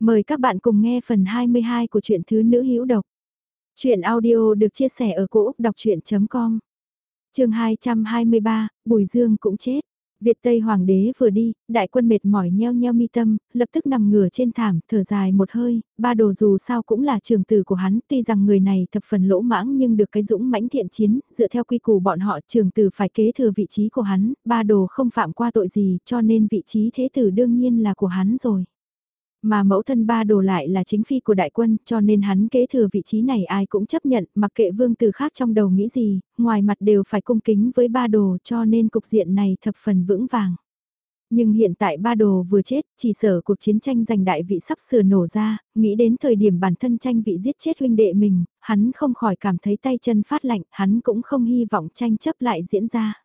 Mời các bạn cùng nghe phần 22 của truyện Thứ Nữ Hữu Độc. Chuyện audio được chia sẻ ở cỗ đọc chuyện.com Trường 223, Bùi Dương cũng chết. Việt Tây Hoàng đế vừa đi, đại quân mệt mỏi nheo nheo mi tâm, lập tức nằm ngửa trên thảm, thở dài một hơi, ba đồ dù sao cũng là trường tử của hắn, tuy rằng người này thập phần lỗ mãng nhưng được cái dũng mãnh thiện chiến, dựa theo quy củ bọn họ trường tử phải kế thừa vị trí của hắn, ba đồ không phạm qua tội gì cho nên vị trí thế tử đương nhiên là của hắn rồi. Mà mẫu thân ba đồ lại là chính phi của đại quân cho nên hắn kế thừa vị trí này ai cũng chấp nhận mặc kệ vương tử khác trong đầu nghĩ gì, ngoài mặt đều phải cung kính với ba đồ cho nên cục diện này thập phần vững vàng. Nhưng hiện tại ba đồ vừa chết, chỉ sở cuộc chiến tranh giành đại vị sắp sửa nổ ra, nghĩ đến thời điểm bản thân tranh vị giết chết huynh đệ mình, hắn không khỏi cảm thấy tay chân phát lạnh, hắn cũng không hy vọng tranh chấp lại diễn ra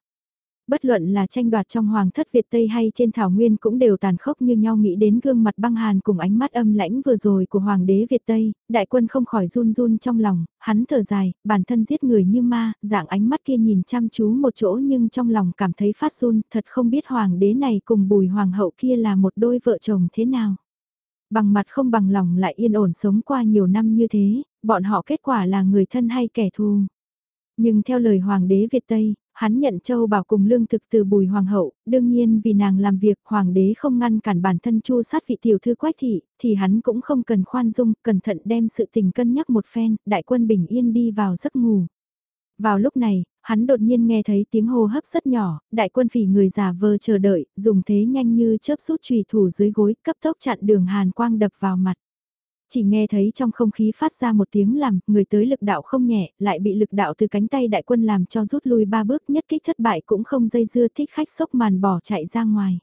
bất luận là tranh đoạt trong hoàng thất Việt Tây hay trên thảo nguyên cũng đều tàn khốc như nhau nghĩ đến gương mặt băng hàn cùng ánh mắt âm lãnh vừa rồi của hoàng đế Việt Tây, đại quân không khỏi run run trong lòng, hắn thở dài, bản thân giết người như ma, dạng ánh mắt kia nhìn chăm chú một chỗ nhưng trong lòng cảm thấy phát run, thật không biết hoàng đế này cùng bùi hoàng hậu kia là một đôi vợ chồng thế nào. Bằng mặt không bằng lòng lại yên ổn sống qua nhiều năm như thế, bọn họ kết quả là người thân hay kẻ thù. Nhưng theo lời Hoàng đế Việt Tây, hắn nhận châu bảo cùng lương thực từ bùi hoàng hậu, đương nhiên vì nàng làm việc hoàng đế không ngăn cản bản thân chu sát vị tiểu thư quách thị, thì hắn cũng không cần khoan dung, cẩn thận đem sự tình cân nhắc một phen, đại quân bình yên đi vào giấc ngủ. Vào lúc này, hắn đột nhiên nghe thấy tiếng hô hấp rất nhỏ, đại quân phỉ người già vờ chờ đợi, dùng thế nhanh như chớp rút trùy thủ dưới gối, cấp tốc chặn đường hàn quang đập vào mặt. Chỉ nghe thấy trong không khí phát ra một tiếng làm, người tới lực đạo không nhẹ, lại bị lực đạo từ cánh tay đại quân làm cho rút lui ba bước nhất kích thất bại cũng không dây dưa thích khách sốc màn bỏ chạy ra ngoài.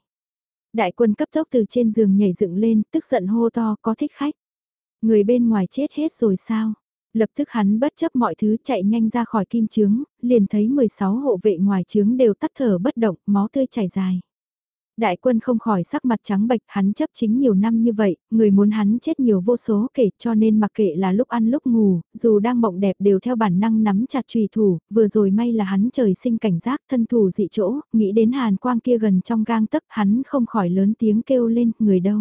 Đại quân cấp tốc từ trên giường nhảy dựng lên, tức giận hô to có thích khách. Người bên ngoài chết hết rồi sao? Lập tức hắn bất chấp mọi thứ chạy nhanh ra khỏi kim trướng, liền thấy 16 hộ vệ ngoài trướng đều tắt thở bất động, máu tươi chảy dài. Đại quân không khỏi sắc mặt trắng bệch, hắn chấp chính nhiều năm như vậy, người muốn hắn chết nhiều vô số kể cho nên mặc kệ là lúc ăn lúc ngủ, dù đang mộng đẹp đều theo bản năng nắm chặt trùy thủ, vừa rồi may là hắn trời sinh cảnh giác thân thủ dị chỗ, nghĩ đến hàn quang kia gần trong gang tấc hắn không khỏi lớn tiếng kêu lên, người đâu.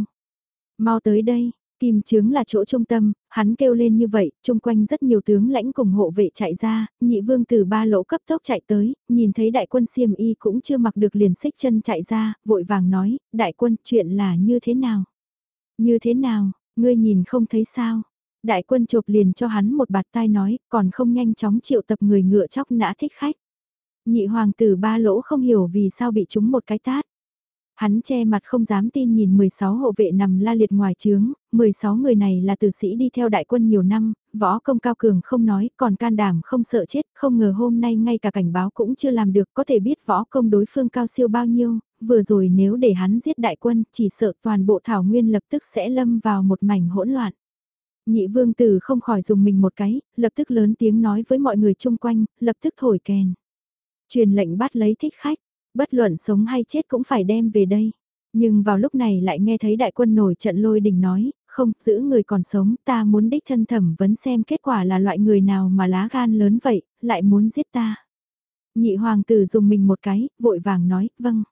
Mau tới đây, Kim chướng là chỗ trung tâm, hắn kêu lên như vậy, chung quanh rất nhiều tướng lãnh cùng hộ vệ chạy ra, nhị vương từ ba lỗ cấp tốc chạy tới, nhìn thấy đại quân xiêm y cũng chưa mặc được liền xích chân chạy ra, vội vàng nói, đại quân chuyện là như thế nào? Như thế nào, ngươi nhìn không thấy sao? Đại quân chộp liền cho hắn một bạt tai nói, còn không nhanh chóng triệu tập người ngựa chóc nã thích khách. Nhị hoàng tử ba lỗ không hiểu vì sao bị chúng một cái tát. Hắn che mặt không dám tin nhìn 16 hộ vệ nằm la liệt ngoài trướng, 16 người này là tử sĩ đi theo đại quân nhiều năm, võ công cao cường không nói, còn can đảm không sợ chết, không ngờ hôm nay ngay cả cảnh báo cũng chưa làm được, có thể biết võ công đối phương cao siêu bao nhiêu, vừa rồi nếu để hắn giết đại quân, chỉ sợ toàn bộ thảo nguyên lập tức sẽ lâm vào một mảnh hỗn loạn. Nhị vương tử không khỏi dùng mình một cái, lập tức lớn tiếng nói với mọi người chung quanh, lập tức thổi kèn. Truyền lệnh bắt lấy thích khách, bất luận sống hay chết cũng phải đem về đây. Nhưng vào lúc này lại nghe thấy đại quân nổi trận lôi đình nói, không, giữ người còn sống, ta muốn đích thân thẩm vấn xem kết quả là loại người nào mà lá gan lớn vậy, lại muốn giết ta. Nhị hoàng tử dùng mình một cái, vội vàng nói, vâng.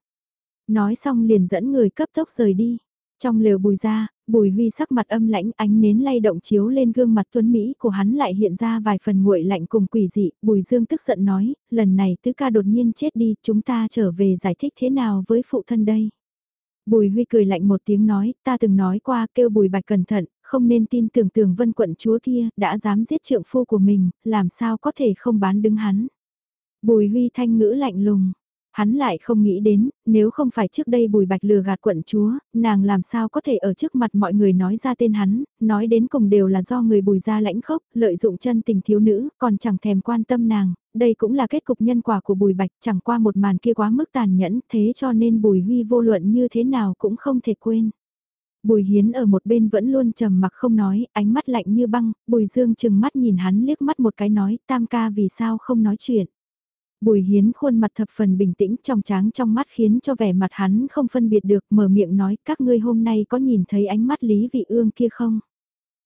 Nói xong liền dẫn người cấp tốc rời đi. Trong lều bùi ra, bùi huy sắc mặt âm lãnh ánh nến lay động chiếu lên gương mặt tuấn Mỹ của hắn lại hiện ra vài phần nguội lạnh cùng quỷ dị, bùi dương tức giận nói, lần này tứ ca đột nhiên chết đi, chúng ta trở về giải thích thế nào với phụ thân đây. Bùi huy cười lạnh một tiếng nói, ta từng nói qua kêu bùi bạch cẩn thận, không nên tin tưởng tưởng vân quận chúa kia, đã dám giết trượng phu của mình, làm sao có thể không bán đứng hắn. Bùi huy thanh ngữ lạnh lùng, Hắn lại không nghĩ đến, nếu không phải trước đây bùi bạch lừa gạt quận chúa, nàng làm sao có thể ở trước mặt mọi người nói ra tên hắn, nói đến cùng đều là do người bùi ra lãnh khốc, lợi dụng chân tình thiếu nữ, còn chẳng thèm quan tâm nàng, đây cũng là kết cục nhân quả của bùi bạch, chẳng qua một màn kia quá mức tàn nhẫn, thế cho nên bùi huy vô luận như thế nào cũng không thể quên. Bùi Hiến ở một bên vẫn luôn trầm mặc không nói, ánh mắt lạnh như băng, Bùi Dương chừng mắt nhìn hắn liếc mắt một cái nói, tam ca vì sao không nói chuyện. Bùi hiến khuôn mặt thập phần bình tĩnh trong tráng trong mắt khiến cho vẻ mặt hắn không phân biệt được mở miệng nói các ngươi hôm nay có nhìn thấy ánh mắt Lý Vị Ương kia không?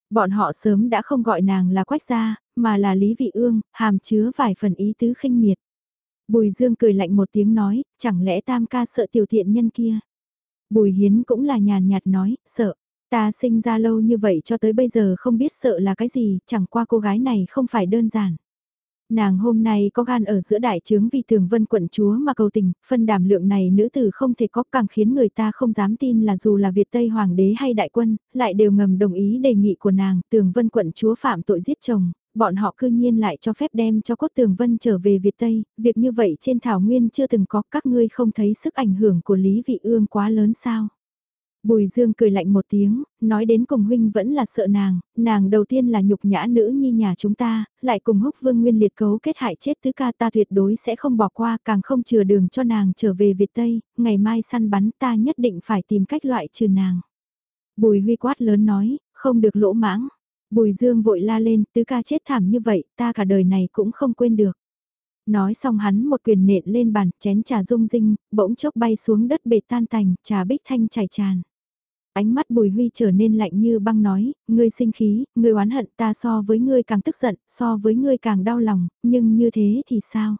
Bọn họ sớm đã không gọi nàng là quách gia, mà là Lý Vị Ương, hàm chứa vài phần ý tứ khinh miệt. Bùi Dương cười lạnh một tiếng nói, chẳng lẽ tam ca sợ tiểu thiện nhân kia? Bùi Hiến cũng là nhàn nhạt nói, sợ. Ta sinh ra lâu như vậy cho tới bây giờ không biết sợ là cái gì, chẳng qua cô gái này không phải đơn giản. Nàng hôm nay có gan ở giữa đại trướng vì tường vân quận chúa mà cầu tình, phân đảm lượng này nữ tử không thể có càng khiến người ta không dám tin là dù là Việt Tây Hoàng đế hay đại quân, lại đều ngầm đồng ý đề nghị của nàng, tường vân quận chúa phạm tội giết chồng, bọn họ cư nhiên lại cho phép đem cho cốt tường vân trở về Việt Tây, việc như vậy trên thảo nguyên chưa từng có các ngươi không thấy sức ảnh hưởng của Lý Vị Ương quá lớn sao. Bùi Dương cười lạnh một tiếng, nói đến cùng huynh vẫn là sợ nàng, nàng đầu tiên là nhục nhã nữ nhi nhà chúng ta, lại cùng húc vương nguyên liệt cấu kết hại chết tứ ca ta tuyệt đối sẽ không bỏ qua càng không chừa đường cho nàng trở về Việt Tây, ngày mai săn bắn ta nhất định phải tìm cách loại trừ nàng. Bùi huy quát lớn nói, không được lỗ mãng. Bùi Dương vội la lên, tứ ca chết thảm như vậy, ta cả đời này cũng không quên được. Nói xong hắn một quyền nện lên bàn, chén trà rung rinh, bỗng chốc bay xuống đất bể tan tành, trà bích thanh chảy tràn. Ánh mắt Bùi Huy trở nên lạnh như băng nói, ngươi sinh khí, ngươi oán hận ta so với ngươi càng tức giận, so với ngươi càng đau lòng, nhưng như thế thì sao?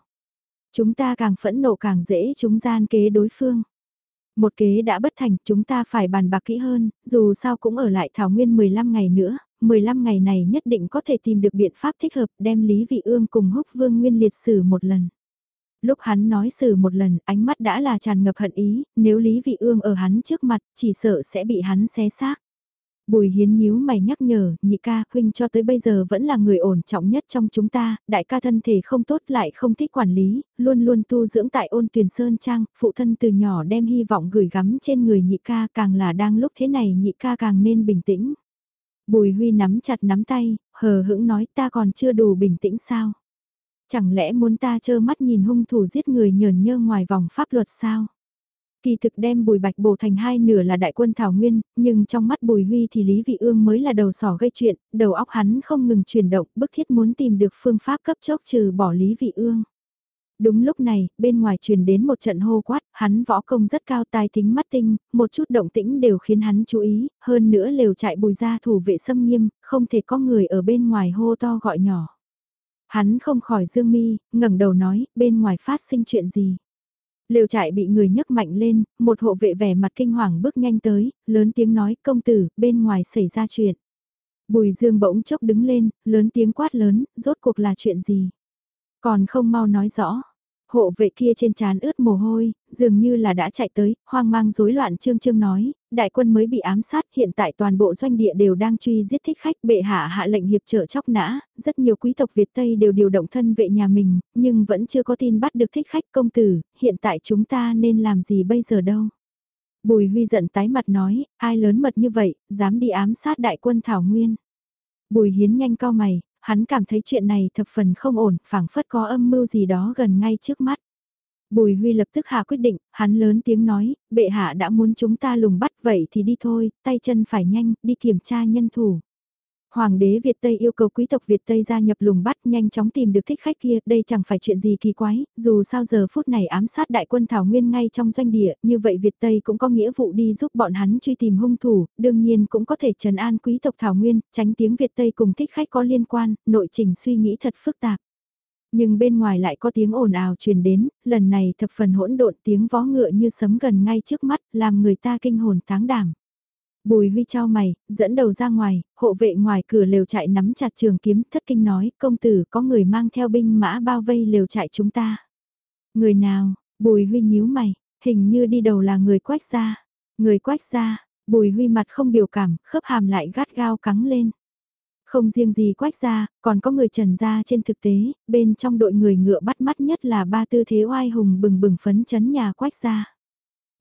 Chúng ta càng phẫn nộ càng dễ chúng gian kế đối phương. Một kế đã bất thành, chúng ta phải bàn bạc kỹ hơn, dù sao cũng ở lại Thảo Nguyên 15 ngày nữa, 15 ngày này nhất định có thể tìm được biện pháp thích hợp đem Lý Vị Ương cùng húc vương nguyên liệt sử một lần lúc hắn nói xử một lần, ánh mắt đã là tràn ngập hận ý, nếu Lý Vị Ương ở hắn trước mặt, chỉ sợ sẽ bị hắn xé xác. Bùi hiến nhíu mày nhắc nhở, nhị ca, huynh cho tới bây giờ vẫn là người ổn trọng nhất trong chúng ta, đại ca thân thể không tốt lại không thích quản lý, luôn luôn tu dưỡng tại ôn tuyển sơn trang, phụ thân từ nhỏ đem hy vọng gửi gắm trên người nhị ca càng là đang lúc thế này nhị ca càng nên bình tĩnh. Bùi huy nắm chặt nắm tay, hờ hững nói ta còn chưa đủ bình tĩnh sao? Chẳng lẽ muốn ta trơ mắt nhìn hung thủ giết người nhờn nhơ ngoài vòng pháp luật sao? Kỳ thực đem Bùi Bạch bổ thành hai nửa là đại quân Thảo Nguyên, nhưng trong mắt Bùi Huy thì Lý Vị Ương mới là đầu sỏ gây chuyện, đầu óc hắn không ngừng chuyển động, bức thiết muốn tìm được phương pháp cấp chốc trừ bỏ Lý Vị Ương. Đúng lúc này, bên ngoài truyền đến một trận hô quát, hắn võ công rất cao tài tính mắt tinh, một chút động tĩnh đều khiến hắn chú ý, hơn nữa lều chạy bùi ra thủ vệ xâm nghiêm, không thể có người ở bên ngoài hô to gọi nhỏ. Hắn không khỏi dương mi, ngẩng đầu nói, bên ngoài phát sinh chuyện gì. Liều trại bị người nhấc mạnh lên, một hộ vệ vẻ mặt kinh hoàng bước nhanh tới, lớn tiếng nói, công tử, bên ngoài xảy ra chuyện. Bùi dương bỗng chốc đứng lên, lớn tiếng quát lớn, rốt cuộc là chuyện gì. Còn không mau nói rõ. Hộ vệ kia trên trán ướt mồ hôi, dường như là đã chạy tới, hoang mang rối loạn trương trương nói, đại quân mới bị ám sát, hiện tại toàn bộ doanh địa đều đang truy giết thích khách, bệ hạ hạ lệnh hiệp trợ chóc nã, rất nhiều quý tộc Việt Tây đều điều động thân vệ nhà mình, nhưng vẫn chưa có tin bắt được thích khách công tử, hiện tại chúng ta nên làm gì bây giờ đâu. Bùi Huy giận tái mặt nói, ai lớn mật như vậy, dám đi ám sát đại quân Thảo Nguyên. Bùi Hiến nhanh cao mày, hắn cảm thấy chuyện này thập phần không ổn, phảng phất có âm mưu gì đó gần ngay trước mắt. Bùi Huy lập tức hạ quyết định, hắn lớn tiếng nói, bệ hạ đã muốn chúng ta lùng bắt vậy thì đi thôi, tay chân phải nhanh, đi kiểm tra nhân thủ. Hoàng đế Việt Tây yêu cầu quý tộc Việt Tây gia nhập lùng bắt nhanh chóng tìm được thích khách kia, đây chẳng phải chuyện gì kỳ quái, dù sao giờ phút này ám sát đại quân Thảo Nguyên ngay trong doanh địa, như vậy Việt Tây cũng có nghĩa vụ đi giúp bọn hắn truy tìm hung thủ, đương nhiên cũng có thể trần an quý tộc Thảo Nguyên, tránh tiếng Việt Tây cùng thích khách có liên quan, nội trình suy nghĩ thật phức tạp. Nhưng bên ngoài lại có tiếng ồn ào truyền đến, lần này thập phần hỗn độn tiếng vó ngựa như sấm gần ngay trước mắt, làm người ta kinh hồn táng đảm. Bùi Huy trao mày, dẫn đầu ra ngoài, hộ vệ ngoài cửa lều trại nắm chặt trường kiếm thất kinh nói, công tử có người mang theo binh mã bao vây lều trại chúng ta. Người nào, Bùi Huy nhíu mày, hình như đi đầu là người quách gia. Người quách gia, Bùi Huy mặt không biểu cảm, khớp hàm lại gắt gao cắn lên. Không riêng gì quách gia, còn có người trần gia trên thực tế, bên trong đội người ngựa bắt mắt nhất là ba tư thế oai hùng bừng bừng phấn chấn nhà quách gia.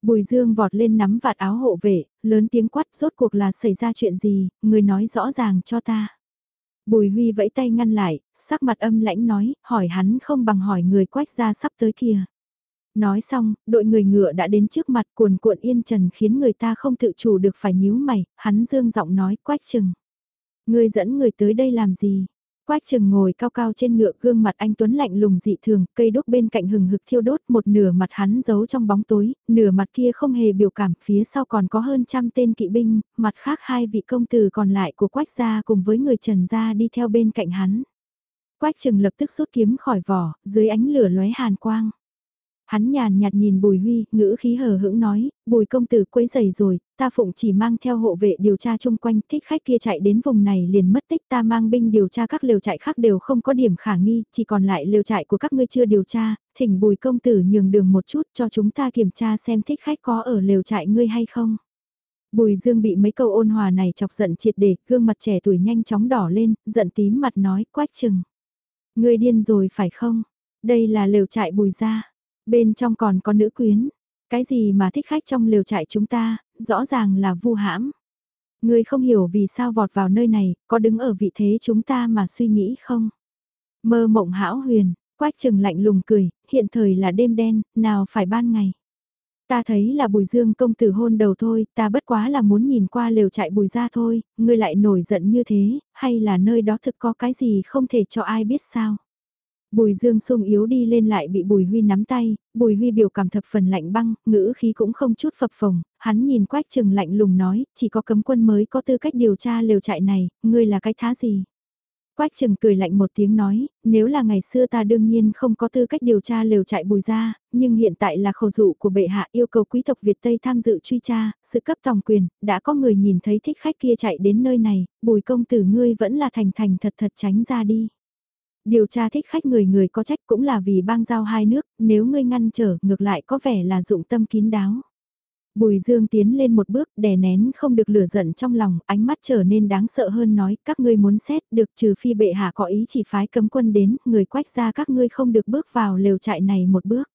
Bùi Dương vọt lên nắm vạt áo hộ vệ, lớn tiếng quát rốt cuộc là xảy ra chuyện gì, người nói rõ ràng cho ta. Bùi Huy vẫy tay ngăn lại, sắc mặt âm lãnh nói, hỏi hắn không bằng hỏi người quách ra sắp tới kia. Nói xong, đội người ngựa đã đến trước mặt cuồn cuộn yên trần khiến người ta không tự chủ được phải nhíu mày, hắn dương giọng nói quách chừng. Người dẫn người tới đây làm gì? Quách trừng ngồi cao cao trên ngựa gương mặt anh Tuấn lạnh lùng dị thường, cây đốt bên cạnh hừng hực thiêu đốt một nửa mặt hắn giấu trong bóng tối, nửa mặt kia không hề biểu cảm, phía sau còn có hơn trăm tên kỵ binh, mặt khác hai vị công tử còn lại của quách gia cùng với người trần gia đi theo bên cạnh hắn. Quách trừng lập tức rút kiếm khỏi vỏ, dưới ánh lửa lóe hàn quang. Hắn nhàn nhạt nhìn Bùi Huy, ngữ khí hờ hững nói, Bùi công tử quấy giày rồi, ta phụng chỉ mang theo hộ vệ điều tra chung quanh, thích khách kia chạy đến vùng này liền mất tích ta mang binh điều tra các lều trại khác đều không có điểm khả nghi, chỉ còn lại lều trại của các ngươi chưa điều tra, thỉnh Bùi công tử nhường đường một chút cho chúng ta kiểm tra xem thích khách có ở lều trại ngươi hay không. Bùi Dương bị mấy câu ôn hòa này chọc giận triệt để, gương mặt trẻ tuổi nhanh chóng đỏ lên, giận tím mặt nói, quách chừng. Ngươi điên rồi phải không? Đây là lều trại bùi gia Bên trong còn có nữ quyến. Cái gì mà thích khách trong lều trại chúng ta, rõ ràng là vu hãm. Ngươi không hiểu vì sao vọt vào nơi này, có đứng ở vị thế chúng ta mà suy nghĩ không? Mơ mộng hão huyền, quách trừng lạnh lùng cười, hiện thời là đêm đen, nào phải ban ngày. Ta thấy là bùi dương công tử hôn đầu thôi, ta bất quá là muốn nhìn qua lều trại bùi ra thôi, ngươi lại nổi giận như thế, hay là nơi đó thực có cái gì không thể cho ai biết sao. Bùi dương sung yếu đi lên lại bị bùi huy nắm tay, bùi huy biểu cảm thập phần lạnh băng, ngữ khí cũng không chút phập phồng, hắn nhìn quách trừng lạnh lùng nói, chỉ có cấm quân mới có tư cách điều tra lều trại này, ngươi là cái thá gì. Quách trừng cười lạnh một tiếng nói, nếu là ngày xưa ta đương nhiên không có tư cách điều tra lều trại bùi gia. nhưng hiện tại là khẩu dụ của bệ hạ yêu cầu quý tộc Việt Tây tham dự truy tra, sự cấp tòng quyền, đã có người nhìn thấy thích khách kia chạy đến nơi này, bùi công tử ngươi vẫn là thành thành thật thật tránh ra đi. Điều tra thích khách người người có trách cũng là vì bang giao hai nước, nếu ngươi ngăn trở ngược lại có vẻ là dụng tâm kín đáo. Bùi Dương tiến lên một bước đè nén không được lửa giận trong lòng, ánh mắt trở nên đáng sợ hơn nói các ngươi muốn xét được trừ phi bệ hạ có ý chỉ phái cấm quân đến, người quách ra các ngươi không được bước vào lều trại này một bước.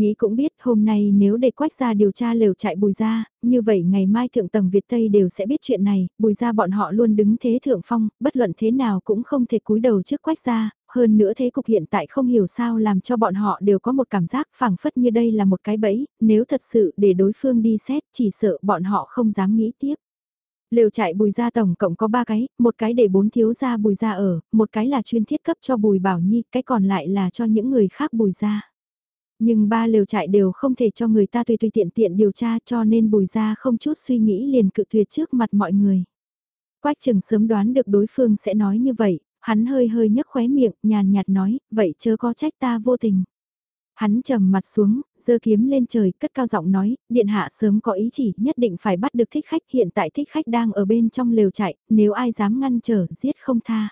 Nghĩ cũng biết hôm nay nếu để quách ra điều tra lều trại bùi ra, như vậy ngày mai thượng tầng Việt Tây đều sẽ biết chuyện này, bùi ra bọn họ luôn đứng thế thượng phong, bất luận thế nào cũng không thể cúi đầu trước quách ra, hơn nữa thế cục hiện tại không hiểu sao làm cho bọn họ đều có một cảm giác phảng phất như đây là một cái bẫy, nếu thật sự để đối phương đi xét chỉ sợ bọn họ không dám nghĩ tiếp. Lều trại bùi gia tổng cộng có 3 cái, một cái để bốn thiếu gia bùi gia ở, một cái là chuyên thiết cấp cho bùi bảo nhi, cái còn lại là cho những người khác bùi gia. Nhưng ba lều trại đều không thể cho người ta tùy tùy tiện tiện điều tra cho nên bùi gia không chút suy nghĩ liền cự tuyệt trước mặt mọi người. Quách chừng sớm đoán được đối phương sẽ nói như vậy, Hắn hơi hơi nhấc khóe miệng, nhàn nhạt nói, vậy chớ có trách ta vô tình. Hắn trầm mặt xuống, giơ kiếm lên trời, cất cao giọng nói, điện hạ sớm có ý chỉ, nhất định phải bắt được thích khách, hiện tại thích khách đang ở bên trong lều chạy, nếu ai dám ngăn trở, giết không tha.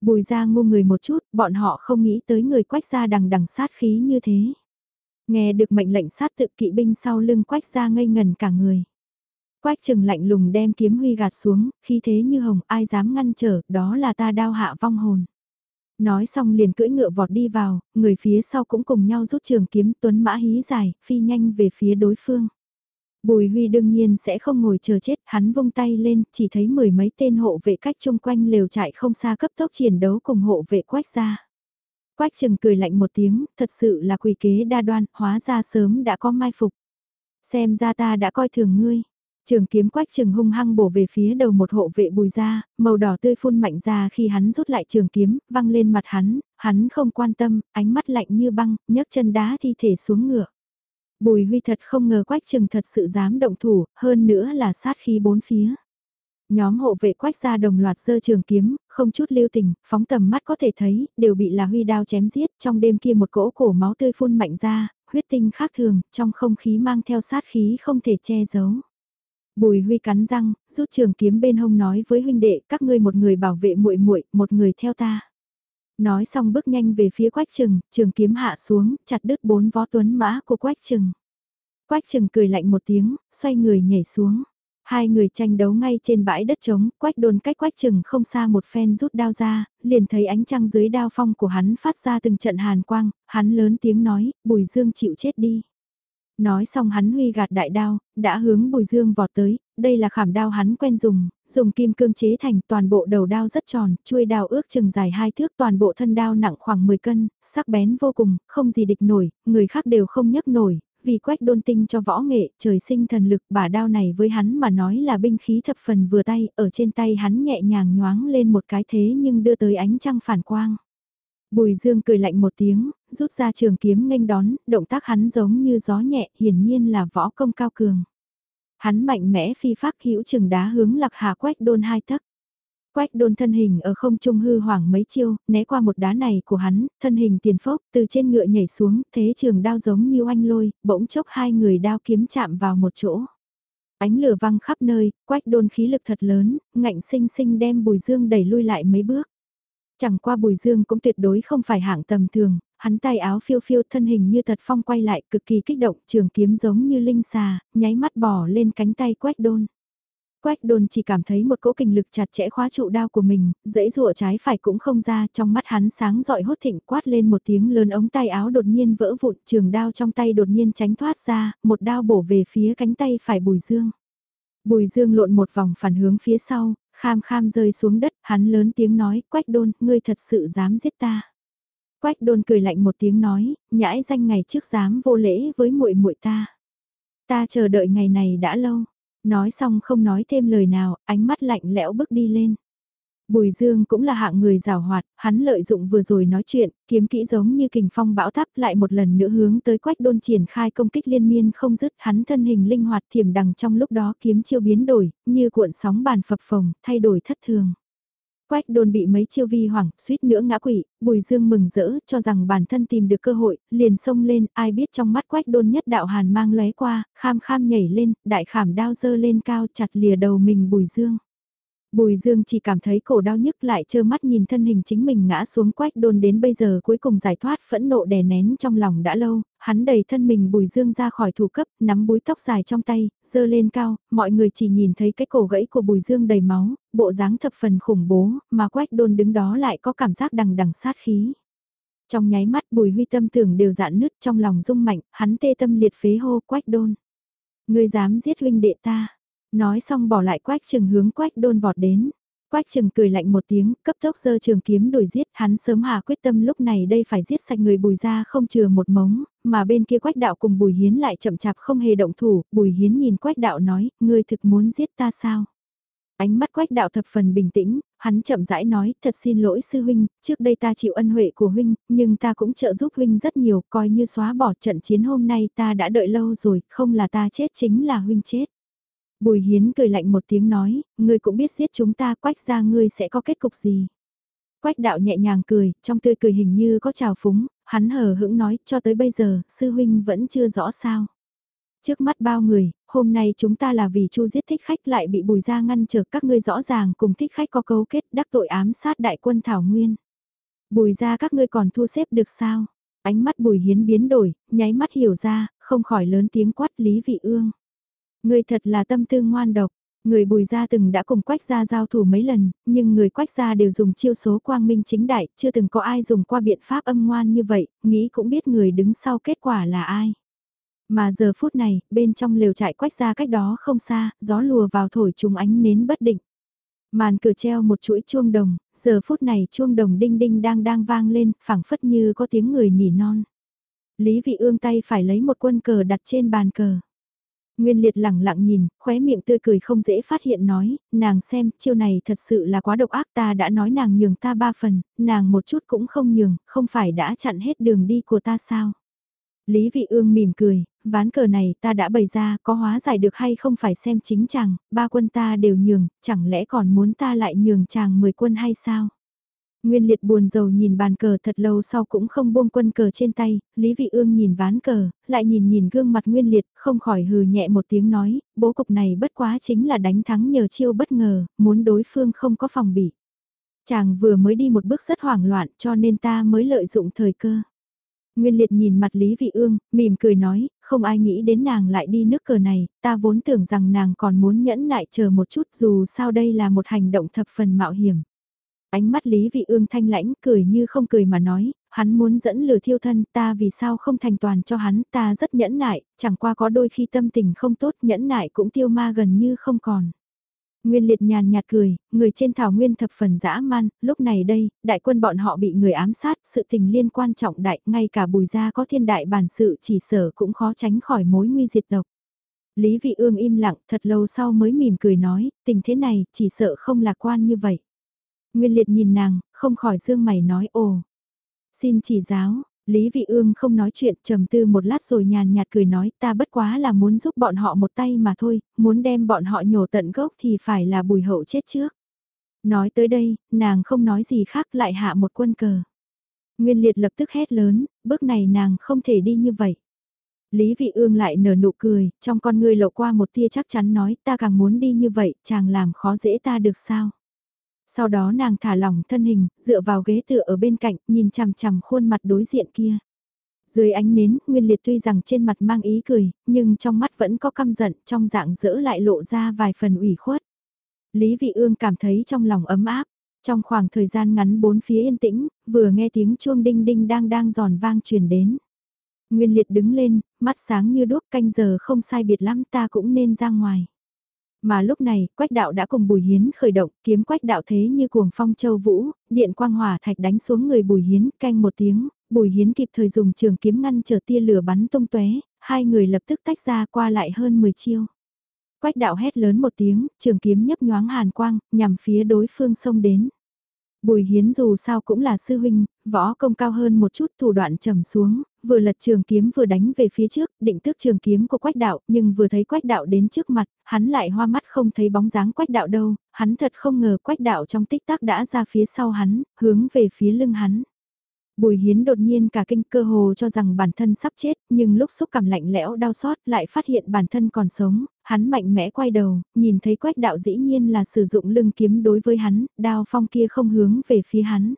Bùi ra ngu người một chút, bọn họ không nghĩ tới người quách ra đằng đằng sát khí như thế. Nghe được mệnh lệnh sát tự kỵ binh sau lưng quách ra ngây ngần cả người. Quách trừng lạnh lùng đem kiếm huy gạt xuống, khi thế như hồng ai dám ngăn trở, đó là ta đao hạ vong hồn. Nói xong liền cưỡi ngựa vọt đi vào, người phía sau cũng cùng nhau rút trường kiếm tuấn mã hí dài, phi nhanh về phía đối phương. Bùi Huy đương nhiên sẽ không ngồi chờ chết, hắn vung tay lên, chỉ thấy mười mấy tên hộ vệ cách chung quanh lều trại không xa cấp tốc chiến đấu cùng hộ vệ quách ra. Quách trừng cười lạnh một tiếng, thật sự là quỷ kế đa đoan, hóa ra sớm đã có mai phục. Xem ra ta đã coi thường ngươi. Trường kiếm quách trường hung hăng bổ về phía đầu một hộ vệ bùi ra, màu đỏ tươi phun mạnh ra khi hắn rút lại trường kiếm, văng lên mặt hắn, hắn không quan tâm, ánh mắt lạnh như băng, nhấc chân đá thi thể xuống ngựa. Bùi huy thật không ngờ quách trường thật sự dám động thủ, hơn nữa là sát khí bốn phía. Nhóm hộ vệ quách ra đồng loạt giơ trường kiếm, không chút lưu tình, phóng tầm mắt có thể thấy, đều bị là huy đao chém giết, trong đêm kia một cỗ cổ máu tươi phun mạnh ra, huyết tinh khác thường, trong không khí mang theo sát khí không thể che giấu. Bùi Huy cắn răng, rút trường kiếm bên hông nói với huynh đệ, các ngươi một người bảo vệ muội muội, một người theo ta. Nói xong bước nhanh về phía Quách Trừng, trường kiếm hạ xuống, chặt đứt bốn vó tuấn mã của Quách Trừng. Quách Trừng cười lạnh một tiếng, xoay người nhảy xuống. Hai người tranh đấu ngay trên bãi đất trống, Quách đồn cách Quách chừng không xa một phen rút đao ra, liền thấy ánh trăng dưới đao phong của hắn phát ra từng trận hàn quang, hắn lớn tiếng nói, Bùi Dương chịu chết đi. Nói xong hắn huy gạt đại đao, đã hướng bùi dương vọt tới, đây là khảm đao hắn quen dùng, dùng kim cương chế thành toàn bộ đầu đao rất tròn, chuôi đao ước chừng dài hai thước toàn bộ thân đao nặng khoảng 10 cân, sắc bén vô cùng, không gì địch nổi, người khác đều không nhấc nổi, vì quách đôn tinh cho võ nghệ, trời sinh thần lực, bả đao này với hắn mà nói là binh khí thập phần vừa tay, ở trên tay hắn nhẹ nhàng nhoáng lên một cái thế nhưng đưa tới ánh trăng phản quang. Bùi Dương cười lạnh một tiếng, rút ra trường kiếm nghênh đón, động tác hắn giống như gió nhẹ, hiển nhiên là võ công cao cường. Hắn mạnh mẽ phi pháp hữu trường đá hướng lạc hà quách đôn hai tấc. Quách đôn thân hình ở không trung hư hoảng mấy chiêu, né qua một đá này của hắn, thân hình tiền phốc, từ trên ngựa nhảy xuống, thế trường đao giống như anh lôi, bỗng chốc hai người đao kiếm chạm vào một chỗ. Ánh lửa văng khắp nơi, quách đôn khí lực thật lớn, ngạnh sinh sinh đem bùi dương đẩy lui lại mấy bước. Chẳng qua bùi dương cũng tuyệt đối không phải hạng tầm thường, hắn tay áo phiêu phiêu thân hình như thật phong quay lại cực kỳ kích động trường kiếm giống như linh xà, nháy mắt bỏ lên cánh tay quách đôn. Quách đôn chỉ cảm thấy một cỗ kinh lực chặt chẽ khóa trụ đao của mình, dãy rụa trái phải cũng không ra, trong mắt hắn sáng dọi hốt thịnh quát lên một tiếng lớn ống tay áo đột nhiên vỡ vụn, trường đao trong tay đột nhiên tránh thoát ra, một đao bổ về phía cánh tay phải bùi dương. Bùi dương lộn một vòng phản hướng phía sau, kham kham rơi xuống đất, hắn lớn tiếng nói, quách đôn, ngươi thật sự dám giết ta. Quách đôn cười lạnh một tiếng nói, nhãi danh ngày trước dám vô lễ với muội muội ta. Ta chờ đợi ngày này đã lâu. Nói xong không nói thêm lời nào, ánh mắt lạnh lẽo bước đi lên. Bùi Dương cũng là hạng người rào hoạt, hắn lợi dụng vừa rồi nói chuyện, kiếm kỹ giống như kình phong bão táp lại một lần nữa hướng tới quách đôn triển khai công kích liên miên không dứt hắn thân hình linh hoạt thiểm đằng trong lúc đó kiếm chiêu biến đổi, như cuộn sóng bàn phập phồng, thay đổi thất thường. Quách đôn bị mấy chiêu vi hoảng, suýt nữa ngã quỵ, bùi dương mừng rỡ, cho rằng bản thân tìm được cơ hội, liền xông lên, ai biết trong mắt quách đôn nhất đạo hàn mang lóe qua, kham kham nhảy lên, đại khảm đao dơ lên cao chặt lìa đầu mình bùi dương. Bùi Dương chỉ cảm thấy cổ đau nhức lại trơ mắt nhìn thân hình chính mình ngã xuống quách đôn đến bây giờ cuối cùng giải thoát phẫn nộ đè nén trong lòng đã lâu, hắn đẩy thân mình Bùi Dương ra khỏi thủ cấp, nắm búi tóc dài trong tay, dơ lên cao, mọi người chỉ nhìn thấy cái cổ gãy của Bùi Dương đầy máu, bộ dáng thập phần khủng bố, mà quách đôn đứng đó lại có cảm giác đằng đằng sát khí. Trong nháy mắt Bùi Huy tâm tưởng đều dạn nứt trong lòng rung mạnh, hắn tê tâm liệt phế hô quách đôn. Ngươi dám giết huynh đệ ta, Nói xong bỏ lại quách trừng hướng quách đôn vọt đến. Quách trừng cười lạnh một tiếng, cấp tốc giơ trường kiếm đuổi giết, hắn sớm hà quyết tâm lúc này đây phải giết sạch người bùi ra không chừa một mống, mà bên kia quách đạo cùng bùi hiến lại chậm chạp không hề động thủ, bùi hiến nhìn quách đạo nói, ngươi thực muốn giết ta sao? Ánh mắt quách đạo thập phần bình tĩnh, hắn chậm rãi nói, thật xin lỗi sư huynh, trước đây ta chịu ân huệ của huynh, nhưng ta cũng trợ giúp huynh rất nhiều, coi như xóa bỏ trận chiến hôm nay ta đã đợi lâu rồi, không là ta chết chính là huynh chết. Bùi Hiến cười lạnh một tiếng nói, ngươi cũng biết giết chúng ta quách ra ngươi sẽ có kết cục gì. Quách đạo nhẹ nhàng cười, trong tươi cười hình như có trào phúng, hắn hờ hững nói, cho tới bây giờ, sư huynh vẫn chưa rõ sao. Trước mắt bao người, hôm nay chúng ta là vì chu giết thích khách lại bị bùi ra ngăn trở các ngươi rõ ràng cùng thích khách có cấu kết đắc tội ám sát đại quân Thảo Nguyên. Bùi ra các ngươi còn thu xếp được sao? Ánh mắt bùi hiến biến đổi, nháy mắt hiểu ra, không khỏi lớn tiếng quát Lý Vị Ương. Người thật là tâm tư ngoan độc. Người bùi gia từng đã cùng quách gia giao thủ mấy lần, nhưng người quách gia đều dùng chiêu số quang minh chính đại, chưa từng có ai dùng qua biện pháp âm ngoan như vậy, nghĩ cũng biết người đứng sau kết quả là ai. Mà giờ phút này, bên trong lều trại quách gia cách đó không xa, gió lùa vào thổi trùng ánh nến bất định. Màn cửa treo một chuỗi chuông đồng, giờ phút này chuông đồng đinh đinh đang đang vang lên, phảng phất như có tiếng người nỉ non. Lý vị ương tay phải lấy một quân cờ đặt trên bàn cờ. Nguyên liệt lẳng lặng nhìn, khóe miệng tươi cười không dễ phát hiện nói, nàng xem, chiêu này thật sự là quá độc ác ta đã nói nàng nhường ta ba phần, nàng một chút cũng không nhường, không phải đã chặn hết đường đi của ta sao. Lý vị ương mỉm cười, ván cờ này ta đã bày ra, có hóa giải được hay không phải xem chính chàng, ba quân ta đều nhường, chẳng lẽ còn muốn ta lại nhường chàng 10 quân hay sao? Nguyên liệt buồn rầu nhìn bàn cờ thật lâu sau cũng không buông quân cờ trên tay, Lý Vị Ương nhìn ván cờ, lại nhìn nhìn gương mặt Nguyên liệt, không khỏi hừ nhẹ một tiếng nói, bố cục này bất quá chính là đánh thắng nhờ chiêu bất ngờ, muốn đối phương không có phòng bị. Chàng vừa mới đi một bước rất hoảng loạn cho nên ta mới lợi dụng thời cơ. Nguyên liệt nhìn mặt Lý Vị Ương, mỉm cười nói, không ai nghĩ đến nàng lại đi nước cờ này, ta vốn tưởng rằng nàng còn muốn nhẫn nại chờ một chút dù sao đây là một hành động thập phần mạo hiểm. Ánh mắt Lý Vị Ương thanh lãnh cười như không cười mà nói, hắn muốn dẫn lửa thiêu thân ta vì sao không thành toàn cho hắn ta rất nhẫn nại, chẳng qua có đôi khi tâm tình không tốt nhẫn nại cũng tiêu ma gần như không còn. Nguyên liệt nhàn nhạt cười, người trên thảo nguyên thập phần dã man, lúc này đây, đại quân bọn họ bị người ám sát, sự tình liên quan trọng đại, ngay cả bùi gia có thiên đại bản sự chỉ sở cũng khó tránh khỏi mối nguy diệt tộc. Lý vị ương im lặng thật lâu sau mới mỉm cười nói, tình thế này chỉ sợ không lạc quan như vậy. Nguyên liệt nhìn nàng, không khỏi dương mày nói ồ. Xin chỉ giáo, Lý Vị Ương không nói chuyện trầm tư một lát rồi nhàn nhạt cười nói ta bất quá là muốn giúp bọn họ một tay mà thôi, muốn đem bọn họ nhổ tận gốc thì phải là bùi hậu chết trước. Nói tới đây, nàng không nói gì khác lại hạ một quân cờ. Nguyên liệt lập tức hét lớn, bước này nàng không thể đi như vậy. Lý Vị Ương lại nở nụ cười, trong con ngươi lộ qua một tia chắc chắn nói ta càng muốn đi như vậy, chàng làm khó dễ ta được sao. Sau đó nàng thả lỏng thân hình, dựa vào ghế tựa ở bên cạnh, nhìn chằm chằm khuôn mặt đối diện kia. Dưới ánh nến, Nguyên Liệt tuy rằng trên mặt mang ý cười, nhưng trong mắt vẫn có căm giận, trong dạng dỡ lại lộ ra vài phần ủy khuất. Lý Vị Ương cảm thấy trong lòng ấm áp, trong khoảng thời gian ngắn bốn phía yên tĩnh, vừa nghe tiếng chuông đinh đinh đang đang giòn vang truyền đến. Nguyên Liệt đứng lên, mắt sáng như đuốc canh giờ không sai biệt lắm ta cũng nên ra ngoài. Mà lúc này, Quách đạo đã cùng Bùi Hiến khởi động, kiếm Quách đạo thế như cuồng phong châu vũ, điện quang hỏa thạch đánh xuống người Bùi Hiến, canh một tiếng, Bùi Hiến kịp thời dùng trường kiếm ngăn trở tia lửa bắn tung tóe, hai người lập tức tách ra qua lại hơn 10 chiêu. Quách đạo hét lớn một tiếng, trường kiếm nhấp nhoáng hàn quang, nhằm phía đối phương xông đến. Bùi Hiến dù sao cũng là sư huynh, võ công cao hơn một chút thủ đoạn trầm xuống, vừa lật trường kiếm vừa đánh về phía trước, định tước trường kiếm của quách đạo, nhưng vừa thấy quách đạo đến trước mặt, hắn lại hoa mắt không thấy bóng dáng quách đạo đâu, hắn thật không ngờ quách đạo trong tích tắc đã ra phía sau hắn, hướng về phía lưng hắn. Bùi Hiến đột nhiên cả kinh cơ hồ cho rằng bản thân sắp chết, nhưng lúc xúc cảm lạnh lẽo đau xót lại phát hiện bản thân còn sống, hắn mạnh mẽ quay đầu, nhìn thấy quách đạo dĩ nhiên là sử dụng lưng kiếm đối với hắn, đao phong kia không hướng về phía hắn.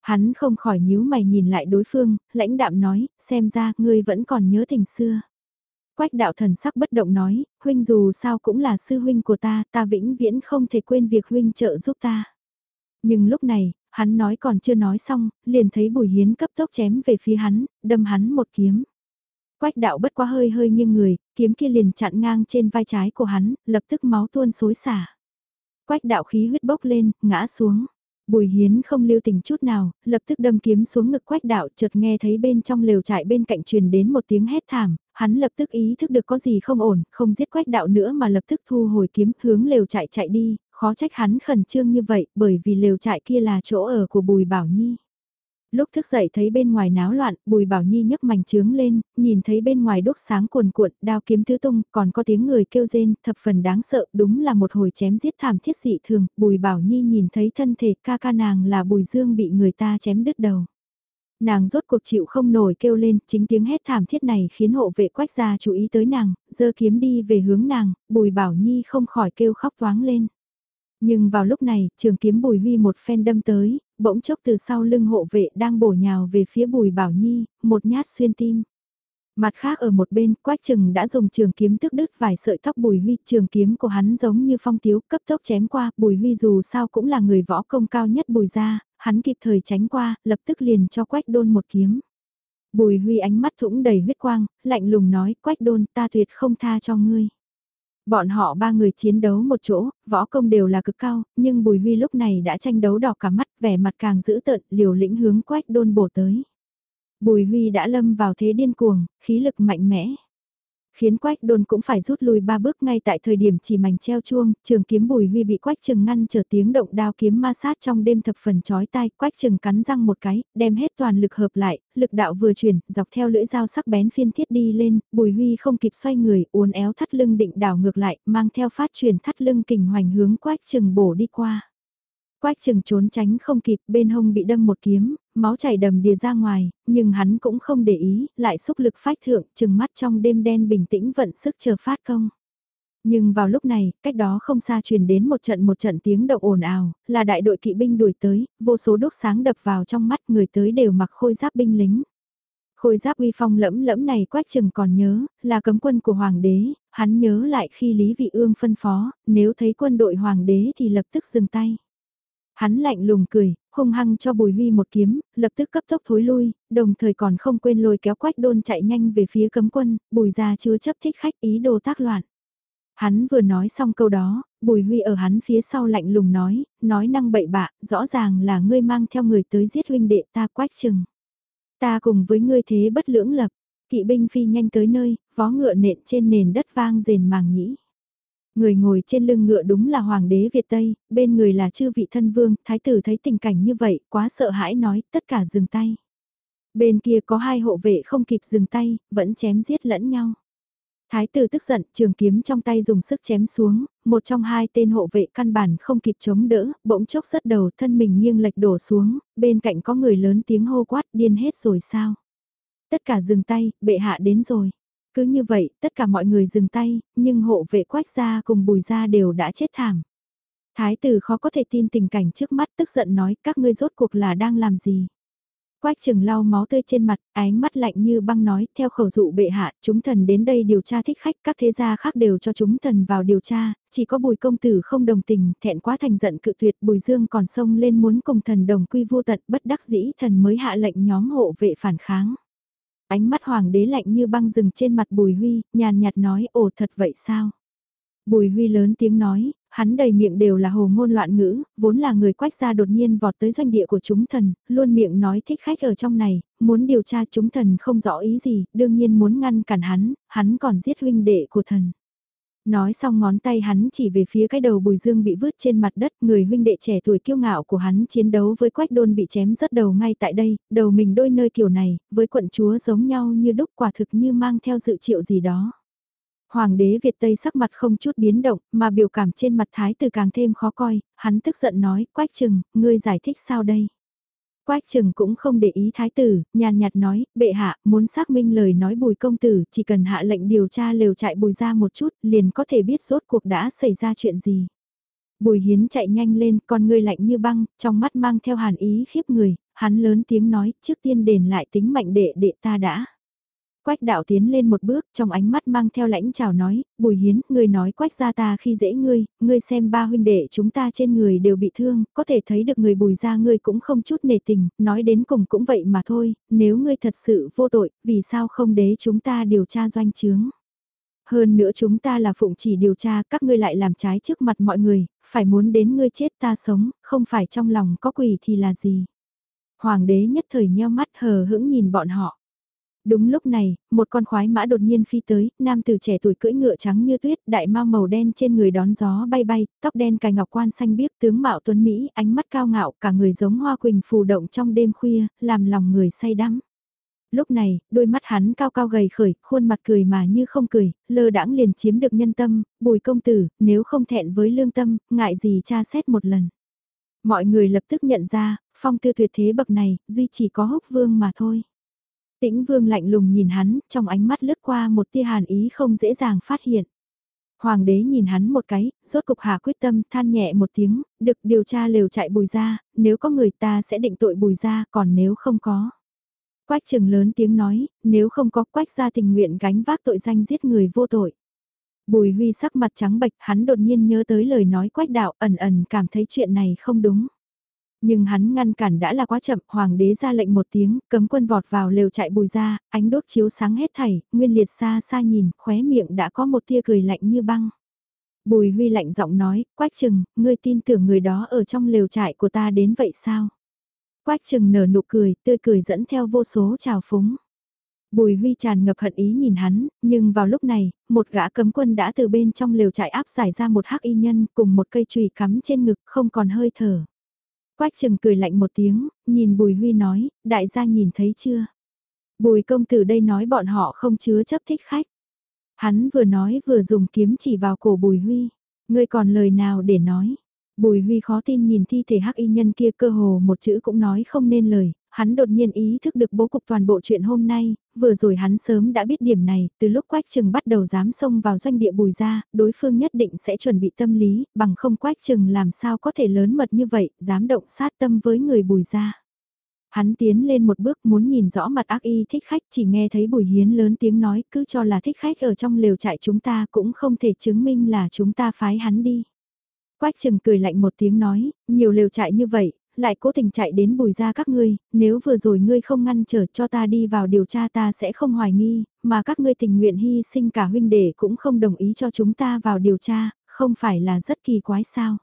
Hắn không khỏi nhíu mày nhìn lại đối phương, lãnh đạm nói, xem ra ngươi vẫn còn nhớ tình xưa. Quách đạo thần sắc bất động nói, huynh dù sao cũng là sư huynh của ta, ta vĩnh viễn không thể quên việc huynh trợ giúp ta. Nhưng lúc này, hắn nói còn chưa nói xong, liền thấy bùi hiến cấp tốc chém về phía hắn, đâm hắn một kiếm. Quách đạo bất quá hơi hơi nghiêng người, kiếm kia liền chặn ngang trên vai trái của hắn, lập tức máu tuôn xối xả. Quách đạo khí huyết bốc lên, ngã xuống. Bùi hiến không lưu tình chút nào, lập tức đâm kiếm xuống ngực quách đạo chợt nghe thấy bên trong lều trại bên cạnh truyền đến một tiếng hét thảm, hắn lập tức ý thức được có gì không ổn, không giết quách đạo nữa mà lập tức thu hồi kiếm hướng lều trại chạy đi, khó trách hắn khẩn trương như vậy bởi vì lều trại kia là chỗ ở của Bùi Bảo Nhi. Lúc thức dậy thấy bên ngoài náo loạn, Bùi Bảo Nhi nhấc mảnh trướng lên, nhìn thấy bên ngoài đốt sáng cuồn cuộn, đao kiếm tứ tung, còn có tiếng người kêu rên, thập phần đáng sợ, đúng là một hồi chém giết thảm thiết dị thường, Bùi Bảo Nhi nhìn thấy thân thể ca ca nàng là Bùi Dương bị người ta chém đứt đầu. Nàng rốt cuộc chịu không nổi kêu lên, chính tiếng hét thảm thiết này khiến hộ vệ quách gia chú ý tới nàng, giơ kiếm đi về hướng nàng, Bùi Bảo Nhi không khỏi kêu khóc toáng lên. Nhưng vào lúc này, trường kiếm bùi huy một phen đâm tới, bỗng chốc từ sau lưng hộ vệ đang bổ nhào về phía bùi bảo nhi, một nhát xuyên tim. Mặt khác ở một bên, Quách Trừng đã dùng trường kiếm tức đứt vài sợi tóc Bùi Huy, trường kiếm của hắn giống như phong tiếu, cấp tốc chém qua, Bùi Huy dù sao cũng là người võ công cao nhất Bùi gia, hắn kịp thời tránh qua, lập tức liền cho Quách Đôn một kiếm. Bùi Huy ánh mắt thũng đầy huyết quang, lạnh lùng nói, Quách Đôn, ta tuyệt không tha cho ngươi. Bọn họ ba người chiến đấu một chỗ, võ công đều là cực cao, nhưng Bùi Huy lúc này đã tranh đấu đỏ cả mắt, vẻ mặt càng dữ tợn, liều lĩnh hướng quách đôn bổ tới. Bùi Huy đã lâm vào thế điên cuồng, khí lực mạnh mẽ khiến quách đôn cũng phải rút lui ba bước ngay tại thời điểm chỉ mảnh treo chuông, trường kiếm bùi huy bị quách trừng ngăn trở tiếng động đao kiếm ma sát trong đêm thập phần chói tai, quách trừng cắn răng một cái, đem hết toàn lực hợp lại, lực đạo vừa chuyển, dọc theo lưỡi dao sắc bén phiên thiết đi lên, bùi huy không kịp xoay người, uốn éo thắt lưng định đảo ngược lại, mang theo phát truyền thắt lưng kình hoành hướng quách trừng bổ đi qua. Quách trừng trốn tránh không kịp, bên hông bị đâm một kiếm, máu chảy đầm đìa ra ngoài, nhưng hắn cũng không để ý, lại xúc lực phách thượng, chừng mắt trong đêm đen bình tĩnh vận sức chờ phát công. Nhưng vào lúc này, cách đó không xa truyền đến một trận một trận tiếng động ồn ào, là đại đội kỵ binh đuổi tới, vô số đốt sáng đập vào trong mắt người tới đều mặc khôi giáp binh lính. Khôi giáp uy phong lẫm lẫm này quách chừng còn nhớ, là cấm quân của hoàng đế, hắn nhớ lại khi Lý Vị Ương phân phó, nếu thấy quân đội hoàng đế thì lập tức dừng tay. Hắn lạnh lùng cười, hung hăng cho Bùi Huy một kiếm, lập tức cấp tốc thối lui, đồng thời còn không quên lôi kéo quách đôn chạy nhanh về phía cấm quân, Bùi ra chưa chấp thích khách ý đồ tác loạn. Hắn vừa nói xong câu đó, Bùi Huy ở hắn phía sau lạnh lùng nói, nói năng bậy bạ, rõ ràng là ngươi mang theo người tới giết huynh đệ ta quách chừng. Ta cùng với ngươi thế bất lưỡng lập, kỵ binh phi nhanh tới nơi, vó ngựa nện trên nền đất vang rền màng nhĩ. Người ngồi trên lưng ngựa đúng là hoàng đế Việt Tây, bên người là chư vị thân vương, thái tử thấy tình cảnh như vậy, quá sợ hãi nói, tất cả dừng tay. Bên kia có hai hộ vệ không kịp dừng tay, vẫn chém giết lẫn nhau. Thái tử tức giận, trường kiếm trong tay dùng sức chém xuống, một trong hai tên hộ vệ căn bản không kịp chống đỡ, bỗng chốc rớt đầu thân mình nghiêng lệch đổ xuống, bên cạnh có người lớn tiếng hô quát điên hết rồi sao. Tất cả dừng tay, bệ hạ đến rồi. Cứ như vậy, tất cả mọi người dừng tay, nhưng hộ vệ quách gia cùng bùi gia đều đã chết thảm. Thái tử khó có thể tin tình cảnh trước mắt tức giận nói các ngươi rốt cuộc là đang làm gì. Quách trừng lau máu tươi trên mặt, ánh mắt lạnh như băng nói, theo khẩu dụ bệ hạ, chúng thần đến đây điều tra thích khách, các thế gia khác đều cho chúng thần vào điều tra, chỉ có bùi công tử không đồng tình, thẹn quá thành giận cự tuyệt, bùi dương còn xông lên muốn cùng thần đồng quy vô tận, bất đắc dĩ thần mới hạ lệnh nhóm hộ vệ phản kháng. Ánh mắt hoàng đế lạnh như băng rừng trên mặt bùi huy, nhàn nhạt nói, ồ thật vậy sao? Bùi Huy lớn tiếng nói, hắn đầy miệng đều là hồ ngôn loạn ngữ, vốn là người quách gia đột nhiên vọt tới doanh địa của chúng thần, luôn miệng nói thích khách ở trong này, muốn điều tra chúng thần không rõ ý gì, đương nhiên muốn ngăn cản hắn, hắn còn giết huynh đệ của thần. Nói xong ngón tay hắn chỉ về phía cái đầu bùi dương bị vứt trên mặt đất, người huynh đệ trẻ tuổi kiêu ngạo của hắn chiến đấu với quách đôn bị chém rớt đầu ngay tại đây, đầu mình đôi nơi kiểu này, với quận chúa giống nhau như đúc quả thực như mang theo dự triệu gì đó. Hoàng đế Việt Tây sắc mặt không chút biến động, mà biểu cảm trên mặt thái tử càng thêm khó coi, hắn tức giận nói, Quách Trừng, ngươi giải thích sao đây? Quách Trừng cũng không để ý thái tử, nhàn nhạt nói, bệ hạ, muốn xác minh lời nói bùi công tử, chỉ cần hạ lệnh điều tra lều chạy bùi ra một chút, liền có thể biết rốt cuộc đã xảy ra chuyện gì. Bùi hiến chạy nhanh lên, con ngươi lạnh như băng, trong mắt mang theo hàn ý khiếp người, hắn lớn tiếng nói, trước tiên đền lại tính mạnh đệ đệ ta đã. Quách đạo tiến lên một bước, trong ánh mắt mang theo lãnh chào nói, bùi hiến, ngươi nói quách ra ta khi dễ ngươi, ngươi xem ba huynh đệ chúng ta trên người đều bị thương, có thể thấy được người bùi ra ngươi cũng không chút nề tình, nói đến cùng cũng vậy mà thôi, nếu ngươi thật sự vô tội, vì sao không đế chúng ta điều tra doanh chướng. Hơn nữa chúng ta là phụng chỉ điều tra, các ngươi lại làm trái trước mặt mọi người, phải muốn đến ngươi chết ta sống, không phải trong lòng có quỷ thì là gì. Hoàng đế nhất thời nheo mắt hờ hững nhìn bọn họ. Đúng lúc này, một con khoái mã đột nhiên phi tới, nam tử trẻ tuổi cưỡi ngựa trắng như tuyết, đại mao màu đen trên người đón gió bay bay, tóc đen cài ngọc quan xanh biếc tướng mạo tuấn Mỹ, ánh mắt cao ngạo, cả người giống hoa quỳnh phù động trong đêm khuya, làm lòng người say đắm. Lúc này, đôi mắt hắn cao cao gầy khởi, khuôn mặt cười mà như không cười, lơ đãng liền chiếm được nhân tâm, bùi công tử, nếu không thẹn với lương tâm, ngại gì cha xét một lần. Mọi người lập tức nhận ra, phong tư tuyệt thế bậc này, duy chỉ có húc vương mà thôi. Tĩnh vương lạnh lùng nhìn hắn, trong ánh mắt lướt qua một tia hàn ý không dễ dàng phát hiện. Hoàng đế nhìn hắn một cái, rốt cục hạ quyết tâm than nhẹ một tiếng, được điều tra lều chạy bùi ra, nếu có người ta sẽ định tội bùi ra, còn nếu không có. Quách trường lớn tiếng nói, nếu không có quách gia tình nguyện gánh vác tội danh giết người vô tội. Bùi huy sắc mặt trắng bệch, hắn đột nhiên nhớ tới lời nói quách đạo ẩn ẩn cảm thấy chuyện này không đúng. Nhưng hắn ngăn cản đã là quá chậm, hoàng đế ra lệnh một tiếng, cấm quân vọt vào lều chạy bùi ra, ánh đốt chiếu sáng hết thảy, nguyên liệt xa xa nhìn, khóe miệng đã có một tia cười lạnh như băng. Bùi huy lạnh giọng nói, quách chừng, ngươi tin tưởng người đó ở trong lều trại của ta đến vậy sao? Quách chừng nở nụ cười, tươi cười dẫn theo vô số trào phúng. Bùi Huy tràn ngập hận ý nhìn hắn, nhưng vào lúc này, một gã cấm quân đã từ bên trong lều trại áp giải ra một hắc y nhân cùng một cây chùy cắm trên ngực không còn hơi thở. Quách trừng cười lạnh một tiếng, nhìn Bùi Huy nói, đại gia nhìn thấy chưa? Bùi công tử đây nói bọn họ không chứa chấp thích khách. Hắn vừa nói vừa dùng kiếm chỉ vào cổ Bùi Huy. Ngươi còn lời nào để nói? Bùi Huy khó tin nhìn thi thể hắc y nhân kia cơ hồ một chữ cũng nói không nên lời, hắn đột nhiên ý thức được bố cục toàn bộ chuyện hôm nay, vừa rồi hắn sớm đã biết điểm này, từ lúc Quách Trừng bắt đầu dám xông vào doanh địa bùi ra, đối phương nhất định sẽ chuẩn bị tâm lý, bằng không Quách Trừng làm sao có thể lớn mật như vậy, dám động sát tâm với người bùi ra. Hắn tiến lên một bước muốn nhìn rõ mặt ác y thích khách chỉ nghe thấy bùi hiến lớn tiếng nói cứ cho là thích khách ở trong lều trại chúng ta cũng không thể chứng minh là chúng ta phái hắn đi. Quách trừng cười lạnh một tiếng nói, nhiều lều trại như vậy, lại cố tình chạy đến bùi ra các ngươi, nếu vừa rồi ngươi không ngăn trở cho ta đi vào điều tra ta sẽ không hoài nghi, mà các ngươi tình nguyện hy sinh cả huynh đệ cũng không đồng ý cho chúng ta vào điều tra, không phải là rất kỳ quái sao.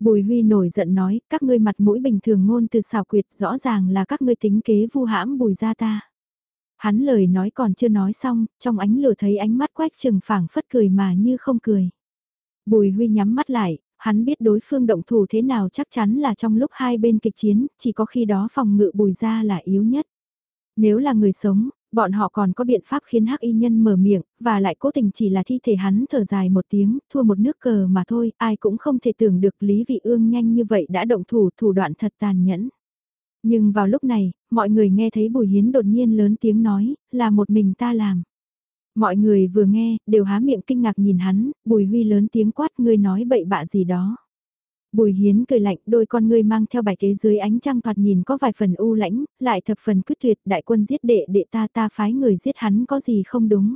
Bùi Huy nổi giận nói, các ngươi mặt mũi bình thường ngôn từ xào quyệt rõ ràng là các ngươi tính kế vu hãm bùi ra ta. Hắn lời nói còn chưa nói xong, trong ánh lửa thấy ánh mắt quách trừng phảng phất cười mà như không cười. Bùi Huy nhắm mắt lại, hắn biết đối phương động thủ thế nào chắc chắn là trong lúc hai bên kịch chiến, chỉ có khi đó phòng ngự bùi ra là yếu nhất. Nếu là người sống, bọn họ còn có biện pháp khiến hắc y nhân mở miệng, và lại cố tình chỉ là thi thể hắn thở dài một tiếng, thua một nước cờ mà thôi, ai cũng không thể tưởng được Lý Vị Ương nhanh như vậy đã động thủ thủ đoạn thật tàn nhẫn. Nhưng vào lúc này, mọi người nghe thấy Bùi Hiến đột nhiên lớn tiếng nói, là một mình ta làm. Mọi người vừa nghe, đều há miệng kinh ngạc nhìn hắn, Bùi Huy lớn tiếng quát ngươi nói bậy bạ gì đó. Bùi Hiến cười lạnh, đôi con ngươi mang theo bài kế dưới ánh trăng thoạt nhìn có vài phần u lãnh, lại thập phần quyết tuyệt, đại quân giết đệ đệ ta ta phái người giết hắn có gì không đúng.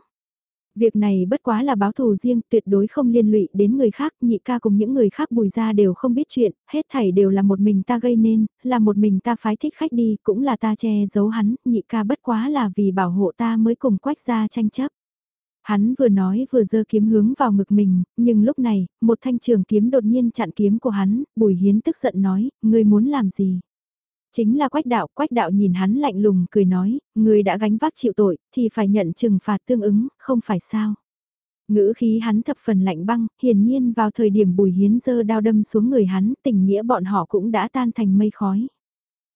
Việc này bất quá là báo thù riêng, tuyệt đối không liên lụy đến người khác, nhị ca cùng những người khác bùi ra đều không biết chuyện, hết thảy đều là một mình ta gây nên, là một mình ta phái thích khách đi, cũng là ta che giấu hắn, nhị ca bất quá là vì bảo hộ ta mới cùng quách ra tranh chấp. Hắn vừa nói vừa giơ kiếm hướng vào ngực mình, nhưng lúc này, một thanh trường kiếm đột nhiên chặn kiếm của hắn, Bùi Hiến tức giận nói, ngươi muốn làm gì? Chính là quách đạo, quách đạo nhìn hắn lạnh lùng cười nói, ngươi đã gánh vác chịu tội, thì phải nhận trừng phạt tương ứng, không phải sao? Ngữ khí hắn thập phần lạnh băng, hiển nhiên vào thời điểm Bùi Hiến giơ đao đâm xuống người hắn, tình nghĩa bọn họ cũng đã tan thành mây khói.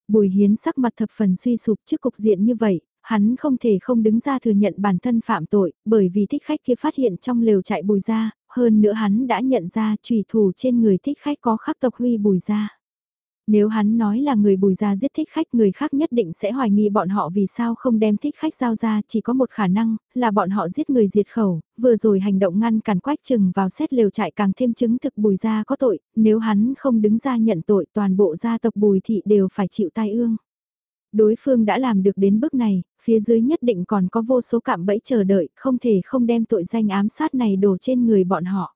Bùi Hiến sắc mặt thập phần suy sụp trước cục diện như vậy, hắn không thể không đứng ra thừa nhận bản thân phạm tội, bởi vì thích khách kia phát hiện trong lều chạy bùi ra, hơn nữa hắn đã nhận ra trùy thủ trên người thích khách có khắc tộc huy bùi ra. Nếu hắn nói là người bùi ra giết thích khách người khác nhất định sẽ hoài nghi bọn họ vì sao không đem thích khách giao ra chỉ có một khả năng là bọn họ giết người diệt khẩu, vừa rồi hành động ngăn cản quách chừng vào xét lều trại càng thêm chứng thực bùi ra có tội, nếu hắn không đứng ra nhận tội toàn bộ gia tộc bùi thị đều phải chịu tai ương đối phương đã làm được đến bước này, phía dưới nhất định còn có vô số cạm bẫy chờ đợi, không thể không đem tội danh ám sát này đổ trên người bọn họ.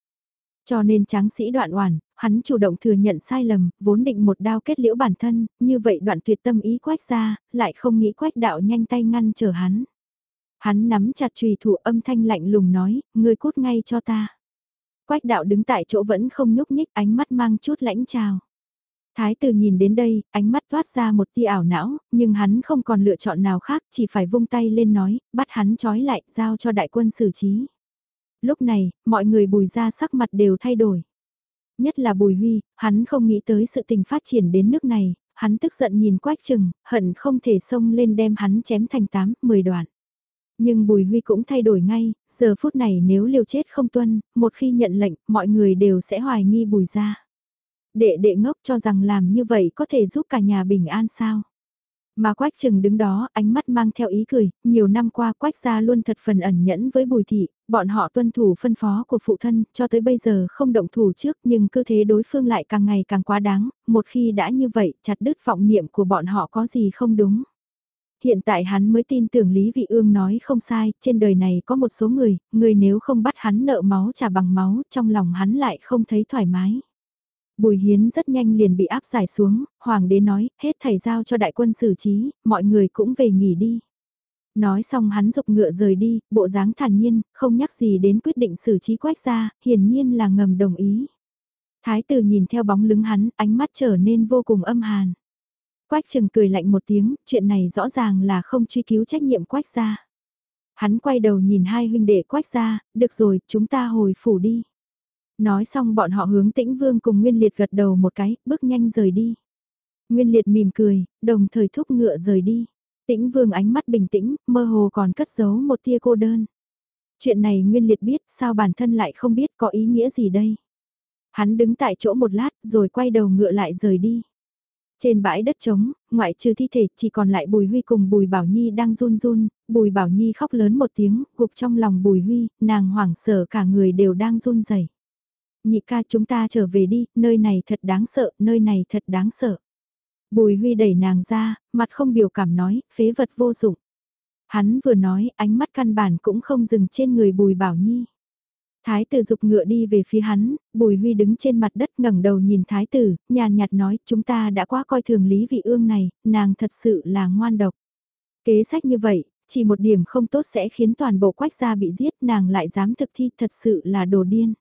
Cho nên tráng sĩ đoạn oản, hắn chủ động thừa nhận sai lầm, vốn định một đao kết liễu bản thân, như vậy đoạn tuyệt tâm ý quách ra, lại không nghĩ quách đạo nhanh tay ngăn trở hắn. Hắn nắm chặt trùy thủ âm thanh lạnh lùng nói, ngươi cút ngay cho ta. Quách đạo đứng tại chỗ vẫn không nhúc nhích ánh mắt mang chút lãnh trào. Thái tử nhìn đến đây, ánh mắt toát ra một tia ảo não, nhưng hắn không còn lựa chọn nào khác, chỉ phải vung tay lên nói, bắt hắn trói lại, giao cho đại quân xử trí. Lúc này, mọi người bùi ra sắc mặt đều thay đổi. Nhất là bùi huy, hắn không nghĩ tới sự tình phát triển đến nước này, hắn tức giận nhìn quách trừng, hận không thể xông lên đem hắn chém thành 8, 10 đoạn. Nhưng Bùi Huy cũng thay đổi ngay, giờ phút này nếu liều chết không tuân, một khi nhận lệnh, mọi người đều sẽ hoài nghi Bùi ra. Đệ đệ ngốc cho rằng làm như vậy có thể giúp cả nhà bình an sao. Mà Quách Trừng đứng đó, ánh mắt mang theo ý cười, nhiều năm qua Quách gia luôn thật phần ẩn nhẫn với Bùi Thị, bọn họ tuân thủ phân phó của phụ thân, cho tới bây giờ không động thủ trước nhưng cứ thế đối phương lại càng ngày càng quá đáng, một khi đã như vậy, chặt đứt vọng niệm của bọn họ có gì không đúng. Hiện tại hắn mới tin tưởng Lý Vị Ương nói không sai, trên đời này có một số người, người nếu không bắt hắn nợ máu trả bằng máu, trong lòng hắn lại không thấy thoải mái. Bùi Hiến rất nhanh liền bị áp giải xuống, Hoàng đế nói, hết thầy giao cho đại quân xử trí, mọi người cũng về nghỉ đi. Nói xong hắn dục ngựa rời đi, bộ dáng thản nhiên, không nhắc gì đến quyết định xử trí quách ra, hiển nhiên là ngầm đồng ý. Thái tử nhìn theo bóng lưng hắn, ánh mắt trở nên vô cùng âm hàn. Quách trừng cười lạnh một tiếng, chuyện này rõ ràng là không truy cứu trách nhiệm quách ra. Hắn quay đầu nhìn hai huynh đệ quách ra, được rồi, chúng ta hồi phủ đi. Nói xong bọn họ hướng tĩnh vương cùng Nguyên Liệt gật đầu một cái, bước nhanh rời đi. Nguyên Liệt mỉm cười, đồng thời thúc ngựa rời đi. Tĩnh vương ánh mắt bình tĩnh, mơ hồ còn cất giấu một tia cô đơn. Chuyện này Nguyên Liệt biết, sao bản thân lại không biết có ý nghĩa gì đây. Hắn đứng tại chỗ một lát, rồi quay đầu ngựa lại rời đi. Trên bãi đất trống, ngoại trừ thi thể chỉ còn lại Bùi Huy cùng Bùi Bảo Nhi đang run run, Bùi Bảo Nhi khóc lớn một tiếng, gục trong lòng Bùi Huy, nàng hoảng sợ cả người đều đang run rẩy. Nhị ca chúng ta trở về đi, nơi này thật đáng sợ, nơi này thật đáng sợ. Bùi Huy đẩy nàng ra, mặt không biểu cảm nói, phế vật vô dụng. Hắn vừa nói, ánh mắt căn bản cũng không dừng trên người Bùi Bảo Nhi. Thái tử dục ngựa đi về phía hắn, Bùi Huy đứng trên mặt đất ngẩng đầu nhìn Thái tử, nhàn nhạt nói, chúng ta đã quá coi thường Lý Vị Ương này, nàng thật sự là ngoan độc. Kế sách như vậy, chỉ một điểm không tốt sẽ khiến toàn bộ quách gia bị giết, nàng lại dám thực thi thật sự là đồ điên.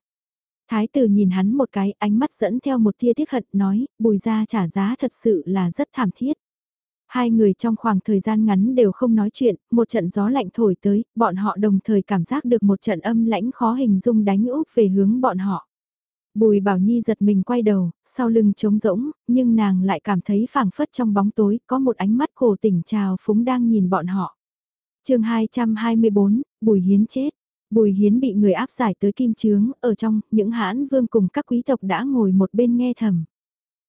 Thái tử nhìn hắn một cái, ánh mắt dẫn theo một tia tiếc hận, nói, bùi ra trả giá thật sự là rất thảm thiết. Hai người trong khoảng thời gian ngắn đều không nói chuyện, một trận gió lạnh thổi tới, bọn họ đồng thời cảm giác được một trận âm lãnh khó hình dung đánh úp về hướng bọn họ. Bùi Bảo Nhi giật mình quay đầu, sau lưng trống rỗng, nhưng nàng lại cảm thấy phảng phất trong bóng tối có một ánh mắt cổ tỉnh trào phúng đang nhìn bọn họ. chương 224, Bùi Hiến chết. Bùi Hiến bị người áp giải tới kim trướng, ở trong, những hãn vương cùng các quý tộc đã ngồi một bên nghe thầm.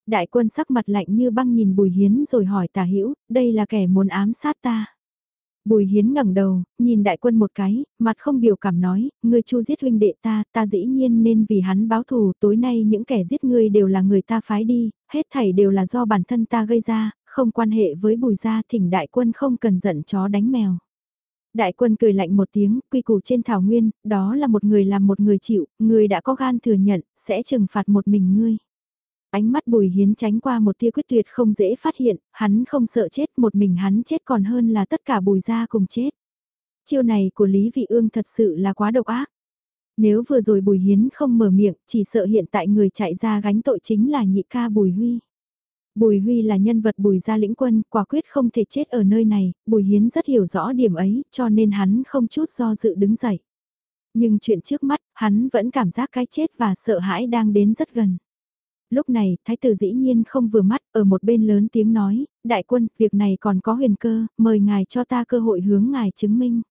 Đại quân sắc mặt lạnh như băng nhìn Bùi Hiến rồi hỏi tả hữu đây là kẻ muốn ám sát ta. Bùi Hiến ngẩng đầu, nhìn đại quân một cái, mặt không biểu cảm nói, ngươi chu giết huynh đệ ta, ta dĩ nhiên nên vì hắn báo thù, tối nay những kẻ giết ngươi đều là người ta phái đi, hết thảy đều là do bản thân ta gây ra, không quan hệ với bùi gia thỉnh đại quân không cần giận chó đánh mèo. Đại quân cười lạnh một tiếng, quy củ trên thảo nguyên, đó là một người làm một người chịu, người đã có gan thừa nhận, sẽ trừng phạt một mình ngươi. Ánh mắt bùi hiến tránh qua một tia quyết tuyệt không dễ phát hiện, hắn không sợ chết một mình hắn chết còn hơn là tất cả bùi gia cùng chết. Chiêu này của Lý Vị Ương thật sự là quá độc ác. Nếu vừa rồi bùi hiến không mở miệng, chỉ sợ hiện tại người chạy ra gánh tội chính là nhị ca bùi huy. Bùi Huy là nhân vật bùi gia lĩnh quân, quả quyết không thể chết ở nơi này, bùi hiến rất hiểu rõ điểm ấy, cho nên hắn không chút do dự đứng dậy. Nhưng chuyện trước mắt, hắn vẫn cảm giác cái chết và sợ hãi đang đến rất gần. Lúc này, thái tử dĩ nhiên không vừa mắt, ở một bên lớn tiếng nói, đại quân, việc này còn có huyền cơ, mời ngài cho ta cơ hội hướng ngài chứng minh.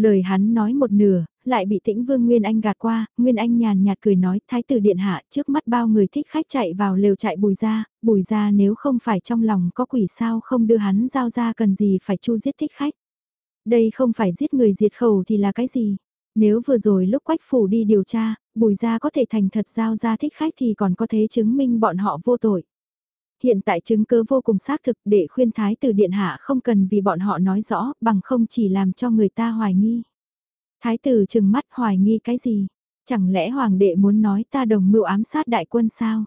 Lời hắn nói một nửa, lại bị tĩnh vương Nguyên Anh gạt qua, Nguyên Anh nhàn nhạt cười nói, thái tử điện hạ trước mắt bao người thích khách chạy vào lều chạy bùi ra, bùi ra nếu không phải trong lòng có quỷ sao không đưa hắn giao ra cần gì phải chu giết thích khách. Đây không phải giết người diệt khẩu thì là cái gì? Nếu vừa rồi lúc quách phủ đi điều tra, bùi ra có thể thành thật giao ra thích khách thì còn có thế chứng minh bọn họ vô tội. Hiện tại chứng cứ vô cùng xác thực để khuyên thái tử điện hạ không cần vì bọn họ nói rõ bằng không chỉ làm cho người ta hoài nghi. Thái tử chừng mắt hoài nghi cái gì? Chẳng lẽ hoàng đệ muốn nói ta đồng mưu ám sát đại quân sao?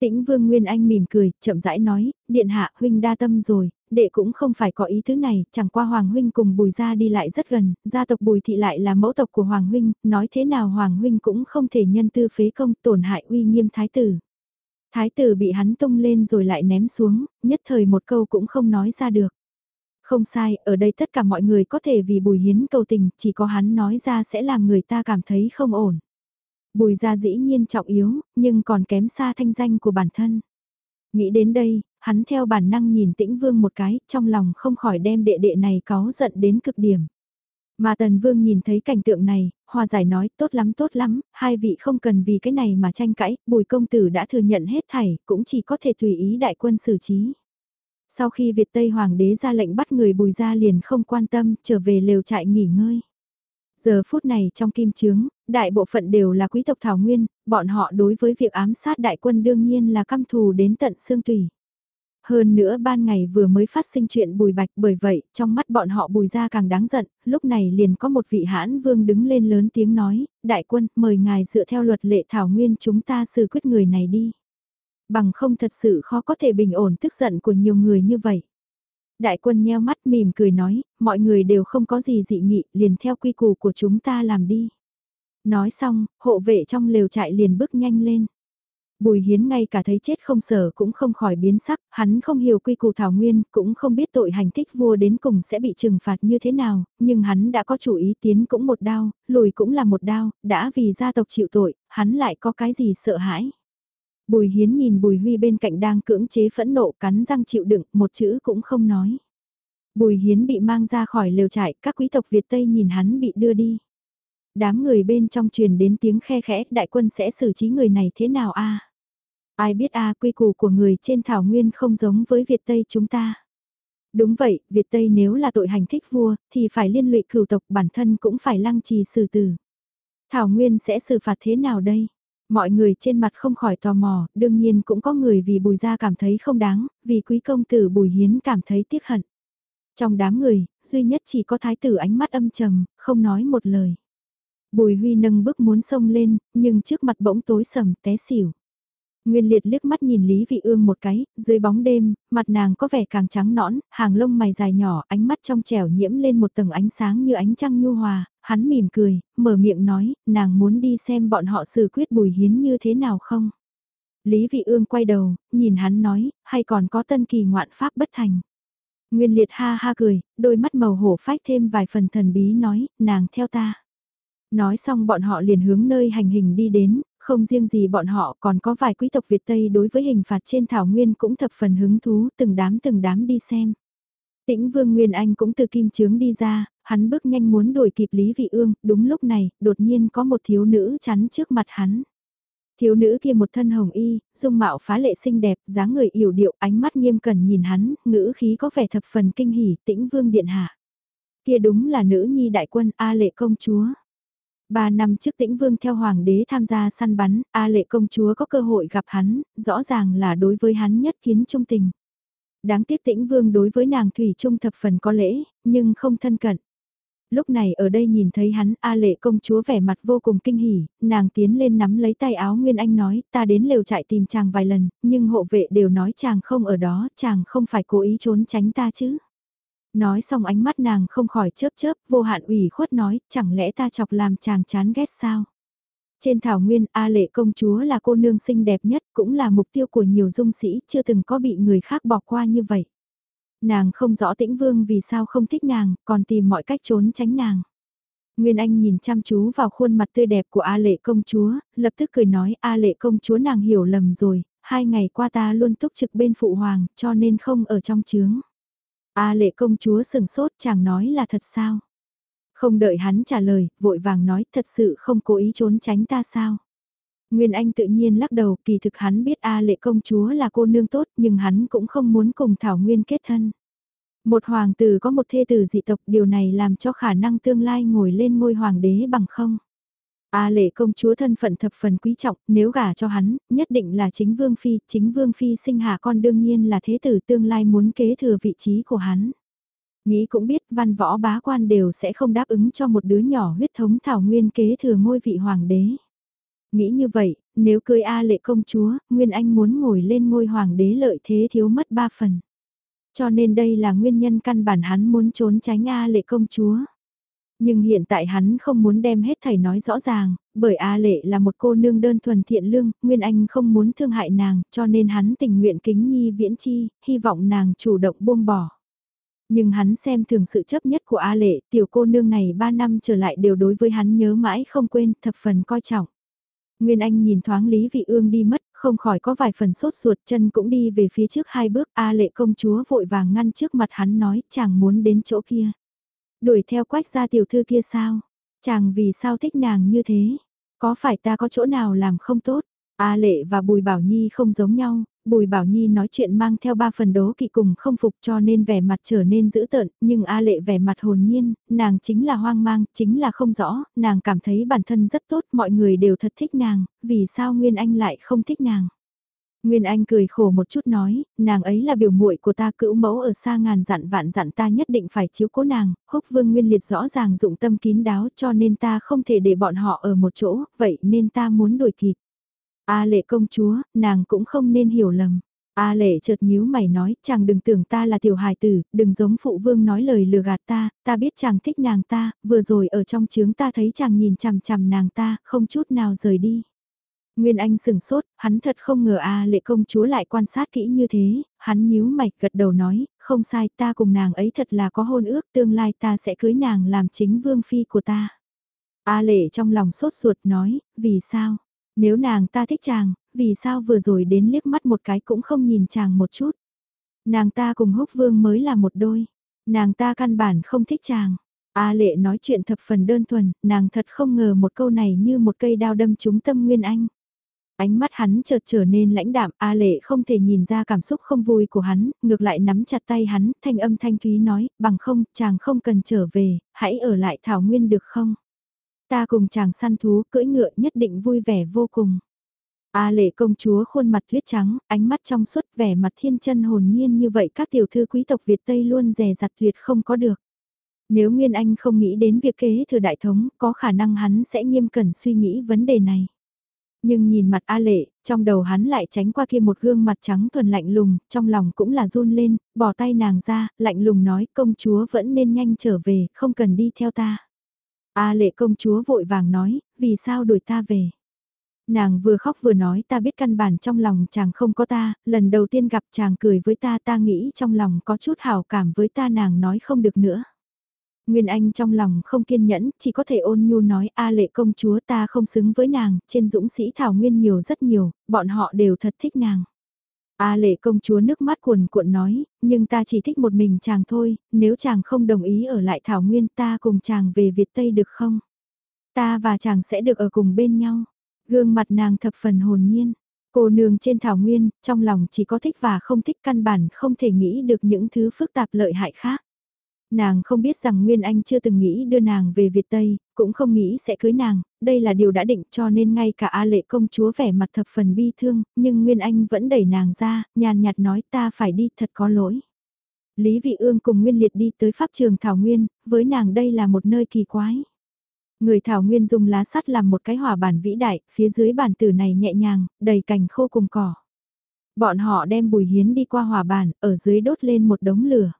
Tĩnh Vương Nguyên Anh mỉm cười, chậm rãi nói, điện hạ huynh đa tâm rồi, đệ cũng không phải có ý thứ này, chẳng qua Hoàng huynh cùng Bùi gia đi lại rất gần, gia tộc Bùi thị lại là mẫu tộc của Hoàng huynh, nói thế nào Hoàng huynh cũng không thể nhân tư phế công tổn hại uy nghiêm thái tử. Thái tử bị hắn tung lên rồi lại ném xuống, nhất thời một câu cũng không nói ra được. Không sai, ở đây tất cả mọi người có thể vì Bùi Hiến cầu tình, chỉ có hắn nói ra sẽ làm người ta cảm thấy không ổn. Bùi gia dĩ nhiên trọng yếu, nhưng còn kém xa thanh danh của bản thân. Nghĩ đến đây, hắn theo bản năng nhìn tĩnh vương một cái, trong lòng không khỏi đem đệ đệ này cáu giận đến cực điểm. Mà tần vương nhìn thấy cảnh tượng này, hòa giải nói tốt lắm tốt lắm, hai vị không cần vì cái này mà tranh cãi, bùi công tử đã thừa nhận hết thảy, cũng chỉ có thể tùy ý đại quân xử trí. Sau khi Việt Tây Hoàng đế ra lệnh bắt người bùi ra liền không quan tâm, trở về lều trại nghỉ ngơi. Giờ phút này trong kim chướng, đại bộ phận đều là quý tộc Thảo Nguyên, bọn họ đối với việc ám sát đại quân đương nhiên là căm thù đến tận xương tùy. Hơn nữa ban ngày vừa mới phát sinh chuyện bùi bạch bởi vậy, trong mắt bọn họ bùi ra càng đáng giận, lúc này liền có một vị hãn vương đứng lên lớn tiếng nói, đại quân, mời ngài dựa theo luật lệ Thảo Nguyên chúng ta xử quyết người này đi. Bằng không thật sự khó có thể bình ổn tức giận của nhiều người như vậy. Đại quân nheo mắt mỉm cười nói, mọi người đều không có gì dị nghị, liền theo quy củ của chúng ta làm đi. Nói xong, hộ vệ trong lều trại liền bước nhanh lên. Bùi hiến ngay cả thấy chết không sở cũng không khỏi biến sắc, hắn không hiểu quy củ thảo nguyên, cũng không biết tội hành thích vua đến cùng sẽ bị trừng phạt như thế nào, nhưng hắn đã có chủ ý tiến cũng một đao, lùi cũng là một đao, đã vì gia tộc chịu tội, hắn lại có cái gì sợ hãi. Bùi hiến nhìn bùi huy bên cạnh đang cưỡng chế phẫn nộ cắn răng chịu đựng, một chữ cũng không nói. Bùi hiến bị mang ra khỏi lều trại, các quý tộc Việt Tây nhìn hắn bị đưa đi. Đám người bên trong truyền đến tiếng khe khẽ, đại quân sẽ xử trí người này thế nào a? Ai biết a quy củ của người trên thảo nguyên không giống với Việt Tây chúng ta. Đúng vậy, Việt Tây nếu là tội hành thích vua, thì phải liên lụy cửu tộc bản thân cũng phải lăng trì xử tử. Thảo Nguyên sẽ xử phạt thế nào đây? Mọi người trên mặt không khỏi tò mò, đương nhiên cũng có người vì bùi gia cảm thấy không đáng, vì quý công tử bùi hiến cảm thấy tiếc hận. Trong đám người, duy nhất chỉ có thái tử ánh mắt âm trầm, không nói một lời. Bùi Huy nâng bước muốn xông lên, nhưng trước mặt bỗng tối sầm té xỉu. Nguyên liệt liếc mắt nhìn Lý Vị Ương một cái, dưới bóng đêm, mặt nàng có vẻ càng trắng nõn, hàng lông mày dài nhỏ, ánh mắt trong trẻo nhiễm lên một tầng ánh sáng như ánh trăng nhu hòa, hắn mỉm cười, mở miệng nói, nàng muốn đi xem bọn họ xử quyết bùi hiến như thế nào không? Lý Vị Ương quay đầu, nhìn hắn nói, hay còn có tân kỳ ngoạn pháp bất thành. Nguyên liệt ha ha cười, đôi mắt màu hổ phách thêm vài phần thần bí nói, nàng theo ta. Nói xong bọn họ liền hướng nơi hành hình đi đến, không riêng gì bọn họ còn có vài quý tộc Việt Tây đối với hình phạt trên thảo nguyên cũng thập phần hứng thú từng đám từng đám đi xem. Tĩnh Vương Nguyên Anh cũng từ kim trướng đi ra, hắn bước nhanh muốn đuổi kịp Lý Vị Ương, đúng lúc này, đột nhiên có một thiếu nữ chắn trước mặt hắn. Thiếu nữ kia một thân hồng y, dung mạo phá lệ xinh đẹp, dáng người yểu điệu, ánh mắt nghiêm cẩn nhìn hắn, ngữ khí có vẻ thập phần kinh hỉ, Tĩnh Vương điện hạ. Kia đúng là nữ nhi đại quân A Lệ công chúa. Ba năm trước tĩnh vương theo hoàng đế tham gia săn bắn, A lệ công chúa có cơ hội gặp hắn, rõ ràng là đối với hắn nhất kiến trung tình. Đáng tiếc tĩnh vương đối với nàng thủy trung thập phần có lễ, nhưng không thân cận. Lúc này ở đây nhìn thấy hắn A lệ công chúa vẻ mặt vô cùng kinh hỉ, nàng tiến lên nắm lấy tay áo Nguyên Anh nói ta đến lều trại tìm chàng vài lần, nhưng hộ vệ đều nói chàng không ở đó, chàng không phải cố ý trốn tránh ta chứ. Nói xong ánh mắt nàng không khỏi chớp chớp, vô hạn ủy khuất nói, chẳng lẽ ta chọc làm chàng chán ghét sao? Trên thảo nguyên, A lệ công chúa là cô nương xinh đẹp nhất, cũng là mục tiêu của nhiều dung sĩ, chưa từng có bị người khác bỏ qua như vậy. Nàng không rõ tĩnh vương vì sao không thích nàng, còn tìm mọi cách trốn tránh nàng. Nguyên Anh nhìn chăm chú vào khuôn mặt tươi đẹp của A lệ công chúa, lập tức cười nói A lệ công chúa nàng hiểu lầm rồi, hai ngày qua ta luôn túc trực bên phụ hoàng, cho nên không ở trong chướng. A lệ công chúa sừng sốt chàng nói là thật sao? Không đợi hắn trả lời, vội vàng nói thật sự không cố ý trốn tránh ta sao? Nguyên Anh tự nhiên lắc đầu, kỳ thực hắn biết A lệ công chúa là cô nương tốt nhưng hắn cũng không muốn cùng Thảo Nguyên kết thân. Một hoàng tử có một thê tử dị tộc điều này làm cho khả năng tương lai ngồi lên ngôi hoàng đế bằng không. A lệ công chúa thân phận thập phần quý trọng, nếu gả cho hắn, nhất định là chính vương phi, chính vương phi sinh hạ con đương nhiên là thế tử tương lai muốn kế thừa vị trí của hắn. Nghĩ cũng biết văn võ bá quan đều sẽ không đáp ứng cho một đứa nhỏ huyết thống thảo nguyên kế thừa ngôi vị hoàng đế. Nghĩ như vậy, nếu cưới A lệ công chúa, Nguyên Anh muốn ngồi lên ngôi hoàng đế lợi thế thiếu mất ba phần. Cho nên đây là nguyên nhân căn bản hắn muốn trốn tránh A lệ công chúa. Nhưng hiện tại hắn không muốn đem hết thầy nói rõ ràng, bởi A Lệ là một cô nương đơn thuần thiện lương, Nguyên Anh không muốn thương hại nàng, cho nên hắn tình nguyện kính nhi viễn chi, hy vọng nàng chủ động buông bỏ. Nhưng hắn xem thường sự chấp nhất của A Lệ, tiểu cô nương này 3 năm trở lại đều đối với hắn nhớ mãi không quên, thập phần coi trọng. Nguyên Anh nhìn thoáng Lý Vị Ương đi mất, không khỏi có vài phần sốt ruột chân cũng đi về phía trước hai bước A Lệ công chúa vội vàng ngăn trước mặt hắn nói chàng muốn đến chỗ kia. Đuổi theo quách gia tiểu thư kia sao? Chàng vì sao thích nàng như thế? Có phải ta có chỗ nào làm không tốt? A Lệ và Bùi Bảo Nhi không giống nhau, Bùi Bảo Nhi nói chuyện mang theo ba phần đố kỵ cùng không phục cho nên vẻ mặt trở nên dữ tợn, nhưng A Lệ vẻ mặt hồn nhiên, nàng chính là hoang mang, chính là không rõ, nàng cảm thấy bản thân rất tốt, mọi người đều thật thích nàng, vì sao Nguyên Anh lại không thích nàng. Nguyên Anh cười khổ một chút nói, nàng ấy là biểu muội của ta cữu mẫu ở xa ngàn dặn vạn dặn ta nhất định phải chiếu cố nàng, húc vương nguyên liệt rõ ràng dụng tâm kín đáo cho nên ta không thể để bọn họ ở một chỗ, vậy nên ta muốn đuổi kịp. A lệ công chúa, nàng cũng không nên hiểu lầm. A lệ chợt nhíu mày nói, chàng đừng tưởng ta là tiểu hài tử, đừng giống phụ vương nói lời lừa gạt ta, ta biết chàng thích nàng ta, vừa rồi ở trong chướng ta thấy chàng nhìn chằm chằm nàng ta, không chút nào rời đi. Nguyên Anh sừng sốt, hắn thật không ngờ a lệ công chúa lại quan sát kỹ như thế, hắn nhíu mày gật đầu nói, không sai ta cùng nàng ấy thật là có hôn ước tương lai ta sẽ cưới nàng làm chính vương phi của ta. A lệ trong lòng sốt ruột nói, vì sao? Nếu nàng ta thích chàng, vì sao vừa rồi đến liếc mắt một cái cũng không nhìn chàng một chút? Nàng ta cùng húc vương mới là một đôi. Nàng ta căn bản không thích chàng. A lệ nói chuyện thập phần đơn thuần, nàng thật không ngờ một câu này như một cây đao đâm trúng tâm Nguyên Anh. Ánh mắt hắn chợt trở nên lãnh đạm, A Lệ không thể nhìn ra cảm xúc không vui của hắn, ngược lại nắm chặt tay hắn, thanh âm thanh thúy nói, bằng không, chàng không cần trở về, hãy ở lại Thảo Nguyên được không? Ta cùng chàng săn thú cưỡi ngựa nhất định vui vẻ vô cùng. A lệ công chúa khuôn mặt tuyết trắng, ánh mắt trong suốt vẻ mặt thiên chân hồn nhiên như vậy các tiểu thư quý tộc Việt Tây luôn rè rặt tuyệt không có được. Nếu Nguyên Anh không nghĩ đến việc kế thừa đại thống, có khả năng hắn sẽ nghiêm cẩn suy nghĩ vấn đề này. Nhưng nhìn mặt A Lệ, trong đầu hắn lại tránh qua kia một gương mặt trắng thuần lạnh lùng, trong lòng cũng là run lên, bỏ tay nàng ra, lạnh lùng nói công chúa vẫn nên nhanh trở về, không cần đi theo ta. A Lệ công chúa vội vàng nói, vì sao đuổi ta về. Nàng vừa khóc vừa nói ta biết căn bản trong lòng chàng không có ta, lần đầu tiên gặp chàng cười với ta ta nghĩ trong lòng có chút hảo cảm với ta nàng nói không được nữa. Nguyên Anh trong lòng không kiên nhẫn, chỉ có thể ôn nhu nói A lệ công chúa ta không xứng với nàng, trên dũng sĩ Thảo Nguyên nhiều rất nhiều, bọn họ đều thật thích nàng. A lệ công chúa nước mắt cuồn cuộn nói, nhưng ta chỉ thích một mình chàng thôi, nếu chàng không đồng ý ở lại Thảo Nguyên ta cùng chàng về Việt Tây được không? Ta và chàng sẽ được ở cùng bên nhau. Gương mặt nàng thập phần hồn nhiên. Cô nương trên Thảo Nguyên, trong lòng chỉ có thích và không thích căn bản không thể nghĩ được những thứ phức tạp lợi hại khác. Nàng không biết rằng Nguyên Anh chưa từng nghĩ đưa nàng về Việt Tây, cũng không nghĩ sẽ cưới nàng, đây là điều đã định cho nên ngay cả A lệ công chúa vẻ mặt thập phần bi thương, nhưng Nguyên Anh vẫn đẩy nàng ra, nhàn nhạt nói ta phải đi thật có lỗi. Lý Vị Ương cùng Nguyên Liệt đi tới Pháp trường Thảo Nguyên, với nàng đây là một nơi kỳ quái. Người Thảo Nguyên dùng lá sắt làm một cái hỏa bản vĩ đại, phía dưới bản tử này nhẹ nhàng, đầy cành khô cùng cỏ. Bọn họ đem bùi hiến đi qua hỏa bản, ở dưới đốt lên một đống lửa.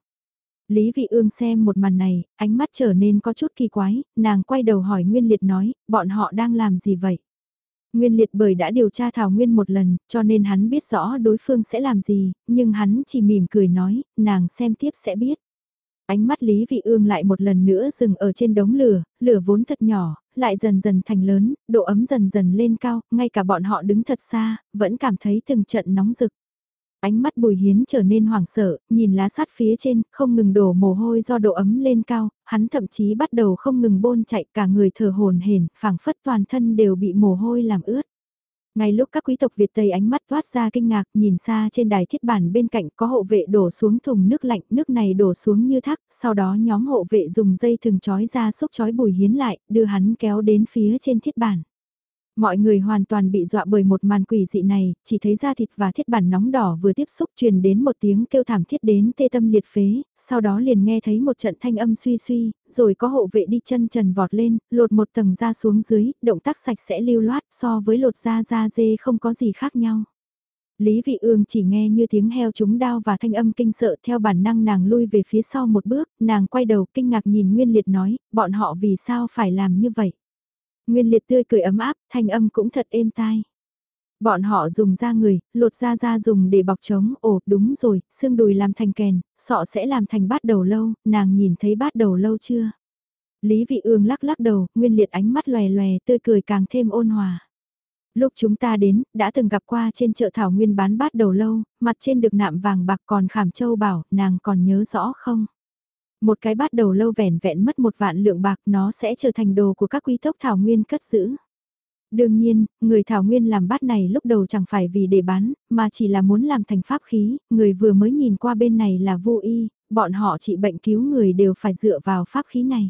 Lý Vị Ương xem một màn này, ánh mắt trở nên có chút kỳ quái, nàng quay đầu hỏi Nguyên Liệt nói, bọn họ đang làm gì vậy? Nguyên Liệt bởi đã điều tra Thảo Nguyên một lần, cho nên hắn biết rõ đối phương sẽ làm gì, nhưng hắn chỉ mỉm cười nói, nàng xem tiếp sẽ biết. Ánh mắt Lý Vị Ương lại một lần nữa dừng ở trên đống lửa, lửa vốn thật nhỏ, lại dần dần thành lớn, độ ấm dần dần lên cao, ngay cả bọn họ đứng thật xa, vẫn cảm thấy từng trận nóng rực. Ánh mắt bùi hiến trở nên hoảng sợ, nhìn lá sát phía trên, không ngừng đổ mồ hôi do độ ấm lên cao, hắn thậm chí bắt đầu không ngừng bôn chạy cả người thở hồn hển, phảng phất toàn thân đều bị mồ hôi làm ướt. Ngay lúc các quý tộc Việt Tây ánh mắt toát ra kinh ngạc nhìn xa trên đài thiết bản bên cạnh có hộ vệ đổ xuống thùng nước lạnh, nước này đổ xuống như thác, sau đó nhóm hộ vệ dùng dây thừng trói ra xúc trói bùi hiến lại, đưa hắn kéo đến phía trên thiết bản. Mọi người hoàn toàn bị dọa bởi một màn quỷ dị này, chỉ thấy da thịt và thiết bản nóng đỏ vừa tiếp xúc truyền đến một tiếng kêu thảm thiết đến tê tâm liệt phế, sau đó liền nghe thấy một trận thanh âm suy suy, rồi có hộ vệ đi chân trần vọt lên, lột một tầng da xuống dưới, động tác sạch sẽ lưu loát so với lột da da dê không có gì khác nhau. Lý Vị Ương chỉ nghe như tiếng heo trúng đao và thanh âm kinh sợ theo bản năng nàng lui về phía sau một bước, nàng quay đầu kinh ngạc nhìn Nguyên Liệt nói, bọn họ vì sao phải làm như vậy. Nguyên liệt tươi cười ấm áp, thanh âm cũng thật êm tai. Bọn họ dùng da người, lột da da dùng để bọc trống, ồ đúng rồi, xương đùi làm thành kèn, sọ sẽ làm thành bát đầu lâu, nàng nhìn thấy bát đầu lâu chưa? Lý vị ương lắc lắc đầu, nguyên liệt ánh mắt lòe lòe, tươi cười càng thêm ôn hòa. Lúc chúng ta đến, đã từng gặp qua trên chợ thảo nguyên bán bát đầu lâu, mặt trên được nạm vàng bạc còn khảm châu bảo, nàng còn nhớ rõ không? Một cái bát đầu lâu vẻn vẹn mất một vạn lượng bạc nó sẽ trở thành đồ của các quý tộc thảo nguyên cất giữ. Đương nhiên, người thảo nguyên làm bát này lúc đầu chẳng phải vì để bán, mà chỉ là muốn làm thành pháp khí, người vừa mới nhìn qua bên này là vô y, bọn họ trị bệnh cứu người đều phải dựa vào pháp khí này.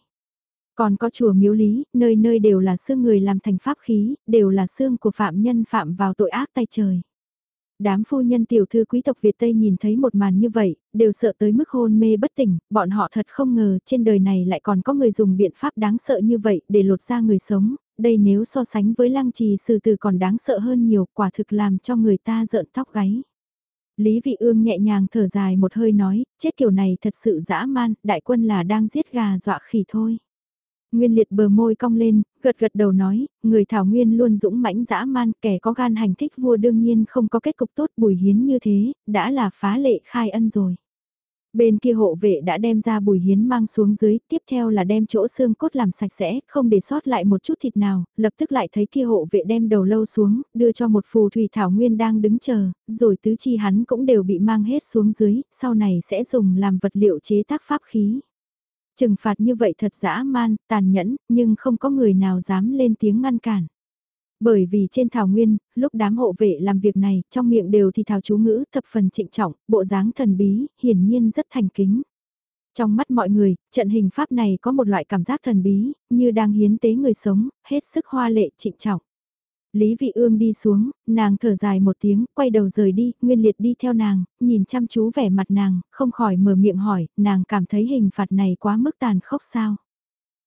Còn có chùa miếu lý, nơi nơi đều là xương người làm thành pháp khí, đều là xương của phạm nhân phạm vào tội ác tay trời. Đám phu nhân tiểu thư quý tộc Việt Tây nhìn thấy một màn như vậy, đều sợ tới mức hôn mê bất tỉnh, bọn họ thật không ngờ trên đời này lại còn có người dùng biện pháp đáng sợ như vậy để lột ra người sống, đây nếu so sánh với lăng trì sư tử còn đáng sợ hơn nhiều, quả thực làm cho người ta rợn tóc gáy. Lý Vị Ương nhẹ nhàng thở dài một hơi nói, chết kiểu này thật sự dã man, đại quân là đang giết gà dọa khỉ thôi. Nguyên liệt bờ môi cong lên, gật gật đầu nói, người Thảo Nguyên luôn dũng mãnh dã man, kẻ có gan hành thích vua đương nhiên không có kết cục tốt bùi hiến như thế, đã là phá lệ khai ân rồi. Bên kia hộ vệ đã đem ra bùi hiến mang xuống dưới, tiếp theo là đem chỗ xương cốt làm sạch sẽ, không để sót lại một chút thịt nào, lập tức lại thấy kia hộ vệ đem đầu lâu xuống, đưa cho một phù thủy thảo nguyên đang đứng chờ, rồi tứ chi hắn cũng đều bị mang hết xuống dưới, sau này sẽ dùng làm vật liệu chế tác pháp khí. Trừng phạt như vậy thật dã man, tàn nhẫn, nhưng không có người nào dám lên tiếng ngăn cản. Bởi vì trên thảo nguyên, lúc đám hộ vệ làm việc này, trong miệng đều thì thảo chú ngữ thập phần trịnh trọng, bộ dáng thần bí, hiển nhiên rất thành kính. Trong mắt mọi người, trận hình pháp này có một loại cảm giác thần bí, như đang hiến tế người sống, hết sức hoa lệ trịnh trọng. Lý Vị Ương đi xuống, nàng thở dài một tiếng, quay đầu rời đi, Nguyên Liệt đi theo nàng, nhìn chăm chú vẻ mặt nàng, không khỏi mở miệng hỏi, nàng cảm thấy hình phạt này quá mức tàn khốc sao?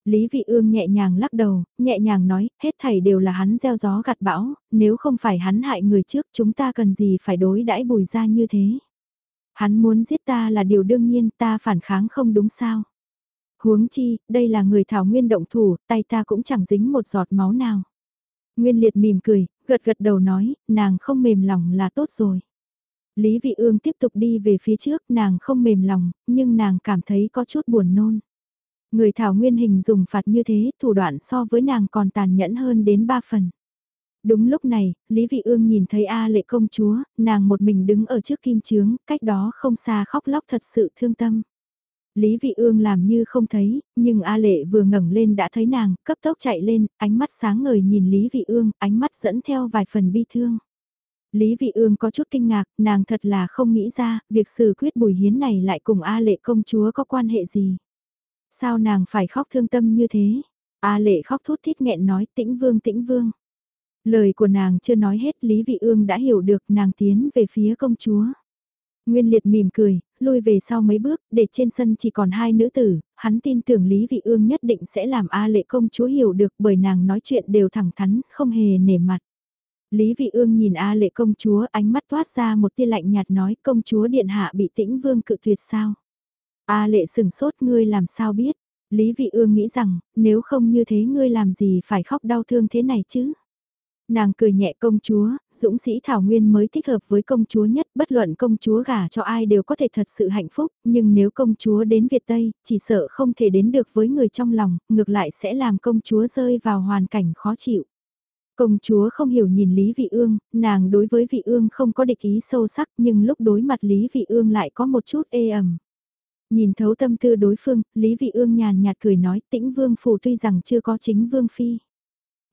Lý Vị Ương nhẹ nhàng lắc đầu, nhẹ nhàng nói, hết thảy đều là hắn gieo gió gặt bão, nếu không phải hắn hại người trước chúng ta cần gì phải đối đãi bùi ra như thế. Hắn muốn giết ta là điều đương nhiên ta phản kháng không đúng sao. Huống chi, đây là người thảo nguyên động thủ, tay ta cũng chẳng dính một giọt máu nào. Nguyên liệt mỉm cười, gật gật đầu nói, nàng không mềm lòng là tốt rồi. Lý Vị Ương tiếp tục đi về phía trước, nàng không mềm lòng, nhưng nàng cảm thấy có chút buồn nôn. Người Thảo Nguyên hình dùng phạt như thế, thủ đoạn so với nàng còn tàn nhẫn hơn đến ba phần. Đúng lúc này, Lý Vị Ương nhìn thấy A lệ công chúa, nàng một mình đứng ở trước kim chướng, cách đó không xa khóc lóc thật sự thương tâm. Lý Vị Ương làm như không thấy, nhưng A Lệ vừa ngẩng lên đã thấy nàng, cấp tốc chạy lên, ánh mắt sáng ngời nhìn Lý Vị Ương, ánh mắt dẫn theo vài phần bi thương. Lý Vị Ương có chút kinh ngạc, nàng thật là không nghĩ ra, việc xử quyết bùi hiến này lại cùng A Lệ công chúa có quan hệ gì. Sao nàng phải khóc thương tâm như thế? A Lệ khóc thút thít nghẹn nói tĩnh vương tĩnh vương. Lời của nàng chưa nói hết Lý Vị Ương đã hiểu được nàng tiến về phía công chúa. Nguyên liệt mỉm cười, lui về sau mấy bước, để trên sân chỉ còn hai nữ tử, hắn tin tưởng Lý Vị Ương nhất định sẽ làm A lệ công chúa hiểu được bởi nàng nói chuyện đều thẳng thắn, không hề nể mặt. Lý Vị Ương nhìn A lệ công chúa ánh mắt toát ra một tia lạnh nhạt nói công chúa điện hạ bị tĩnh vương cự tuyệt sao. A lệ sừng sốt ngươi làm sao biết. Lý Vị Ương nghĩ rằng nếu không như thế ngươi làm gì phải khóc đau thương thế này chứ. Nàng cười nhẹ công chúa, dũng sĩ Thảo Nguyên mới thích hợp với công chúa nhất, bất luận công chúa gả cho ai đều có thể thật sự hạnh phúc, nhưng nếu công chúa đến Việt Tây, chỉ sợ không thể đến được với người trong lòng, ngược lại sẽ làm công chúa rơi vào hoàn cảnh khó chịu. Công chúa không hiểu nhìn Lý Vị Ương, nàng đối với Vị Ương không có địch ý sâu sắc nhưng lúc đối mặt Lý Vị Ương lại có một chút ê ẩm. Nhìn thấu tâm tư đối phương, Lý Vị Ương nhàn nhạt cười nói tĩnh vương phủ tuy rằng chưa có chính vương phi.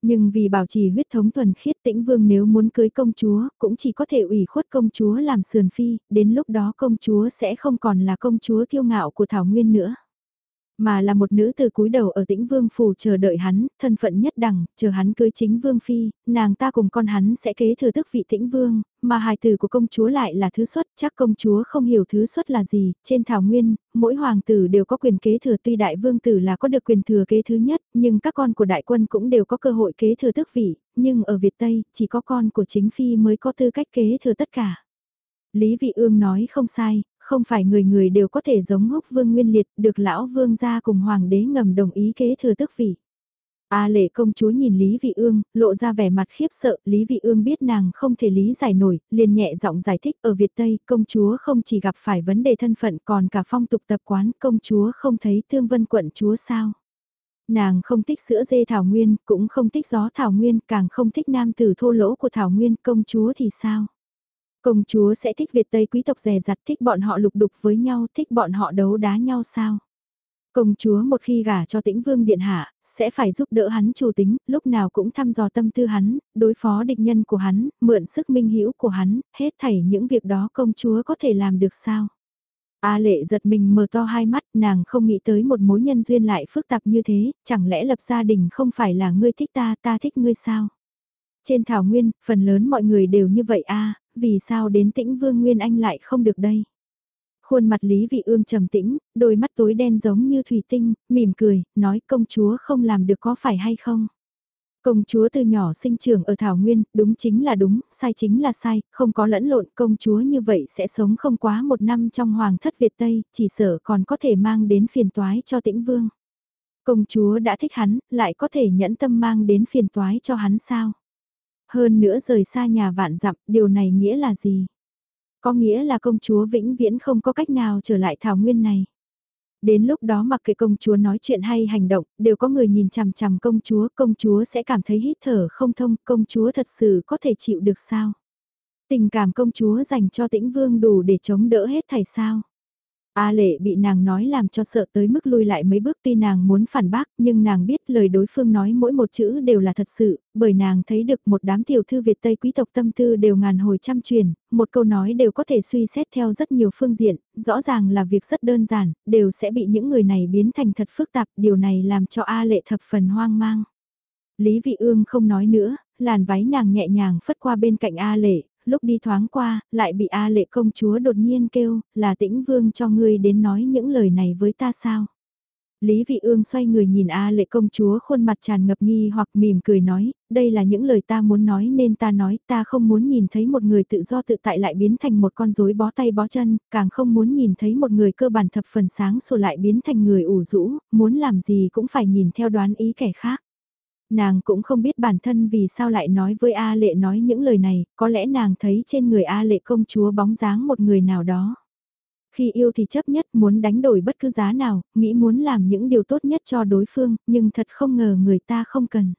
Nhưng vì bảo trì huyết thống thuần khiết tĩnh vương nếu muốn cưới công chúa, cũng chỉ có thể ủy khuất công chúa làm sườn phi, đến lúc đó công chúa sẽ không còn là công chúa kiêu ngạo của Thảo Nguyên nữa. Mà là một nữ từ cúi đầu ở tĩnh vương phủ chờ đợi hắn, thân phận nhất đẳng, chờ hắn cưới chính vương phi, nàng ta cùng con hắn sẽ kế thừa tức vị tĩnh vương, mà hài tử của công chúa lại là thứ xuất, chắc công chúa không hiểu thứ xuất là gì, trên thảo nguyên, mỗi hoàng tử đều có quyền kế thừa tuy đại vương tử là có được quyền thừa kế thứ nhất, nhưng các con của đại quân cũng đều có cơ hội kế thừa tước vị, nhưng ở Việt Tây, chỉ có con của chính phi mới có tư cách kế thừa tất cả. Lý Vị Ương nói không sai, không phải người người đều có thể giống húc vương nguyên liệt được lão vương gia cùng hoàng đế ngầm đồng ý kế thừa tước vị. A lệ công chúa nhìn Lý Vị Ương, lộ ra vẻ mặt khiếp sợ, Lý Vị Ương biết nàng không thể lý giải nổi, liền nhẹ giọng giải thích ở Việt Tây, công chúa không chỉ gặp phải vấn đề thân phận còn cả phong tục tập quán, công chúa không thấy thương vân quận chúa sao. Nàng không thích sữa dê thảo nguyên, cũng không thích gió thảo nguyên, càng không thích nam tử thô lỗ của thảo nguyên, công chúa thì sao? Công chúa sẽ thích Việt Tây quý tộc rè rặt thích bọn họ lục đục với nhau, thích bọn họ đấu đá nhau sao? Công chúa một khi gả cho tĩnh vương điện hạ, sẽ phải giúp đỡ hắn chủ tính, lúc nào cũng thăm dò tâm tư hắn, đối phó địch nhân của hắn, mượn sức minh hữu của hắn, hết thảy những việc đó công chúa có thể làm được sao? A lệ giật mình mở to hai mắt, nàng không nghĩ tới một mối nhân duyên lại phức tạp như thế, chẳng lẽ lập gia đình không phải là ngươi thích ta, ta thích ngươi sao? Trên thảo nguyên, phần lớn mọi người đều như vậy a vì sao đến tĩnh vương nguyên anh lại không được đây? Khuôn mặt Lý Vị Ương trầm tĩnh, đôi mắt tối đen giống như thủy tinh, mỉm cười, nói công chúa không làm được có phải hay không? Công chúa từ nhỏ sinh trưởng ở Thảo Nguyên, đúng chính là đúng, sai chính là sai, không có lẫn lộn, công chúa như vậy sẽ sống không quá một năm trong hoàng thất Việt Tây, chỉ sợ còn có thể mang đến phiền toái cho tĩnh vương. Công chúa đã thích hắn, lại có thể nhẫn tâm mang đến phiền toái cho hắn sao? Hơn nữa rời xa nhà vạn dặm, điều này nghĩa là gì? Có nghĩa là công chúa vĩnh viễn không có cách nào trở lại thảo nguyên này. Đến lúc đó mặc kệ công chúa nói chuyện hay hành động, đều có người nhìn chằm chằm công chúa, công chúa sẽ cảm thấy hít thở không thông, công chúa thật sự có thể chịu được sao? Tình cảm công chúa dành cho tĩnh vương đủ để chống đỡ hết thảy sao? A lệ bị nàng nói làm cho sợ tới mức lui lại mấy bước tuy nàng muốn phản bác nhưng nàng biết lời đối phương nói mỗi một chữ đều là thật sự, bởi nàng thấy được một đám tiểu thư Việt Tây quý tộc tâm tư đều ngàn hồi trăm truyền, một câu nói đều có thể suy xét theo rất nhiều phương diện, rõ ràng là việc rất đơn giản, đều sẽ bị những người này biến thành thật phức tạp, điều này làm cho A lệ thập phần hoang mang. Lý Vị Ương không nói nữa, làn váy nàng nhẹ nhàng phất qua bên cạnh A lệ, lúc đi thoáng qua, lại bị A lệ công chúa đột nhiên kêu, là tĩnh vương cho ngươi đến nói những lời này với ta sao? Lý Vị Ương xoay người nhìn A lệ công chúa khuôn mặt tràn ngập nghi hoặc mỉm cười nói, đây là những lời ta muốn nói nên ta nói ta không muốn nhìn thấy một người tự do tự tại lại biến thành một con rối bó tay bó chân, càng không muốn nhìn thấy một người cơ bản thập phần sáng sủa lại biến thành người ủ rũ, muốn làm gì cũng phải nhìn theo đoán ý kẻ khác nàng cũng không biết bản thân vì sao lại nói với A Lệ nói những lời này, có lẽ nàng thấy trên người A Lệ công chúa bóng dáng một người nào đó. Khi yêu thì chấp nhất muốn đánh đổi bất cứ giá nào, nghĩ muốn làm những điều tốt nhất cho đối phương, nhưng thật không ngờ người ta không cần.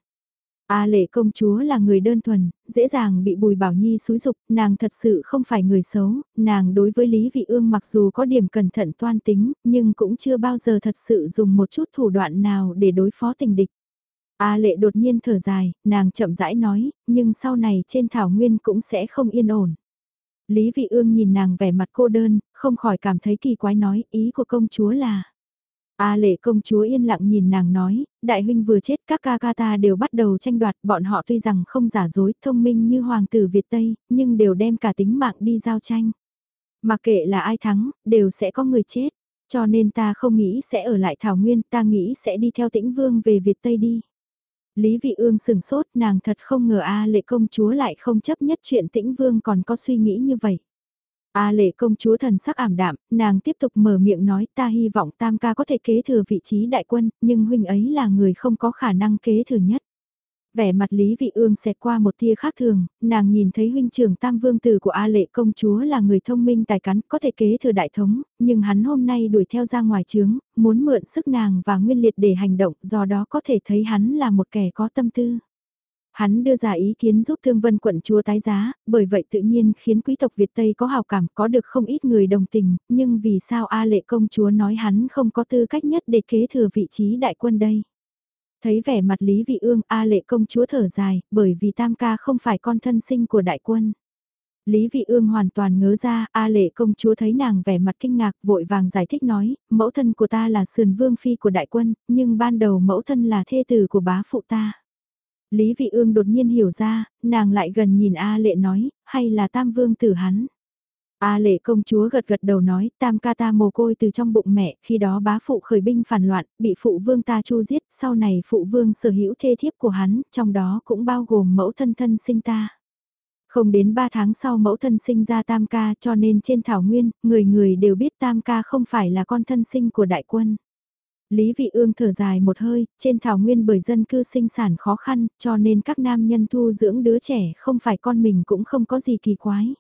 A lệ công chúa là người đơn thuần, dễ dàng bị bùi bảo nhi xúi dục, nàng thật sự không phải người xấu, nàng đối với Lý Vị Ương mặc dù có điểm cẩn thận toan tính, nhưng cũng chưa bao giờ thật sự dùng một chút thủ đoạn nào để đối phó tình địch. A lệ đột nhiên thở dài, nàng chậm rãi nói, nhưng sau này trên thảo nguyên cũng sẽ không yên ổn. Lý Vị Ương nhìn nàng vẻ mặt cô đơn, không khỏi cảm thấy kỳ quái nói, ý của công chúa là... A lệ công chúa yên lặng nhìn nàng nói, đại huynh vừa chết các ca ca ta đều bắt đầu tranh đoạt, bọn họ tuy rằng không giả dối, thông minh như hoàng tử Việt Tây, nhưng đều đem cả tính mạng đi giao tranh. Mà kệ là ai thắng, đều sẽ có người chết, cho nên ta không nghĩ sẽ ở lại Thảo Nguyên, ta nghĩ sẽ đi theo tĩnh vương về Việt Tây đi. Lý Vị Ương sừng sốt, nàng thật không ngờ A lệ công chúa lại không chấp nhất chuyện tĩnh vương còn có suy nghĩ như vậy. A lệ công chúa thần sắc ảm đạm, nàng tiếp tục mở miệng nói ta hy vọng tam ca có thể kế thừa vị trí đại quân, nhưng huynh ấy là người không có khả năng kế thừa nhất. Vẻ mặt Lý Vị Ương xẹt qua một tia khác thường, nàng nhìn thấy huynh trưởng tam vương tử của A lệ công chúa là người thông minh tài cán có thể kế thừa đại thống, nhưng hắn hôm nay đuổi theo ra ngoài trướng, muốn mượn sức nàng và nguyên liệt để hành động, do đó có thể thấy hắn là một kẻ có tâm tư. Hắn đưa ra ý kiến giúp Thương Vân quận chúa tái giá, bởi vậy tự nhiên khiến quý tộc Việt Tây có hào cảm có được không ít người đồng tình, nhưng vì sao A lệ công chúa nói hắn không có tư cách nhất để kế thừa vị trí đại quân đây? Thấy vẻ mặt Lý Vị Ương A lệ công chúa thở dài, bởi vì Tam ca không phải con thân sinh của đại quân. Lý Vị Ương hoàn toàn ngớ ra, A lệ công chúa thấy nàng vẻ mặt kinh ngạc vội vàng giải thích nói, mẫu thân của ta là sườn vương phi của đại quân, nhưng ban đầu mẫu thân là thê tử của bá phụ ta. Lý Vị Ương đột nhiên hiểu ra, nàng lại gần nhìn A Lệ nói, hay là tam vương tử hắn. A Lệ công chúa gật gật đầu nói, tam ca ta mồ côi từ trong bụng mẹ, khi đó bá phụ khởi binh phản loạn, bị phụ vương ta chu giết, sau này phụ vương sở hữu thê thiếp của hắn, trong đó cũng bao gồm mẫu thân thân sinh ta. Không đến 3 tháng sau mẫu thân sinh ra tam ca cho nên trên thảo nguyên, người người đều biết tam ca không phải là con thân sinh của đại quân. Lý Vị Ương thở dài một hơi, trên thảo nguyên bởi dân cư sinh sản khó khăn, cho nên các nam nhân thu dưỡng đứa trẻ không phải con mình cũng không có gì kỳ quái.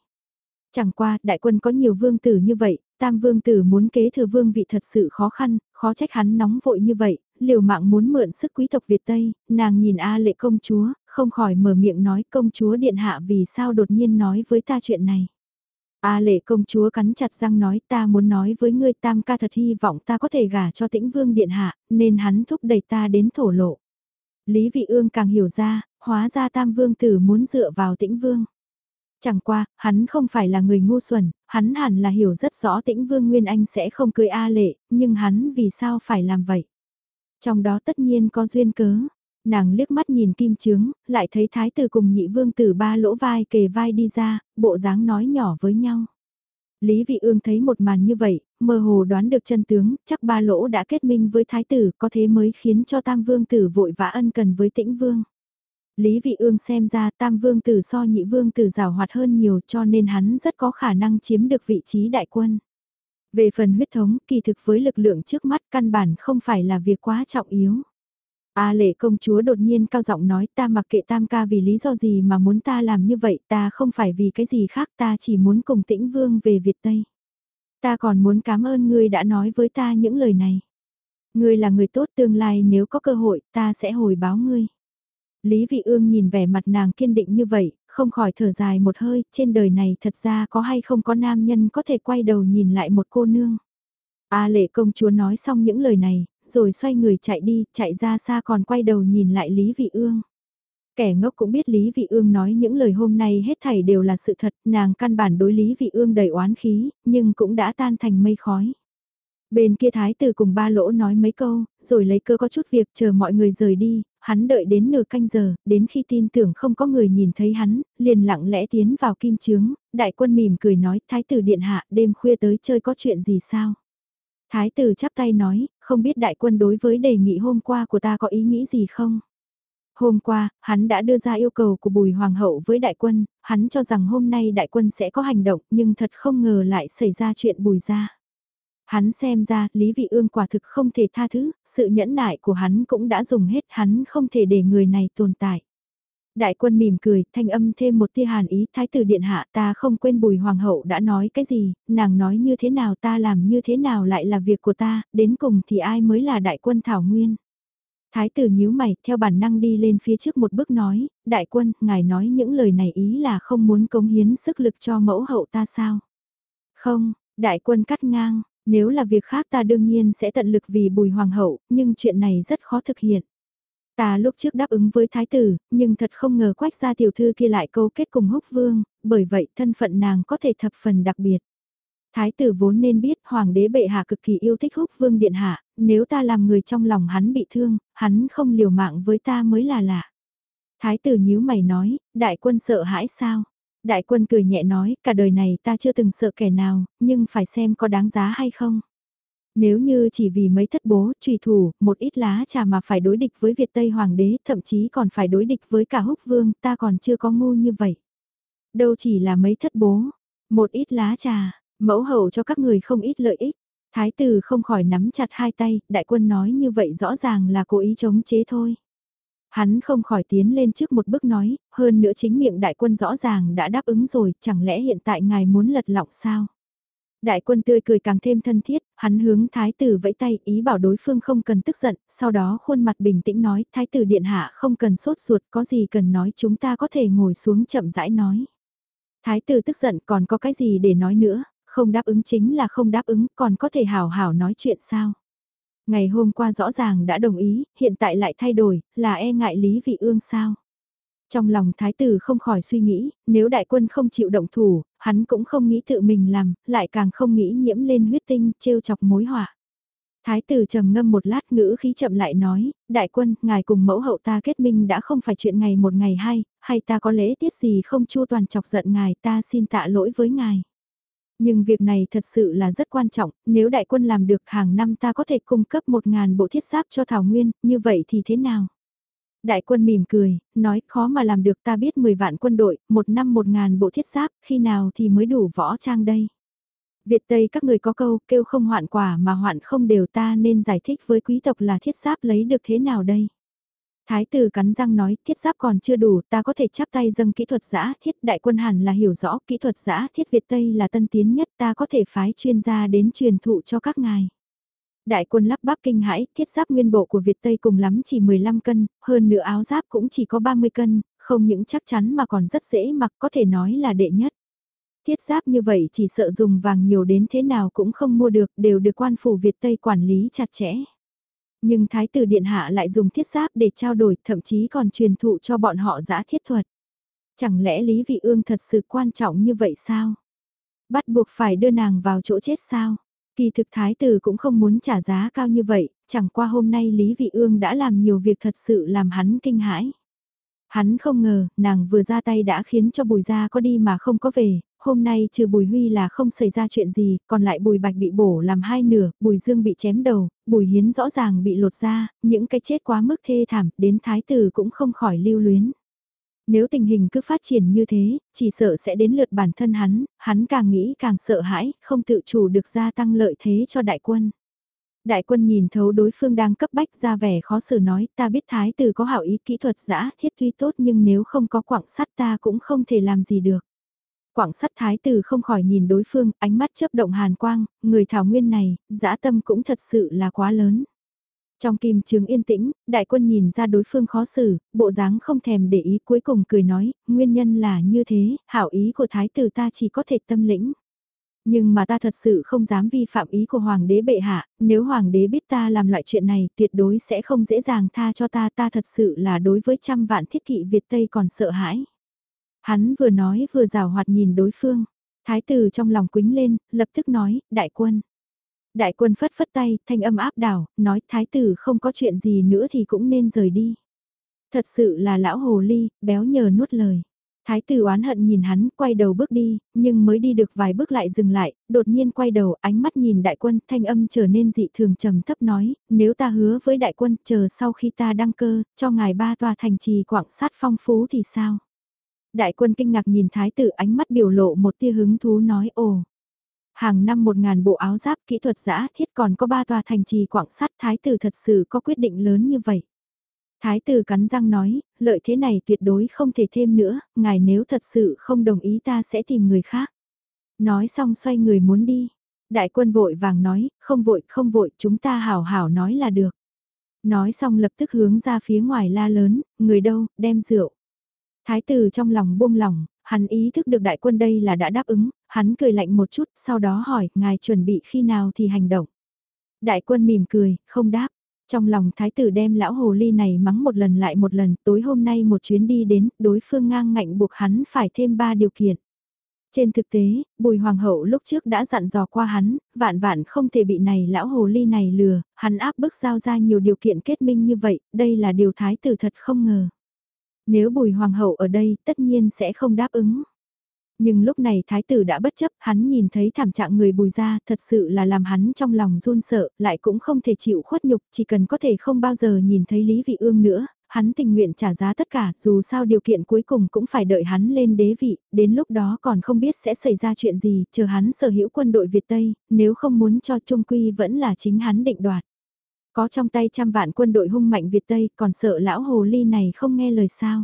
Chẳng qua, đại quân có nhiều vương tử như vậy, tam vương tử muốn kế thừa vương vị thật sự khó khăn, khó trách hắn nóng vội như vậy, liều mạng muốn mượn sức quý tộc Việt Tây, nàng nhìn A lệ công chúa, không khỏi mở miệng nói công chúa điện hạ vì sao đột nhiên nói với ta chuyện này. A lệ công chúa cắn chặt răng nói ta muốn nói với ngươi tam ca thật hy vọng ta có thể gả cho tĩnh vương điện hạ, nên hắn thúc đẩy ta đến thổ lộ. Lý vị ương càng hiểu ra, hóa ra tam vương tử muốn dựa vào tĩnh vương. Chẳng qua, hắn không phải là người ngu xuẩn, hắn hẳn là hiểu rất rõ tĩnh vương Nguyên Anh sẽ không cưới A lệ, nhưng hắn vì sao phải làm vậy? Trong đó tất nhiên có duyên cớ, Nàng liếc mắt nhìn kim chướng, lại thấy thái tử cùng nhị vương tử ba lỗ vai kề vai đi ra, bộ dáng nói nhỏ với nhau. Lý Vị Ương thấy một màn như vậy, mơ hồ đoán được chân tướng, chắc ba lỗ đã kết minh với thái tử, có thế mới khiến cho tam vương tử vội vã ân cần với tĩnh vương. Lý Vị Ương xem ra tam vương tử so nhị vương tử rào hoạt hơn nhiều cho nên hắn rất có khả năng chiếm được vị trí đại quân. Về phần huyết thống, kỳ thực với lực lượng trước mắt căn bản không phải là việc quá trọng yếu. A lệ công chúa đột nhiên cao giọng nói ta mặc kệ tam ca vì lý do gì mà muốn ta làm như vậy ta không phải vì cái gì khác ta chỉ muốn cùng tĩnh vương về Việt Tây. Ta còn muốn cảm ơn ngươi đã nói với ta những lời này. Ngươi là người tốt tương lai nếu có cơ hội ta sẽ hồi báo ngươi. Lý Vị Ương nhìn vẻ mặt nàng kiên định như vậy, không khỏi thở dài một hơi, trên đời này thật ra có hay không có nam nhân có thể quay đầu nhìn lại một cô nương. A lệ công chúa nói xong những lời này, rồi xoay người chạy đi, chạy ra xa còn quay đầu nhìn lại Lý Vị Ương. Kẻ ngốc cũng biết Lý Vị Ương nói những lời hôm nay hết thảy đều là sự thật, nàng căn bản đối Lý Vị Ương đầy oán khí, nhưng cũng đã tan thành mây khói. Bên kia thái tử cùng ba lỗ nói mấy câu, rồi lấy cơ có chút việc chờ mọi người rời đi, hắn đợi đến nửa canh giờ, đến khi tin tưởng không có người nhìn thấy hắn, liền lặng lẽ tiến vào kim trướng, đại quân mỉm cười nói thái tử điện hạ đêm khuya tới chơi có chuyện gì sao. Thái tử chắp tay nói, không biết đại quân đối với đề nghị hôm qua của ta có ý nghĩ gì không? Hôm qua, hắn đã đưa ra yêu cầu của Bùi Hoàng hậu với đại quân, hắn cho rằng hôm nay đại quân sẽ có hành động nhưng thật không ngờ lại xảy ra chuyện Bùi ra. Hắn xem ra, Lý Vị Ương quả thực không thể tha thứ, sự nhẫn nại của hắn cũng đã dùng hết hắn không thể để người này tồn tại. Đại quân mỉm cười, thanh âm thêm một tia hàn ý, thái tử điện hạ ta không quên bùi hoàng hậu đã nói cái gì, nàng nói như thế nào ta làm như thế nào lại là việc của ta, đến cùng thì ai mới là đại quân thảo nguyên. Thái tử nhíu mày, theo bản năng đi lên phía trước một bước nói, đại quân, ngài nói những lời này ý là không muốn cống hiến sức lực cho mẫu hậu ta sao? Không, đại quân cắt ngang, nếu là việc khác ta đương nhiên sẽ tận lực vì bùi hoàng hậu, nhưng chuyện này rất khó thực hiện. Ta lúc trước đáp ứng với thái tử, nhưng thật không ngờ quách gia tiểu thư kia lại câu kết cùng húc vương, bởi vậy thân phận nàng có thể thập phần đặc biệt. Thái tử vốn nên biết hoàng đế bệ hạ cực kỳ yêu thích húc vương điện hạ, nếu ta làm người trong lòng hắn bị thương, hắn không liều mạng với ta mới là lạ. Thái tử nhíu mày nói, đại quân sợ hãi sao? Đại quân cười nhẹ nói, cả đời này ta chưa từng sợ kẻ nào, nhưng phải xem có đáng giá hay không. Nếu như chỉ vì mấy thất bố, trùy thủ, một ít lá trà mà phải đối địch với Việt Tây Hoàng đế, thậm chí còn phải đối địch với cả húc vương, ta còn chưa có ngu như vậy. Đâu chỉ là mấy thất bố, một ít lá trà, mẫu hậu cho các người không ít lợi ích. Thái tử không khỏi nắm chặt hai tay, đại quân nói như vậy rõ ràng là cố ý chống chế thôi. Hắn không khỏi tiến lên trước một bước nói, hơn nữa chính miệng đại quân rõ ràng đã đáp ứng rồi, chẳng lẽ hiện tại ngài muốn lật lọng sao? Đại quân tươi cười càng thêm thân thiết, hắn hướng thái tử vẫy tay ý bảo đối phương không cần tức giận, sau đó khuôn mặt bình tĩnh nói, thái tử điện hạ không cần sốt ruột, có gì cần nói chúng ta có thể ngồi xuống chậm rãi nói. Thái tử tức giận còn có cái gì để nói nữa, không đáp ứng chính là không đáp ứng, còn có thể hào hào nói chuyện sao. Ngày hôm qua rõ ràng đã đồng ý, hiện tại lại thay đổi, là e ngại Lý Vị Ương sao? Trong lòng thái tử không khỏi suy nghĩ, nếu đại quân không chịu động thủ, hắn cũng không nghĩ tự mình làm, lại càng không nghĩ nhiễm lên huyết tinh, trêu chọc mối họa. Thái tử trầm ngâm một lát ngữ khí chậm lại nói, đại quân, ngài cùng mẫu hậu ta kết minh đã không phải chuyện ngày một ngày hai, hay ta có lễ tiết gì không chu toàn chọc giận ngài ta xin tạ lỗi với ngài. Nhưng việc này thật sự là rất quan trọng, nếu đại quân làm được hàng năm ta có thể cung cấp một ngàn bộ thiết giáp cho Thảo Nguyên, như vậy thì thế nào? Đại quân mỉm cười, nói khó mà làm được ta biết 10 vạn quân đội, một năm một ngàn bộ thiết giáp, khi nào thì mới đủ võ trang đây. Việt Tây các người có câu kêu không hoạn quả mà hoạn không đều ta nên giải thích với quý tộc là thiết giáp lấy được thế nào đây. Thái tử cắn răng nói, thiết giáp còn chưa đủ, ta có thể chắp tay dâng kỹ thuật giã thiết đại quân hẳn là hiểu rõ kỹ thuật giã thiết Việt Tây là tân tiến nhất ta có thể phái chuyên gia đến truyền thụ cho các ngài. Đại quân lắp bắp kinh hãi, thiết giáp nguyên bộ của Việt Tây cùng lắm chỉ 15 cân, hơn nữa áo giáp cũng chỉ có 30 cân, không những chắc chắn mà còn rất dễ mặc có thể nói là đệ nhất. Thiết giáp như vậy chỉ sợ dùng vàng nhiều đến thế nào cũng không mua được đều được quan phủ Việt Tây quản lý chặt chẽ. Nhưng Thái tử Điện Hạ lại dùng thiết giáp để trao đổi thậm chí còn truyền thụ cho bọn họ giã thiết thuật. Chẳng lẽ Lý Vị Ương thật sự quan trọng như vậy sao? Bắt buộc phải đưa nàng vào chỗ chết sao? Kỳ thực thái tử cũng không muốn trả giá cao như vậy, chẳng qua hôm nay Lý Vị Ương đã làm nhiều việc thật sự làm hắn kinh hãi. Hắn không ngờ, nàng vừa ra tay đã khiến cho bùi gia có đi mà không có về, hôm nay trừ bùi huy là không xảy ra chuyện gì, còn lại bùi bạch bị bổ làm hai nửa, bùi dương bị chém đầu, bùi hiến rõ ràng bị lột ra, những cái chết quá mức thê thảm, đến thái tử cũng không khỏi lưu luyến. Nếu tình hình cứ phát triển như thế, chỉ sợ sẽ đến lượt bản thân hắn, hắn càng nghĩ càng sợ hãi, không tự chủ được gia tăng lợi thế cho đại quân. Đại quân nhìn thấu đối phương đang cấp bách ra vẻ khó xử nói ta biết thái tử có hảo ý kỹ thuật giã thiết tuy tốt nhưng nếu không có quảng sắt ta cũng không thể làm gì được. Quảng sắt thái tử không khỏi nhìn đối phương, ánh mắt chớp động hàn quang, người thảo nguyên này, dã tâm cũng thật sự là quá lớn. Trong kim trường yên tĩnh, đại quân nhìn ra đối phương khó xử, bộ dáng không thèm để ý cuối cùng cười nói, nguyên nhân là như thế, hảo ý của thái tử ta chỉ có thể tâm lĩnh. Nhưng mà ta thật sự không dám vi phạm ý của hoàng đế bệ hạ, nếu hoàng đế biết ta làm loại chuyện này tuyệt đối sẽ không dễ dàng tha cho ta, ta thật sự là đối với trăm vạn thiết kỵ Việt Tây còn sợ hãi. Hắn vừa nói vừa rào hoạt nhìn đối phương, thái tử trong lòng quính lên, lập tức nói, đại quân. Đại quân phất phất tay, thanh âm áp đảo, nói thái tử không có chuyện gì nữa thì cũng nên rời đi. Thật sự là lão hồ ly, béo nhờ nuốt lời. Thái tử oán hận nhìn hắn, quay đầu bước đi, nhưng mới đi được vài bước lại dừng lại, đột nhiên quay đầu, ánh mắt nhìn đại quân, thanh âm trở nên dị thường trầm thấp nói, nếu ta hứa với đại quân, chờ sau khi ta đăng cơ, cho ngài ba tòa thành trì quảng sát phong phú thì sao? Đại quân kinh ngạc nhìn thái tử ánh mắt biểu lộ một tia hứng thú nói ồ. Hàng năm một ngàn bộ áo giáp kỹ thuật giã thiết còn có ba tòa thành trì quảng sắt thái tử thật sự có quyết định lớn như vậy. Thái tử cắn răng nói, lợi thế này tuyệt đối không thể thêm nữa, ngài nếu thật sự không đồng ý ta sẽ tìm người khác. Nói xong xoay người muốn đi. Đại quân vội vàng nói, không vội, không vội, chúng ta hảo hảo nói là được. Nói xong lập tức hướng ra phía ngoài la lớn, người đâu, đem rượu. Thái tử trong lòng buông lỏng, hắn ý thức được đại quân đây là đã đáp ứng, hắn cười lạnh một chút, sau đó hỏi, ngài chuẩn bị khi nào thì hành động. Đại quân mỉm cười, không đáp. Trong lòng thái tử đem lão hồ ly này mắng một lần lại một lần, tối hôm nay một chuyến đi đến, đối phương ngang ngạnh buộc hắn phải thêm ba điều kiện. Trên thực tế, bùi hoàng hậu lúc trước đã dặn dò qua hắn, vạn vạn không thể bị này lão hồ ly này lừa, hắn áp bức giao ra nhiều điều kiện kết minh như vậy, đây là điều thái tử thật không ngờ. Nếu bùi hoàng hậu ở đây tất nhiên sẽ không đáp ứng. Nhưng lúc này thái tử đã bất chấp, hắn nhìn thấy thảm trạng người bùi ra, thật sự là làm hắn trong lòng run sợ, lại cũng không thể chịu khuất nhục, chỉ cần có thể không bao giờ nhìn thấy Lý Vị Ương nữa, hắn tình nguyện trả giá tất cả, dù sao điều kiện cuối cùng cũng phải đợi hắn lên đế vị, đến lúc đó còn không biết sẽ xảy ra chuyện gì, chờ hắn sở hữu quân đội Việt Tây, nếu không muốn cho Trung Quy vẫn là chính hắn định đoạt. Có trong tay trăm vạn quân đội hung mạnh Việt Tây, còn sợ lão hồ ly này không nghe lời sao.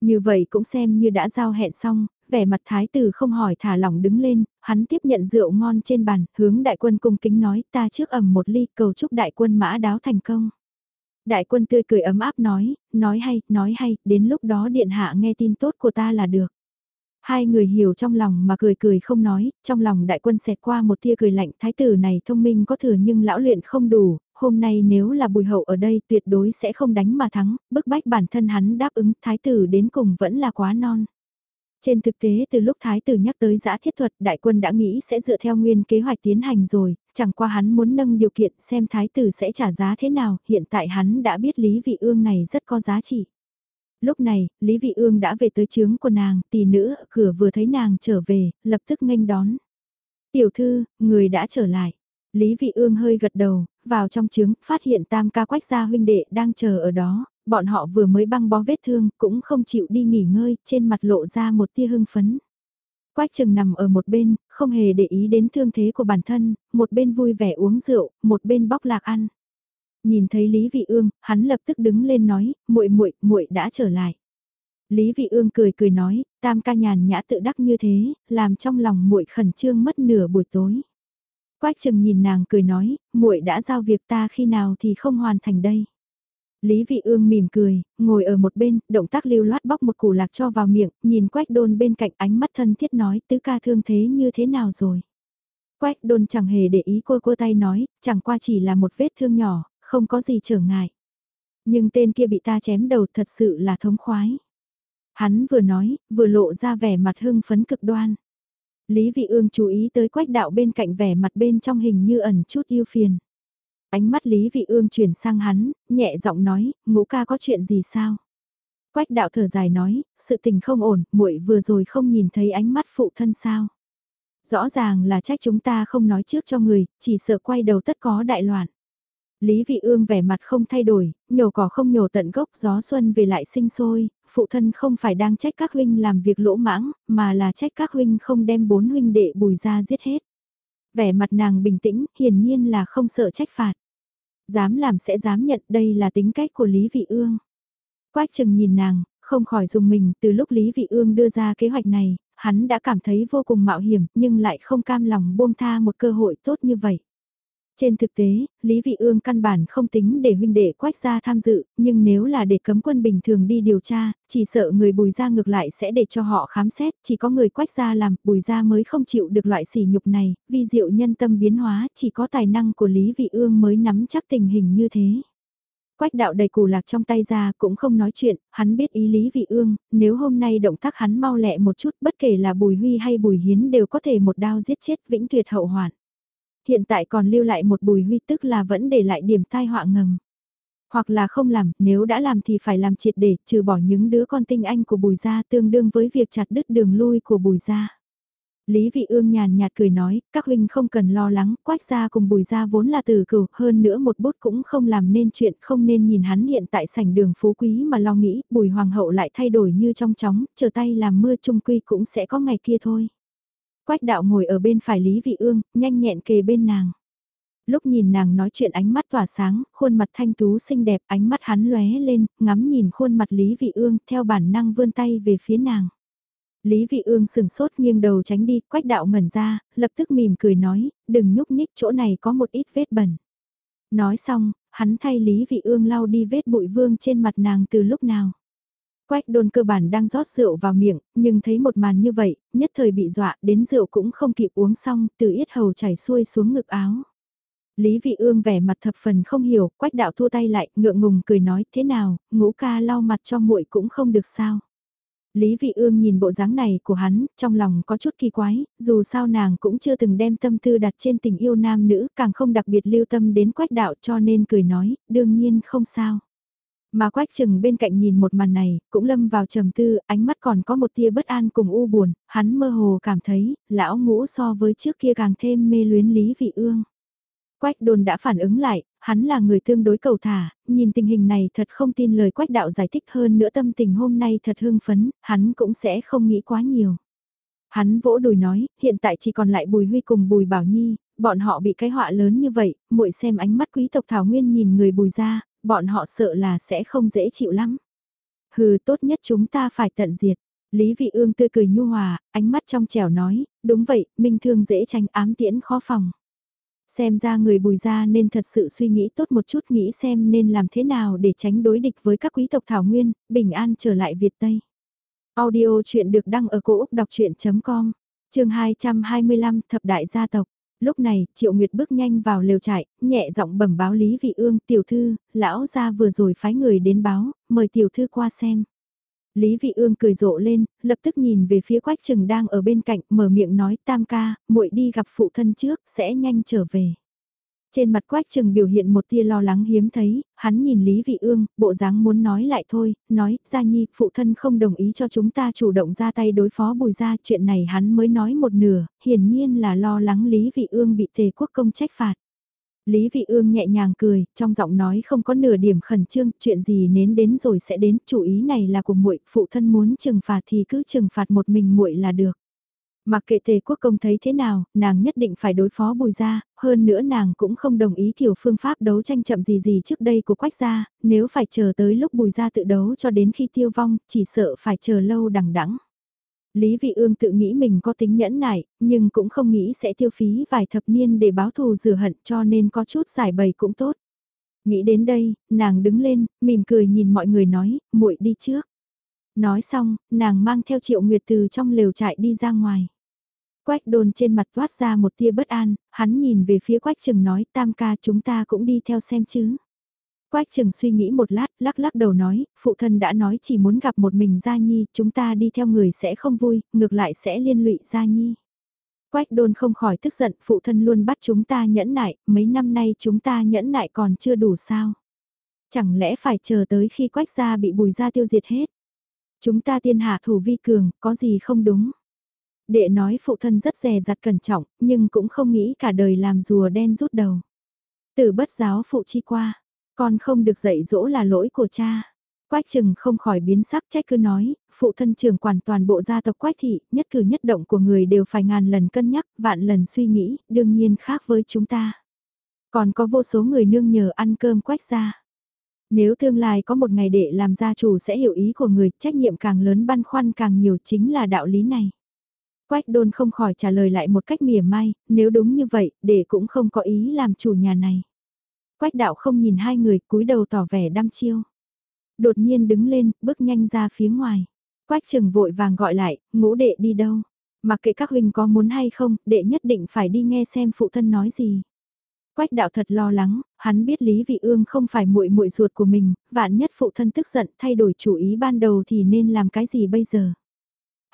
Như vậy cũng xem như đã giao hẹn xong, vẻ mặt thái tử không hỏi thả lỏng đứng lên, hắn tiếp nhận rượu ngon trên bàn, hướng đại quân cung kính nói ta trước ẩm một ly cầu chúc đại quân mã đáo thành công. Đại quân tươi cười ấm áp nói, nói hay, nói hay, đến lúc đó điện hạ nghe tin tốt của ta là được. Hai người hiểu trong lòng mà cười cười không nói, trong lòng đại quân xẹt qua một tia cười lạnh thái tử này thông minh có thừa nhưng lão luyện không đủ, hôm nay nếu là bùi hậu ở đây tuyệt đối sẽ không đánh mà thắng, bức bách bản thân hắn đáp ứng thái tử đến cùng vẫn là quá non. Trên thực tế từ lúc Thái tử nhắc tới giã thiết thuật đại quân đã nghĩ sẽ dựa theo nguyên kế hoạch tiến hành rồi, chẳng qua hắn muốn nâng điều kiện xem Thái tử sẽ trả giá thế nào, hiện tại hắn đã biết Lý Vị Ương này rất có giá trị. Lúc này, Lý Vị Ương đã về tới trướng của nàng, tỷ nữ ở cửa vừa thấy nàng trở về, lập tức nghênh đón. Tiểu thư, người đã trở lại. Lý Vị Ương hơi gật đầu, vào trong trướng, phát hiện tam ca quách gia huynh đệ đang chờ ở đó, bọn họ vừa mới băng bó vết thương, cũng không chịu đi nghỉ ngơi, trên mặt lộ ra một tia hưng phấn. Quách trừng nằm ở một bên, không hề để ý đến thương thế của bản thân, một bên vui vẻ uống rượu, một bên bóc lạc ăn. Nhìn thấy Lý Vị Ương, hắn lập tức đứng lên nói, muội muội, muội đã trở lại. Lý Vị Ương cười cười nói, tam ca nhàn nhã tự đắc như thế, làm trong lòng muội khẩn trương mất nửa buổi tối. Quách Trừng nhìn nàng cười nói, muội đã giao việc ta khi nào thì không hoàn thành đây. Lý Vị Ương mỉm cười, ngồi ở một bên, động tác lưu loát bóc một củ lạc cho vào miệng, nhìn Quách Đôn bên cạnh ánh mắt thân thiết nói tứ ca thương thế như thế nào rồi. Quách Đôn chẳng hề để ý cô cô tay nói, chẳng qua chỉ là một vết thương nhỏ, không có gì trở ngại. Nhưng tên kia bị ta chém đầu thật sự là thống khoái. Hắn vừa nói, vừa lộ ra vẻ mặt hưng phấn cực đoan. Lý Vị Ương chú ý tới quách đạo bên cạnh vẻ mặt bên trong hình như ẩn chút yêu phiền. Ánh mắt Lý Vị Ương chuyển sang hắn, nhẹ giọng nói, ngũ ca có chuyện gì sao? Quách đạo thở dài nói, sự tình không ổn, muội vừa rồi không nhìn thấy ánh mắt phụ thân sao? Rõ ràng là trách chúng ta không nói trước cho người, chỉ sợ quay đầu tất có đại loạn. Lý Vị Ương vẻ mặt không thay đổi, nhổ cỏ không nhổ tận gốc gió xuân về lại sinh sôi, phụ thân không phải đang trách các huynh làm việc lỗ mãng, mà là trách các huynh không đem bốn huynh đệ bùi ra giết hết. Vẻ mặt nàng bình tĩnh, hiển nhiên là không sợ trách phạt. Dám làm sẽ dám nhận đây là tính cách của Lý Vị Ương. Quách chừng nhìn nàng, không khỏi dùng mình từ lúc Lý Vị Ương đưa ra kế hoạch này, hắn đã cảm thấy vô cùng mạo hiểm nhưng lại không cam lòng buông tha một cơ hội tốt như vậy. Trên thực tế, Lý Vị Ương căn bản không tính để huynh đệ quách gia tham dự, nhưng nếu là để cấm quân bình thường đi điều tra, chỉ sợ người bùi gia ngược lại sẽ để cho họ khám xét, chỉ có người quách gia làm, bùi gia mới không chịu được loại sỉ nhục này, vi diệu nhân tâm biến hóa, chỉ có tài năng của Lý Vị Ương mới nắm chắc tình hình như thế. Quách đạo đầy củ lạc trong tay ra cũng không nói chuyện, hắn biết ý Lý Vị Ương, nếu hôm nay động tác hắn mau lẹ một chút bất kể là Bùi Huy hay Bùi Hiến đều có thể một đao giết chết vĩnh tuyệt hậu hoạn. Hiện tại còn lưu lại một bùi huy tức là vẫn để lại điểm tai họa ngầm. Hoặc là không làm, nếu đã làm thì phải làm triệt để, trừ bỏ những đứa con tinh anh của bùi gia tương đương với việc chặt đứt đường lui của bùi gia. Lý Vị Ương nhàn nhạt cười nói, các huynh không cần lo lắng, quách gia cùng bùi gia vốn là từ cửu, hơn nữa một bút cũng không làm nên chuyện, không nên nhìn hắn hiện tại sảnh đường phú quý mà lo nghĩ, bùi hoàng hậu lại thay đổi như trong chóng, chờ tay làm mưa trung quy cũng sẽ có ngày kia thôi. Quách đạo ngồi ở bên phải Lý Vị Ương, nhanh nhẹn kề bên nàng. Lúc nhìn nàng nói chuyện ánh mắt tỏa sáng, khuôn mặt thanh tú xinh đẹp, ánh mắt hắn lóe lên, ngắm nhìn khuôn mặt Lý Vị Ương, theo bản năng vươn tay về phía nàng. Lý Vị Ương sừng sốt nghiêng đầu tránh đi, quách đạo ngẩn ra, lập tức mỉm cười nói, đừng nhúc nhích chỗ này có một ít vết bẩn. Nói xong, hắn thay Lý Vị Ương lau đi vết bụi vương trên mặt nàng từ lúc nào. Quách đôn cơ bản đang rót rượu vào miệng, nhưng thấy một màn như vậy, nhất thời bị dọa, đến rượu cũng không kịp uống xong, từ yết hầu chảy xuôi xuống ngực áo. Lý Vị Ương vẻ mặt thập phần không hiểu, quách đạo thua tay lại, ngượng ngùng cười nói, thế nào, ngũ ca lau mặt cho muội cũng không được sao. Lý Vị Ương nhìn bộ dáng này của hắn, trong lòng có chút kỳ quái, dù sao nàng cũng chưa từng đem tâm tư đặt trên tình yêu nam nữ, càng không đặc biệt lưu tâm đến quách đạo cho nên cười nói, đương nhiên không sao. Mà quách chừng bên cạnh nhìn một màn này, cũng lâm vào trầm tư, ánh mắt còn có một tia bất an cùng u buồn, hắn mơ hồ cảm thấy, lão ngũ so với trước kia càng thêm mê luyến Lý Vị Ương. Quách đồn đã phản ứng lại, hắn là người tương đối cầu thả, nhìn tình hình này thật không tin lời quách đạo giải thích hơn nữa tâm tình hôm nay thật hưng phấn, hắn cũng sẽ không nghĩ quá nhiều. Hắn vỗ đùi nói, hiện tại chỉ còn lại Bùi Huy cùng Bùi Bảo Nhi, bọn họ bị cái họa lớn như vậy, muội xem ánh mắt quý tộc Thảo Nguyên nhìn người Bùi ra, bọn họ sợ là sẽ không dễ chịu lắm. Hừ, tốt nhất chúng ta phải tận diệt. Lý Vị Ương tươi cười nhu hòa, ánh mắt trong trẻo nói, đúng vậy, minh thương dễ tránh ám tiễn khó phòng. Xem ra người bùi gia nên thật sự suy nghĩ tốt một chút nghĩ xem nên làm thế nào để tránh đối địch với các quý tộc Thảo Nguyên, bình an trở lại Việt Tây. Audio chuyện được đăng ở cổ Úc đọc chuyện.com, trường 225 Thập Đại Gia Tộc. Lúc này, Triệu Nguyệt bước nhanh vào lều trại, nhẹ giọng bẩm báo Lý Vị Ương, tiểu thư, lão gia vừa rồi phái người đến báo, mời tiểu thư qua xem. Lý Vị Ương cười rộ lên, lập tức nhìn về phía Quách Trừng đang ở bên cạnh, mở miệng nói, "Tam ca, muội đi gặp phụ thân trước, sẽ nhanh trở về." Trên mặt Quách Trừng biểu hiện một tia lo lắng hiếm thấy, hắn nhìn Lý Vị Ương, bộ dáng muốn nói lại thôi, nói, "Gia Nhi, phụ thân không đồng ý cho chúng ta chủ động ra tay đối phó Bùi gia, chuyện này hắn mới nói một nửa, hiển nhiên là lo lắng Lý Vị Ương bị Tề Quốc công trách phạt." Lý Vị Ương nhẹ nhàng cười, trong giọng nói không có nửa điểm khẩn trương, chuyện gì nến đến rồi sẽ đến, chủ ý này là của muội, phụ thân muốn trừng phạt thì cứ trừng phạt một mình muội là được. Mặc kệ tề quốc công thấy thế nào, nàng nhất định phải đối phó bùi gia, hơn nữa nàng cũng không đồng ý kiểu phương pháp đấu tranh chậm gì gì trước đây của quách gia, nếu phải chờ tới lúc bùi gia tự đấu cho đến khi tiêu vong, chỉ sợ phải chờ lâu đằng đẵng. Lý Vị Ương tự nghĩ mình có tính nhẫn nại, nhưng cũng không nghĩ sẽ tiêu phí vài thập niên để báo thù rửa hận cho nên có chút giải bày cũng tốt. Nghĩ đến đây, nàng đứng lên, mỉm cười nhìn mọi người nói, muội đi trước. Nói xong, nàng mang theo triệu nguyệt từ trong lều trại đi ra ngoài. Quách đồn trên mặt toát ra một tia bất an, hắn nhìn về phía quách trừng nói tam ca chúng ta cũng đi theo xem chứ. Quách Trừng suy nghĩ một lát, lắc lắc đầu nói, phụ thân đã nói chỉ muốn gặp một mình Gia Nhi, chúng ta đi theo người sẽ không vui, ngược lại sẽ liên lụy Gia Nhi. Quách đôn không khỏi tức giận, phụ thân luôn bắt chúng ta nhẫn nại, mấy năm nay chúng ta nhẫn nại còn chưa đủ sao. Chẳng lẽ phải chờ tới khi quách gia bị bùi gia tiêu diệt hết. Chúng ta tiên hạ thủ vi cường, có gì không đúng. Đệ nói phụ thân rất dè dặt cẩn trọng, nhưng cũng không nghĩ cả đời làm rùa đen rút đầu. Tử bất giáo phụ chi qua, con không được dạy dỗ là lỗi của cha. Quách trừng không khỏi biến sắc trách cứ nói, phụ thân trưởng quản toàn bộ gia tộc quách thị, nhất cử nhất động của người đều phải ngàn lần cân nhắc, vạn lần suy nghĩ, đương nhiên khác với chúng ta. Còn có vô số người nương nhờ ăn cơm quách gia. Nếu tương lai có một ngày để làm gia chủ sẽ hiểu ý của người, trách nhiệm càng lớn băn khoăn càng nhiều chính là đạo lý này. Quách đôn không khỏi trả lời lại một cách mỉa mai, nếu đúng như vậy, để cũng không có ý làm chủ nhà này. Quách đạo không nhìn hai người cúi đầu tỏ vẻ đăm chiêu. Đột nhiên đứng lên, bước nhanh ra phía ngoài. Quách trừng vội vàng gọi lại, ngũ đệ đi đâu? Mặc kệ các huynh có muốn hay không, đệ nhất định phải đi nghe xem phụ thân nói gì. Quách đạo thật lo lắng, hắn biết Lý Vị Ương không phải muội muội ruột của mình, vạn nhất phụ thân tức giận thay đổi chủ ý ban đầu thì nên làm cái gì bây giờ.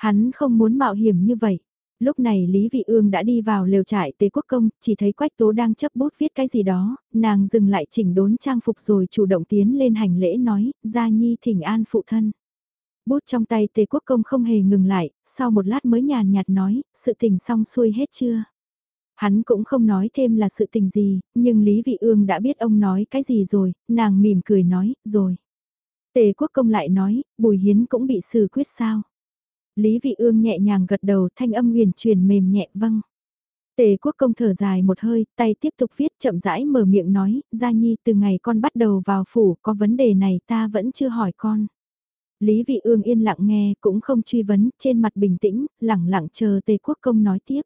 Hắn không muốn mạo hiểm như vậy. Lúc này Lý Vị Ương đã đi vào lều trại tế quốc công, chỉ thấy Quách Tố đang chấp bút viết cái gì đó, nàng dừng lại chỉnh đốn trang phục rồi chủ động tiến lên hành lễ nói, gia nhi thỉnh an phụ thân. Bút trong tay Tề Quốc Công không hề ngừng lại, sau một lát mới nhàn nhạt nói, sự tình xong xuôi hết chưa? Hắn cũng không nói thêm là sự tình gì, nhưng Lý Vị Ương đã biết ông nói cái gì rồi, nàng mỉm cười nói, rồi. Tề Quốc Công lại nói, Bùi Hiến cũng bị xử quyết sao? Lý Vị Ương nhẹ nhàng gật đầu thanh âm huyền truyền mềm nhẹ vâng. Tề quốc công thở dài một hơi, tay tiếp tục viết chậm rãi mở miệng nói, Gia Nhi từ ngày con bắt đầu vào phủ có vấn đề này ta vẫn chưa hỏi con. Lý Vị Ương yên lặng nghe cũng không truy vấn, trên mặt bình tĩnh, lặng lặng chờ Tề quốc công nói tiếp.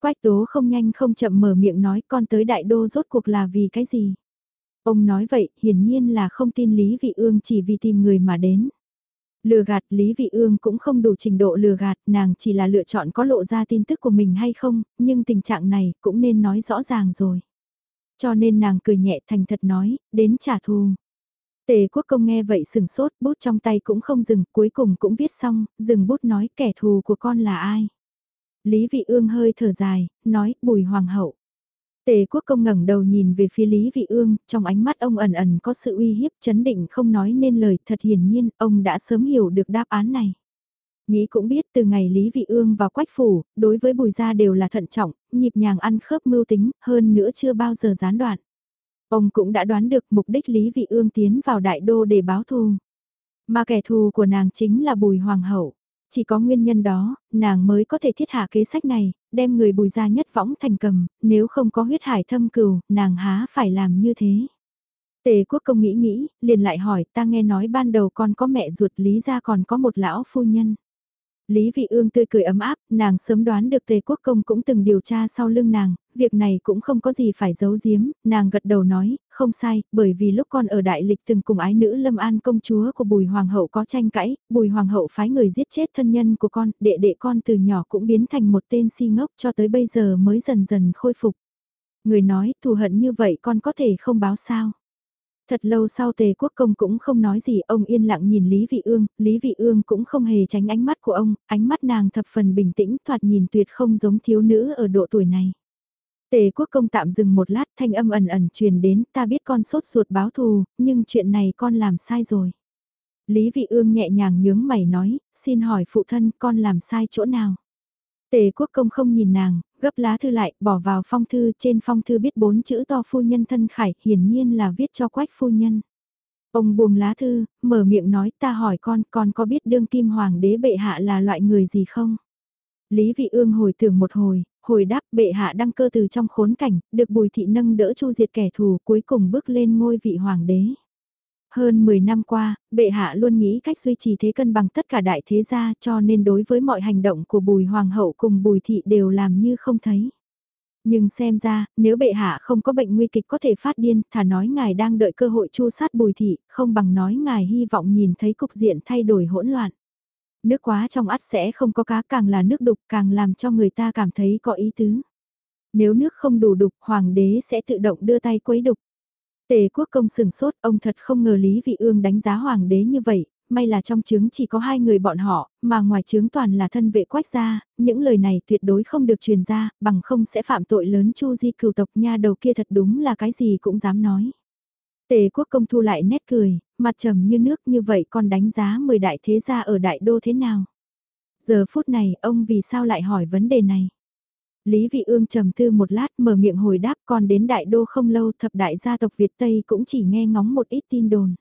Quách tố không nhanh không chậm mở miệng nói con tới đại đô rốt cuộc là vì cái gì. Ông nói vậy, hiển nhiên là không tin Lý Vị Ương chỉ vì tìm người mà đến. Lừa gạt Lý Vị Ương cũng không đủ trình độ lừa gạt, nàng chỉ là lựa chọn có lộ ra tin tức của mình hay không, nhưng tình trạng này cũng nên nói rõ ràng rồi. Cho nên nàng cười nhẹ thành thật nói, đến trả thù. Tề quốc công nghe vậy sừng sốt, bút trong tay cũng không dừng, cuối cùng cũng viết xong, dừng bút nói kẻ thù của con là ai. Lý Vị Ương hơi thở dài, nói, bùi hoàng hậu. Tề quốc công ngẩng đầu nhìn về phía Lý Vị Ương, trong ánh mắt ông ẩn ẩn có sự uy hiếp chấn định không nói nên lời, thật hiển nhiên, ông đã sớm hiểu được đáp án này. Nghĩ cũng biết từ ngày Lý Vị Ương vào quách phủ, đối với bùi gia đều là thận trọng, nhịp nhàng ăn khớp mưu tính, hơn nữa chưa bao giờ gián đoạn. Ông cũng đã đoán được mục đích Lý Vị Ương tiến vào đại đô để báo thù. Mà kẻ thù của nàng chính là bùi hoàng hậu. Chỉ có nguyên nhân đó, nàng mới có thể thiết hạ kế sách này, đem người bùi ra nhất võng thành cầm, nếu không có huyết hải thâm cừu, nàng há phải làm như thế. Tề quốc công nghĩ nghĩ, liền lại hỏi ta nghe nói ban đầu còn có mẹ ruột lý ra còn có một lão phu nhân. Lý Vị Ương tươi cười ấm áp, nàng sớm đoán được Tề Quốc Công cũng từng điều tra sau lưng nàng, việc này cũng không có gì phải giấu giếm, nàng gật đầu nói, không sai, bởi vì lúc con ở đại lịch từng cùng ái nữ Lâm An công chúa của Bùi Hoàng hậu có tranh cãi, Bùi Hoàng hậu phái người giết chết thân nhân của con, đệ đệ con từ nhỏ cũng biến thành một tên si ngốc cho tới bây giờ mới dần dần khôi phục. Người nói, thù hận như vậy con có thể không báo sao. Thật lâu sau tề quốc công cũng không nói gì, ông yên lặng nhìn Lý Vị Ương, Lý Vị Ương cũng không hề tránh ánh mắt của ông, ánh mắt nàng thập phần bình tĩnh thoạt nhìn tuyệt không giống thiếu nữ ở độ tuổi này. Tề quốc công tạm dừng một lát thanh âm ẩn ẩn truyền đến ta biết con sốt ruột báo thù, nhưng chuyện này con làm sai rồi. Lý Vị Ương nhẹ nhàng nhướng mày nói, xin hỏi phụ thân con làm sai chỗ nào? Tề quốc công không nhìn nàng, gấp lá thư lại, bỏ vào phong thư, trên phong thư biết bốn chữ to phu nhân thân khải, hiển nhiên là viết cho quách phu nhân. Ông buông lá thư, mở miệng nói ta hỏi con, con có biết đương kim hoàng đế bệ hạ là loại người gì không? Lý vị ương hồi tưởng một hồi, hồi đáp bệ hạ đăng cơ từ trong khốn cảnh, được bùi thị nâng đỡ chu diệt kẻ thù cuối cùng bước lên ngôi vị hoàng đế. Hơn 10 năm qua, bệ hạ luôn nghĩ cách duy trì thế cân bằng tất cả đại thế gia cho nên đối với mọi hành động của bùi hoàng hậu cùng bùi thị đều làm như không thấy. Nhưng xem ra, nếu bệ hạ không có bệnh nguy kịch có thể phát điên, thà nói ngài đang đợi cơ hội chu sát bùi thị, không bằng nói ngài hy vọng nhìn thấy cục diện thay đổi hỗn loạn. Nước quá trong ắt sẽ không có cá càng là nước đục càng làm cho người ta cảm thấy có ý tứ. Nếu nước không đủ đục, hoàng đế sẽ tự động đưa tay quấy đục. Tề quốc công sừng sốt, ông thật không ngờ Lý Vị Ương đánh giá hoàng đế như vậy, may là trong trướng chỉ có hai người bọn họ, mà ngoài trướng toàn là thân vệ quách gia, những lời này tuyệt đối không được truyền ra, bằng không sẽ phạm tội lớn chu di cửu tộc nha đầu kia thật đúng là cái gì cũng dám nói. Tề quốc công thu lại nét cười, mặt trầm như nước như vậy còn đánh giá 10 đại thế gia ở đại đô thế nào? Giờ phút này ông vì sao lại hỏi vấn đề này? Lý Vị Ương trầm tư một lát mở miệng hồi đáp còn đến đại đô không lâu thập đại gia tộc Việt Tây cũng chỉ nghe ngóng một ít tin đồn.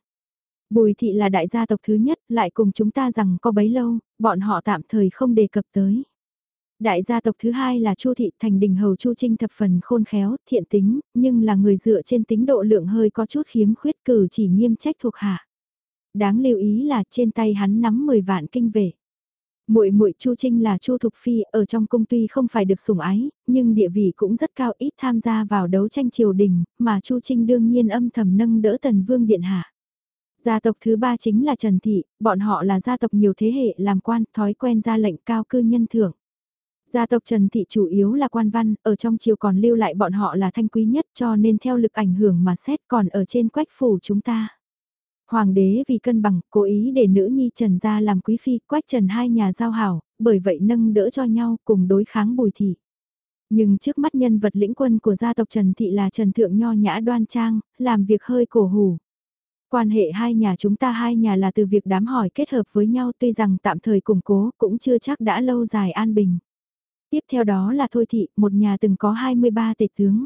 Bùi thị là đại gia tộc thứ nhất, lại cùng chúng ta rằng có bấy lâu, bọn họ tạm thời không đề cập tới. Đại gia tộc thứ hai là Chu thị thành đình hầu Chu Trinh thập phần khôn khéo, thiện tính, nhưng là người dựa trên tính độ lượng hơi có chút khiếm khuyết cử chỉ nghiêm trách thuộc hạ. Đáng lưu ý là trên tay hắn nắm 10 vạn kinh vệ. Muội muội Chu Trinh là Chu Thục Phi, ở trong cung tuy không phải được sủng ái, nhưng địa vị cũng rất cao ít tham gia vào đấu tranh triều đình, mà Chu Trinh đương nhiên âm thầm nâng đỡ Tần Vương Điện Hạ. Gia tộc thứ ba chính là Trần Thị, bọn họ là gia tộc nhiều thế hệ làm quan, thói quen ra lệnh cao cư nhân thưởng. Gia tộc Trần Thị chủ yếu là quan văn, ở trong triều còn lưu lại bọn họ là thanh quý nhất cho nên theo lực ảnh hưởng mà xét còn ở trên quách phủ chúng ta. Hoàng đế vì cân bằng, cố ý để nữ nhi Trần gia làm quý phi, quách Trần hai nhà giao hảo, bởi vậy nâng đỡ cho nhau cùng đối kháng bùi thị. Nhưng trước mắt nhân vật lĩnh quân của gia tộc Trần Thị là Trần Thượng Nho Nhã Đoan Trang, làm việc hơi cổ hủ. Quan hệ hai nhà chúng ta hai nhà là từ việc đám hỏi kết hợp với nhau tuy rằng tạm thời củng cố cũng chưa chắc đã lâu dài an bình. Tiếp theo đó là Thôi Thị, một nhà từng có 23 tể tướng.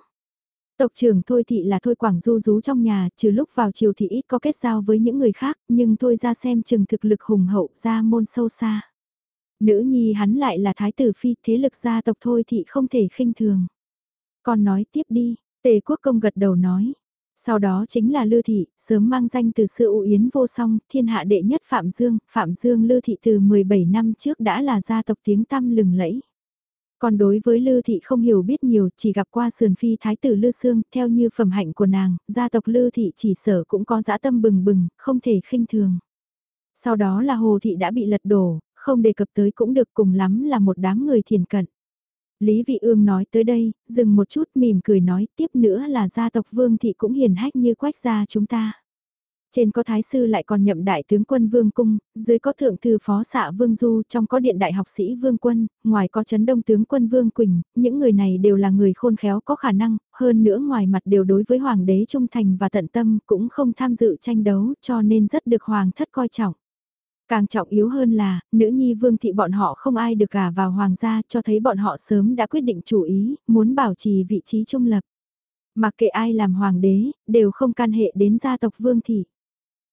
Tộc trưởng Thôi Thị là Thôi Quảng Du rú trong nhà, trừ lúc vào chiều thì ít có kết giao với những người khác, nhưng Thôi ra xem chừng thực lực hùng hậu ra môn sâu xa. Nữ nhi hắn lại là Thái tử Phi, thế lực gia tộc Thôi Thị không thể khinh thường. Còn nói tiếp đi, Tề Quốc Công gật đầu nói. Sau đó chính là Lư Thị, sớm mang danh từ sự ụ yến vô song, thiên hạ đệ nhất Phạm Dương, Phạm Dương Lư Thị từ 17 năm trước đã là gia tộc tiếng tăm lừng lẫy. Còn đối với Lư Thị không hiểu biết nhiều, chỉ gặp qua sườn phi thái tử Lư Sương, theo như phẩm hạnh của nàng, gia tộc Lư Thị chỉ sở cũng có dã tâm bừng bừng, không thể khinh thường. Sau đó là Hồ Thị đã bị lật đổ, không đề cập tới cũng được cùng lắm là một đám người thiền cận. Lý Vị Ương nói tới đây, dừng một chút mỉm cười nói tiếp nữa là gia tộc Vương Thị cũng hiền hách như quách gia chúng ta. Trên có thái sư lại còn nhậm đại tướng quân Vương Cung, dưới có thượng thư phó xạ Vương Du, trong có điện đại học sĩ Vương Quân, ngoài có chấn đông tướng quân Vương Quỳnh, những người này đều là người khôn khéo có khả năng, hơn nữa ngoài mặt đều đối với hoàng đế trung thành và tận tâm cũng không tham dự tranh đấu cho nên rất được hoàng thất coi trọng. Càng trọng yếu hơn là, nữ nhi vương thị bọn họ không ai được gả vào hoàng gia cho thấy bọn họ sớm đã quyết định chủ ý, muốn bảo trì vị trí trung lập. Mặc kệ ai làm hoàng đế, đều không can hệ đến gia tộc vương thị.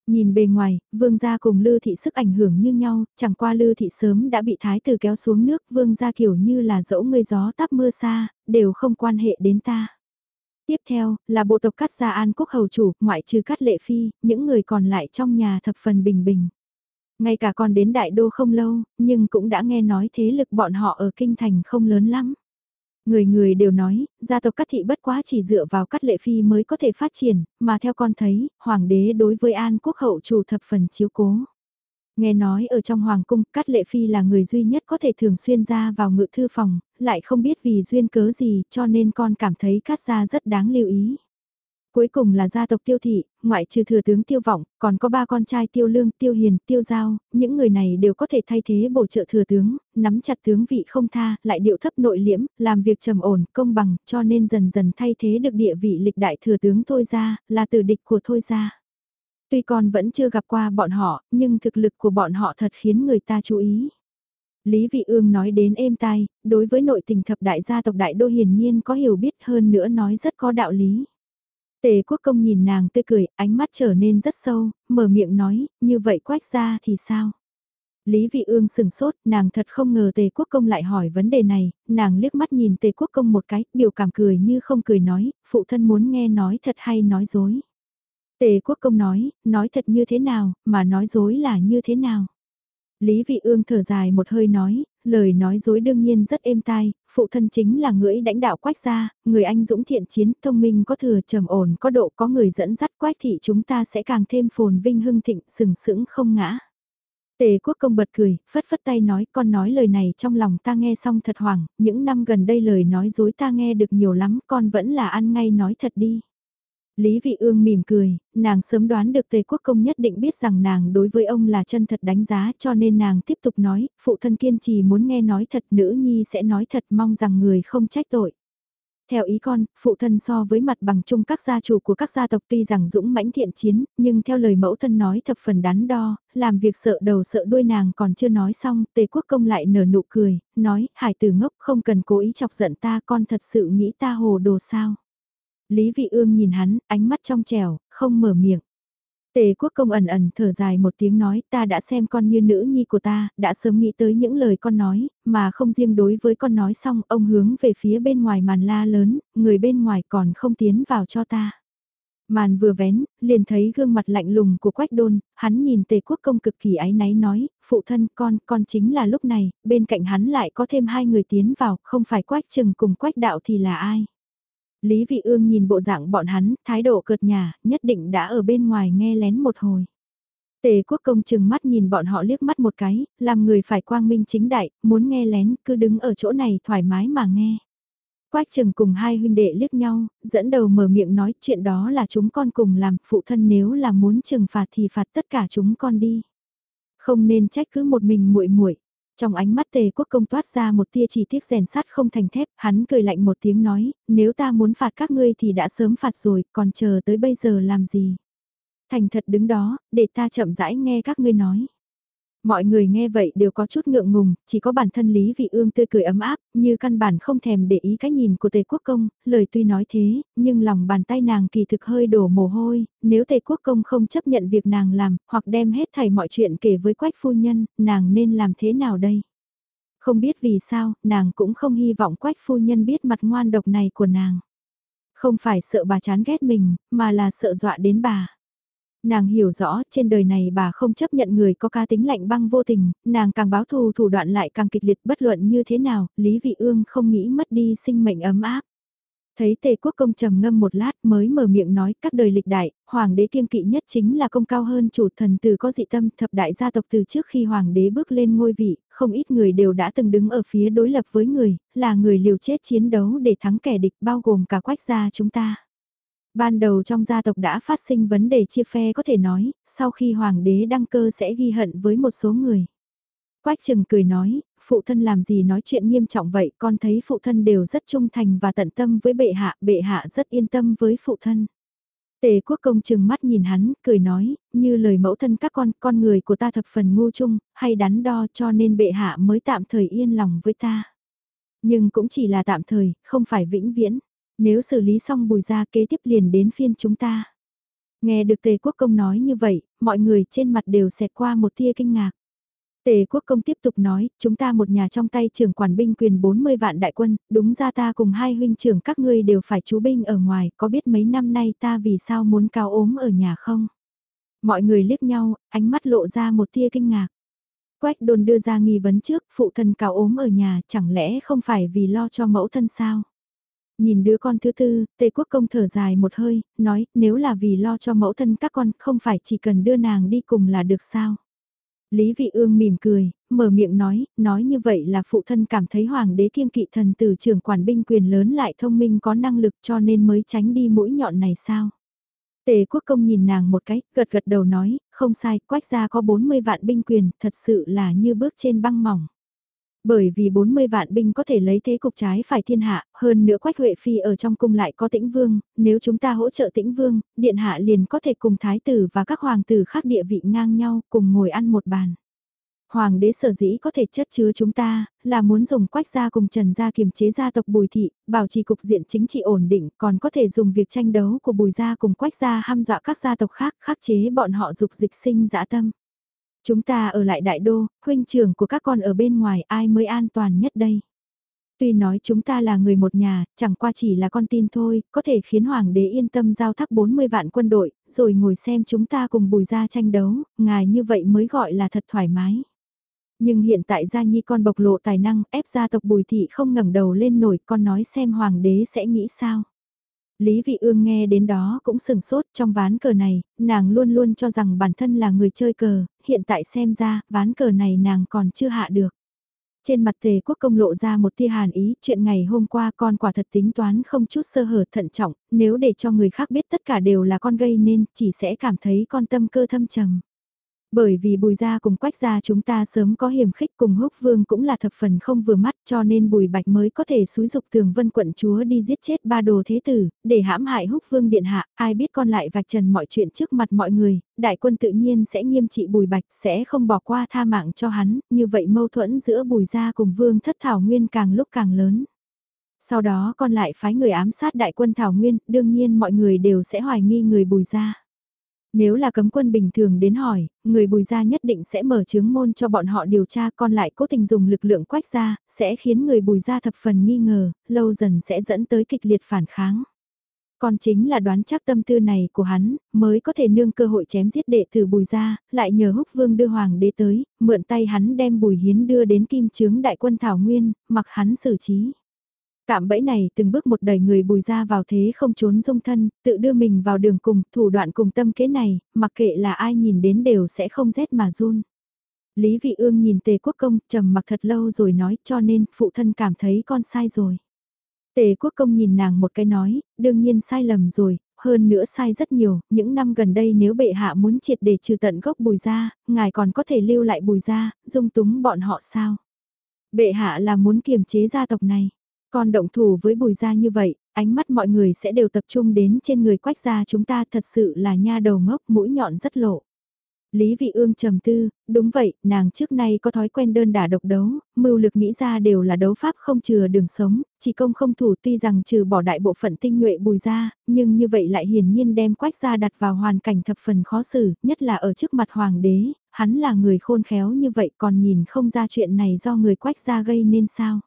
Nhìn bề ngoài, vương gia cùng Lư thị sức ảnh hưởng như nhau, chẳng qua Lư thị sớm đã bị thái tử kéo xuống nước, vương gia kiểu như là dẫu người gió tắp mưa xa, đều không quan hệ đến ta. Tiếp theo, là bộ tộc cắt gia an quốc hầu chủ, ngoại trừ cắt lệ phi, những người còn lại trong nhà thập phần bình bình. Ngay cả còn đến đại đô không lâu, nhưng cũng đã nghe nói thế lực bọn họ ở kinh thành không lớn lắm. Người người đều nói, gia tộc cắt thị bất quá chỉ dựa vào cắt lệ phi mới có thể phát triển, mà theo con thấy, hoàng đế đối với an quốc hậu chủ thập phần chiếu cố. Nghe nói ở trong hoàng cung, cắt lệ phi là người duy nhất có thể thường xuyên ra vào ngự thư phòng, lại không biết vì duyên cớ gì cho nên con cảm thấy cắt gia rất đáng lưu ý. Cuối cùng là gia tộc tiêu thị, ngoại trừ thừa tướng tiêu vọng, còn có ba con trai tiêu lương, tiêu hiền, tiêu giao, những người này đều có thể thay thế bổ trợ thừa tướng, nắm chặt tướng vị không tha, lại điệu thấp nội liễm, làm việc trầm ổn, công bằng, cho nên dần dần thay thế được địa vị lịch đại thừa tướng thôi ra, là từ địch của thôi ra. Tuy con vẫn chưa gặp qua bọn họ, nhưng thực lực của bọn họ thật khiến người ta chú ý. Lý Vị Ương nói đến êm tai, đối với nội tình thập đại gia tộc đại đô hiển nhiên có hiểu biết hơn nữa nói rất có đạo lý. Tề quốc công nhìn nàng tươi cười, ánh mắt trở nên rất sâu, mở miệng nói, như vậy quách ra thì sao? Lý Vị Ương sừng sốt, nàng thật không ngờ Tề Quốc Công lại hỏi vấn đề này, nàng liếc mắt nhìn Tề Quốc Công một cái, biểu cảm cười như không cười nói, phụ thân muốn nghe nói thật hay nói dối. Tề Quốc Công nói, nói thật như thế nào, mà nói dối là như thế nào. Lý Vị Ương thở dài một hơi nói, lời nói dối đương nhiên rất êm tai, phụ thân chính là người đánh đạo quách gia, người anh dũng thiện chiến, thông minh có thừa trầm ổn có độ có người dẫn dắt quách thị chúng ta sẽ càng thêm phồn vinh hưng thịnh sừng sững không ngã. Tề quốc công bật cười, phất phất tay nói con nói lời này trong lòng ta nghe xong thật hoảng, những năm gần đây lời nói dối ta nghe được nhiều lắm, con vẫn là ăn ngay nói thật đi. Lý Vị Ương mỉm cười, nàng sớm đoán được Tề Quốc Công nhất định biết rằng nàng đối với ông là chân thật đánh giá cho nên nàng tiếp tục nói, phụ thân kiên trì muốn nghe nói thật nữ nhi sẽ nói thật mong rằng người không trách tội. Theo ý con, phụ thân so với mặt bằng chung các gia chủ của các gia tộc tuy rằng dũng mãnh thiện chiến, nhưng theo lời mẫu thân nói thập phần đắn đo, làm việc sợ đầu sợ đuôi nàng còn chưa nói xong, tề quốc công lại nở nụ cười, nói, hải tử ngốc không cần cố ý chọc giận ta con thật sự nghĩ ta hồ đồ sao. Lý Vị Ương nhìn hắn, ánh mắt trong trẻo, không mở miệng. Tề quốc công ẩn ẩn thở dài một tiếng nói ta đã xem con như nữ nhi của ta, đã sớm nghĩ tới những lời con nói, mà không riêng đối với con nói xong ông hướng về phía bên ngoài màn la lớn, người bên ngoài còn không tiến vào cho ta. Màn vừa vén, liền thấy gương mặt lạnh lùng của quách đôn, hắn nhìn tề quốc công cực kỳ ái náy nói, phụ thân con, con chính là lúc này, bên cạnh hắn lại có thêm hai người tiến vào, không phải quách trừng cùng quách đạo thì là ai. Lý Vị Ương nhìn bộ dạng bọn hắn, thái độ cợt nhà, nhất định đã ở bên ngoài nghe lén một hồi. Tề quốc công chừng mắt nhìn bọn họ liếc mắt một cái, làm người phải quang minh chính đại, muốn nghe lén, cứ đứng ở chỗ này thoải mái mà nghe. Quách trừng cùng hai huynh đệ liếc nhau, dẫn đầu mở miệng nói chuyện đó là chúng con cùng làm, phụ thân nếu là muốn trừng phạt thì phạt tất cả chúng con đi. Không nên trách cứ một mình muội muội trong ánh mắt tề quốc công toát ra một tia chỉ tiếc rèn sắt không thành thép, hắn cười lạnh một tiếng nói, nếu ta muốn phạt các ngươi thì đã sớm phạt rồi, còn chờ tới bây giờ làm gì. Thành thật đứng đó, để ta chậm rãi nghe các ngươi nói. Mọi người nghe vậy đều có chút ngượng ngùng, chỉ có bản thân Lý Vị Ương tươi cười ấm áp, như căn bản không thèm để ý cái nhìn của Tề Quốc Công, lời tuy nói thế, nhưng lòng bàn tay nàng kỳ thực hơi đổ mồ hôi, nếu Tề Quốc Công không chấp nhận việc nàng làm, hoặc đem hết thảy mọi chuyện kể với Quách Phu Nhân, nàng nên làm thế nào đây? Không biết vì sao, nàng cũng không hy vọng Quách Phu Nhân biết mặt ngoan độc này của nàng. Không phải sợ bà chán ghét mình, mà là sợ dọa đến bà. Nàng hiểu rõ trên đời này bà không chấp nhận người có ca tính lạnh băng vô tình, nàng càng báo thù thủ đoạn lại càng kịch liệt bất luận như thế nào, Lý Vị Ương không nghĩ mất đi sinh mệnh ấm áp. Thấy tề quốc công trầm ngâm một lát mới mở miệng nói các đời lịch đại, hoàng đế kiêng kỵ nhất chính là công cao hơn chủ thần từ có dị tâm thập đại gia tộc từ trước khi hoàng đế bước lên ngôi vị, không ít người đều đã từng đứng ở phía đối lập với người, là người liều chết chiến đấu để thắng kẻ địch bao gồm cả quách gia chúng ta. Ban đầu trong gia tộc đã phát sinh vấn đề chia phe có thể nói, sau khi hoàng đế đăng cơ sẽ ghi hận với một số người. Quách trừng cười nói, phụ thân làm gì nói chuyện nghiêm trọng vậy, con thấy phụ thân đều rất trung thành và tận tâm với bệ hạ, bệ hạ rất yên tâm với phụ thân. Tề quốc công trừng mắt nhìn hắn, cười nói, như lời mẫu thân các con, con người của ta thập phần ngu chung, hay đắn đo cho nên bệ hạ mới tạm thời yên lòng với ta. Nhưng cũng chỉ là tạm thời, không phải vĩnh viễn. Nếu xử lý xong bùi ra kế tiếp liền đến phiên chúng ta. Nghe được tề quốc công nói như vậy, mọi người trên mặt đều xẹt qua một tia kinh ngạc. Tề quốc công tiếp tục nói, chúng ta một nhà trong tay trưởng quản binh quyền 40 vạn đại quân, đúng ra ta cùng hai huynh trưởng các ngươi đều phải chú binh ở ngoài, có biết mấy năm nay ta vì sao muốn cao ốm ở nhà không? Mọi người liếc nhau, ánh mắt lộ ra một tia kinh ngạc. Quách đồn đưa ra nghi vấn trước, phụ thân cao ốm ở nhà, chẳng lẽ không phải vì lo cho mẫu thân sao? Nhìn đứa con thứ tư, Tề Quốc Công thở dài một hơi, nói, nếu là vì lo cho mẫu thân các con, không phải chỉ cần đưa nàng đi cùng là được sao? Lý Vị Ương mỉm cười, mở miệng nói, nói như vậy là phụ thân cảm thấy hoàng đế kiêng kỵ thần tử trưởng quản binh quyền lớn lại thông minh có năng lực cho nên mới tránh đi mũi nhọn này sao? Tề quốc công nhìn nàng một cái, gật gật đầu nói, không sai, quách gia có 40 vạn binh quyền, thật sự là như bước trên băng mỏng. Bởi vì 40 vạn binh có thể lấy thế cục trái phải thiên hạ, hơn nữa Quách Huệ Phi ở trong cung lại có tĩnh vương, nếu chúng ta hỗ trợ tĩnh vương, điện hạ liền có thể cùng thái tử và các hoàng tử khác địa vị ngang nhau cùng ngồi ăn một bàn. Hoàng đế sở dĩ có thể chất chứa chúng ta, là muốn dùng quách gia cùng trần gia kiềm chế gia tộc bùi thị, bảo trì cục diện chính trị ổn định, còn có thể dùng việc tranh đấu của bùi gia cùng quách gia ham dọa các gia tộc khác khắc chế bọn họ dục dịch sinh dã tâm. Chúng ta ở lại đại đô, huynh trưởng của các con ở bên ngoài ai mới an toàn nhất đây? Tuy nói chúng ta là người một nhà, chẳng qua chỉ là con tin thôi, có thể khiến hoàng đế yên tâm giao thác 40 vạn quân đội, rồi ngồi xem chúng ta cùng bùi ra tranh đấu, ngài như vậy mới gọi là thật thoải mái. Nhưng hiện tại gia nhi con bộc lộ tài năng, ép gia tộc bùi thị không ngẩng đầu lên nổi, con nói xem hoàng đế sẽ nghĩ sao. Lý Vị Ương nghe đến đó cũng sừng sốt trong ván cờ này, nàng luôn luôn cho rằng bản thân là người chơi cờ, hiện tại xem ra, ván cờ này nàng còn chưa hạ được. Trên mặt tề quốc công lộ ra một tia hàn ý, chuyện ngày hôm qua con quả thật tính toán không chút sơ hở thận trọng, nếu để cho người khác biết tất cả đều là con gây nên, chỉ sẽ cảm thấy con tâm cơ thâm trầm. Bởi vì bùi gia cùng quách gia chúng ta sớm có hiểm khích cùng húc vương cũng là thập phần không vừa mắt cho nên bùi bạch mới có thể xúi dục tường vân quận chúa đi giết chết ba đồ thế tử, để hãm hại húc vương điện hạ, ai biết con lại vạch trần mọi chuyện trước mặt mọi người, đại quân tự nhiên sẽ nghiêm trị bùi bạch sẽ không bỏ qua tha mạng cho hắn, như vậy mâu thuẫn giữa bùi gia cùng vương thất thảo nguyên càng lúc càng lớn. Sau đó con lại phái người ám sát đại quân thảo nguyên, đương nhiên mọi người đều sẽ hoài nghi người bùi gia. Nếu là cấm quân bình thường đến hỏi, người bùi gia nhất định sẽ mở chứng môn cho bọn họ điều tra còn lại cố tình dùng lực lượng quách ra, sẽ khiến người bùi gia thập phần nghi ngờ, lâu dần sẽ dẫn tới kịch liệt phản kháng. Còn chính là đoán chắc tâm tư này của hắn, mới có thể nương cơ hội chém giết đệ tử bùi gia, lại nhờ húc vương đưa hoàng đế tới, mượn tay hắn đem bùi hiến đưa đến kim chướng đại quân Thảo Nguyên, mặc hắn xử trí. Cạm bẫy này từng bước một đời người bùi ra vào thế không trốn dung thân, tự đưa mình vào đường cùng, thủ đoạn cùng tâm kế này, mặc kệ là ai nhìn đến đều sẽ không rét mà run. Lý Vị Ương nhìn Tề Quốc Công trầm mặc thật lâu rồi nói cho nên phụ thân cảm thấy con sai rồi. Tề Quốc Công nhìn nàng một cái nói, đương nhiên sai lầm rồi, hơn nữa sai rất nhiều, những năm gần đây nếu bệ hạ muốn triệt để trừ tận gốc bùi ra, ngài còn có thể lưu lại bùi ra, dung túng bọn họ sao? Bệ hạ là muốn kiềm chế gia tộc này. Con động thủ với bùi gia như vậy, ánh mắt mọi người sẽ đều tập trung đến trên người quách gia chúng ta thật sự là nha đầu ngốc mũi nhọn rất lộ. Lý Vị Ương trầm tư, đúng vậy, nàng trước nay có thói quen đơn đả độc đấu, mưu lực nghĩ ra đều là đấu pháp không chừa đường sống, chỉ công không thủ tuy rằng trừ bỏ đại bộ phận tinh nhuệ bùi ra, nhưng như vậy lại hiển nhiên đem quách gia đặt vào hoàn cảnh thập phần khó xử, nhất là ở trước mặt hoàng đế, hắn là người khôn khéo như vậy còn nhìn không ra chuyện này do người quách gia gây nên sao.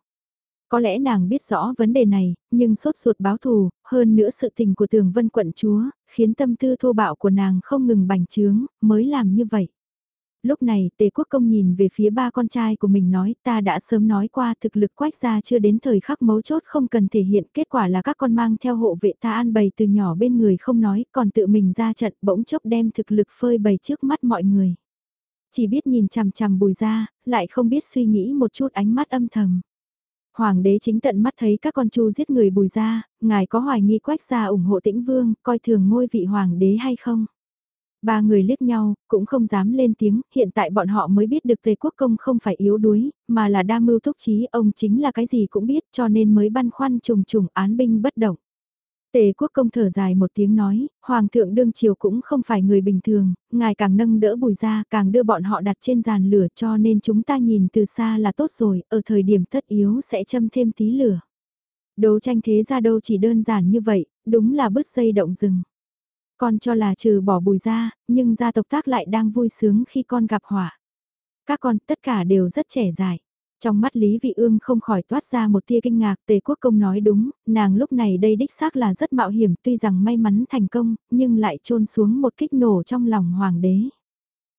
Có lẽ nàng biết rõ vấn đề này, nhưng sốt ruột báo thù, hơn nữa sự tình của tường vân quận chúa, khiến tâm tư thô bạo của nàng không ngừng bành trướng, mới làm như vậy. Lúc này tề quốc công nhìn về phía ba con trai của mình nói ta đã sớm nói qua thực lực quách ra chưa đến thời khắc mấu chốt không cần thể hiện kết quả là các con mang theo hộ vệ ta an bày từ nhỏ bên người không nói còn tự mình ra trận bỗng chốc đem thực lực phơi bày trước mắt mọi người. Chỉ biết nhìn chằm chằm bùi ra, lại không biết suy nghĩ một chút ánh mắt âm thầm. Hoàng đế chính tận mắt thấy các con chu giết người bùi ra, ngài có hoài nghi quách gia ủng hộ tĩnh vương, coi thường ngôi vị hoàng đế hay không? Ba người liếc nhau, cũng không dám lên tiếng, hiện tại bọn họ mới biết được Tề Quốc Công không phải yếu đuối, mà là đa mưu thúc trí, ông chính là cái gì cũng biết cho nên mới băn khoăn trùng trùng án binh bất động. Tề quốc công thở dài một tiếng nói, Hoàng thượng đương triều cũng không phải người bình thường, ngài càng nâng đỡ bùi ra càng đưa bọn họ đặt trên giàn lửa cho nên chúng ta nhìn từ xa là tốt rồi, ở thời điểm tất yếu sẽ châm thêm tí lửa. Đấu tranh thế ra đâu chỉ đơn giản như vậy, đúng là bứt dây động rừng. Con cho là trừ bỏ bùi ra, nhưng gia tộc tác lại đang vui sướng khi con gặp họa. Các con tất cả đều rất trẻ dài. Trong mắt Lý Vị Ương không khỏi toát ra một tia kinh ngạc, Tề Quốc Công nói đúng, nàng lúc này đây đích xác là rất mạo hiểm, tuy rằng may mắn thành công, nhưng lại trôn xuống một kích nổ trong lòng hoàng đế.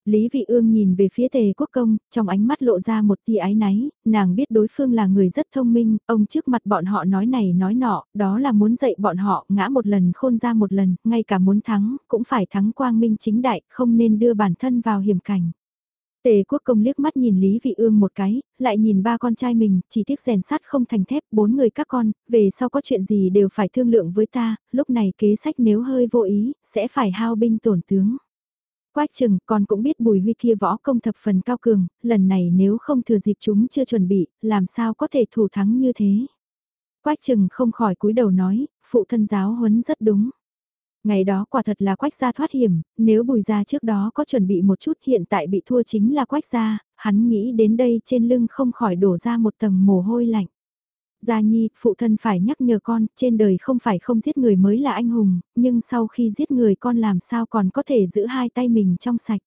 Lý Vị Ương nhìn về phía Tề Quốc Công, trong ánh mắt lộ ra một tia ái náy, nàng biết đối phương là người rất thông minh, ông trước mặt bọn họ nói này nói nọ, đó là muốn dạy bọn họ ngã một lần khôn ra một lần, ngay cả muốn thắng, cũng phải thắng quang minh chính đại, không nên đưa bản thân vào hiểm cảnh. Tề quốc công liếc mắt nhìn Lý Vị Ương một cái, lại nhìn ba con trai mình, chỉ tiếc rèn sắt không thành thép, bốn người các con, về sau có chuyện gì đều phải thương lượng với ta, lúc này kế sách nếu hơi vô ý, sẽ phải hao binh tổn tướng. Quách chừng, con cũng biết bùi huy kia võ công thập phần cao cường, lần này nếu không thừa dịp chúng chưa chuẩn bị, làm sao có thể thủ thắng như thế. Quách chừng không khỏi cúi đầu nói, phụ thân giáo huấn rất đúng. Ngày đó quả thật là quách gia thoát hiểm, nếu bùi gia trước đó có chuẩn bị một chút hiện tại bị thua chính là quách gia, hắn nghĩ đến đây trên lưng không khỏi đổ ra một tầng mồ hôi lạnh. Gia Nhi, phụ thân phải nhắc nhở con, trên đời không phải không giết người mới là anh hùng, nhưng sau khi giết người con làm sao còn có thể giữ hai tay mình trong sạch.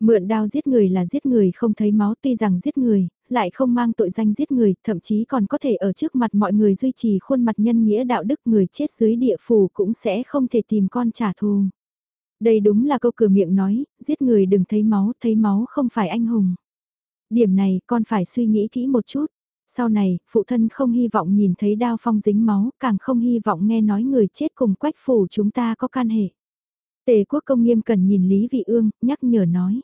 Mượn đao giết người là giết người không thấy máu tuy rằng giết người, lại không mang tội danh giết người, thậm chí còn có thể ở trước mặt mọi người duy trì khuôn mặt nhân nghĩa đạo đức người chết dưới địa phủ cũng sẽ không thể tìm con trả thù. Đây đúng là câu cửa miệng nói, giết người đừng thấy máu, thấy máu không phải anh hùng. Điểm này con phải suy nghĩ kỹ một chút. Sau này, phụ thân không hy vọng nhìn thấy đao phong dính máu, càng không hy vọng nghe nói người chết cùng quách phủ chúng ta có can hệ. Tề quốc công nghiêm cần nhìn Lý Vị Ương, nhắc nhở nói.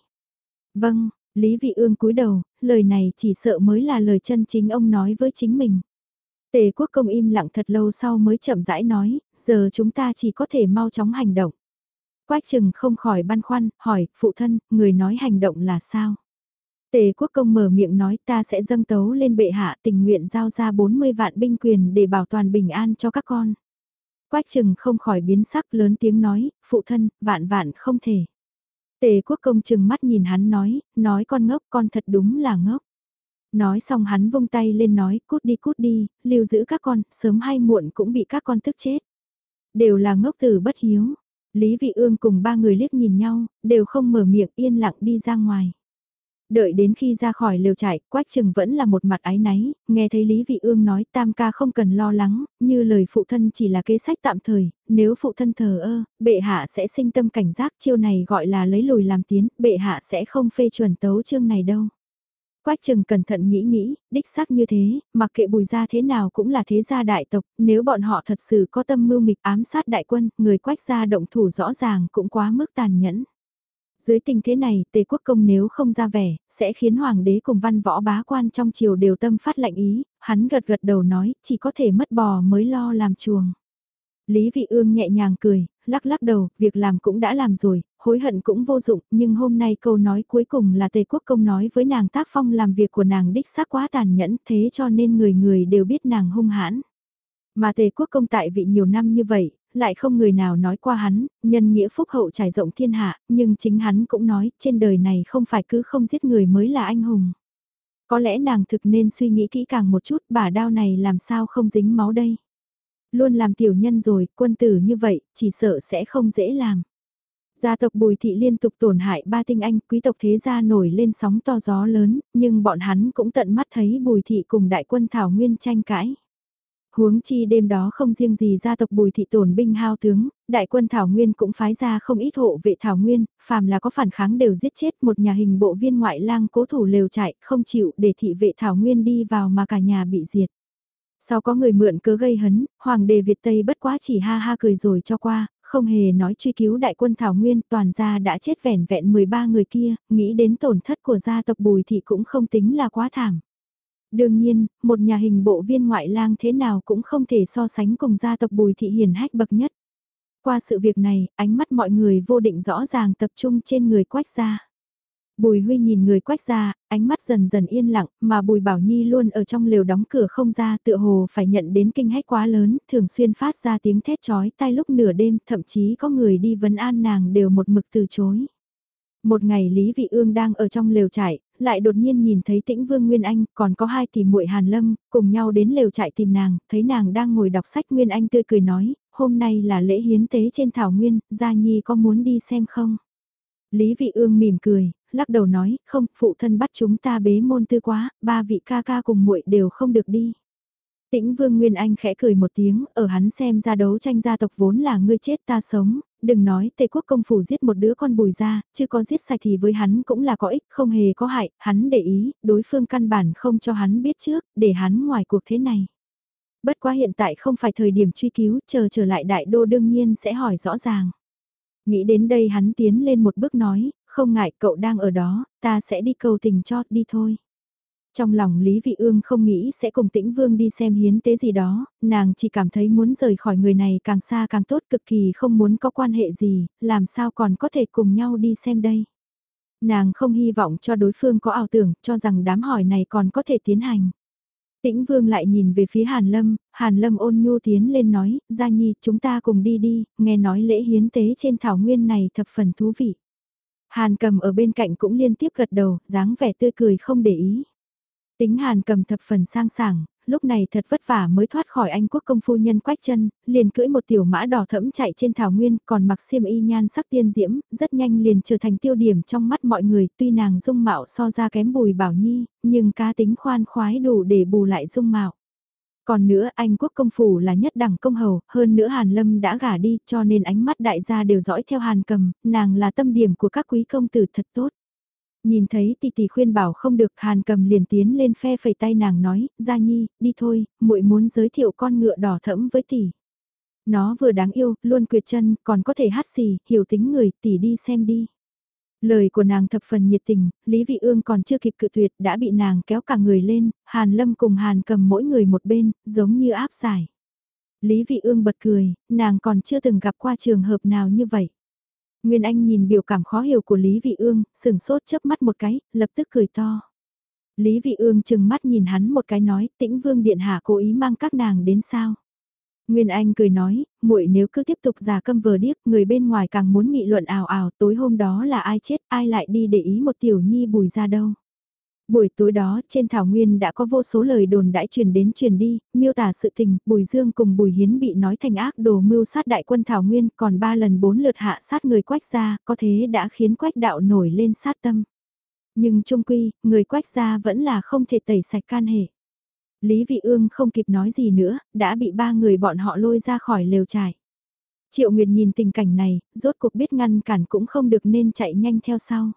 Vâng, Lý Vị Ương cúi đầu, lời này chỉ sợ mới là lời chân chính ông nói với chính mình. Tề quốc công im lặng thật lâu sau mới chậm rãi nói, giờ chúng ta chỉ có thể mau chóng hành động. Quách trừng không khỏi băn khoăn, hỏi, phụ thân, người nói hành động là sao? Tề quốc công mở miệng nói ta sẽ dâng tấu lên bệ hạ tình nguyện giao ra 40 vạn binh quyền để bảo toàn bình an cho các con. Quách trừng không khỏi biến sắc lớn tiếng nói, phụ thân, vạn vạn không thể. Tề quốc công chừng mắt nhìn hắn nói, nói con ngốc con thật đúng là ngốc. Nói xong hắn vung tay lên nói cút đi cút đi, lưu giữ các con, sớm hay muộn cũng bị các con tức chết. Đều là ngốc tử bất hiếu. Lý Vị Ương cùng ba người liếc nhìn nhau, đều không mở miệng yên lặng đi ra ngoài. Đợi đến khi ra khỏi lều trại, Quách Trừng vẫn là một mặt ái náy, nghe thấy Lý Vị Ương nói tam ca không cần lo lắng, như lời phụ thân chỉ là kế sách tạm thời, nếu phụ thân thờ ơ, bệ hạ sẽ sinh tâm cảnh giác chiêu này gọi là lấy lùi làm tiến, bệ hạ sẽ không phê chuẩn tấu chương này đâu. Quách Trừng cẩn thận nghĩ nghĩ, đích xác như thế, mặc kệ bùi gia thế nào cũng là thế gia đại tộc, nếu bọn họ thật sự có tâm mưu mịch ám sát đại quân, người quách gia động thủ rõ ràng cũng quá mức tàn nhẫn. Dưới tình thế này, tề quốc công nếu không ra vẻ, sẽ khiến hoàng đế cùng văn võ bá quan trong triều đều tâm phát lạnh ý, hắn gật gật đầu nói, chỉ có thể mất bò mới lo làm chuồng. Lý Vị Ương nhẹ nhàng cười, lắc lắc đầu, việc làm cũng đã làm rồi, hối hận cũng vô dụng, nhưng hôm nay câu nói cuối cùng là Tề Quốc Công nói với nàng tác phong làm việc của nàng đích xác quá tàn nhẫn, thế cho nên người người đều biết nàng hung hãn. Mà Tề Quốc Công tại vị nhiều năm như vậy, lại không người nào nói qua hắn, nhân nghĩa phúc hậu trải rộng thiên hạ, nhưng chính hắn cũng nói, trên đời này không phải cứ không giết người mới là anh hùng. Có lẽ nàng thực nên suy nghĩ kỹ càng một chút, bả đao này làm sao không dính máu đây. Luôn làm tiểu nhân rồi, quân tử như vậy, chỉ sợ sẽ không dễ làm. Gia tộc Bùi Thị liên tục tổn hại ba tinh anh, quý tộc thế gia nổi lên sóng to gió lớn, nhưng bọn hắn cũng tận mắt thấy Bùi Thị cùng đại quân Thảo Nguyên tranh cãi. Huống chi đêm đó không riêng gì gia tộc Bùi Thị tổn binh hao tướng, đại quân Thảo Nguyên cũng phái ra không ít hộ vệ Thảo Nguyên, phàm là có phản kháng đều giết chết một nhà hình bộ viên ngoại lang cố thủ lều chạy, không chịu để thị vệ Thảo Nguyên đi vào mà cả nhà bị diệt. Sau có người mượn cớ gây hấn, Hoàng đế Việt Tây bất quá chỉ ha ha cười rồi cho qua, không hề nói truy cứu đại quân Thảo Nguyên toàn gia đã chết vẻn vẹn 13 người kia, nghĩ đến tổn thất của gia tộc Bùi Thị cũng không tính là quá thảm. Đương nhiên, một nhà hình bộ viên ngoại lang thế nào cũng không thể so sánh cùng gia tộc Bùi Thị hiền hách bậc nhất. Qua sự việc này, ánh mắt mọi người vô định rõ ràng tập trung trên người quách gia. Bùi Huy nhìn người quách ra, ánh mắt dần dần yên lặng, mà Bùi Bảo Nhi luôn ở trong lều đóng cửa không ra tựa hồ phải nhận đến kinh hách quá lớn, thường xuyên phát ra tiếng thét chói tai lúc nửa đêm, thậm chí có người đi vấn an nàng đều một mực từ chối. Một ngày Lý Vị Ương đang ở trong lều trại, lại đột nhiên nhìn thấy Tĩnh Vương Nguyên Anh, còn có hai tỷ muội Hàn Lâm, cùng nhau đến lều trại tìm nàng, thấy nàng đang ngồi đọc sách Nguyên Anh tươi cười nói, hôm nay là lễ hiến tế trên Thảo Nguyên, Gia Nhi có muốn đi xem không? Lý Vị Ương mỉm cười, lắc đầu nói, không, phụ thân bắt chúng ta bế môn tư quá, ba vị ca ca cùng muội đều không được đi. Tĩnh Vương Nguyên Anh khẽ cười một tiếng, ở hắn xem ra đấu tranh gia tộc vốn là ngươi chết ta sống, đừng nói Tề quốc công phủ giết một đứa con bùi ra, chứ có giết sạch thì với hắn cũng là có ích, không hề có hại, hắn để ý, đối phương căn bản không cho hắn biết trước, để hắn ngoài cuộc thế này. Bất quá hiện tại không phải thời điểm truy cứu, chờ trở lại đại đô đương nhiên sẽ hỏi rõ ràng. Nghĩ đến đây hắn tiến lên một bước nói, không ngại cậu đang ở đó, ta sẽ đi cầu tình cho, đi thôi. Trong lòng Lý Vị Ương không nghĩ sẽ cùng tĩnh vương đi xem hiến tế gì đó, nàng chỉ cảm thấy muốn rời khỏi người này càng xa càng tốt cực kỳ không muốn có quan hệ gì, làm sao còn có thể cùng nhau đi xem đây. Nàng không hy vọng cho đối phương có ảo tưởng, cho rằng đám hỏi này còn có thể tiến hành. Tĩnh Vương lại nhìn về phía Hàn Lâm, Hàn Lâm ôn nhu tiến lên nói, Gia Nhi, chúng ta cùng đi đi, nghe nói lễ hiến tế trên thảo nguyên này thập phần thú vị. Hàn cầm ở bên cạnh cũng liên tiếp gật đầu, dáng vẻ tươi cười không để ý. Tính Hàn cầm thập phần sang sảng, lúc này thật vất vả mới thoát khỏi anh quốc công phu nhân quách chân, liền cưỡi một tiểu mã đỏ thẫm chạy trên thảo nguyên, còn mặc xiêm y nhan sắc tiên diễm, rất nhanh liền trở thành tiêu điểm trong mắt mọi người, tuy nàng dung mạo so ra kém bùi bảo nhi, nhưng cá tính khoan khoái đủ để bù lại dung mạo. Còn nữa anh quốc công phủ là nhất đẳng công hầu, hơn nữa Hàn Lâm đã gả đi cho nên ánh mắt đại gia đều dõi theo Hàn cầm, nàng là tâm điểm của các quý công tử thật tốt. Nhìn thấy tỷ tỷ khuyên bảo không được Hàn cầm liền tiến lên phe phẩy tay nàng nói, Gia Nhi, đi thôi, muội muốn giới thiệu con ngựa đỏ thẫm với tỷ. Nó vừa đáng yêu, luôn quyệt chân, còn có thể hát xì, hiểu tính người, tỷ đi xem đi. Lời của nàng thập phần nhiệt tình, Lý Vị Ương còn chưa kịp cự tuyệt đã bị nàng kéo cả người lên, Hàn Lâm cùng Hàn cầm mỗi người một bên, giống như áp giải. Lý Vị Ương bật cười, nàng còn chưa từng gặp qua trường hợp nào như vậy. Nguyên Anh nhìn biểu cảm khó hiểu của Lý Vị Ương, sừng sốt chớp mắt một cái, lập tức cười to. Lý Vị Ương chừng mắt nhìn hắn một cái nói, tĩnh vương điện hạ cố ý mang các nàng đến sao. Nguyên Anh cười nói, muội nếu cứ tiếp tục giả câm vờ điếc, người bên ngoài càng muốn nghị luận ảo ảo, tối hôm đó là ai chết, ai lại đi để ý một tiểu nhi bùi ra đâu. Buổi tối đó, trên thảo nguyên đã có vô số lời đồn đãi truyền đến truyền đi, miêu tả sự tình, Bùi Dương cùng Bùi Hiến bị nói thành ác đồ mưu sát đại quân thảo nguyên, còn ba lần bốn lượt hạ sát người quách gia, có thế đã khiến quách đạo nổi lên sát tâm. Nhưng trung quy, người quách gia vẫn là không thể tẩy sạch can hệ. Lý Vị Ương không kịp nói gì nữa, đã bị ba người bọn họ lôi ra khỏi lều trại. Triệu Nguyệt nhìn tình cảnh này, rốt cuộc biết ngăn cản cũng không được nên chạy nhanh theo sau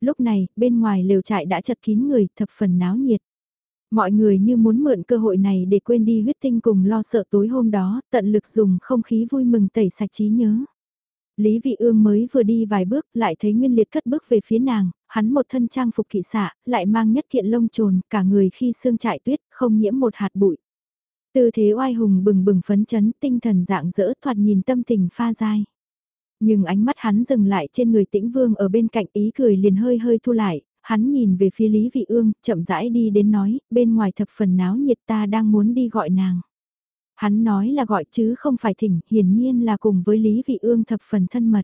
lúc này, bên ngoài lều trại đã chật kín người, thập phần náo nhiệt. Mọi người như muốn mượn cơ hội này để quên đi huyết tinh cùng lo sợ tối hôm đó, tận lực dùng không khí vui mừng tẩy sạch trí nhớ. Lý Vị Ương mới vừa đi vài bước, lại thấy Nguyên Liệt cất bước về phía nàng, hắn một thân trang phục kỵ xạ, lại mang nhất kiện lông trồn, cả người khi sương trại tuyết, không nhiễm một hạt bụi. Tư thế oai hùng bừng bừng phấn chấn, tinh thần dạng dỡ thoạt nhìn tâm tình pha dai. Nhưng ánh mắt hắn dừng lại trên người tĩnh vương ở bên cạnh ý cười liền hơi hơi thu lại, hắn nhìn về phía Lý Vị Ương, chậm rãi đi đến nói, bên ngoài thập phần náo nhiệt ta đang muốn đi gọi nàng. Hắn nói là gọi chứ không phải thỉnh, hiển nhiên là cùng với Lý Vị Ương thập phần thân mật.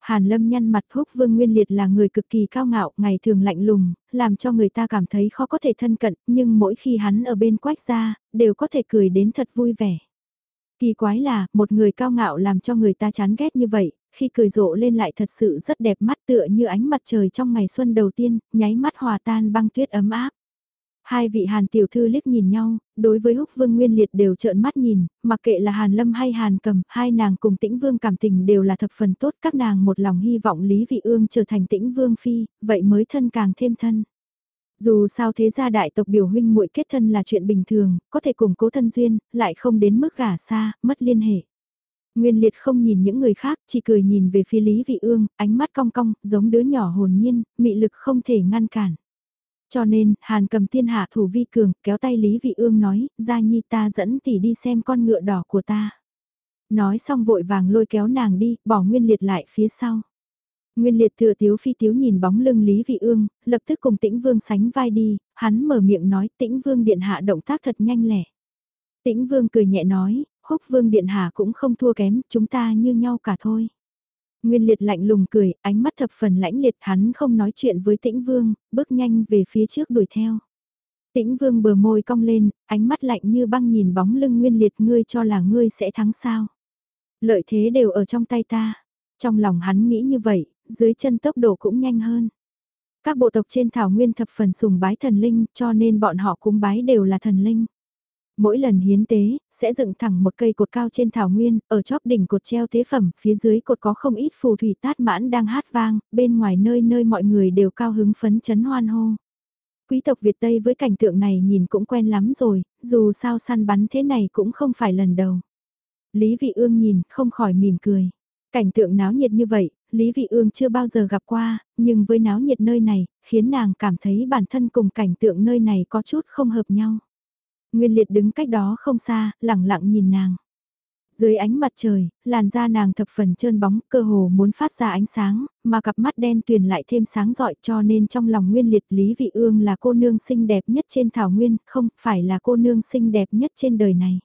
Hàn Lâm nhăn mặt húc Vương Nguyên Liệt là người cực kỳ cao ngạo, ngày thường lạnh lùng, làm cho người ta cảm thấy khó có thể thân cận, nhưng mỗi khi hắn ở bên quách gia, đều có thể cười đến thật vui vẻ. Kỳ quái là, một người cao ngạo làm cho người ta chán ghét như vậy, khi cười rộ lên lại thật sự rất đẹp mắt tựa như ánh mặt trời trong ngày xuân đầu tiên, nháy mắt hòa tan băng tuyết ấm áp. Hai vị Hàn tiểu thư liếc nhìn nhau, đối với Húc Vương Nguyên Liệt đều trợn mắt nhìn, mặc kệ là Hàn Lâm hay Hàn Cầm, hai nàng cùng Tĩnh Vương cảm tình đều là thập phần tốt, các nàng một lòng hy vọng Lý Vị Ương trở thành Tĩnh Vương phi, vậy mới thân càng thêm thân. Dù sao thế gia đại tộc biểu huynh muội kết thân là chuyện bình thường, có thể củng cố thân duyên, lại không đến mức gả xa, mất liên hệ. Nguyên liệt không nhìn những người khác, chỉ cười nhìn về phía Lý Vị Ương, ánh mắt cong cong, giống đứa nhỏ hồn nhiên, mị lực không thể ngăn cản. Cho nên, Hàn cầm tiên hạ thủ vi cường, kéo tay Lý Vị Ương nói, gia nhi ta dẫn tỷ đi xem con ngựa đỏ của ta. Nói xong vội vàng lôi kéo nàng đi, bỏ Nguyên liệt lại phía sau. Nguyên liệt thừa tiếu phi tiếu nhìn bóng lưng Lý Vị Ương, lập tức cùng tĩnh vương sánh vai đi, hắn mở miệng nói tĩnh vương điện hạ động tác thật nhanh lẻ. Tĩnh vương cười nhẹ nói, húc vương điện hạ cũng không thua kém, chúng ta như nhau cả thôi. Nguyên liệt lạnh lùng cười, ánh mắt thập phần lãnh liệt hắn không nói chuyện với tĩnh vương, bước nhanh về phía trước đuổi theo. Tĩnh vương bờ môi cong lên, ánh mắt lạnh như băng nhìn bóng lưng nguyên liệt ngươi cho là ngươi sẽ thắng sao. Lợi thế đều ở trong tay ta. Trong lòng hắn nghĩ như vậy, dưới chân tốc độ cũng nhanh hơn. Các bộ tộc trên thảo nguyên thập phần sùng bái thần linh cho nên bọn họ cúng bái đều là thần linh. Mỗi lần hiến tế, sẽ dựng thẳng một cây cột cao trên thảo nguyên, ở chóp đỉnh cột treo tế phẩm, phía dưới cột có không ít phù thủy tát mãn đang hát vang, bên ngoài nơi nơi mọi người đều cao hứng phấn chấn hoan hô. Quý tộc Việt Tây với cảnh tượng này nhìn cũng quen lắm rồi, dù sao săn bắn thế này cũng không phải lần đầu. Lý Vị Ương nhìn, không khỏi mỉm cười. Cảnh tượng náo nhiệt như vậy, Lý Vị Ương chưa bao giờ gặp qua, nhưng với náo nhiệt nơi này, khiến nàng cảm thấy bản thân cùng cảnh tượng nơi này có chút không hợp nhau. Nguyên liệt đứng cách đó không xa, lặng lặng nhìn nàng. Dưới ánh mặt trời, làn da nàng thập phần trơn bóng, cơ hồ muốn phát ra ánh sáng, mà cặp mắt đen tuyền lại thêm sáng rọi cho nên trong lòng Nguyên liệt Lý Vị Ương là cô nương xinh đẹp nhất trên thảo nguyên, không phải là cô nương xinh đẹp nhất trên đời này.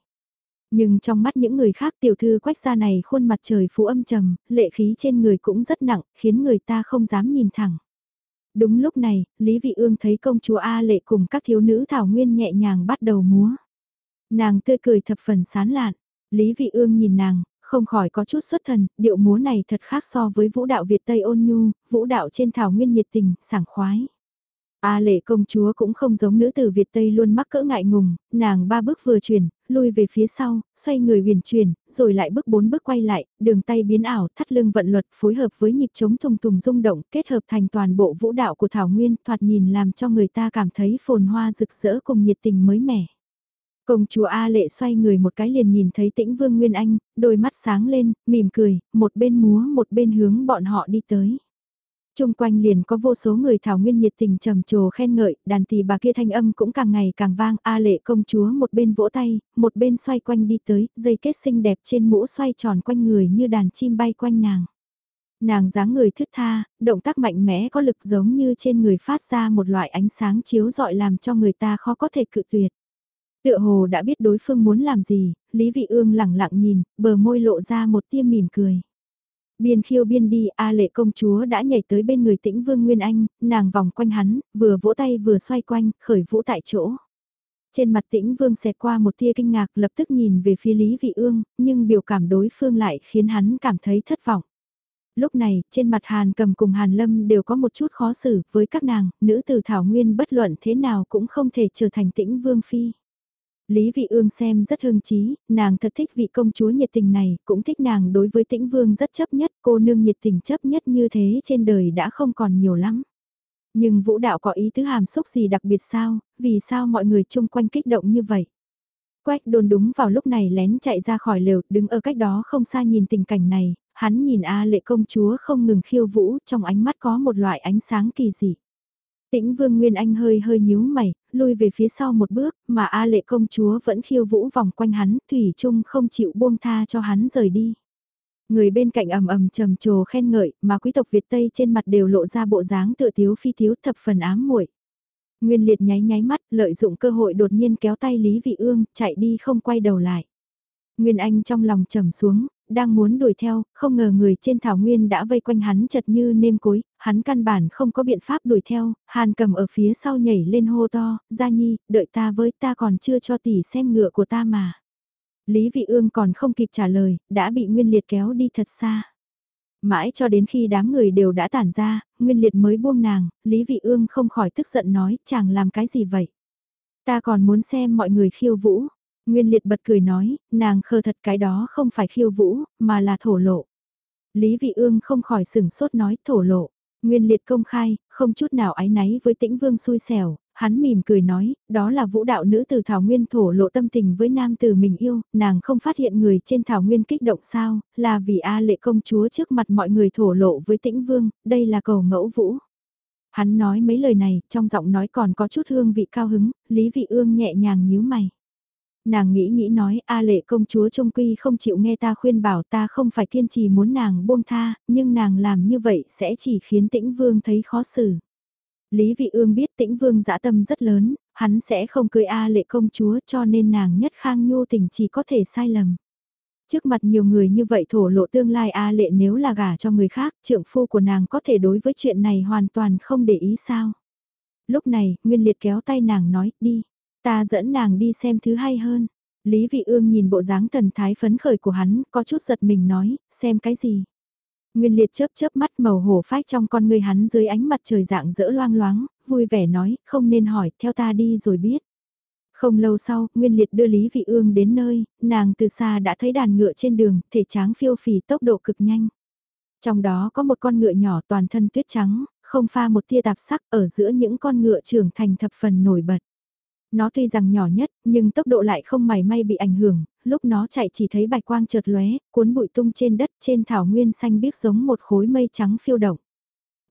Nhưng trong mắt những người khác tiểu thư quách gia này khuôn mặt trời phú âm trầm, lệ khí trên người cũng rất nặng, khiến người ta không dám nhìn thẳng. Đúng lúc này, Lý Vị Ương thấy công chúa A lệ cùng các thiếu nữ thảo nguyên nhẹ nhàng bắt đầu múa. Nàng tươi cười thập phần sán lạn, Lý Vị Ương nhìn nàng, không khỏi có chút xuất thần, điệu múa này thật khác so với vũ đạo Việt Tây ôn nhu, vũ đạo trên thảo nguyên nhiệt tình, sảng khoái. A lệ công chúa cũng không giống nữ tử Việt Tây luôn mắc cỡ ngại ngùng, nàng ba bước vừa chuyển, lui về phía sau, xoay người huyền chuyển, rồi lại bước bốn bước quay lại, đường tay biến ảo, thắt lưng vận luật phối hợp với nhịp chống thùng thùng rung động, kết hợp thành toàn bộ vũ đạo của Thảo Nguyên, thoạt nhìn làm cho người ta cảm thấy phồn hoa rực rỡ cùng nhiệt tình mới mẻ. Công chúa A lệ xoay người một cái liền nhìn thấy tĩnh vương Nguyên Anh, đôi mắt sáng lên, mỉm cười, một bên múa một bên hướng bọn họ đi tới chung quanh liền có vô số người thảo nguyên nhiệt tình trầm trồ khen ngợi, đàn tỳ bà kia thanh âm cũng càng ngày càng vang, A lệ công chúa một bên vỗ tay, một bên xoay quanh đi tới, dây kết xinh đẹp trên mũ xoay tròn quanh người như đàn chim bay quanh nàng. Nàng dáng người thức tha, động tác mạnh mẽ có lực giống như trên người phát ra một loại ánh sáng chiếu rọi làm cho người ta khó có thể cự tuyệt. Tựa hồ đã biết đối phương muốn làm gì, Lý Vị Ương lẳng lặng nhìn, bờ môi lộ ra một tia mỉm cười. Biên khiêu biên đi, A lệ công chúa đã nhảy tới bên người tĩnh vương Nguyên Anh, nàng vòng quanh hắn, vừa vỗ tay vừa xoay quanh, khởi vũ tại chỗ. Trên mặt tĩnh vương xẹt qua một tia kinh ngạc lập tức nhìn về phía Lý Vị Ương, nhưng biểu cảm đối phương lại khiến hắn cảm thấy thất vọng. Lúc này, trên mặt Hàn cầm cùng Hàn Lâm đều có một chút khó xử với các nàng, nữ tử Thảo Nguyên bất luận thế nào cũng không thể trở thành tĩnh vương phi. Lý Vị Ương xem rất hưng trí, nàng thật thích vị công chúa nhiệt tình này, cũng thích nàng đối với tĩnh vương rất chấp nhất, cô nương nhiệt tình chấp nhất như thế trên đời đã không còn nhiều lắm. Nhưng vũ đạo có ý tứ hàm xúc gì đặc biệt sao, vì sao mọi người chung quanh kích động như vậy? Quách đồn đúng vào lúc này lén chạy ra khỏi lều, đứng ở cách đó không xa nhìn tình cảnh này, hắn nhìn A lệ công chúa không ngừng khiêu vũ, trong ánh mắt có một loại ánh sáng kỳ dị. Tĩnh Vương Nguyên Anh hơi hơi nhíu mày, lui về phía sau một bước, mà A lệ công chúa vẫn khiêu vũ vòng quanh hắn, Thủy chung không chịu buông tha cho hắn rời đi. Người bên cạnh ầm ầm trầm trồ khen ngợi, mà quý tộc Việt Tây trên mặt đều lộ ra bộ dáng tựa thiếu phi thiếu thập phần ám muội. Nguyên liệt nháy nháy mắt, lợi dụng cơ hội đột nhiên kéo tay Lý Vị Ương, chạy đi không quay đầu lại. Nguyên Anh trong lòng trầm xuống, đang muốn đuổi theo, không ngờ người trên thảo nguyên đã vây quanh hắn chật như nêm cối, hắn căn bản không có biện pháp đuổi theo, hàn cầm ở phía sau nhảy lên hô to, gia nhi, đợi ta với ta còn chưa cho tỷ xem ngựa của ta mà. Lý Vị Ương còn không kịp trả lời, đã bị Nguyên Liệt kéo đi thật xa. Mãi cho đến khi đám người đều đã tản ra, Nguyên Liệt mới buông nàng, Lý Vị Ương không khỏi tức giận nói chàng làm cái gì vậy. Ta còn muốn xem mọi người khiêu vũ. Nguyên Liệt bật cười nói, nàng khờ thật cái đó không phải khiêu vũ, mà là thổ lộ. Lý Vị Ương không khỏi sửng sốt nói thổ lộ. Nguyên Liệt công khai, không chút nào ái náy với tĩnh vương xui xẻo, hắn mỉm cười nói, đó là vũ đạo nữ từ Thảo Nguyên thổ lộ tâm tình với nam tử mình yêu, nàng không phát hiện người trên Thảo Nguyên kích động sao, là vì A lệ công chúa trước mặt mọi người thổ lộ với tĩnh vương, đây là cầu ngẫu vũ. Hắn nói mấy lời này, trong giọng nói còn có chút hương vị cao hứng, Lý Vị Ương nhẹ nhàng nhíu mày. Nàng nghĩ nghĩ nói, A lệ công chúa trung quy không chịu nghe ta khuyên bảo ta không phải kiên trì muốn nàng buông tha, nhưng nàng làm như vậy sẽ chỉ khiến tĩnh vương thấy khó xử. Lý Vị Ương biết tĩnh vương dã tâm rất lớn, hắn sẽ không cưới A lệ công chúa cho nên nàng nhất khang nhu tình chỉ có thể sai lầm. Trước mặt nhiều người như vậy thổ lộ tương lai A lệ nếu là gả cho người khác, trượng phu của nàng có thể đối với chuyện này hoàn toàn không để ý sao. Lúc này, Nguyên Liệt kéo tay nàng nói, đi, ta dẫn nàng đi xem thứ hay hơn. Lý Vị Ương nhìn bộ dáng thần thái phấn khởi của hắn, có chút giật mình nói, xem cái gì. Nguyên liệt chớp chớp mắt màu hổ phách trong con người hắn dưới ánh mặt trời dạng dỡ loang loáng, vui vẻ nói, không nên hỏi, theo ta đi rồi biết. Không lâu sau, Nguyên Liệt đưa Lý Vị Ương đến nơi, nàng từ xa đã thấy đàn ngựa trên đường, thể tráng phiêu phì tốc độ cực nhanh. Trong đó có một con ngựa nhỏ toàn thân tuyết trắng, không pha một tia tạp sắc ở giữa những con ngựa trưởng thành thập phần nổi bật. Nó tuy rằng nhỏ nhất, nhưng tốc độ lại không mảy may bị ảnh hưởng, lúc nó chạy chỉ thấy bạch quang chợt lóe, cuốn bụi tung trên đất trên thảo nguyên xanh biếc giống một khối mây trắng phiêu động.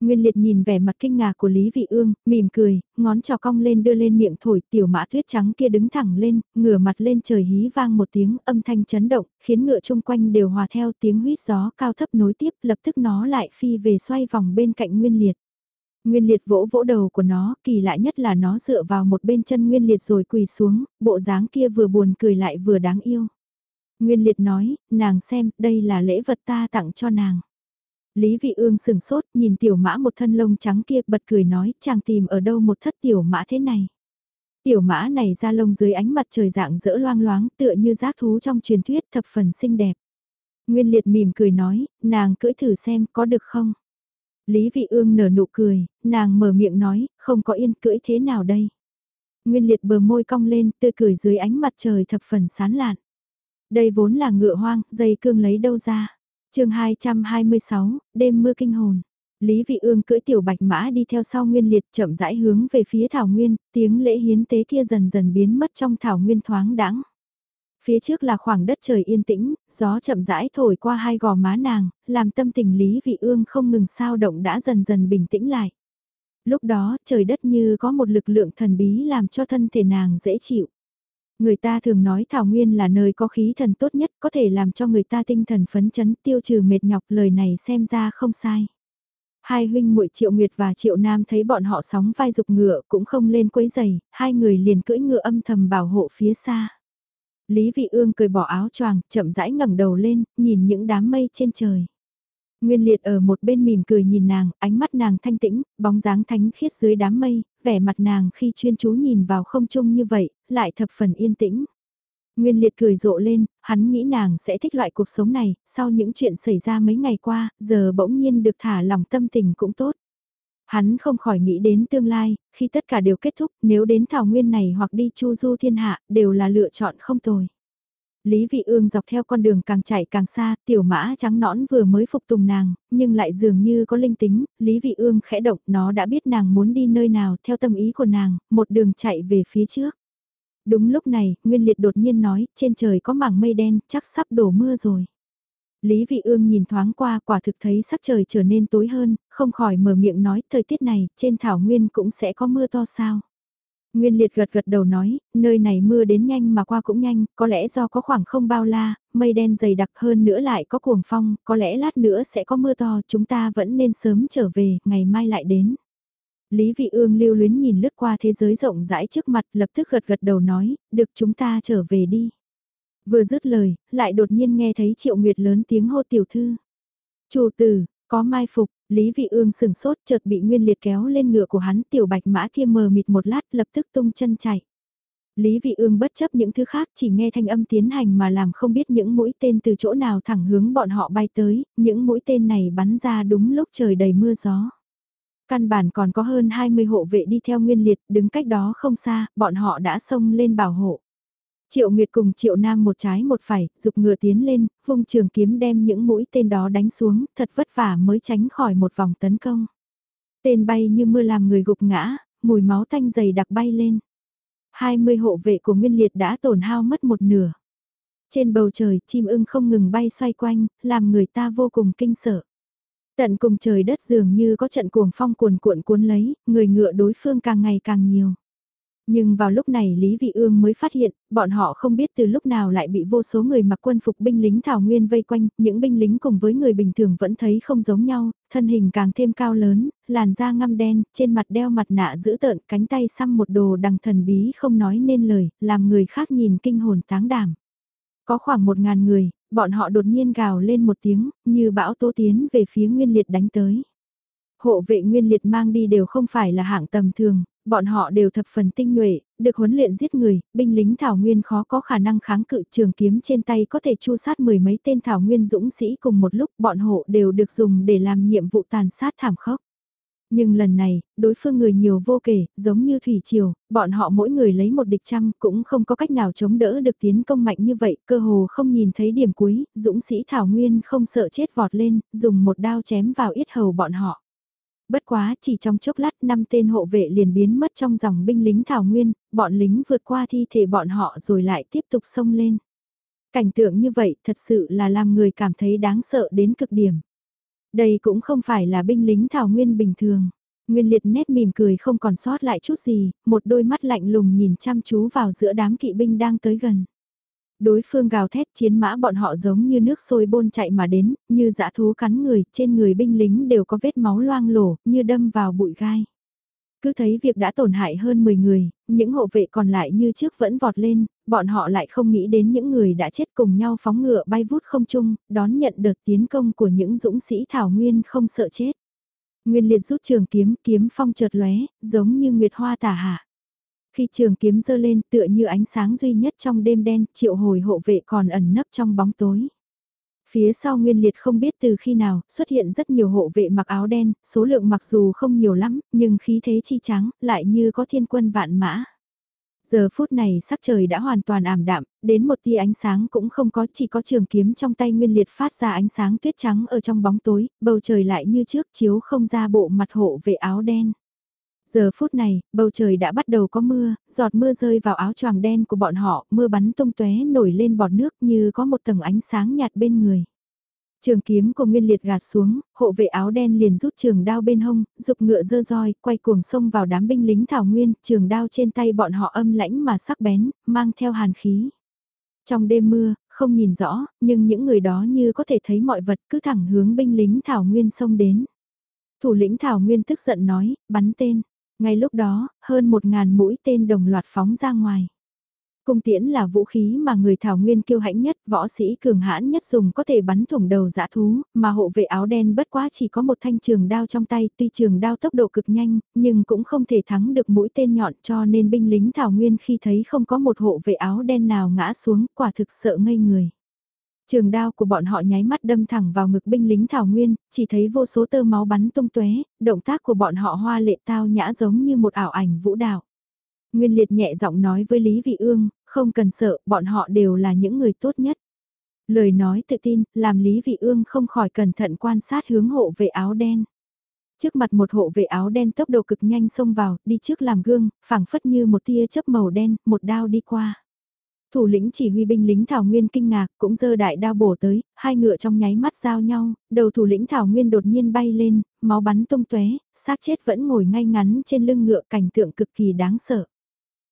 Nguyên liệt nhìn vẻ mặt kinh ngạc của Lý Vị Ương, mỉm cười, ngón trò cong lên đưa lên miệng thổi tiểu mã tuyết trắng kia đứng thẳng lên, ngửa mặt lên trời hí vang một tiếng âm thanh chấn động, khiến ngựa chung quanh đều hòa theo tiếng huyết gió cao thấp nối tiếp lập tức nó lại phi về xoay vòng bên cạnh Nguyên liệt. Nguyên liệt vỗ vỗ đầu của nó, kỳ lạ nhất là nó dựa vào một bên chân nguyên liệt rồi quỳ xuống, bộ dáng kia vừa buồn cười lại vừa đáng yêu. Nguyên liệt nói, nàng xem, đây là lễ vật ta tặng cho nàng. Lý vị ương sừng sốt, nhìn tiểu mã một thân lông trắng kia bật cười nói, chàng tìm ở đâu một thất tiểu mã thế này. Tiểu mã này ra lông dưới ánh mặt trời dạng dỡ loang loáng tựa như giác thú trong truyền thuyết thập phần xinh đẹp. Nguyên liệt mỉm cười nói, nàng cưỡi thử xem có được không. Lý Vị Ương nở nụ cười, nàng mở miệng nói, không có yên cưỡi thế nào đây. Nguyên liệt bờ môi cong lên, tươi cười dưới ánh mặt trời thập phần sán lạn. Đây vốn là ngựa hoang, dây cương lấy đâu ra. chương 226, đêm mưa kinh hồn. Lý Vị Ương cưỡi tiểu bạch mã đi theo sau Nguyên Liệt chậm rãi hướng về phía Thảo Nguyên, tiếng lễ hiến tế kia dần dần biến mất trong Thảo Nguyên thoáng đãng. Phía trước là khoảng đất trời yên tĩnh, gió chậm rãi thổi qua hai gò má nàng, làm tâm tình Lý Vị Ương không ngừng sao động đã dần dần bình tĩnh lại. Lúc đó trời đất như có một lực lượng thần bí làm cho thân thể nàng dễ chịu. Người ta thường nói Thảo Nguyên là nơi có khí thần tốt nhất có thể làm cho người ta tinh thần phấn chấn tiêu trừ mệt nhọc lời này xem ra không sai. Hai huynh muội Triệu Nguyệt và Triệu Nam thấy bọn họ sóng vai dục ngựa cũng không lên quấy giày, hai người liền cưỡi ngựa âm thầm bảo hộ phía xa. Lý Vị Ương cười bỏ áo choàng, chậm rãi ngẩng đầu lên, nhìn những đám mây trên trời. Nguyên Liệt ở một bên mỉm cười nhìn nàng, ánh mắt nàng thanh tĩnh, bóng dáng thánh khiết dưới đám mây, vẻ mặt nàng khi chuyên chú nhìn vào không trung như vậy, lại thập phần yên tĩnh. Nguyên Liệt cười rộ lên, hắn nghĩ nàng sẽ thích loại cuộc sống này, sau những chuyện xảy ra mấy ngày qua, giờ bỗng nhiên được thả lòng tâm tình cũng tốt. Hắn không khỏi nghĩ đến tương lai, khi tất cả đều kết thúc, nếu đến thảo nguyên này hoặc đi chu du thiên hạ, đều là lựa chọn không tồi. Lý Vị Ương dọc theo con đường càng chạy càng xa, tiểu mã trắng nõn vừa mới phục tùng nàng, nhưng lại dường như có linh tính, Lý Vị Ương khẽ động, nó đã biết nàng muốn đi nơi nào theo tâm ý của nàng, một đường chạy về phía trước. Đúng lúc này, Nguyên Liệt đột nhiên nói, trên trời có mảng mây đen, chắc sắp đổ mưa rồi. Lý Vị Ương nhìn thoáng qua quả thực thấy sắc trời trở nên tối hơn, không khỏi mở miệng nói thời tiết này trên thảo nguyên cũng sẽ có mưa to sao. Nguyên liệt gật gật đầu nói, nơi này mưa đến nhanh mà qua cũng nhanh, có lẽ do có khoảng không bao la, mây đen dày đặc hơn nữa lại có cuồng phong, có lẽ lát nữa sẽ có mưa to, chúng ta vẫn nên sớm trở về, ngày mai lại đến. Lý Vị Ương lưu luyến nhìn lướt qua thế giới rộng rãi trước mặt lập tức gật gật đầu nói, được chúng ta trở về đi. Vừa dứt lời, lại đột nhiên nghe thấy Triệu Nguyệt lớn tiếng hô tiểu thư. Chủ tử, có mai phục, Lý Vị Ương sừng sốt chợt bị Nguyên Liệt kéo lên ngựa của hắn tiểu bạch mã kia mờ mịt một lát lập tức tung chân chạy. Lý Vị Ương bất chấp những thứ khác chỉ nghe thanh âm tiến hành mà làm không biết những mũi tên từ chỗ nào thẳng hướng bọn họ bay tới, những mũi tên này bắn ra đúng lúc trời đầy mưa gió. Căn bản còn có hơn 20 hộ vệ đi theo nguyên liệt, đứng cách đó không xa, bọn họ đã xông lên bảo hộ. Triệu Nguyệt cùng Triệu Nam một trái một phải, dục ngựa tiến lên, vung trường kiếm đem những mũi tên đó đánh xuống, thật vất vả mới tránh khỏi một vòng tấn công. Tên bay như mưa làm người gục ngã, mùi máu tanh dày đặc bay lên. 20 hộ vệ của Nguyên Liệt đã tổn hao mất một nửa. Trên bầu trời, chim ưng không ngừng bay xoay quanh, làm người ta vô cùng kinh sợ. Tận cùng trời đất dường như có trận cuồng phong cuồn cuộn cuốn lấy, người ngựa đối phương càng ngày càng nhiều. Nhưng vào lúc này Lý Vị Ương mới phát hiện, bọn họ không biết từ lúc nào lại bị vô số người mặc quân phục binh lính Thảo Nguyên vây quanh, những binh lính cùng với người bình thường vẫn thấy không giống nhau, thân hình càng thêm cao lớn, làn da ngăm đen, trên mặt đeo mặt nạ giữ tợn, cánh tay xăm một đồ đằng thần bí không nói nên lời, làm người khác nhìn kinh hồn táng đảm. Có khoảng một ngàn người, bọn họ đột nhiên gào lên một tiếng, như bão tố tiến về phía Nguyên Liệt đánh tới. Hộ vệ Nguyên Liệt mang đi đều không phải là hạng tầm thường, bọn họ đều thập phần tinh nhuệ, được huấn luyện giết người, binh lính Thảo Nguyên khó có khả năng kháng cự trường kiếm trên tay có thể chu sát mười mấy tên Thảo Nguyên dũng sĩ cùng một lúc bọn hộ đều được dùng để làm nhiệm vụ tàn sát thảm khốc. Nhưng lần này, đối phương người nhiều vô kể, giống như thủy triều, bọn họ mỗi người lấy một địch trăm cũng không có cách nào chống đỡ được tiến công mạnh như vậy, cơ hồ không nhìn thấy điểm cuối, dũng sĩ Thảo Nguyên không sợ chết vọt lên, dùng một đao chém vào yết hầu bọn họ. Bất quá chỉ trong chốc lát năm tên hộ vệ liền biến mất trong dòng binh lính Thảo Nguyên, bọn lính vượt qua thi thể bọn họ rồi lại tiếp tục xông lên. Cảnh tượng như vậy thật sự là làm người cảm thấy đáng sợ đến cực điểm. Đây cũng không phải là binh lính Thảo Nguyên bình thường. Nguyên liệt nét mỉm cười không còn sót lại chút gì, một đôi mắt lạnh lùng nhìn chăm chú vào giữa đám kỵ binh đang tới gần đối phương gào thét chiến mã bọn họ giống như nước sôi bôn chạy mà đến, như dã thú cắn người, trên người binh lính đều có vết máu loang lổ, như đâm vào bụi gai. Cứ thấy việc đã tổn hại hơn 10 người, những hộ vệ còn lại như trước vẫn vọt lên, bọn họ lại không nghĩ đến những người đã chết cùng nhau phóng ngựa bay vút không chung, đón nhận đợt tiến công của những dũng sĩ Thảo Nguyên không sợ chết. Nguyên liệt rút trường kiếm, kiếm phong chợt lóe, giống như nguyệt hoa tả hạ. Khi trường kiếm dơ lên tựa như ánh sáng duy nhất trong đêm đen, triệu hồi hộ vệ còn ẩn nấp trong bóng tối. Phía sau Nguyên Liệt không biết từ khi nào xuất hiện rất nhiều hộ vệ mặc áo đen, số lượng mặc dù không nhiều lắm, nhưng khí thế chi trắng, lại như có thiên quân vạn mã. Giờ phút này sắc trời đã hoàn toàn ảm đạm, đến một tia ánh sáng cũng không có, chỉ có trường kiếm trong tay Nguyên Liệt phát ra ánh sáng tuyết trắng ở trong bóng tối, bầu trời lại như trước chiếu không ra bộ mặt hộ vệ áo đen. Giờ phút này, bầu trời đã bắt đầu có mưa, giọt mưa rơi vào áo choàng đen của bọn họ, mưa bắn tung tóe nổi lên bọt nước như có một tầng ánh sáng nhạt bên người. Trường kiếm của Nguyên Liệt gạt xuống, hộ vệ áo đen liền rút trường đao bên hông, dục ngựa dơ roi, quay cuồng sông vào đám binh lính Thảo Nguyên, trường đao trên tay bọn họ âm lãnh mà sắc bén, mang theo hàn khí. Trong đêm mưa, không nhìn rõ, nhưng những người đó như có thể thấy mọi vật cứ thẳng hướng binh lính Thảo Nguyên sông đến. Thủ lĩnh Thảo Nguyên tức giận nói, bắn tên. Ngay lúc đó, hơn một ngàn mũi tên đồng loạt phóng ra ngoài. Cung tiễn là vũ khí mà người thảo nguyên kiêu hãnh nhất, võ sĩ cường hãn nhất dùng có thể bắn thủng đầu dã thú, mà hộ vệ áo đen bất quá chỉ có một thanh trường đao trong tay, tuy trường đao tốc độ cực nhanh, nhưng cũng không thể thắng được mũi tên nhọn cho nên binh lính thảo nguyên khi thấy không có một hộ vệ áo đen nào ngã xuống, quả thực sợ ngây người. Trường đao của bọn họ nháy mắt đâm thẳng vào ngực binh lính Thảo Nguyên, chỉ thấy vô số tơ máu bắn tung tóe, động tác của bọn họ hoa lệ tao nhã giống như một ảo ảnh vũ đạo. Nguyên Liệt nhẹ giọng nói với Lý Vị Ương, không cần sợ, bọn họ đều là những người tốt nhất. Lời nói tự tin, làm Lý Vị Ương không khỏi cẩn thận quan sát hướng hộ vệ áo đen. Trước mặt một hộ vệ áo đen tốc độ cực nhanh xông vào, đi trước làm gương, phảng phất như một tia chớp màu đen, một đao đi qua. Thủ lĩnh chỉ huy binh lính Thảo Nguyên kinh ngạc cũng giơ đại đao bổ tới, hai ngựa trong nháy mắt giao nhau, đầu thủ lĩnh Thảo Nguyên đột nhiên bay lên, máu bắn tung tóe, xác chết vẫn ngồi ngay ngắn trên lưng ngựa cảnh tượng cực kỳ đáng sợ.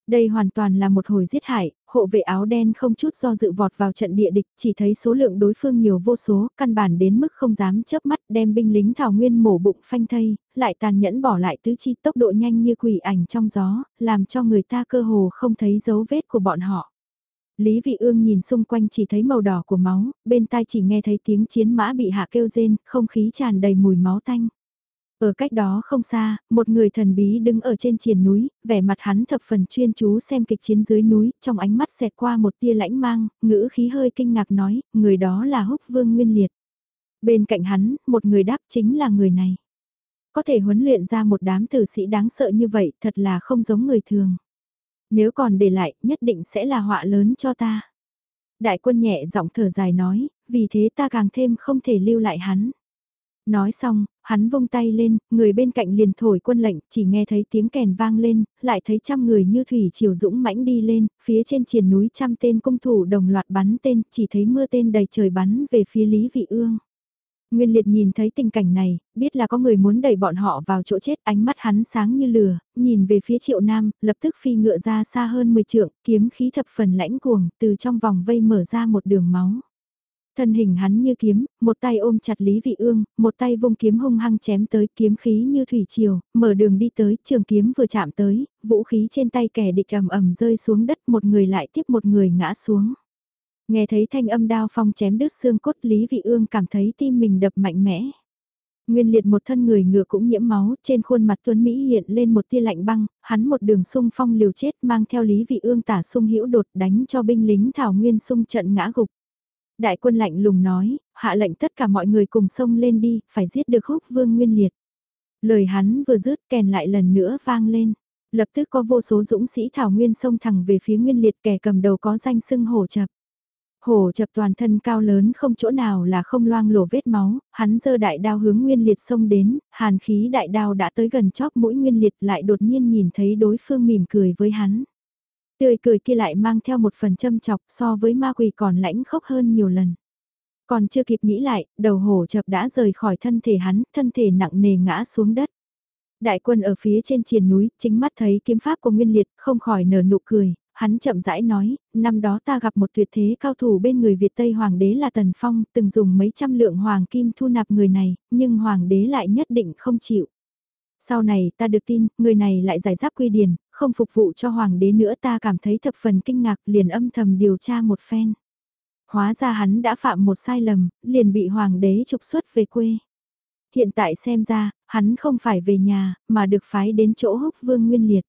Đây hoàn toàn là một hồi giết hại, hộ vệ áo đen không chút do dự vọt vào trận địa địch, chỉ thấy số lượng đối phương nhiều vô số, căn bản đến mức không dám chớp mắt đem binh lính thảo nguyên mổ bụng phanh thây, lại tàn nhẫn bỏ lại tứ chi tốc độ nhanh như quỷ ảnh trong gió, làm cho người ta cơ hồ không thấy dấu vết của bọn họ. Lý Vị Ương nhìn xung quanh chỉ thấy màu đỏ của máu, bên tai chỉ nghe thấy tiếng chiến mã bị hạ kêu rên, không khí tràn đầy mùi máu tanh. Ở cách đó không xa, một người thần bí đứng ở trên triền núi, vẻ mặt hắn thập phần chuyên chú xem kịch chiến dưới núi, trong ánh mắt xẹt qua một tia lãnh mang, ngữ khí hơi kinh ngạc nói, người đó là húc vương nguyên liệt. Bên cạnh hắn, một người đáp chính là người này. Có thể huấn luyện ra một đám tử sĩ đáng sợ như vậy, thật là không giống người thường. Nếu còn để lại, nhất định sẽ là họa lớn cho ta. Đại quân nhẹ giọng thở dài nói, vì thế ta càng thêm không thể lưu lại hắn. Nói xong, hắn vung tay lên, người bên cạnh liền thổi quân lệnh, chỉ nghe thấy tiếng kèn vang lên, lại thấy trăm người như thủy triều dũng mãnh đi lên, phía trên triền núi trăm tên cung thủ đồng loạt bắn tên, chỉ thấy mưa tên đầy trời bắn về phía Lý Vị Ương. Nguyên liệt nhìn thấy tình cảnh này, biết là có người muốn đẩy bọn họ vào chỗ chết, ánh mắt hắn sáng như lửa, nhìn về phía triệu nam, lập tức phi ngựa ra xa hơn 10 trượng, kiếm khí thập phần lãnh cuồng, từ trong vòng vây mở ra một đường máu. Thân hình hắn như kiếm, một tay ôm chặt Lý Vị Ương, một tay vung kiếm hung hăng chém tới kiếm khí như thủy triều, mở đường đi tới, trường kiếm vừa chạm tới, vũ khí trên tay kẻ địch ầm ầm rơi xuống đất một người lại tiếp một người ngã xuống. Nghe thấy thanh âm đao phong chém đứt xương cốt Lý Vị Ương cảm thấy tim mình đập mạnh mẽ. Nguyên liệt một thân người ngựa cũng nhiễm máu, trên khuôn mặt Tuấn Mỹ hiện lên một tia lạnh băng, hắn một đường sung phong liều chết mang theo Lý Vị Ương tả sung hữu đột đánh cho binh lính Thảo Nguyên sung trận ngã gục. Đại quân lạnh lùng nói, hạ lệnh tất cả mọi người cùng sông lên đi, phải giết được húc vương nguyên liệt. Lời hắn vừa dứt kèn lại lần nữa vang lên. Lập tức có vô số dũng sĩ Thảo Nguyên sông thẳng về phía nguyên liệt kẻ cầm đầu có danh sưng hổ chập. Hổ chập toàn thân cao lớn không chỗ nào là không loang lổ vết máu, hắn giơ đại đao hướng nguyên liệt xông đến, hàn khí đại đao đã tới gần chóp mũi nguyên liệt lại đột nhiên nhìn thấy đối phương mỉm cười với hắn. Tươi cười kia lại mang theo một phần châm chọc so với ma quỷ còn lãnh khốc hơn nhiều lần. Còn chưa kịp nghĩ lại, đầu hổ chập đã rời khỏi thân thể hắn, thân thể nặng nề ngã xuống đất. Đại quân ở phía trên triền núi, chính mắt thấy kiếm pháp của Nguyên Liệt, không khỏi nở nụ cười, hắn chậm rãi nói, năm đó ta gặp một tuyệt thế cao thủ bên người Việt Tây Hoàng đế là Tần Phong, từng dùng mấy trăm lượng hoàng kim thu nạp người này, nhưng Hoàng đế lại nhất định không chịu. Sau này ta được tin, người này lại giải giáp quy điển, không phục vụ cho Hoàng đế nữa ta cảm thấy thập phần kinh ngạc liền âm thầm điều tra một phen. Hóa ra hắn đã phạm một sai lầm, liền bị Hoàng đế trục xuất về quê. Hiện tại xem ra, hắn không phải về nhà, mà được phái đến chỗ húc vương nguyên liệt.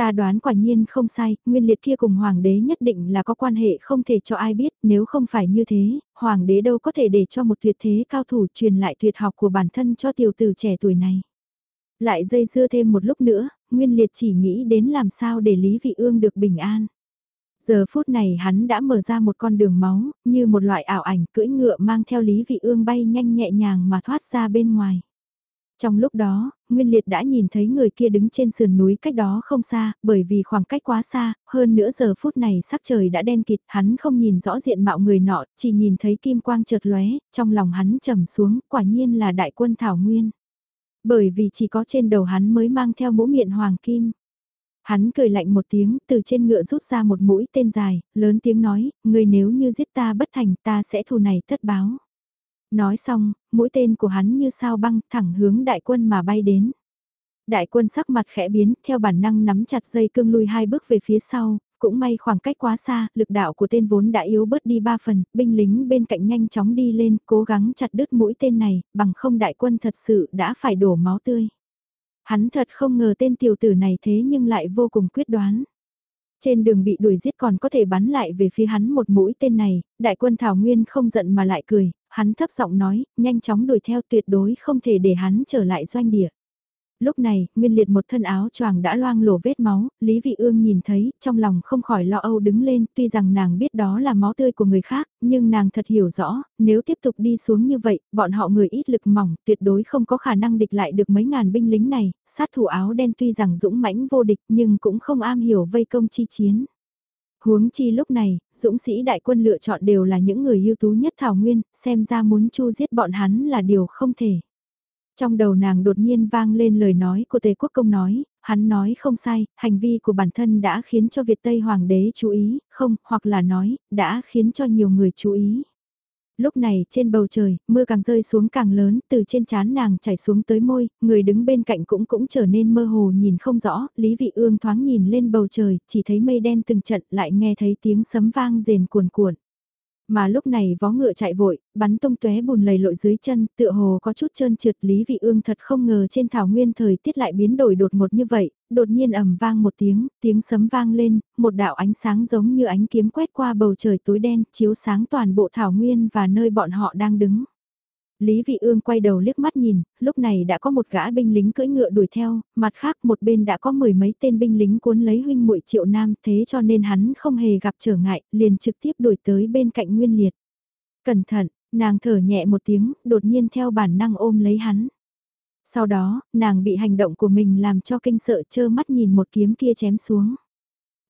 Ta đoán quả nhiên không sai, nguyên liệt kia cùng hoàng đế nhất định là có quan hệ không thể cho ai biết, nếu không phải như thế, hoàng đế đâu có thể để cho một tuyệt thế cao thủ truyền lại tuyệt học của bản thân cho tiểu tử trẻ tuổi này. Lại dây dưa thêm một lúc nữa, nguyên liệt chỉ nghĩ đến làm sao để Lý Vị Ương được bình an. Giờ phút này hắn đã mở ra một con đường máu, như một loại ảo ảnh cưỡi ngựa mang theo Lý Vị Ương bay nhanh nhẹ nhàng mà thoát ra bên ngoài. Trong lúc đó, Nguyên Liệt đã nhìn thấy người kia đứng trên sườn núi cách đó không xa, bởi vì khoảng cách quá xa, hơn nữa giờ phút này sắc trời đã đen kịt, hắn không nhìn rõ diện mạo người nọ, chỉ nhìn thấy kim quang chợt lóe, trong lòng hắn trầm xuống, quả nhiên là đại quân Thảo Nguyên. Bởi vì chỉ có trên đầu hắn mới mang theo mũ miệng hoàng kim. Hắn cười lạnh một tiếng, từ trên ngựa rút ra một mũi tên dài, lớn tiếng nói, người nếu như giết ta bất thành ta sẽ thù này tất báo. Nói xong, mũi tên của hắn như sao băng thẳng hướng đại quân mà bay đến. Đại quân sắc mặt khẽ biến, theo bản năng nắm chặt dây cương lui hai bước về phía sau, cũng may khoảng cách quá xa, lực đạo của tên vốn đã yếu bớt đi ba phần, binh lính bên cạnh nhanh chóng đi lên, cố gắng chặt đứt mũi tên này, bằng không đại quân thật sự đã phải đổ máu tươi. Hắn thật không ngờ tên tiểu tử này thế nhưng lại vô cùng quyết đoán. Trên đường bị đuổi giết còn có thể bắn lại về phía hắn một mũi tên này, đại quân Thảo Nguyên không giận mà lại cười, hắn thấp giọng nói, nhanh chóng đuổi theo tuyệt đối không thể để hắn trở lại doanh địa. Lúc này, Nguyên Liệt một thân áo choàng đã loang lổ vết máu, Lý Vị Ương nhìn thấy, trong lòng không khỏi lo âu đứng lên, tuy rằng nàng biết đó là máu tươi của người khác, nhưng nàng thật hiểu rõ, nếu tiếp tục đi xuống như vậy, bọn họ người ít lực mỏng, tuyệt đối không có khả năng địch lại được mấy ngàn binh lính này, sát thủ áo đen tuy rằng dũng mãnh vô địch nhưng cũng không am hiểu vây công chi chiến. Huống chi lúc này, dũng sĩ đại quân lựa chọn đều là những người ưu tú nhất Thảo Nguyên, xem ra muốn chu giết bọn hắn là điều không thể. Trong đầu nàng đột nhiên vang lên lời nói của Tề Quốc Công nói, hắn nói không sai, hành vi của bản thân đã khiến cho Việt Tây Hoàng đế chú ý, không, hoặc là nói, đã khiến cho nhiều người chú ý. Lúc này trên bầu trời, mưa càng rơi xuống càng lớn, từ trên trán nàng chảy xuống tới môi, người đứng bên cạnh cũng cũng trở nên mơ hồ nhìn không rõ, Lý Vị Ương thoáng nhìn lên bầu trời, chỉ thấy mây đen từng trận lại nghe thấy tiếng sấm vang rền cuồn cuộn. Mà lúc này vó ngựa chạy vội, bắn tung tóe bùn lầy lội dưới chân, tựa hồ có chút trơn trượt Lý Vị Ương thật không ngờ trên thảo nguyên thời tiết lại biến đổi đột ngột như vậy, đột nhiên ầm vang một tiếng, tiếng sấm vang lên, một đạo ánh sáng giống như ánh kiếm quét qua bầu trời tối đen, chiếu sáng toàn bộ thảo nguyên và nơi bọn họ đang đứng. Lý Vị Ương quay đầu liếc mắt nhìn, lúc này đã có một gã binh lính cưỡi ngựa đuổi theo, mặt khác một bên đã có mười mấy tên binh lính cuốn lấy huynh muội triệu nam thế cho nên hắn không hề gặp trở ngại, liền trực tiếp đuổi tới bên cạnh Nguyên Liệt. Cẩn thận, nàng thở nhẹ một tiếng, đột nhiên theo bản năng ôm lấy hắn. Sau đó, nàng bị hành động của mình làm cho kinh sợ chơ mắt nhìn một kiếm kia chém xuống.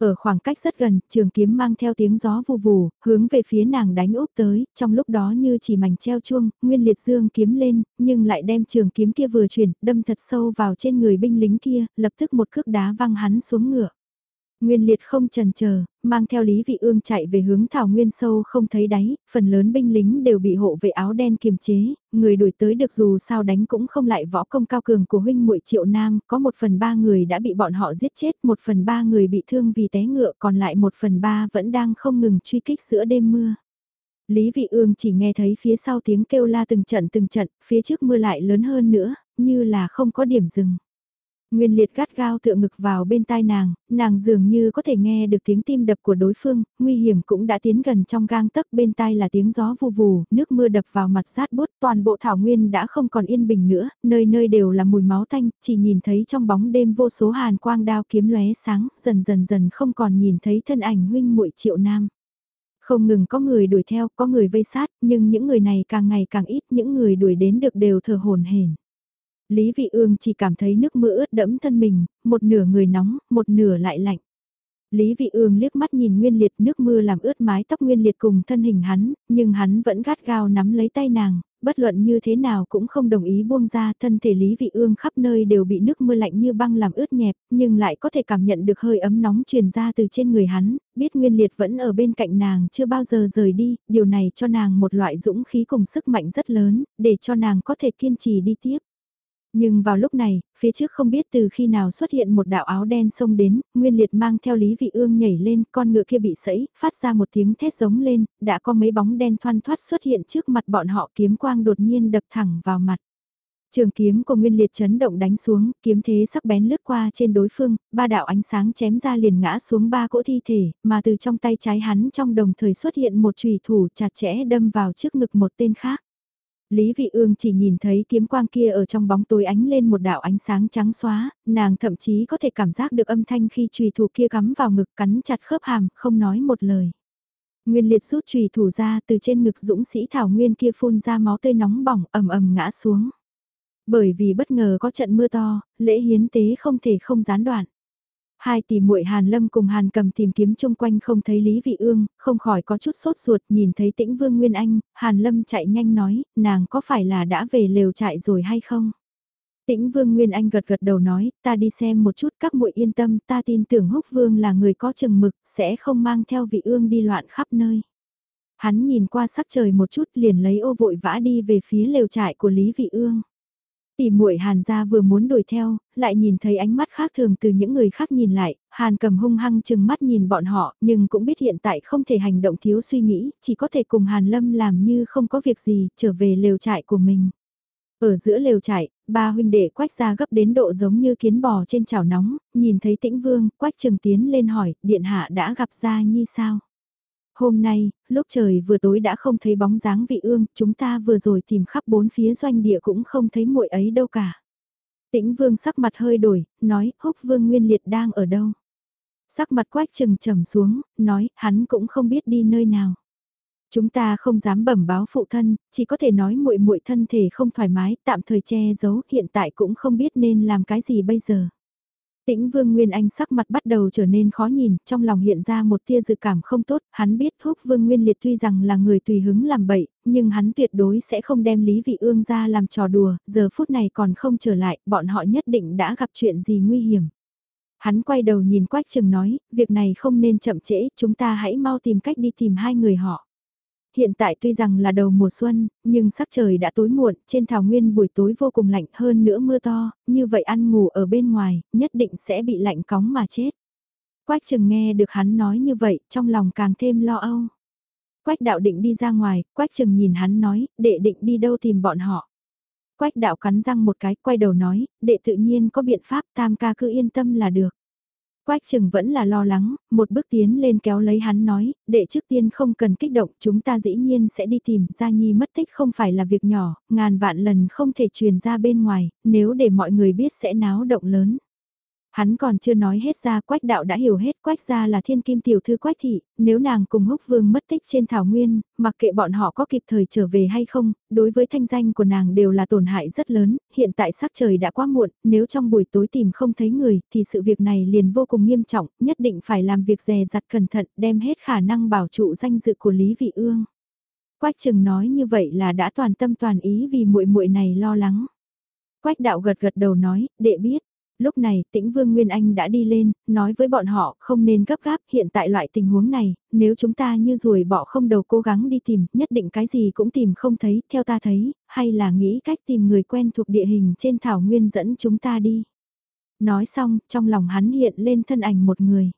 Ở khoảng cách rất gần, trường kiếm mang theo tiếng gió vù vù, hướng về phía nàng đánh úp tới, trong lúc đó như chỉ mảnh treo chuông, nguyên liệt dương kiếm lên, nhưng lại đem trường kiếm kia vừa chuyển, đâm thật sâu vào trên người binh lính kia, lập tức một cước đá văng hắn xuống ngựa. Nguyên liệt không trần chờ mang theo Lý Vị Ương chạy về hướng thảo nguyên sâu không thấy đáy, phần lớn binh lính đều bị hộ vệ áo đen kiềm chế, người đuổi tới được dù sao đánh cũng không lại võ công cao cường của huynh muội triệu nam, có một phần ba người đã bị bọn họ giết chết, một phần ba người bị thương vì té ngựa, còn lại một phần ba vẫn đang không ngừng truy kích giữa đêm mưa. Lý Vị Ương chỉ nghe thấy phía sau tiếng kêu la từng trận từng trận, phía trước mưa lại lớn hơn nữa, như là không có điểm dừng. Nguyên liệt gắt gao tựa ngực vào bên tai nàng, nàng dường như có thể nghe được tiếng tim đập của đối phương, nguy hiểm cũng đã tiến gần trong gang tấc bên tai là tiếng gió vù vù, nước mưa đập vào mặt sát bút, toàn bộ thảo nguyên đã không còn yên bình nữa, nơi nơi đều là mùi máu tanh, chỉ nhìn thấy trong bóng đêm vô số hàn quang đao kiếm lóe sáng, dần dần dần không còn nhìn thấy thân ảnh huynh muội triệu nam. Không ngừng có người đuổi theo, có người vây sát, nhưng những người này càng ngày càng ít, những người đuổi đến được đều thở hồn hển. Lý Vị Ương chỉ cảm thấy nước mưa ướt đẫm thân mình, một nửa người nóng, một nửa lại lạnh. Lý Vị Ương liếc mắt nhìn Nguyên Liệt nước mưa làm ướt mái tóc Nguyên Liệt cùng thân hình hắn, nhưng hắn vẫn gắt gao nắm lấy tay nàng, bất luận như thế nào cũng không đồng ý buông ra thân thể Lý Vị Ương khắp nơi đều bị nước mưa lạnh như băng làm ướt nhẹp, nhưng lại có thể cảm nhận được hơi ấm nóng truyền ra từ trên người hắn, biết Nguyên Liệt vẫn ở bên cạnh nàng chưa bao giờ rời đi, điều này cho nàng một loại dũng khí cùng sức mạnh rất lớn, để cho nàng có thể kiên trì đi tiếp. Nhưng vào lúc này, phía trước không biết từ khi nào xuất hiện một đạo áo đen xông đến, Nguyên Liệt mang theo Lý Vị Ương nhảy lên, con ngựa kia bị sẫy, phát ra một tiếng thét giống lên, đã có mấy bóng đen thoăn thoát xuất hiện trước mặt bọn họ kiếm quang đột nhiên đập thẳng vào mặt. Trường kiếm của Nguyên Liệt chấn động đánh xuống, kiếm thế sắc bén lướt qua trên đối phương, ba đạo ánh sáng chém ra liền ngã xuống ba cỗ thi thể, mà từ trong tay trái hắn trong đồng thời xuất hiện một chùy thủ chặt chẽ đâm vào trước ngực một tên khác. Lý Vị Ương chỉ nhìn thấy kiếm quang kia ở trong bóng tối ánh lên một đạo ánh sáng trắng xóa, nàng thậm chí có thể cảm giác được âm thanh khi chùy thủ kia cắm vào ngực cắn chặt khớp hàm, không nói một lời. Nguyên liệt rút chùy thủ ra từ trên ngực dũng sĩ Thảo Nguyên kia phun ra máu tươi nóng bỏng ầm ầm ngã xuống. Bởi vì bất ngờ có trận mưa to, lễ hiến tế không thể không gián đoạn. Hai tỷ muội Hàn Lâm cùng Hàn Cầm tìm kiếm chung quanh không thấy Lý Vị Ương, không khỏi có chút sốt ruột nhìn thấy Tĩnh Vương Nguyên Anh, Hàn Lâm chạy nhanh nói, nàng có phải là đã về lều trại rồi hay không? Tĩnh Vương Nguyên Anh gật gật đầu nói, ta đi xem một chút các muội yên tâm, ta tin tưởng Húc Vương là người có chừng mực, sẽ không mang theo vị ương đi loạn khắp nơi. Hắn nhìn qua sắc trời một chút liền lấy ô vội vã đi về phía lều trại của Lý Vị Ương. Tỷ muội Hàn gia vừa muốn đuổi theo, lại nhìn thấy ánh mắt khác thường từ những người khác nhìn lại, Hàn cầm hung hăng chừng mắt nhìn bọn họ, nhưng cũng biết hiện tại không thể hành động thiếu suy nghĩ, chỉ có thể cùng Hàn Lâm làm như không có việc gì, trở về lều trại của mình. Ở giữa lều trại, ba huynh đệ quách ra gấp đến độ giống như kiến bò trên chảo nóng, nhìn thấy tĩnh vương, quách trường tiến lên hỏi, điện hạ đã gặp gia nhi sao? Hôm nay, lúc trời vừa tối đã không thấy bóng dáng vị ương, chúng ta vừa rồi tìm khắp bốn phía doanh địa cũng không thấy muội ấy đâu cả. Tĩnh vương sắc mặt hơi đổi, nói, húc vương nguyên liệt đang ở đâu? Sắc mặt quách trừng trầm xuống, nói, hắn cũng không biết đi nơi nào. Chúng ta không dám bẩm báo phụ thân, chỉ có thể nói muội muội thân thể không thoải mái, tạm thời che giấu, hiện tại cũng không biết nên làm cái gì bây giờ. Tĩnh Vương Nguyên Anh sắc mặt bắt đầu trở nên khó nhìn, trong lòng hiện ra một tia dự cảm không tốt, hắn biết Húc Vương Nguyên Liệt tuy rằng là người tùy hứng làm bậy, nhưng hắn tuyệt đối sẽ không đem Lý Vị Ương ra làm trò đùa, giờ phút này còn không trở lại, bọn họ nhất định đã gặp chuyện gì nguy hiểm. Hắn quay đầu nhìn Quách trường nói, việc này không nên chậm trễ, chúng ta hãy mau tìm cách đi tìm hai người họ hiện tại tuy rằng là đầu mùa xuân, nhưng sắc trời đã tối muộn, trên thảo nguyên buổi tối vô cùng lạnh hơn nữa mưa to, như vậy ăn ngủ ở bên ngoài, nhất định sẽ bị lạnh cóng mà chết. Quách chừng nghe được hắn nói như vậy, trong lòng càng thêm lo âu. Quách đạo định đi ra ngoài, quách chừng nhìn hắn nói, đệ định đi đâu tìm bọn họ. Quách đạo cắn răng một cái, quay đầu nói, đệ tự nhiên có biện pháp tam ca cứ yên tâm là được. Quách chừng vẫn là lo lắng, một bước tiến lên kéo lấy hắn nói, đệ trước tiên không cần kích động, chúng ta dĩ nhiên sẽ đi tìm, Gia Nhi mất tích không phải là việc nhỏ, ngàn vạn lần không thể truyền ra bên ngoài, nếu để mọi người biết sẽ náo động lớn. Hắn còn chưa nói hết ra quách đạo đã hiểu hết quách ra là thiên kim tiểu thư quách thị, nếu nàng cùng húc vương mất tích trên thảo nguyên, mặc kệ bọn họ có kịp thời trở về hay không, đối với thanh danh của nàng đều là tổn hại rất lớn, hiện tại sắc trời đã quá muộn, nếu trong buổi tối tìm không thấy người thì sự việc này liền vô cùng nghiêm trọng, nhất định phải làm việc dè dặt cẩn thận đem hết khả năng bảo trụ danh dự của Lý Vị Ương. Quách Trừng nói như vậy là đã toàn tâm toàn ý vì muội muội này lo lắng. Quách đạo gật gật đầu nói, đệ biết lúc này tĩnh Vương Nguyên Anh đã đi lên, nói với bọn họ không nên gấp gáp hiện tại loại tình huống này, nếu chúng ta như ruồi bỏ không đầu cố gắng đi tìm, nhất định cái gì cũng tìm không thấy, theo ta thấy, hay là nghĩ cách tìm người quen thuộc địa hình trên thảo nguyên dẫn chúng ta đi. Nói xong, trong lòng hắn hiện lên thân ảnh một người.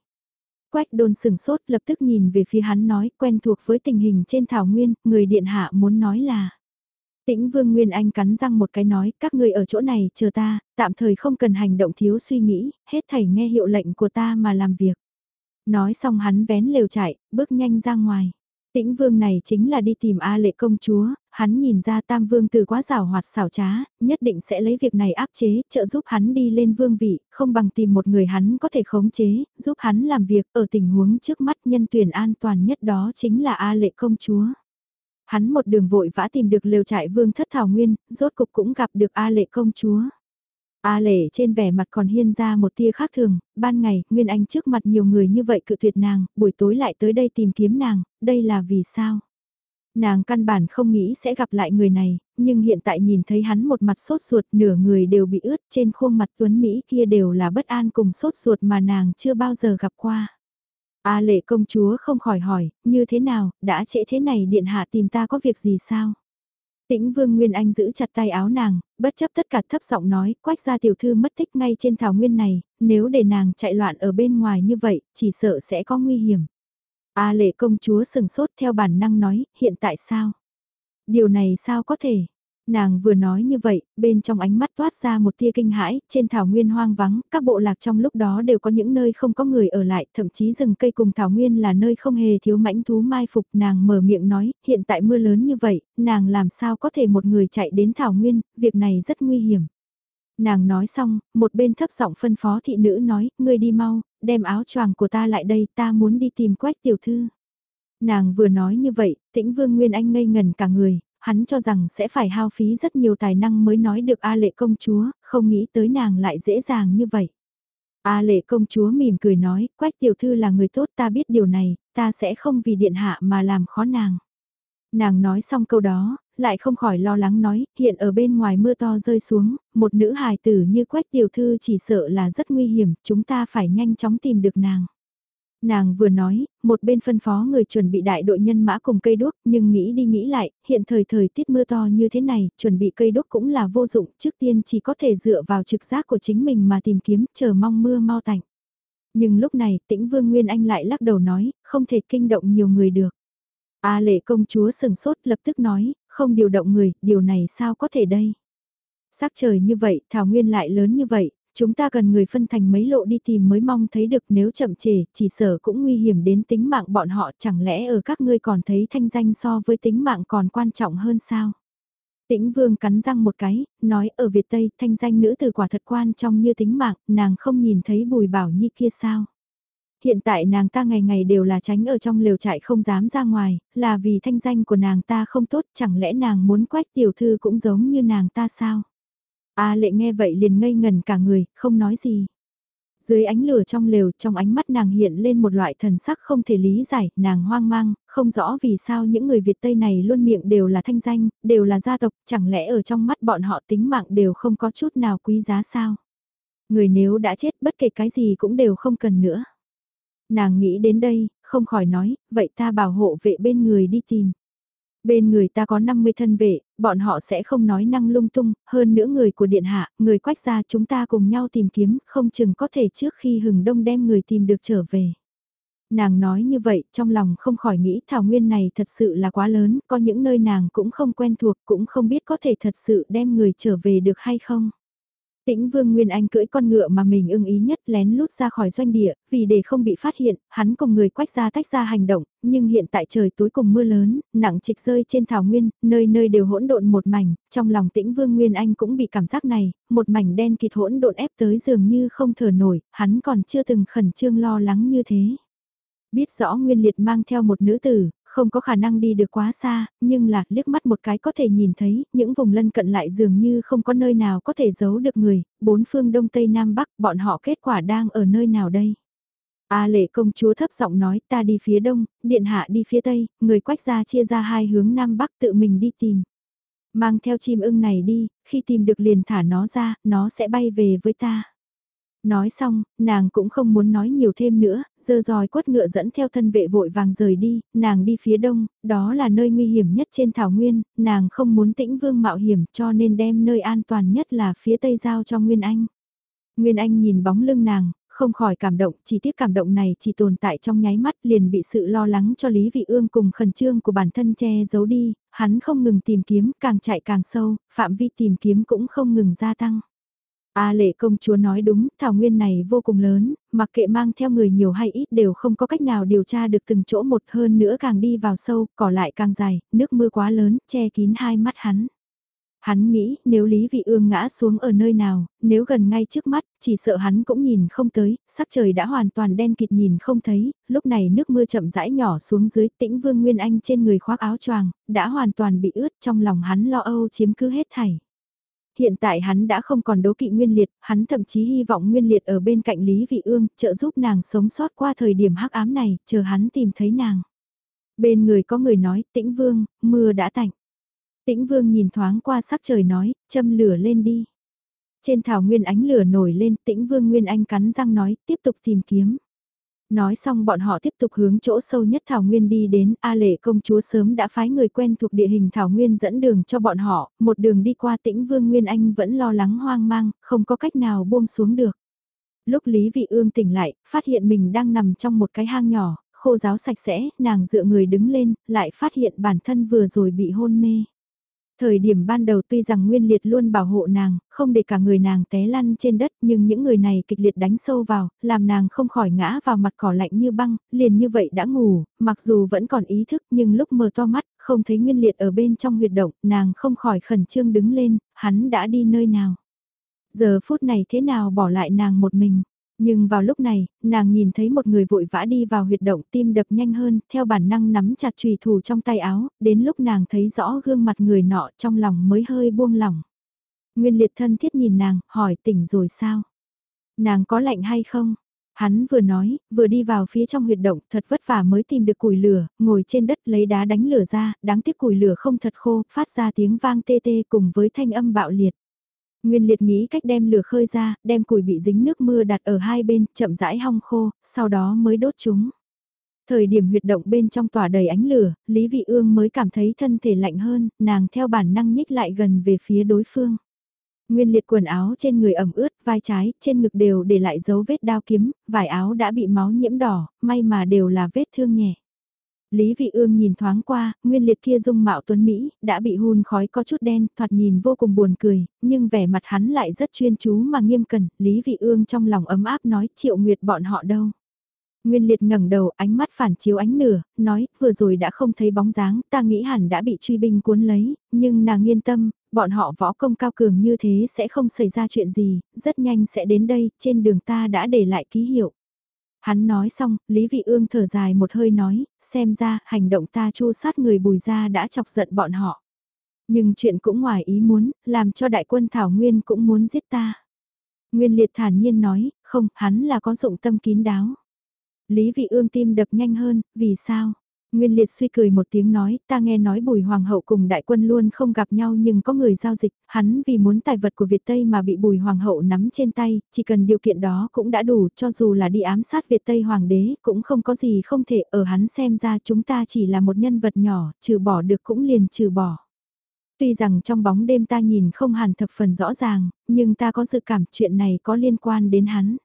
Quách đôn sừng sốt lập tức nhìn về phía hắn nói quen thuộc với tình hình trên thảo nguyên, người điện hạ muốn nói là Tĩnh Vương Nguyên Anh cắn răng một cái nói, các người ở chỗ này chờ ta, tạm thời không cần hành động thiếu suy nghĩ, hết thảy nghe hiệu lệnh của ta mà làm việc. Nói xong hắn vén lều chạy, bước nhanh ra ngoài. Tĩnh Vương này chính là đi tìm A lệ công chúa, hắn nhìn ra Tam Vương từ quá rào hoạt xảo trá, nhất định sẽ lấy việc này áp chế, trợ giúp hắn đi lên vương vị, không bằng tìm một người hắn có thể khống chế, giúp hắn làm việc ở tình huống trước mắt nhân tuyển an toàn nhất đó chính là A lệ công chúa. Hắn một đường vội vã tìm được lều trại vương thất thảo nguyên, rốt cục cũng gặp được A lệ công chúa. A lệ trên vẻ mặt còn hiên ra một tia khác thường, ban ngày, Nguyên Anh trước mặt nhiều người như vậy cự tuyệt nàng, buổi tối lại tới đây tìm kiếm nàng, đây là vì sao? Nàng căn bản không nghĩ sẽ gặp lại người này, nhưng hiện tại nhìn thấy hắn một mặt sốt ruột nửa người đều bị ướt trên khuôn mặt tuấn Mỹ kia đều là bất an cùng sốt ruột mà nàng chưa bao giờ gặp qua. A lệ công chúa không khỏi hỏi, như thế nào, đã trễ thế này điện hạ tìm ta có việc gì sao? Tĩnh Vương Nguyên Anh giữ chặt tay áo nàng, bất chấp tất cả thấp giọng nói, quách gia tiểu thư mất tích ngay trên thảo nguyên này, nếu để nàng chạy loạn ở bên ngoài như vậy, chỉ sợ sẽ có nguy hiểm. A lệ công chúa sừng sốt theo bản năng nói, hiện tại sao? Điều này sao có thể? Nàng vừa nói như vậy, bên trong ánh mắt toát ra một tia kinh hãi, trên thảo nguyên hoang vắng, các bộ lạc trong lúc đó đều có những nơi không có người ở lại, thậm chí rừng cây cùng thảo nguyên là nơi không hề thiếu mãnh thú mai phục. Nàng mở miệng nói, hiện tại mưa lớn như vậy, nàng làm sao có thể một người chạy đến thảo nguyên, việc này rất nguy hiểm. Nàng nói xong, một bên thấp giọng phân phó thị nữ nói, ngươi đi mau, đem áo choàng của ta lại đây, ta muốn đi tìm quách tiểu thư. Nàng vừa nói như vậy, tĩnh vương Nguyên Anh ngây ngần cả người, hắn cho rằng sẽ phải hao phí rất nhiều tài năng mới nói được A lệ công chúa, không nghĩ tới nàng lại dễ dàng như vậy. A lệ công chúa mỉm cười nói, quách tiểu thư là người tốt ta biết điều này, ta sẽ không vì điện hạ mà làm khó nàng. Nàng nói xong câu đó, lại không khỏi lo lắng nói, hiện ở bên ngoài mưa to rơi xuống, một nữ hài tử như quách tiểu thư chỉ sợ là rất nguy hiểm, chúng ta phải nhanh chóng tìm được nàng. Nàng vừa nói, một bên phân phó người chuẩn bị đại đội nhân mã cùng cây đuốc, nhưng nghĩ đi nghĩ lại, hiện thời thời tiết mưa to như thế này, chuẩn bị cây đuốc cũng là vô dụng, trước tiên chỉ có thể dựa vào trực giác của chính mình mà tìm kiếm, chờ mong mưa mau tạnh. Nhưng lúc này, tĩnh Vương Nguyên Anh lại lắc đầu nói, không thể kinh động nhiều người được. A lệ công chúa sừng sốt lập tức nói, không điều động người, điều này sao có thể đây? Sắc trời như vậy, thảo nguyên lại lớn như vậy, Chúng ta cần người phân thành mấy lộ đi tìm mới mong thấy được nếu chậm trễ, chỉ sở cũng nguy hiểm đến tính mạng bọn họ chẳng lẽ ở các ngươi còn thấy thanh danh so với tính mạng còn quan trọng hơn sao? Tĩnh Vương cắn răng một cái, nói ở Việt Tây thanh danh nữ từ quả thật quan trọng như tính mạng, nàng không nhìn thấy bùi bảo nhi kia sao? Hiện tại nàng ta ngày ngày đều là tránh ở trong lều trại không dám ra ngoài, là vì thanh danh của nàng ta không tốt, chẳng lẽ nàng muốn quách tiểu thư cũng giống như nàng ta sao? A lệ nghe vậy liền ngây ngần cả người, không nói gì. Dưới ánh lửa trong lều, trong ánh mắt nàng hiện lên một loại thần sắc không thể lý giải, nàng hoang mang, không rõ vì sao những người Việt Tây này luôn miệng đều là thanh danh, đều là gia tộc, chẳng lẽ ở trong mắt bọn họ tính mạng đều không có chút nào quý giá sao? Người nếu đã chết bất kể cái gì cũng đều không cần nữa. Nàng nghĩ đến đây, không khỏi nói, vậy ta bảo hộ vệ bên người đi tìm. Bên người ta có 50 thân vệ, bọn họ sẽ không nói năng lung tung, hơn nữa người của điện hạ, người quách gia chúng ta cùng nhau tìm kiếm, không chừng có thể trước khi hừng đông đem người tìm được trở về. Nàng nói như vậy, trong lòng không khỏi nghĩ thảo nguyên này thật sự là quá lớn, có những nơi nàng cũng không quen thuộc, cũng không biết có thể thật sự đem người trở về được hay không. Tĩnh Vương Nguyên Anh cưỡi con ngựa mà mình ưng ý nhất lén lút ra khỏi doanh địa, vì để không bị phát hiện, hắn cùng người quách ra tách ra hành động, nhưng hiện tại trời tối cùng mưa lớn, nặng trịch rơi trên thảo nguyên, nơi nơi đều hỗn độn một mảnh, trong lòng Tĩnh Vương Nguyên Anh cũng bị cảm giác này, một mảnh đen kịt hỗn độn ép tới dường như không thở nổi, hắn còn chưa từng khẩn trương lo lắng như thế. Biết rõ Nguyên Liệt mang theo một nữ tử, không có khả năng đi được quá xa, nhưng là liếc mắt một cái có thể nhìn thấy, những vùng lân cận lại dường như không có nơi nào có thể giấu được người, bốn phương đông tây nam bắc, bọn họ kết quả đang ở nơi nào đây? A lệ công chúa thấp giọng nói ta đi phía đông, điện hạ đi phía tây, người quách ra chia ra hai hướng nam bắc tự mình đi tìm. Mang theo chim ưng này đi, khi tìm được liền thả nó ra, nó sẽ bay về với ta. Nói xong, nàng cũng không muốn nói nhiều thêm nữa, dơ dòi quất ngựa dẫn theo thân vệ vội vàng rời đi, nàng đi phía đông, đó là nơi nguy hiểm nhất trên thảo nguyên, nàng không muốn tĩnh vương mạo hiểm cho nên đem nơi an toàn nhất là phía tây giao cho Nguyên Anh. Nguyên Anh nhìn bóng lưng nàng, không khỏi cảm động, chỉ tiếc cảm động này chỉ tồn tại trong nháy mắt liền bị sự lo lắng cho Lý Vị Ương cùng khẩn trương của bản thân che giấu đi, hắn không ngừng tìm kiếm, càng chạy càng sâu, phạm vi tìm kiếm cũng không ngừng gia tăng. A lệ công chúa nói đúng, thảo nguyên này vô cùng lớn, mặc kệ mang theo người nhiều hay ít đều không có cách nào điều tra được từng chỗ một hơn nữa càng đi vào sâu, cỏ lại càng dài, nước mưa quá lớn, che kín hai mắt hắn. Hắn nghĩ nếu Lý Vị Ương ngã xuống ở nơi nào, nếu gần ngay trước mắt, chỉ sợ hắn cũng nhìn không tới, sắc trời đã hoàn toàn đen kịt nhìn không thấy, lúc này nước mưa chậm rãi nhỏ xuống dưới tĩnh Vương Nguyên Anh trên người khoác áo choàng, đã hoàn toàn bị ướt trong lòng hắn lo âu chiếm cứ hết thảy hiện tại hắn đã không còn đố kỵ Nguyên Liệt, hắn thậm chí hy vọng Nguyên Liệt ở bên cạnh Lý Vị Ương, trợ giúp nàng sống sót qua thời điểm hắc ám này, chờ hắn tìm thấy nàng. Bên người có người nói, tĩnh vương, mưa đã tạnh. Tĩnh vương nhìn thoáng qua sắc trời nói, châm lửa lên đi. Trên thảo nguyên ánh lửa nổi lên, tĩnh vương Nguyên Anh cắn răng nói, tiếp tục tìm kiếm. Nói xong bọn họ tiếp tục hướng chỗ sâu nhất Thảo Nguyên đi đến, A Lệ công chúa sớm đã phái người quen thuộc địa hình Thảo Nguyên dẫn đường cho bọn họ, một đường đi qua tĩnh Vương Nguyên Anh vẫn lo lắng hoang mang, không có cách nào buông xuống được. Lúc Lý Vị Ương tỉnh lại, phát hiện mình đang nằm trong một cái hang nhỏ, khô giáo sạch sẽ, nàng dựa người đứng lên, lại phát hiện bản thân vừa rồi bị hôn mê. Thời điểm ban đầu tuy rằng Nguyên Liệt luôn bảo hộ nàng, không để cả người nàng té lăn trên đất nhưng những người này kịch liệt đánh sâu vào, làm nàng không khỏi ngã vào mặt cỏ lạnh như băng, liền như vậy đã ngủ, mặc dù vẫn còn ý thức nhưng lúc mở to mắt, không thấy Nguyên Liệt ở bên trong huyệt động, nàng không khỏi khẩn trương đứng lên, hắn đã đi nơi nào. Giờ phút này thế nào bỏ lại nàng một mình. Nhưng vào lúc này, nàng nhìn thấy một người vội vã đi vào huyệt động tim đập nhanh hơn, theo bản năng nắm chặt trùy thủ trong tay áo, đến lúc nàng thấy rõ gương mặt người nọ trong lòng mới hơi buông lỏng. Nguyên liệt thân thiết nhìn nàng, hỏi tỉnh rồi sao? Nàng có lạnh hay không? Hắn vừa nói, vừa đi vào phía trong huyệt động, thật vất vả mới tìm được củi lửa, ngồi trên đất lấy đá đánh lửa ra, đáng tiếc củi lửa không thật khô, phát ra tiếng vang tê tê cùng với thanh âm bạo liệt. Nguyên liệt nghĩ cách đem lửa khơi ra, đem củi bị dính nước mưa đặt ở hai bên, chậm rãi hong khô, sau đó mới đốt chúng. Thời điểm huyệt động bên trong tỏa đầy ánh lửa, Lý Vị Ương mới cảm thấy thân thể lạnh hơn, nàng theo bản năng nhích lại gần về phía đối phương. Nguyên liệt quần áo trên người ẩm ướt, vai trái, trên ngực đều để lại dấu vết đao kiếm, vải áo đã bị máu nhiễm đỏ, may mà đều là vết thương nhẹ. Lý Vị Ương nhìn thoáng qua, nguyên liệt kia dung mạo tuấn Mỹ, đã bị hun khói có chút đen, thoạt nhìn vô cùng buồn cười, nhưng vẻ mặt hắn lại rất chuyên chú mà nghiêm cẩn, Lý Vị Ương trong lòng ấm áp nói triệu nguyệt bọn họ đâu. Nguyên liệt ngẩng đầu, ánh mắt phản chiếu ánh nửa, nói, vừa rồi đã không thấy bóng dáng, ta nghĩ hẳn đã bị truy binh cuốn lấy, nhưng nàng yên tâm, bọn họ võ công cao cường như thế sẽ không xảy ra chuyện gì, rất nhanh sẽ đến đây, trên đường ta đã để lại ký hiệu. Hắn nói xong, Lý Vị Ương thở dài một hơi nói, xem ra hành động ta chu sát người bùi ra đã chọc giận bọn họ. Nhưng chuyện cũng ngoài ý muốn, làm cho đại quân Thảo Nguyên cũng muốn giết ta. Nguyên liệt thản nhiên nói, không, hắn là có dụng tâm kín đáo. Lý Vị Ương tim đập nhanh hơn, vì sao? Nguyên Liệt suy cười một tiếng nói, ta nghe nói Bùi Hoàng hậu cùng đại quân luôn không gặp nhau nhưng có người giao dịch, hắn vì muốn tài vật của Việt Tây mà bị Bùi Hoàng hậu nắm trên tay, chỉ cần điều kiện đó cũng đã đủ, cho dù là đi ám sát Việt Tây Hoàng đế, cũng không có gì không thể, ở hắn xem ra chúng ta chỉ là một nhân vật nhỏ, trừ bỏ được cũng liền trừ bỏ. Tuy rằng trong bóng đêm ta nhìn không hẳn thập phần rõ ràng, nhưng ta có dự cảm chuyện này có liên quan đến hắn.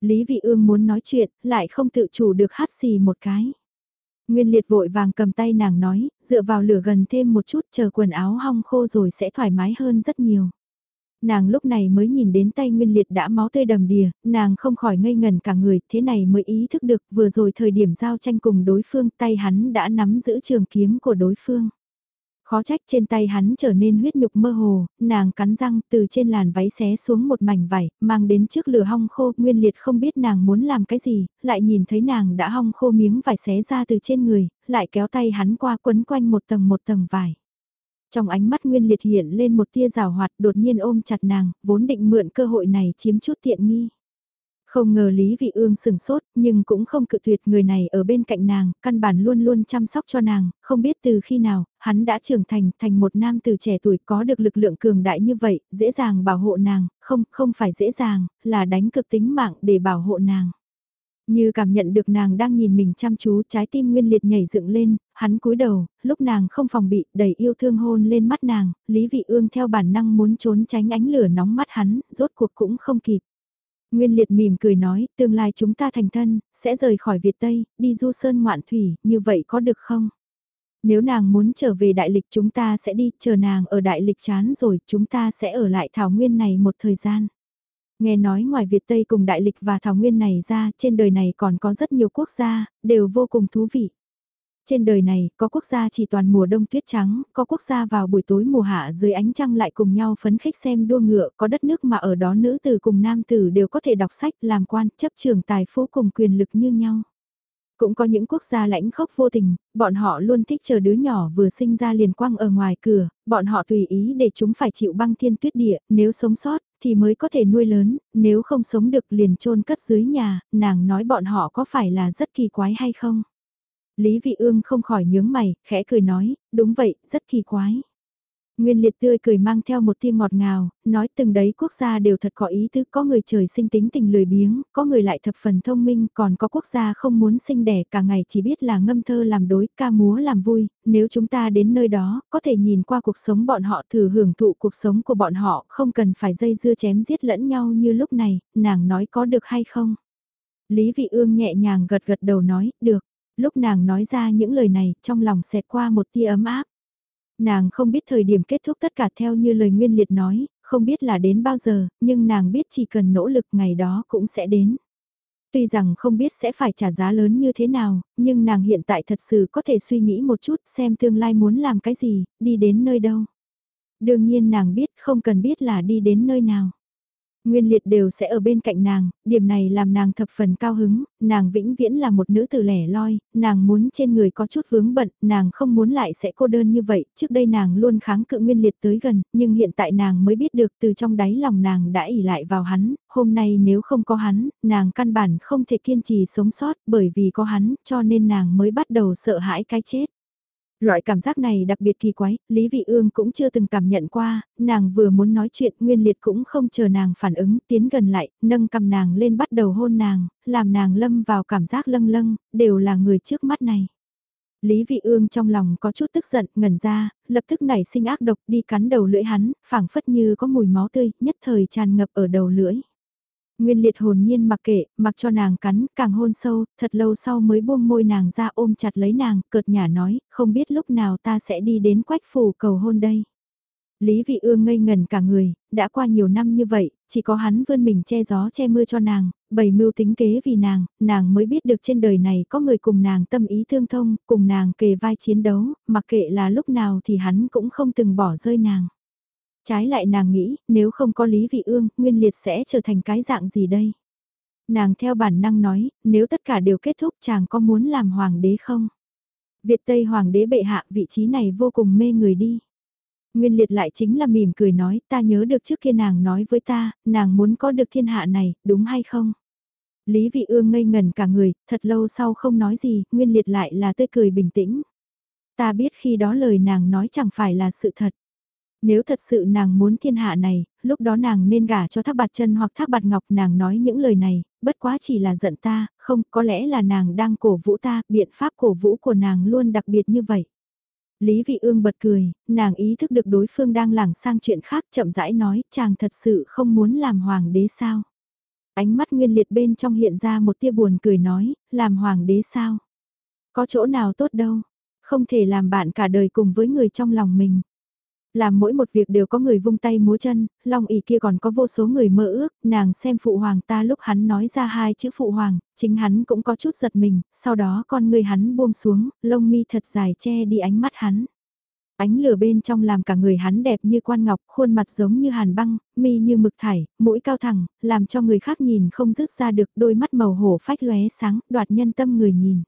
Lý Vị Ương muốn nói chuyện, lại không tự chủ được hát xì một cái. Nguyên liệt vội vàng cầm tay nàng nói, dựa vào lửa gần thêm một chút chờ quần áo hong khô rồi sẽ thoải mái hơn rất nhiều. Nàng lúc này mới nhìn đến tay Nguyên liệt đã máu tươi đầm đìa, nàng không khỏi ngây ngần cả người, thế này mới ý thức được vừa rồi thời điểm giao tranh cùng đối phương tay hắn đã nắm giữ trường kiếm của đối phương. Khó trách trên tay hắn trở nên huyết nhục mơ hồ, nàng cắn răng từ trên làn váy xé xuống một mảnh vải, mang đến trước lửa hong khô, nguyên liệt không biết nàng muốn làm cái gì, lại nhìn thấy nàng đã hong khô miếng vải xé ra từ trên người, lại kéo tay hắn qua quấn quanh một tầng một tầng vải. Trong ánh mắt Nguyên Liệt hiện lên một tia rào hoạt đột nhiên ôm chặt nàng, vốn định mượn cơ hội này chiếm chút tiện nghi. Không ngờ Lý Vị Ương sừng sốt, nhưng cũng không cự tuyệt người này ở bên cạnh nàng, căn bản luôn luôn chăm sóc cho nàng, không biết từ khi nào, hắn đã trưởng thành, thành một nam từ trẻ tuổi có được lực lượng cường đại như vậy, dễ dàng bảo hộ nàng, không, không phải dễ dàng, là đánh cực tính mạng để bảo hộ nàng. Như cảm nhận được nàng đang nhìn mình chăm chú trái tim nguyên liệt nhảy dựng lên, hắn cúi đầu, lúc nàng không phòng bị, đầy yêu thương hôn lên mắt nàng, Lý Vị Ương theo bản năng muốn trốn tránh ánh lửa nóng mắt hắn, rốt cuộc cũng không kịp. Nguyên liệt mỉm cười nói, tương lai chúng ta thành thân, sẽ rời khỏi Việt Tây, đi du sơn ngoạn thủy, như vậy có được không? Nếu nàng muốn trở về đại lịch chúng ta sẽ đi, chờ nàng ở đại lịch chán rồi, chúng ta sẽ ở lại thảo nguyên này một thời gian. Nghe nói ngoài Việt Tây cùng đại lịch và thảo nguyên này ra, trên đời này còn có rất nhiều quốc gia, đều vô cùng thú vị. Trên đời này, có quốc gia chỉ toàn mùa đông tuyết trắng, có quốc gia vào buổi tối mùa hạ dưới ánh trăng lại cùng nhau phấn khích xem đua ngựa, có đất nước mà ở đó nữ tử cùng nam tử đều có thể đọc sách, làm quan, chấp trường tài phú cùng quyền lực như nhau. Cũng có những quốc gia lãnh khốc vô tình, bọn họ luôn thích chờ đứa nhỏ vừa sinh ra liền quăng ở ngoài cửa, bọn họ tùy ý để chúng phải chịu băng thiên tuyết địa, nếu sống sót thì mới có thể nuôi lớn, nếu không sống được liền chôn cất dưới nhà, nàng nói bọn họ có phải là rất kỳ quái hay không? Lý Vị Ương không khỏi nhướng mày, khẽ cười nói, đúng vậy, rất kỳ quái. Nguyên liệt tươi cười mang theo một tia ngọt ngào, nói từng đấy quốc gia đều thật có ý tứ, có người trời sinh tính tình lười biếng, có người lại thập phần thông minh, còn có quốc gia không muốn sinh đẻ cả ngày chỉ biết là ngâm thơ làm đối, ca múa làm vui, nếu chúng ta đến nơi đó, có thể nhìn qua cuộc sống bọn họ thử hưởng thụ cuộc sống của bọn họ, không cần phải dây dưa chém giết lẫn nhau như lúc này, nàng nói có được hay không? Lý Vị Ương nhẹ nhàng gật gật đầu nói, được. Lúc nàng nói ra những lời này, trong lòng xẹt qua một tia ấm áp. Nàng không biết thời điểm kết thúc tất cả theo như lời Nguyên Liệt nói, không biết là đến bao giờ, nhưng nàng biết chỉ cần nỗ lực ngày đó cũng sẽ đến. Tuy rằng không biết sẽ phải trả giá lớn như thế nào, nhưng nàng hiện tại thật sự có thể suy nghĩ một chút xem tương lai muốn làm cái gì, đi đến nơi đâu. Đương nhiên nàng biết không cần biết là đi đến nơi nào. Nguyên liệt đều sẽ ở bên cạnh nàng, điểm này làm nàng thập phần cao hứng, nàng vĩnh viễn là một nữ tử lẻ loi, nàng muốn trên người có chút vướng bận, nàng không muốn lại sẽ cô đơn như vậy, trước đây nàng luôn kháng cự nguyên liệt tới gần, nhưng hiện tại nàng mới biết được từ trong đáy lòng nàng đã ỉ lại vào hắn, hôm nay nếu không có hắn, nàng căn bản không thể kiên trì sống sót bởi vì có hắn, cho nên nàng mới bắt đầu sợ hãi cái chết. Loại cảm giác này đặc biệt kỳ quái, Lý Vị Ương cũng chưa từng cảm nhận qua, nàng vừa muốn nói chuyện Nguyên Liệt cũng không chờ nàng phản ứng, tiến gần lại, nâng cầm nàng lên bắt đầu hôn nàng, làm nàng lâm vào cảm giác lâng lâng, đều là người trước mắt này. Lý Vị Ương trong lòng có chút tức giận, ngẩn ra, lập tức nảy sinh ác độc đi cắn đầu lưỡi hắn, phảng phất như có mùi máu tươi, nhất thời tràn ngập ở đầu lưỡi. Nguyên liệt hồn nhiên mặc kệ, mặc cho nàng cắn, càng hôn sâu, thật lâu sau mới buông môi nàng ra ôm chặt lấy nàng, cợt nhả nói, không biết lúc nào ta sẽ đi đến quách phủ cầu hôn đây. Lý vị ương ngây ngần cả người, đã qua nhiều năm như vậy, chỉ có hắn vươn mình che gió che mưa cho nàng, bày mưu tính kế vì nàng, nàng mới biết được trên đời này có người cùng nàng tâm ý thương thông, cùng nàng kề vai chiến đấu, mặc kệ là lúc nào thì hắn cũng không từng bỏ rơi nàng. Trái lại nàng nghĩ, nếu không có Lý Vị Ương, Nguyên Liệt sẽ trở thành cái dạng gì đây? Nàng theo bản năng nói, nếu tất cả đều kết thúc chàng có muốn làm hoàng đế không? Việt Tây hoàng đế bệ hạ vị trí này vô cùng mê người đi. Nguyên Liệt lại chính là mỉm cười nói, ta nhớ được trước kia nàng nói với ta, nàng muốn có được thiên hạ này, đúng hay không? Lý Vị Ương ngây ngần cả người, thật lâu sau không nói gì, Nguyên Liệt lại là tươi cười bình tĩnh. Ta biết khi đó lời nàng nói chẳng phải là sự thật. Nếu thật sự nàng muốn thiên hạ này, lúc đó nàng nên gả cho thác bạt chân hoặc thác bạt ngọc nàng nói những lời này, bất quá chỉ là giận ta, không, có lẽ là nàng đang cổ vũ ta, biện pháp cổ vũ của nàng luôn đặc biệt như vậy. Lý Vị Ương bật cười, nàng ý thức được đối phương đang lảng sang chuyện khác chậm rãi nói, chàng thật sự không muốn làm hoàng đế sao. Ánh mắt Nguyên Liệt bên trong hiện ra một tia buồn cười nói, làm hoàng đế sao? Có chỗ nào tốt đâu, không thể làm bạn cả đời cùng với người trong lòng mình. Làm mỗi một việc đều có người vung tay múa chân, long ỷ kia còn có vô số người mơ ước, nàng xem phụ hoàng ta lúc hắn nói ra hai chữ phụ hoàng, chính hắn cũng có chút giật mình, sau đó con người hắn buông xuống, lông mi thật dài che đi ánh mắt hắn. Ánh lửa bên trong làm cả người hắn đẹp như quan ngọc, khuôn mặt giống như hàn băng, mi như mực thải, mũi cao thẳng, làm cho người khác nhìn không dứt ra được đôi mắt màu hổ phách lóe sáng, đoạt nhân tâm người nhìn.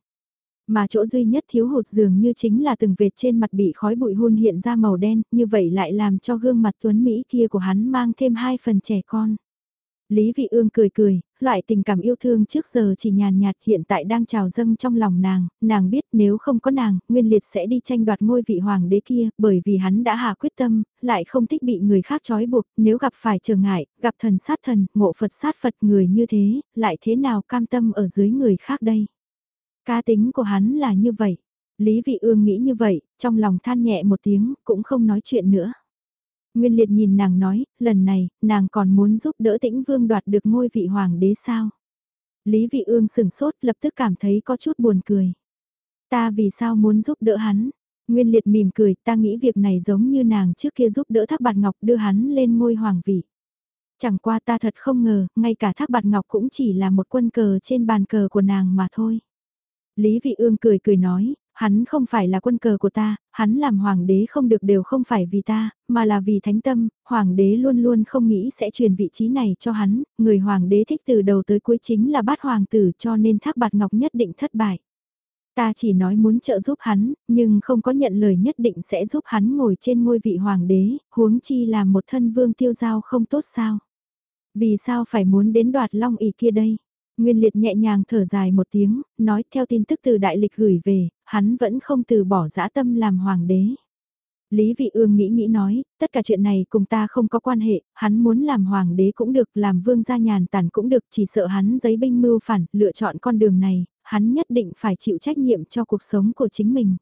Mà chỗ duy nhất thiếu hụt dường như chính là từng vệt trên mặt bị khói bụi hun hiện ra màu đen, như vậy lại làm cho gương mặt tuấn Mỹ kia của hắn mang thêm hai phần trẻ con. Lý Vị Ương cười cười, loại tình cảm yêu thương trước giờ chỉ nhàn nhạt hiện tại đang trào dâng trong lòng nàng, nàng biết nếu không có nàng, Nguyên Liệt sẽ đi tranh đoạt ngôi vị hoàng đế kia, bởi vì hắn đã hạ quyết tâm, lại không thích bị người khác trói buộc, nếu gặp phải trở ngại, gặp thần sát thần, ngộ Phật sát Phật người như thế, lại thế nào cam tâm ở dưới người khác đây. Cá tính của hắn là như vậy. Lý Vị Ương nghĩ như vậy, trong lòng than nhẹ một tiếng, cũng không nói chuyện nữa. Nguyên Liệt nhìn nàng nói, lần này, nàng còn muốn giúp đỡ tĩnh vương đoạt được ngôi vị hoàng đế sao? Lý Vị Ương sừng sốt lập tức cảm thấy có chút buồn cười. Ta vì sao muốn giúp đỡ hắn? Nguyên Liệt mỉm cười, ta nghĩ việc này giống như nàng trước kia giúp đỡ Thác Bạt Ngọc đưa hắn lên ngôi hoàng vị. Chẳng qua ta thật không ngờ, ngay cả Thác Bạt Ngọc cũng chỉ là một quân cờ trên bàn cờ của nàng mà thôi. Lý Vị Ương cười cười nói, hắn không phải là quân cờ của ta, hắn làm hoàng đế không được đều không phải vì ta, mà là vì thánh tâm, hoàng đế luôn luôn không nghĩ sẽ truyền vị trí này cho hắn, người hoàng đế thích từ đầu tới cuối chính là bát hoàng tử cho nên thác bạt ngọc nhất định thất bại. Ta chỉ nói muốn trợ giúp hắn, nhưng không có nhận lời nhất định sẽ giúp hắn ngồi trên ngôi vị hoàng đế, huống chi là một thân vương tiêu giao không tốt sao. Vì sao phải muốn đến đoạt long ỷ kia đây? Nguyên liệt nhẹ nhàng thở dài một tiếng, nói theo tin tức từ đại lịch gửi về, hắn vẫn không từ bỏ dã tâm làm hoàng đế. Lý Vị Ương nghĩ nghĩ nói, tất cả chuyện này cùng ta không có quan hệ, hắn muốn làm hoàng đế cũng được, làm vương gia nhàn tản cũng được, chỉ sợ hắn giấy binh mưu phản, lựa chọn con đường này, hắn nhất định phải chịu trách nhiệm cho cuộc sống của chính mình.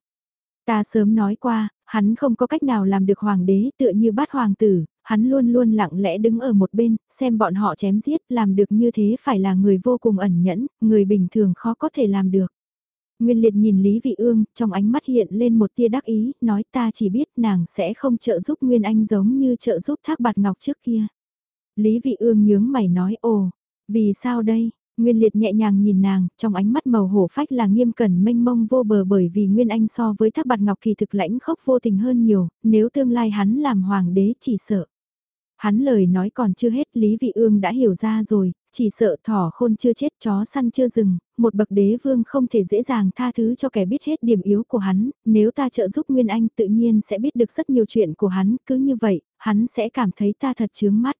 Ta sớm nói qua, hắn không có cách nào làm được hoàng đế tựa như bát hoàng tử, hắn luôn luôn lặng lẽ đứng ở một bên, xem bọn họ chém giết, làm được như thế phải là người vô cùng ẩn nhẫn, người bình thường khó có thể làm được. Nguyên liệt nhìn Lý Vị Ương, trong ánh mắt hiện lên một tia đắc ý, nói ta chỉ biết nàng sẽ không trợ giúp Nguyên Anh giống như trợ giúp Thác Bạt Ngọc trước kia. Lý Vị Ương nhướng mày nói ồ, vì sao đây? Nguyên liệt nhẹ nhàng nhìn nàng, trong ánh mắt màu hổ phách là nghiêm cẩn mênh mông vô bờ bởi vì Nguyên Anh so với Thác Bạt Ngọc kỳ thực lãnh khốc vô tình hơn nhiều, nếu tương lai hắn làm hoàng đế chỉ sợ. Hắn lời nói còn chưa hết Lý Vị Ương đã hiểu ra rồi, chỉ sợ thỏ khôn chưa chết chó săn chưa dừng, một bậc đế vương không thể dễ dàng tha thứ cho kẻ biết hết điểm yếu của hắn, nếu ta trợ giúp Nguyên Anh tự nhiên sẽ biết được rất nhiều chuyện của hắn, cứ như vậy, hắn sẽ cảm thấy ta thật chướng mắt.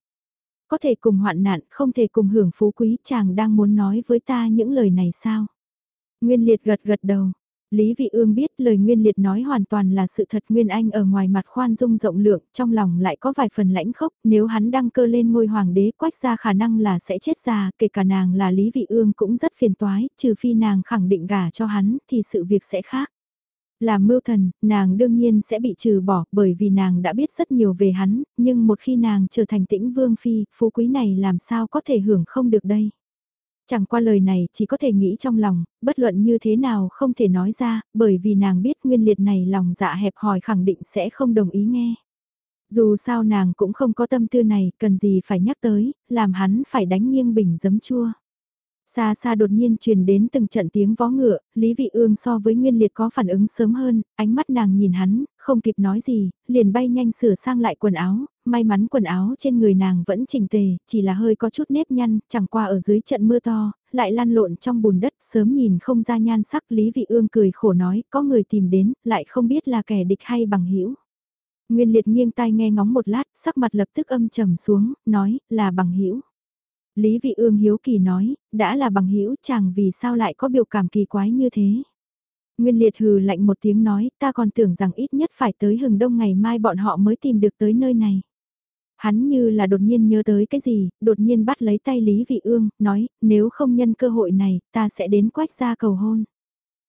Có thể cùng hoạn nạn, không thể cùng hưởng phú quý, chàng đang muốn nói với ta những lời này sao? Nguyên liệt gật gật đầu, Lý Vị Ương biết lời Nguyên Liệt nói hoàn toàn là sự thật Nguyên Anh ở ngoài mặt khoan dung rộng lượng, trong lòng lại có vài phần lãnh khốc, nếu hắn đăng cơ lên ngôi hoàng đế quách ra khả năng là sẽ chết già, kể cả nàng là Lý Vị Ương cũng rất phiền toái, trừ phi nàng khẳng định gả cho hắn thì sự việc sẽ khác. Làm mưu thần, nàng đương nhiên sẽ bị trừ bỏ bởi vì nàng đã biết rất nhiều về hắn, nhưng một khi nàng trở thành tĩnh vương phi, phú quý này làm sao có thể hưởng không được đây. Chẳng qua lời này chỉ có thể nghĩ trong lòng, bất luận như thế nào không thể nói ra, bởi vì nàng biết nguyên liệt này lòng dạ hẹp hòi khẳng định sẽ không đồng ý nghe. Dù sao nàng cũng không có tâm tư này, cần gì phải nhắc tới, làm hắn phải đánh nghiêng bình giấm chua. Xa xa đột nhiên truyền đến từng trận tiếng vó ngựa, Lý Vị Ương so với Nguyên Liệt có phản ứng sớm hơn, ánh mắt nàng nhìn hắn, không kịp nói gì, liền bay nhanh sửa sang lại quần áo, may mắn quần áo trên người nàng vẫn chỉnh tề, chỉ là hơi có chút nếp nhăn, chẳng qua ở dưới trận mưa to, lại lăn lộn trong bùn đất, sớm nhìn không ra nhan sắc Lý Vị Ương cười khổ nói, có người tìm đến, lại không biết là kẻ địch hay bằng hữu. Nguyên Liệt nghiêng tai nghe ngóng một lát, sắc mặt lập tức âm trầm xuống, nói, là bằng hữu. Lý Vị Ương hiếu kỳ nói, đã là bằng hữu chàng vì sao lại có biểu cảm kỳ quái như thế. Nguyên liệt hừ lạnh một tiếng nói, ta còn tưởng rằng ít nhất phải tới hừng đông ngày mai bọn họ mới tìm được tới nơi này. Hắn như là đột nhiên nhớ tới cái gì, đột nhiên bắt lấy tay Lý Vị Ương, nói, nếu không nhân cơ hội này, ta sẽ đến quách gia cầu hôn.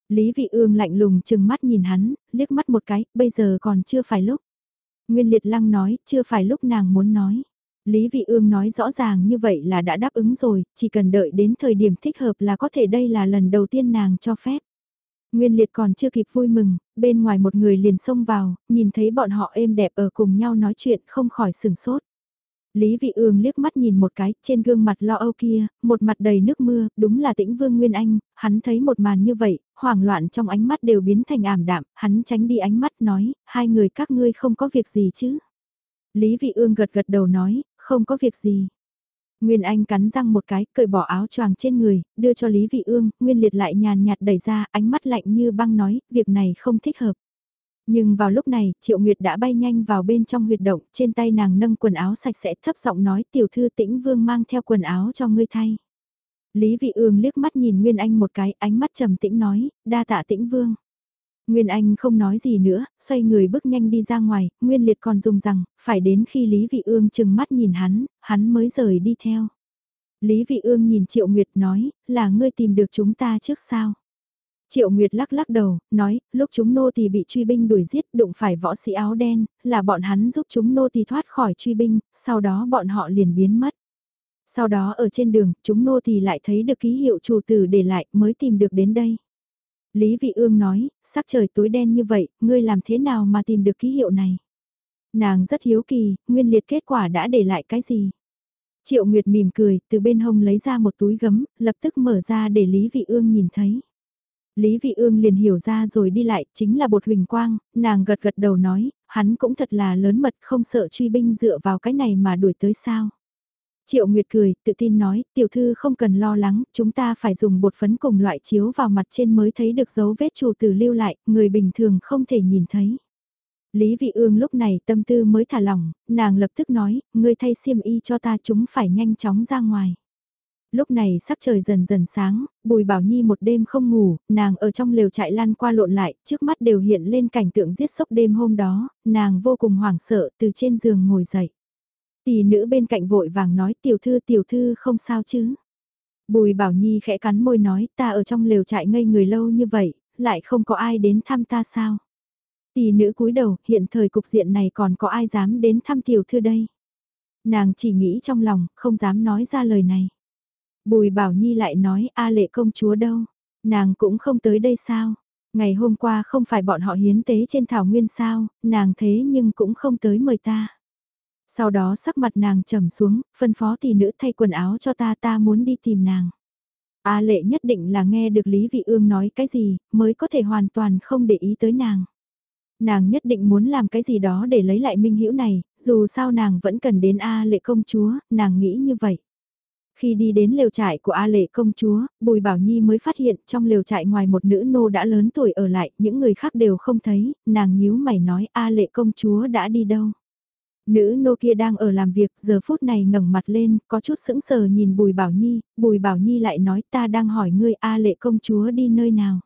Lý Vị Ương lạnh lùng chừng mắt nhìn hắn, liếc mắt một cái, bây giờ còn chưa phải lúc. Nguyên liệt lăng nói, chưa phải lúc nàng muốn nói. Lý Vị Ương nói rõ ràng như vậy là đã đáp ứng rồi, chỉ cần đợi đến thời điểm thích hợp là có thể đây là lần đầu tiên nàng cho phép. Nguyên liệt còn chưa kịp vui mừng, bên ngoài một người liền xông vào, nhìn thấy bọn họ êm đẹp ở cùng nhau nói chuyện không khỏi sừng sốt. Lý Vị Ương liếc mắt nhìn một cái, trên gương mặt lo âu kia, một mặt đầy nước mưa, đúng là tĩnh vương Nguyên Anh, hắn thấy một màn như vậy, hoảng loạn trong ánh mắt đều biến thành ảm đạm, hắn tránh đi ánh mắt nói, hai người các ngươi không có việc gì chứ. Lý Vị Ương gật gật đầu nói, không có việc gì. Nguyên Anh cắn răng một cái, cởi bỏ áo choàng trên người, đưa cho Lý Vị Ương, Nguyên Liệt lại nhàn nhạt đẩy ra, ánh mắt lạnh như băng nói, việc này không thích hợp. Nhưng vào lúc này, Triệu Nguyệt đã bay nhanh vào bên trong huyệt động, trên tay nàng nâng quần áo sạch sẽ thấp giọng nói tiểu thư tĩnh vương mang theo quần áo cho ngươi thay. Lý Vị Ương liếc mắt nhìn Nguyên Anh một cái, ánh mắt trầm tĩnh nói, đa tạ tĩnh vương. Nguyên Anh không nói gì nữa, xoay người bước nhanh đi ra ngoài, Nguyên Liệt còn dùng rằng, phải đến khi Lý Vị Ương chừng mắt nhìn hắn, hắn mới rời đi theo. Lý Vị Ương nhìn Triệu Nguyệt nói, là ngươi tìm được chúng ta trước sao? Triệu Nguyệt lắc lắc đầu, nói, lúc chúng nô tỳ bị truy binh đuổi giết đụng phải võ sĩ áo đen, là bọn hắn giúp chúng nô tỳ thoát khỏi truy binh, sau đó bọn họ liền biến mất. Sau đó ở trên đường, chúng nô tỳ lại thấy được ký hiệu chủ tử để lại mới tìm được đến đây. Lý Vị Ương nói, sắc trời tối đen như vậy, ngươi làm thế nào mà tìm được ký hiệu này? Nàng rất hiếu kỳ, nguyên liệt kết quả đã để lại cái gì? Triệu Nguyệt mỉm cười, từ bên hông lấy ra một túi gấm, lập tức mở ra để Lý Vị Ương nhìn thấy. Lý Vị Ương liền hiểu ra rồi đi lại, chính là bột huỳnh quang, nàng gật gật đầu nói, hắn cũng thật là lớn mật không sợ truy binh dựa vào cái này mà đuổi tới sao. Triệu Nguyệt cười, tự tin nói, tiểu thư không cần lo lắng, chúng ta phải dùng bột phấn cùng loại chiếu vào mặt trên mới thấy được dấu vết chủ tử lưu lại, người bình thường không thể nhìn thấy. Lý Vị Ương lúc này tâm tư mới thả lỏng, nàng lập tức nói, ngươi thay xiêm y cho ta chúng phải nhanh chóng ra ngoài. Lúc này sắc trời dần dần sáng, Bùi Bảo Nhi một đêm không ngủ, nàng ở trong lều chạy lăn qua lộn lại, trước mắt đều hiện lên cảnh tượng giết sốc đêm hôm đó, nàng vô cùng hoảng sợ từ trên giường ngồi dậy. Tỷ nữ bên cạnh vội vàng nói tiểu thư tiểu thư không sao chứ. Bùi Bảo Nhi khẽ cắn môi nói ta ở trong lều trại ngây người lâu như vậy, lại không có ai đến thăm ta sao. Tỷ nữ cúi đầu, hiện thời cục diện này còn có ai dám đến thăm tiểu thư đây. Nàng chỉ nghĩ trong lòng, không dám nói ra lời này. Bùi Bảo Nhi lại nói A lệ công chúa đâu, nàng cũng không tới đây sao. Ngày hôm qua không phải bọn họ hiến tế trên thảo nguyên sao, nàng thế nhưng cũng không tới mời ta. Sau đó sắc mặt nàng trầm xuống, phân phó tỷ nữ thay quần áo cho ta ta muốn đi tìm nàng. A lệ nhất định là nghe được Lý Vị Ương nói cái gì, mới có thể hoàn toàn không để ý tới nàng. Nàng nhất định muốn làm cái gì đó để lấy lại minh hữu này, dù sao nàng vẫn cần đến A lệ công chúa, nàng nghĩ như vậy. Khi đi đến lều trại của A Lệ công chúa, Bùi Bảo Nhi mới phát hiện trong lều trại ngoài một nữ nô đã lớn tuổi ở lại, những người khác đều không thấy, nàng nhíu mày nói A Lệ công chúa đã đi đâu. Nữ nô kia đang ở làm việc, giờ phút này ngẩng mặt lên, có chút sững sờ nhìn Bùi Bảo Nhi, Bùi Bảo Nhi lại nói ta đang hỏi ngươi A Lệ công chúa đi nơi nào.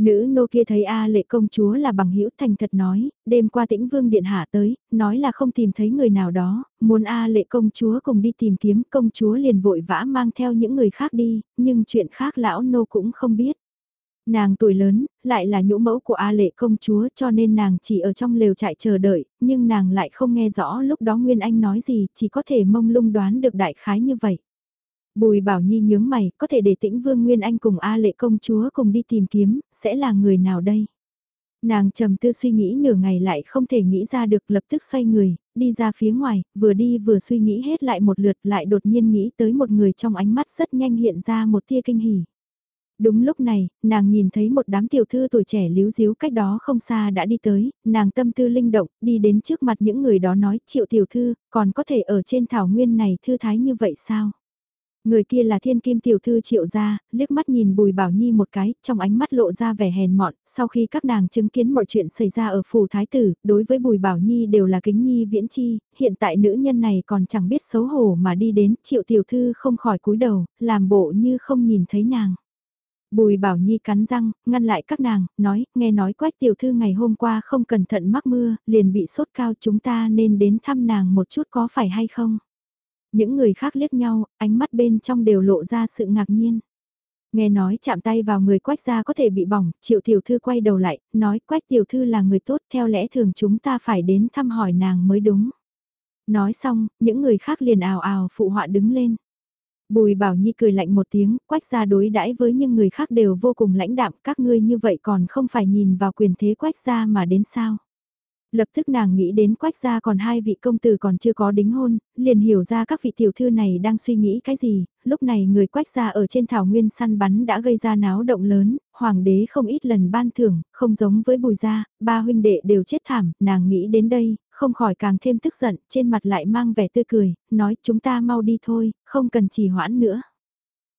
Nữ nô kia thấy A lệ công chúa là bằng hữu thành thật nói, đêm qua tĩnh vương điện hạ tới, nói là không tìm thấy người nào đó, muốn A lệ công chúa cùng đi tìm kiếm công chúa liền vội vã mang theo những người khác đi, nhưng chuyện khác lão nô cũng không biết. Nàng tuổi lớn, lại là nhũ mẫu của A lệ công chúa cho nên nàng chỉ ở trong lều trại chờ đợi, nhưng nàng lại không nghe rõ lúc đó Nguyên Anh nói gì, chỉ có thể mông lung đoán được đại khái như vậy. Bùi Bảo Nhi nhướng mày, có thể để tĩnh Vương Nguyên Anh cùng A lệ công chúa cùng đi tìm kiếm, sẽ là người nào đây? Nàng trầm tư suy nghĩ nửa ngày lại không thể nghĩ ra được lập tức xoay người, đi ra phía ngoài, vừa đi vừa suy nghĩ hết lại một lượt lại đột nhiên nghĩ tới một người trong ánh mắt rất nhanh hiện ra một tia kinh hỉ. Đúng lúc này, nàng nhìn thấy một đám tiểu thư tuổi trẻ líu díu cách đó không xa đã đi tới, nàng tâm tư linh động, đi đến trước mặt những người đó nói triệu tiểu thư, còn có thể ở trên thảo nguyên này thư thái như vậy sao? Người kia là thiên kim tiểu thư triệu gia, liếc mắt nhìn Bùi Bảo Nhi một cái, trong ánh mắt lộ ra vẻ hèn mọn, sau khi các nàng chứng kiến mọi chuyện xảy ra ở phủ thái tử, đối với Bùi Bảo Nhi đều là kính nhi viễn chi, hiện tại nữ nhân này còn chẳng biết xấu hổ mà đi đến, triệu tiểu thư không khỏi cúi đầu, làm bộ như không nhìn thấy nàng. Bùi Bảo Nhi cắn răng, ngăn lại các nàng, nói, nghe nói quách tiểu thư ngày hôm qua không cẩn thận mắc mưa, liền bị sốt cao chúng ta nên đến thăm nàng một chút có phải hay không? Những người khác liếc nhau, ánh mắt bên trong đều lộ ra sự ngạc nhiên. Nghe nói chạm tay vào người quách gia có thể bị bỏng, triệu tiểu thư quay đầu lại, nói quách tiểu thư là người tốt theo lẽ thường chúng ta phải đến thăm hỏi nàng mới đúng. Nói xong, những người khác liền ào ào phụ họa đứng lên. Bùi Bảo Nhi cười lạnh một tiếng, quách gia đối đãi với những người khác đều vô cùng lãnh đạm, các ngươi như vậy còn không phải nhìn vào quyền thế quách gia mà đến sao. Lập tức nàng nghĩ đến quách gia còn hai vị công tử còn chưa có đính hôn, liền hiểu ra các vị tiểu thư này đang suy nghĩ cái gì, lúc này người quách gia ở trên thảo nguyên săn bắn đã gây ra náo động lớn, hoàng đế không ít lần ban thưởng, không giống với bùi gia, ba huynh đệ đều chết thảm, nàng nghĩ đến đây, không khỏi càng thêm tức giận, trên mặt lại mang vẻ tươi cười, nói chúng ta mau đi thôi, không cần trì hoãn nữa.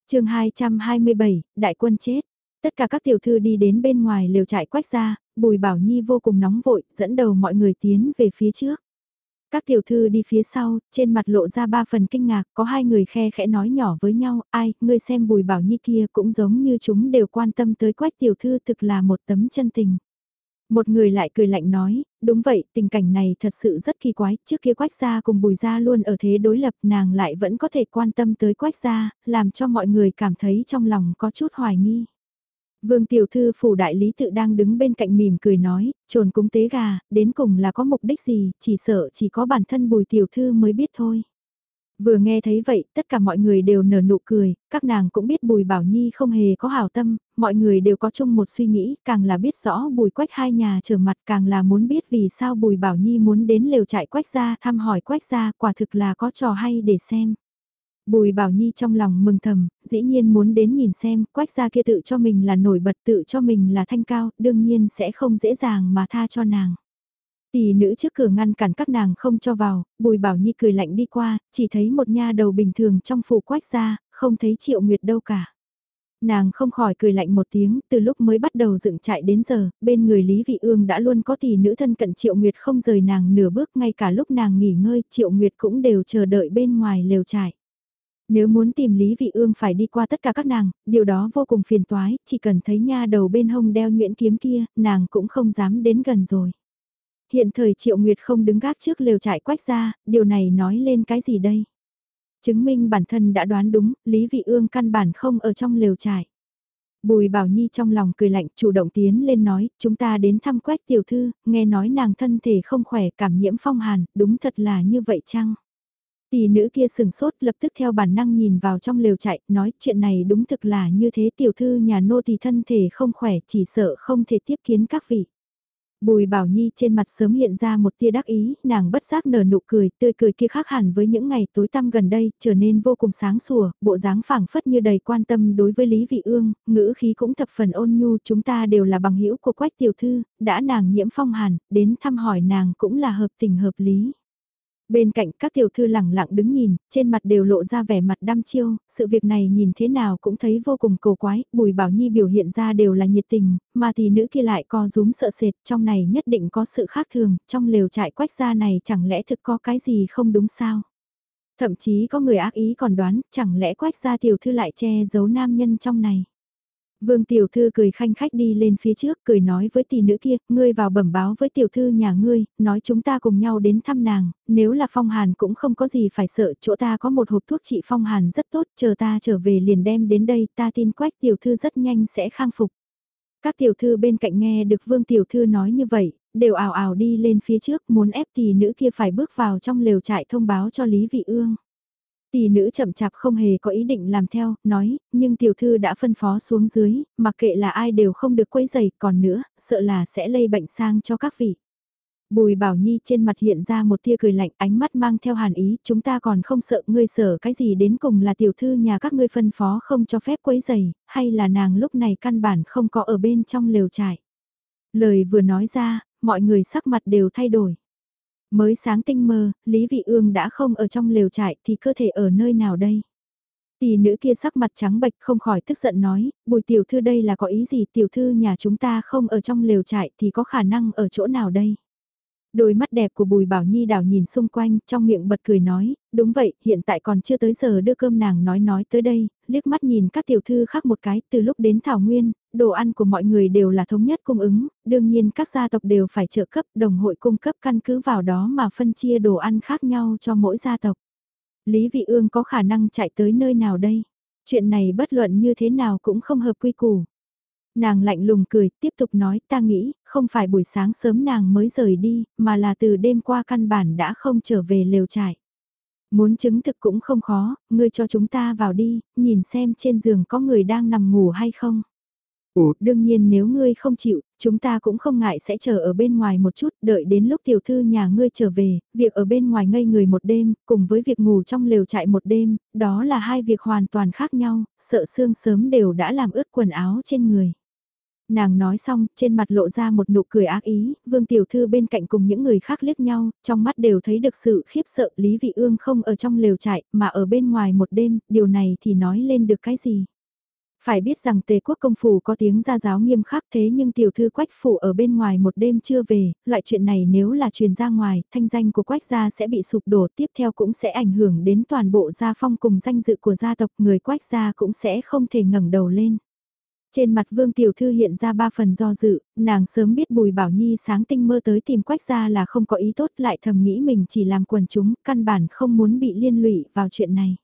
chương 227, Đại quân chết. Tất cả các tiểu thư đi đến bên ngoài lều trại quách ra, Bùi Bảo Nhi vô cùng nóng vội, dẫn đầu mọi người tiến về phía trước. Các tiểu thư đi phía sau, trên mặt lộ ra ba phần kinh ngạc, có hai người khe khẽ nói nhỏ với nhau, ai, ngươi xem Bùi Bảo Nhi kia cũng giống như chúng đều quan tâm tới quách tiểu thư thực là một tấm chân tình. Một người lại cười lạnh nói, đúng vậy, tình cảnh này thật sự rất kỳ quái, trước kia quách gia cùng bùi gia luôn ở thế đối lập nàng lại vẫn có thể quan tâm tới quách gia, làm cho mọi người cảm thấy trong lòng có chút hoài nghi. Vương tiểu thư phủ đại lý tự đang đứng bên cạnh mỉm cười nói, trồn cúng tế gà, đến cùng là có mục đích gì, chỉ sợ chỉ có bản thân bùi tiểu thư mới biết thôi. Vừa nghe thấy vậy, tất cả mọi người đều nở nụ cười, các nàng cũng biết Bùi Bảo Nhi không hề có hảo tâm, mọi người đều có chung một suy nghĩ, càng là biết rõ Bùi Quách hai nhà trở mặt càng là muốn biết vì sao Bùi Bảo Nhi muốn đến lều trại Quách ra thăm hỏi Quách ra quả thực là có trò hay để xem. Bùi Bảo Nhi trong lòng mừng thầm, dĩ nhiên muốn đến nhìn xem, quách gia kia tự cho mình là nổi bật tự cho mình là thanh cao, đương nhiên sẽ không dễ dàng mà tha cho nàng. Tỷ nữ trước cửa ngăn cản các nàng không cho vào, Bùi Bảo Nhi cười lạnh đi qua, chỉ thấy một nha đầu bình thường trong phủ quách gia, không thấy Triệu Nguyệt đâu cả. Nàng không khỏi cười lạnh một tiếng, từ lúc mới bắt đầu dựng trại đến giờ, bên người Lý Vị Ương đã luôn có tỷ nữ thân cận Triệu Nguyệt không rời nàng nửa bước ngay cả lúc nàng nghỉ ngơi Triệu Nguyệt cũng đều chờ đợi bên ngoài lều trại. Nếu muốn tìm Lý Vị Ương phải đi qua tất cả các nàng, điều đó vô cùng phiền toái, chỉ cần thấy nha đầu bên hông đeo nhuyễn kiếm kia, nàng cũng không dám đến gần rồi. Hiện thời Triệu Nguyệt không đứng gác trước lều trại quách ra, điều này nói lên cái gì đây? Chứng minh bản thân đã đoán đúng, Lý Vị Ương căn bản không ở trong lều trại. Bùi Bảo Nhi trong lòng cười lạnh chủ động tiến lên nói, chúng ta đến thăm quách tiểu thư, nghe nói nàng thân thể không khỏe cảm nhiễm phong hàn, đúng thật là như vậy chăng? Tỷ nữ kia sừng sốt lập tức theo bản năng nhìn vào trong lều chạy, nói chuyện này đúng thực là như thế tiểu thư nhà nô tỳ thân thể không khỏe chỉ sợ không thể tiếp kiến các vị. Bùi Bảo Nhi trên mặt sớm hiện ra một tia đắc ý, nàng bất giác nở nụ cười, tươi cười kia khác hẳn với những ngày tối tăm gần đây, trở nên vô cùng sáng sủa, bộ dáng phảng phất như đầy quan tâm đối với Lý Vị Ương, ngữ khí cũng thập phần ôn nhu, chúng ta đều là bằng hữu của Quách tiểu thư, đã nàng nhiễm phong hàn, đến thăm hỏi nàng cũng là hợp tình hợp lý. Bên cạnh các tiểu thư lẳng lặng đứng nhìn, trên mặt đều lộ ra vẻ mặt đăm chiêu, sự việc này nhìn thế nào cũng thấy vô cùng cầu quái, Bùi Bảo Nhi biểu hiện ra đều là nhiệt tình, mà thì nữ kia lại co rúm sợ sệt, trong này nhất định có sự khác thường, trong lều trại quách gia này chẳng lẽ thực có cái gì không đúng sao? Thậm chí có người ác ý còn đoán, chẳng lẽ quách gia tiểu thư lại che giấu nam nhân trong này? Vương tiểu thư cười khanh khách đi lên phía trước, cười nói với tỷ nữ kia, ngươi vào bẩm báo với tiểu thư nhà ngươi, nói chúng ta cùng nhau đến thăm nàng, nếu là phong hàn cũng không có gì phải sợ, chỗ ta có một hộp thuốc trị phong hàn rất tốt, chờ ta trở về liền đem đến đây, ta tin quách tiểu thư rất nhanh sẽ khang phục. Các tiểu thư bên cạnh nghe được vương tiểu thư nói như vậy, đều ảo ảo đi lên phía trước muốn ép tỷ nữ kia phải bước vào trong lều trại thông báo cho Lý Vị Ương. Tỷ nữ chậm chạp không hề có ý định làm theo, nói, nhưng tiểu thư đã phân phó xuống dưới, mặc kệ là ai đều không được quấy giày, còn nữa, sợ là sẽ lây bệnh sang cho các vị. Bùi Bảo Nhi trên mặt hiện ra một tia cười lạnh, ánh mắt mang theo hàn ý, chúng ta còn không sợ ngươi sợ cái gì đến cùng là tiểu thư nhà các ngươi phân phó không cho phép quấy giày, hay là nàng lúc này căn bản không có ở bên trong lều trại. Lời vừa nói ra, mọi người sắc mặt đều thay đổi. Mới sáng tinh mơ, Lý Vị Ương đã không ở trong lều trại thì cơ thể ở nơi nào đây? Tỷ nữ kia sắc mặt trắng bệch không khỏi tức giận nói, bùi tiểu thư đây là có ý gì tiểu thư nhà chúng ta không ở trong lều trại thì có khả năng ở chỗ nào đây? Đôi mắt đẹp của Bùi Bảo Nhi đảo nhìn xung quanh, trong miệng bật cười nói, đúng vậy, hiện tại còn chưa tới giờ đưa cơm nàng nói nói tới đây, liếc mắt nhìn các tiểu thư khác một cái, từ lúc đến Thảo Nguyên, đồ ăn của mọi người đều là thống nhất cung ứng, đương nhiên các gia tộc đều phải trợ cấp, đồng hội cung cấp căn cứ vào đó mà phân chia đồ ăn khác nhau cho mỗi gia tộc. Lý Vị Ương có khả năng chạy tới nơi nào đây? Chuyện này bất luận như thế nào cũng không hợp quy củ. Nàng lạnh lùng cười, tiếp tục nói ta nghĩ, không phải buổi sáng sớm nàng mới rời đi, mà là từ đêm qua căn bản đã không trở về lều trại. Muốn chứng thực cũng không khó, ngươi cho chúng ta vào đi, nhìn xem trên giường có người đang nằm ngủ hay không. Ủa, đương nhiên nếu ngươi không chịu, chúng ta cũng không ngại sẽ chờ ở bên ngoài một chút, đợi đến lúc tiểu thư nhà ngươi trở về, việc ở bên ngoài ngây người một đêm, cùng với việc ngủ trong lều trại một đêm, đó là hai việc hoàn toàn khác nhau, sợ xương sớm đều đã làm ướt quần áo trên người. Nàng nói xong, trên mặt lộ ra một nụ cười ác ý, vương tiểu thư bên cạnh cùng những người khác liếc nhau, trong mắt đều thấy được sự khiếp sợ Lý Vị Ương không ở trong lều trại, mà ở bên ngoài một đêm, điều này thì nói lên được cái gì. Phải biết rằng tề quốc công phủ có tiếng gia giáo nghiêm khắc thế nhưng tiểu thư quách phủ ở bên ngoài một đêm chưa về, loại chuyện này nếu là truyền ra ngoài, thanh danh của quách gia sẽ bị sụp đổ tiếp theo cũng sẽ ảnh hưởng đến toàn bộ gia phong cùng danh dự của gia tộc người quách gia cũng sẽ không thể ngẩng đầu lên. Trên mặt Vương Tiểu Thư hiện ra ba phần do dự, nàng sớm biết Bùi Bảo Nhi sáng tinh mơ tới tìm quách gia là không có ý tốt lại thầm nghĩ mình chỉ làm quần chúng, căn bản không muốn bị liên lụy vào chuyện này.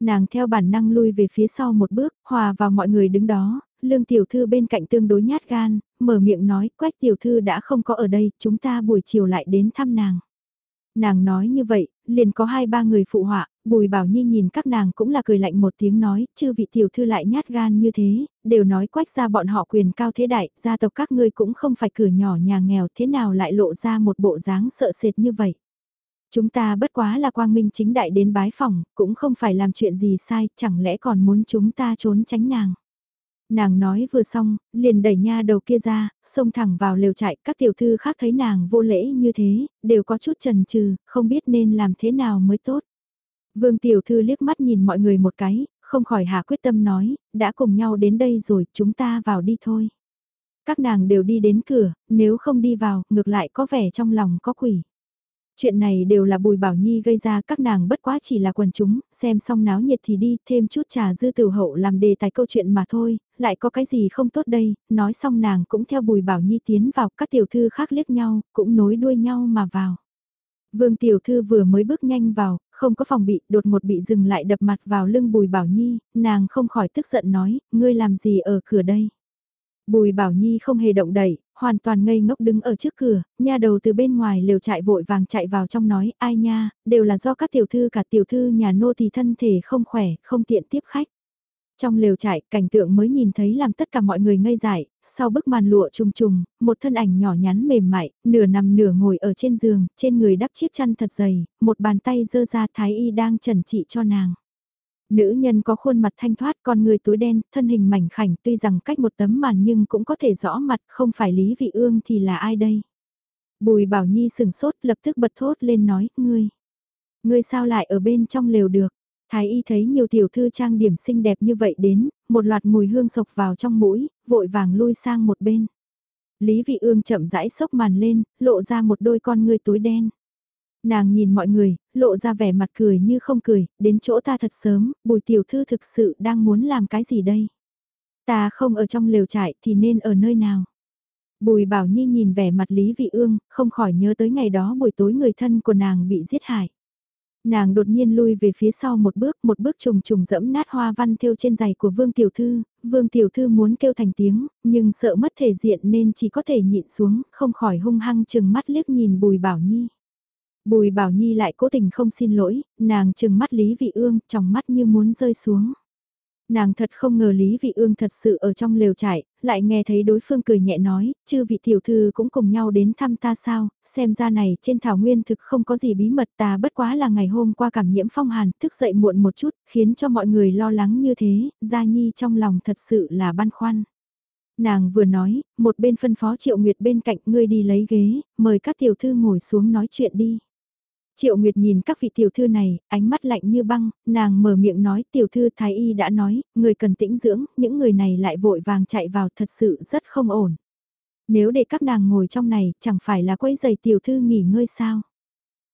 Nàng theo bản năng lui về phía sau một bước, hòa vào mọi người đứng đó, lương tiểu thư bên cạnh tương đối nhát gan, mở miệng nói quách tiểu thư đã không có ở đây, chúng ta buổi chiều lại đến thăm nàng. Nàng nói như vậy, liền có hai ba người phụ họa, bùi bảo nhi nhìn các nàng cũng là cười lạnh một tiếng nói, chư vị tiểu thư lại nhát gan như thế, đều nói quách ra bọn họ quyền cao thế đại, gia tộc các ngươi cũng không phải cửa nhỏ nhà nghèo thế nào lại lộ ra một bộ dáng sợ sệt như vậy. Chúng ta bất quá là quang minh chính đại đến bái phòng, cũng không phải làm chuyện gì sai, chẳng lẽ còn muốn chúng ta trốn tránh nàng. Nàng nói vừa xong, liền đẩy nha đầu kia ra, xông thẳng vào lều trại, các tiểu thư khác thấy nàng vô lễ như thế, đều có chút chần chừ, không biết nên làm thế nào mới tốt. Vương tiểu thư liếc mắt nhìn mọi người một cái, không khỏi hạ quyết tâm nói, đã cùng nhau đến đây rồi, chúng ta vào đi thôi. Các nàng đều đi đến cửa, nếu không đi vào, ngược lại có vẻ trong lòng có quỷ. Chuyện này đều là Bùi Bảo Nhi gây ra các nàng bất quá chỉ là quần chúng, xem xong náo nhiệt thì đi, thêm chút trà dư tiểu hậu làm đề tài câu chuyện mà thôi, lại có cái gì không tốt đây, nói xong nàng cũng theo Bùi Bảo Nhi tiến vào, các tiểu thư khác liếc nhau, cũng nối đuôi nhau mà vào. Vương tiểu thư vừa mới bước nhanh vào, không có phòng bị, đột một bị dừng lại đập mặt vào lưng Bùi Bảo Nhi, nàng không khỏi tức giận nói, ngươi làm gì ở cửa đây? Bùi Bảo Nhi không hề động đậy, hoàn toàn ngây ngốc đứng ở trước cửa, nha đầu từ bên ngoài liều chạy vội vàng chạy vào trong nói, ai nha, đều là do các tiểu thư cả tiểu thư nhà nô thì thân thể không khỏe, không tiện tiếp khách. Trong lều trại, cảnh tượng mới nhìn thấy làm tất cả mọi người ngây dại, sau bức màn lụa trùng trùng, một thân ảnh nhỏ nhắn mềm mại, nửa nằm nửa ngồi ở trên giường, trên người đắp chiếc chăn thật dày, một bàn tay dơ ra thái y đang trần trị cho nàng. Nữ nhân có khuôn mặt thanh thoát con người tối đen, thân hình mảnh khảnh tuy rằng cách một tấm màn nhưng cũng có thể rõ mặt không phải Lý Vị Ương thì là ai đây. Bùi Bảo Nhi sừng sốt lập tức bật thốt lên nói, ngươi, ngươi sao lại ở bên trong lều được. Thái y thấy nhiều tiểu thư trang điểm xinh đẹp như vậy đến, một loạt mùi hương sộc vào trong mũi, vội vàng lui sang một bên. Lý Vị Ương chậm rãi sốc màn lên, lộ ra một đôi con ngươi tối đen. Nàng nhìn mọi người, lộ ra vẻ mặt cười như không cười, đến chỗ ta thật sớm, bùi tiểu thư thực sự đang muốn làm cái gì đây? Ta không ở trong lều trại thì nên ở nơi nào? Bùi Bảo Nhi nhìn vẻ mặt Lý Vị Ương, không khỏi nhớ tới ngày đó buổi tối người thân của nàng bị giết hại. Nàng đột nhiên lui về phía sau một bước, một bước trùng trùng dẫm nát hoa văn thêu trên giày của Vương Tiểu Thư, Vương Tiểu Thư muốn kêu thành tiếng, nhưng sợ mất thể diện nên chỉ có thể nhịn xuống, không khỏi hung hăng chừng mắt liếc nhìn Bùi Bảo Nhi. Bùi Bảo Nhi lại cố tình không xin lỗi, nàng trừng mắt Lý Vị Ương, trong mắt như muốn rơi xuống. Nàng thật không ngờ Lý Vị Ương thật sự ở trong lều trại, lại nghe thấy đối phương cười nhẹ nói, chư vị tiểu thư cũng cùng nhau đến thăm ta sao, xem ra này trên thảo nguyên thực không có gì bí mật ta bất quá là ngày hôm qua cảm nhiễm phong hàn, thức dậy muộn một chút, khiến cho mọi người lo lắng như thế, Gia Nhi trong lòng thật sự là băn khoăn. Nàng vừa nói, một bên phân phó Triệu Nguyệt bên cạnh ngươi đi lấy ghế, mời các tiểu thư ngồi xuống nói chuyện đi. Triệu Nguyệt nhìn các vị tiểu thư này, ánh mắt lạnh như băng, nàng mở miệng nói tiểu thư Thái Y đã nói, người cần tĩnh dưỡng, những người này lại vội vàng chạy vào thật sự rất không ổn. Nếu để các nàng ngồi trong này, chẳng phải là quấy giày tiểu thư nghỉ ngơi sao?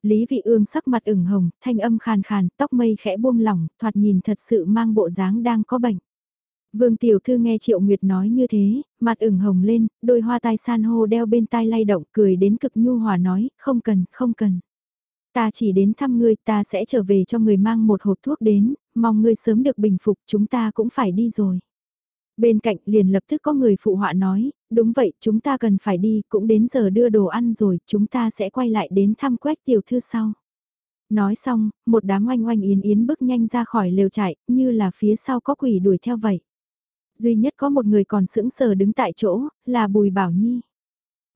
Lý Vị Ương sắc mặt ửng hồng, thanh âm khàn khàn, tóc mây khẽ buông lỏng, thoạt nhìn thật sự mang bộ dáng đang có bệnh. Vương Tiểu Thư nghe Triệu Nguyệt nói như thế, mặt ửng hồng lên, đôi hoa tai san hô đeo bên tai lay động, cười đến cực nhu hòa nói, không cần, không cần. Ta chỉ đến thăm ngươi, ta sẽ trở về cho người mang một hộp thuốc đến, mong ngươi sớm được bình phục, chúng ta cũng phải đi rồi. Bên cạnh liền lập tức có người phụ họa nói, đúng vậy, chúng ta cần phải đi, cũng đến giờ đưa đồ ăn rồi, chúng ta sẽ quay lại đến thăm quét tiểu thư sau. Nói xong, một đám oanh oanh yến yến bước nhanh ra khỏi lều trại, như là phía sau có quỷ đuổi theo vậy. Duy nhất có một người còn sững sờ đứng tại chỗ, là Bùi Bảo Nhi.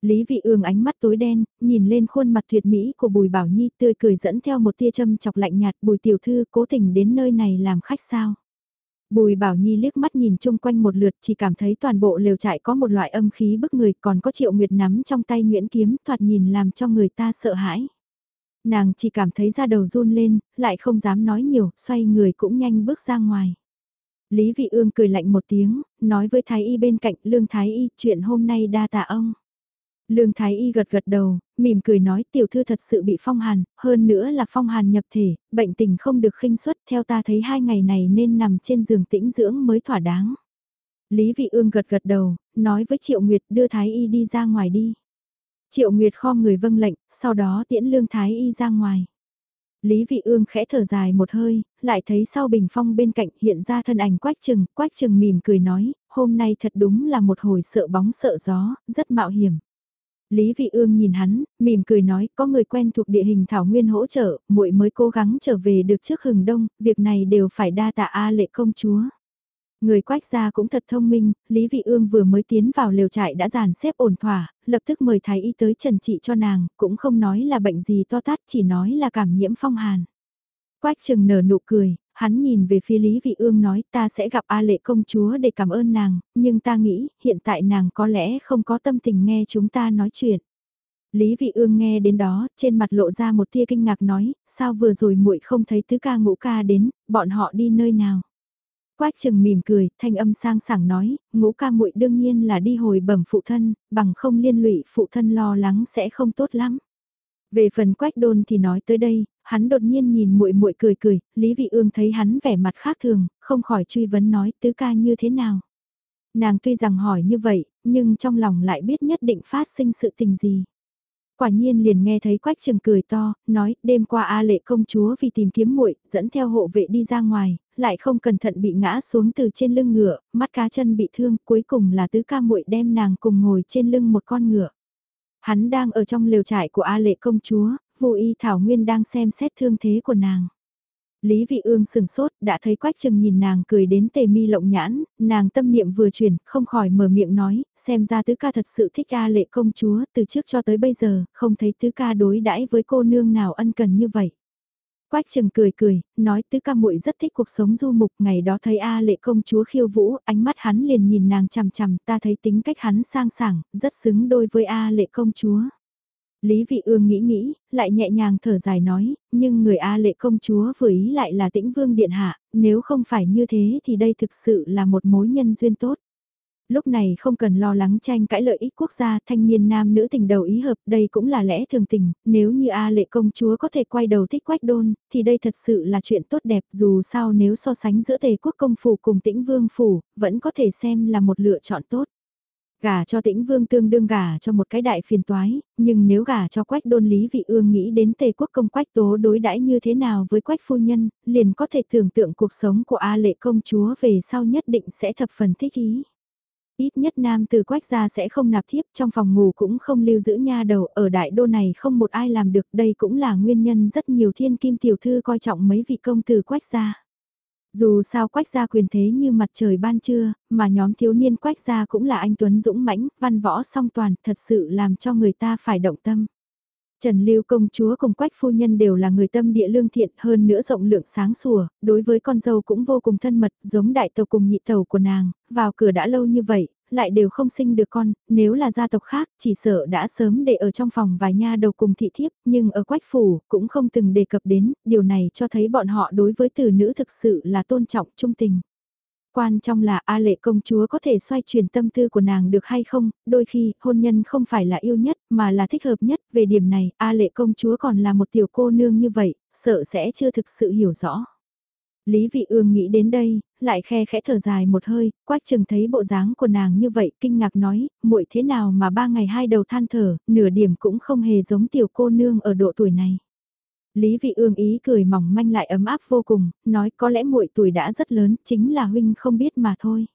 Lý Vị Ương ánh mắt tối đen, nhìn lên khuôn mặt tuyệt mỹ của Bùi Bảo Nhi tươi cười dẫn theo một tia châm chọc lạnh nhạt Bùi Tiểu Thư cố tình đến nơi này làm khách sao. Bùi Bảo Nhi liếc mắt nhìn chung quanh một lượt chỉ cảm thấy toàn bộ lều trại có một loại âm khí bức người còn có triệu nguyệt nắm trong tay Nguyễn Kiếm thoạt nhìn làm cho người ta sợ hãi. Nàng chỉ cảm thấy da đầu run lên, lại không dám nói nhiều, xoay người cũng nhanh bước ra ngoài. Lý Vị Ương cười lạnh một tiếng, nói với Thái Y bên cạnh Lương Thái Y chuyện hôm nay đa tạ ông. Lương Thái Y gật gật đầu, mỉm cười nói tiểu thư thật sự bị phong hàn, hơn nữa là phong hàn nhập thể, bệnh tình không được khinh suất theo ta thấy hai ngày này nên nằm trên giường tĩnh dưỡng mới thỏa đáng. Lý Vị Ương gật gật đầu, nói với Triệu Nguyệt đưa Thái Y đi ra ngoài đi. Triệu Nguyệt kho người vâng lệnh, sau đó tiễn Lương Thái Y ra ngoài. Lý Vị Ương khẽ thở dài một hơi, lại thấy sau bình phong bên cạnh hiện ra thân ảnh Quách Trừng, Quách Trừng mỉm cười nói, hôm nay thật đúng là một hồi sợ bóng sợ gió, rất mạo hiểm. Lý Vị Ương nhìn hắn, mỉm cười nói, có người quen thuộc địa hình thảo nguyên hỗ trợ, muội mới cố gắng trở về được trước hừng đông, việc này đều phải đa tạ A lệ công chúa. Người quách gia cũng thật thông minh, Lý Vị Ương vừa mới tiến vào lều trại đã dàn xếp ổn thỏa, lập tức mời thái y tới trần trị cho nàng, cũng không nói là bệnh gì to tát, chỉ nói là cảm nhiễm phong hàn. Quách trừng nở nụ cười, hắn nhìn về phía Lý Vị Ương nói ta sẽ gặp A lệ công chúa để cảm ơn nàng, nhưng ta nghĩ hiện tại nàng có lẽ không có tâm tình nghe chúng ta nói chuyện. Lý Vị Ương nghe đến đó, trên mặt lộ ra một tia kinh ngạc nói, sao vừa rồi muội không thấy tứ ca ngũ ca đến, bọn họ đi nơi nào? Quách Trừng mỉm cười, thanh âm sang sảng nói, ngũ ca muội đương nhiên là đi hồi bẩm phụ thân, bằng không liên lụy phụ thân lo lắng sẽ không tốt lắm. Về phần Quách Đôn thì nói tới đây, hắn đột nhiên nhìn muội muội cười cười, Lý Vị Ương thấy hắn vẻ mặt khác thường, không khỏi truy vấn nói tứ ca như thế nào. Nàng tuy rằng hỏi như vậy, nhưng trong lòng lại biết nhất định phát sinh sự tình gì. Quả nhiên liền nghe thấy Quách trường cười to, nói, đêm qua A Lệ công chúa vì tìm kiếm muội, dẫn theo hộ vệ đi ra ngoài, lại không cẩn thận bị ngã xuống từ trên lưng ngựa, mắt cá chân bị thương, cuối cùng là tứ ca muội đem nàng cùng ngồi trên lưng một con ngựa. Hắn đang ở trong lều trại của A Lệ công chúa, Vô Y Thảo Nguyên đang xem xét thương thế của nàng. Lý Vị Ương sừng sốt, đã thấy Quách Trừng nhìn nàng cười đến tề mi lộng nhãn, nàng tâm niệm vừa chuyển, không khỏi mở miệng nói, xem ra tứ ca thật sự thích A lệ công chúa, từ trước cho tới bây giờ, không thấy tứ ca đối đãi với cô nương nào ân cần như vậy. Quách Trừng cười cười, nói tứ ca muội rất thích cuộc sống du mục, ngày đó thấy A lệ công chúa khiêu vũ, ánh mắt hắn liền nhìn nàng chằm chằm, ta thấy tính cách hắn sang sảng, rất xứng đôi với A lệ công chúa. Lý Vị Ương nghĩ nghĩ, lại nhẹ nhàng thở dài nói, nhưng người A lệ công chúa vừa ý lại là tĩnh vương điện hạ, nếu không phải như thế thì đây thực sự là một mối nhân duyên tốt. Lúc này không cần lo lắng tranh cãi lợi ích quốc gia thanh niên nam nữ tình đầu ý hợp đây cũng là lẽ thường tình, nếu như A lệ công chúa có thể quay đầu thích quách đôn, thì đây thật sự là chuyện tốt đẹp dù sao nếu so sánh giữa tề quốc công phủ cùng tĩnh vương phủ, vẫn có thể xem là một lựa chọn tốt. Gả cho tĩnh vương tương đương gả cho một cái đại phiền toái, nhưng nếu gả cho quách đôn lý vị ương nghĩ đến tề quốc công quách tố đối đãi như thế nào với quách phu nhân, liền có thể tưởng tượng cuộc sống của A lệ công chúa về sau nhất định sẽ thập phần thích ý. Ít nhất nam từ quách gia sẽ không nạp thiếp trong phòng ngủ cũng không lưu giữ nha đầu ở đại đô này không một ai làm được đây cũng là nguyên nhân rất nhiều thiên kim tiểu thư coi trọng mấy vị công từ quách gia. Dù sao quách gia quyền thế như mặt trời ban trưa, mà nhóm thiếu niên quách gia cũng là anh Tuấn Dũng mãnh, văn võ song toàn, thật sự làm cho người ta phải động tâm. Trần Lưu công chúa cùng quách phu nhân đều là người tâm địa lương thiện hơn nữa rộng lượng sáng sủa, đối với con dâu cũng vô cùng thân mật, giống đại tàu cùng nhị tàu của nàng, vào cửa đã lâu như vậy, lại đều không sinh được con, nếu là gia tộc khác chỉ sợ đã sớm để ở trong phòng vài nha đầu cùng thị thiếp, nhưng ở quách phủ cũng không từng đề cập đến, điều này cho thấy bọn họ đối với tử nữ thực sự là tôn trọng trung tình. Quan trọng là A lệ công chúa có thể xoay chuyển tâm tư của nàng được hay không, đôi khi hôn nhân không phải là yêu nhất mà là thích hợp nhất, về điểm này A lệ công chúa còn là một tiểu cô nương như vậy, sợ sẽ chưa thực sự hiểu rõ. Lý Vị Ương nghĩ đến đây, lại khe khẽ thở dài một hơi, quách trường thấy bộ dáng của nàng như vậy, kinh ngạc nói, muội thế nào mà ba ngày hai đầu than thở, nửa điểm cũng không hề giống tiểu cô nương ở độ tuổi này. Lý Vị Ương ý cười mỏng manh lại ấm áp vô cùng, nói có lẽ muội tuổi đã rất lớn, chính là huynh không biết mà thôi.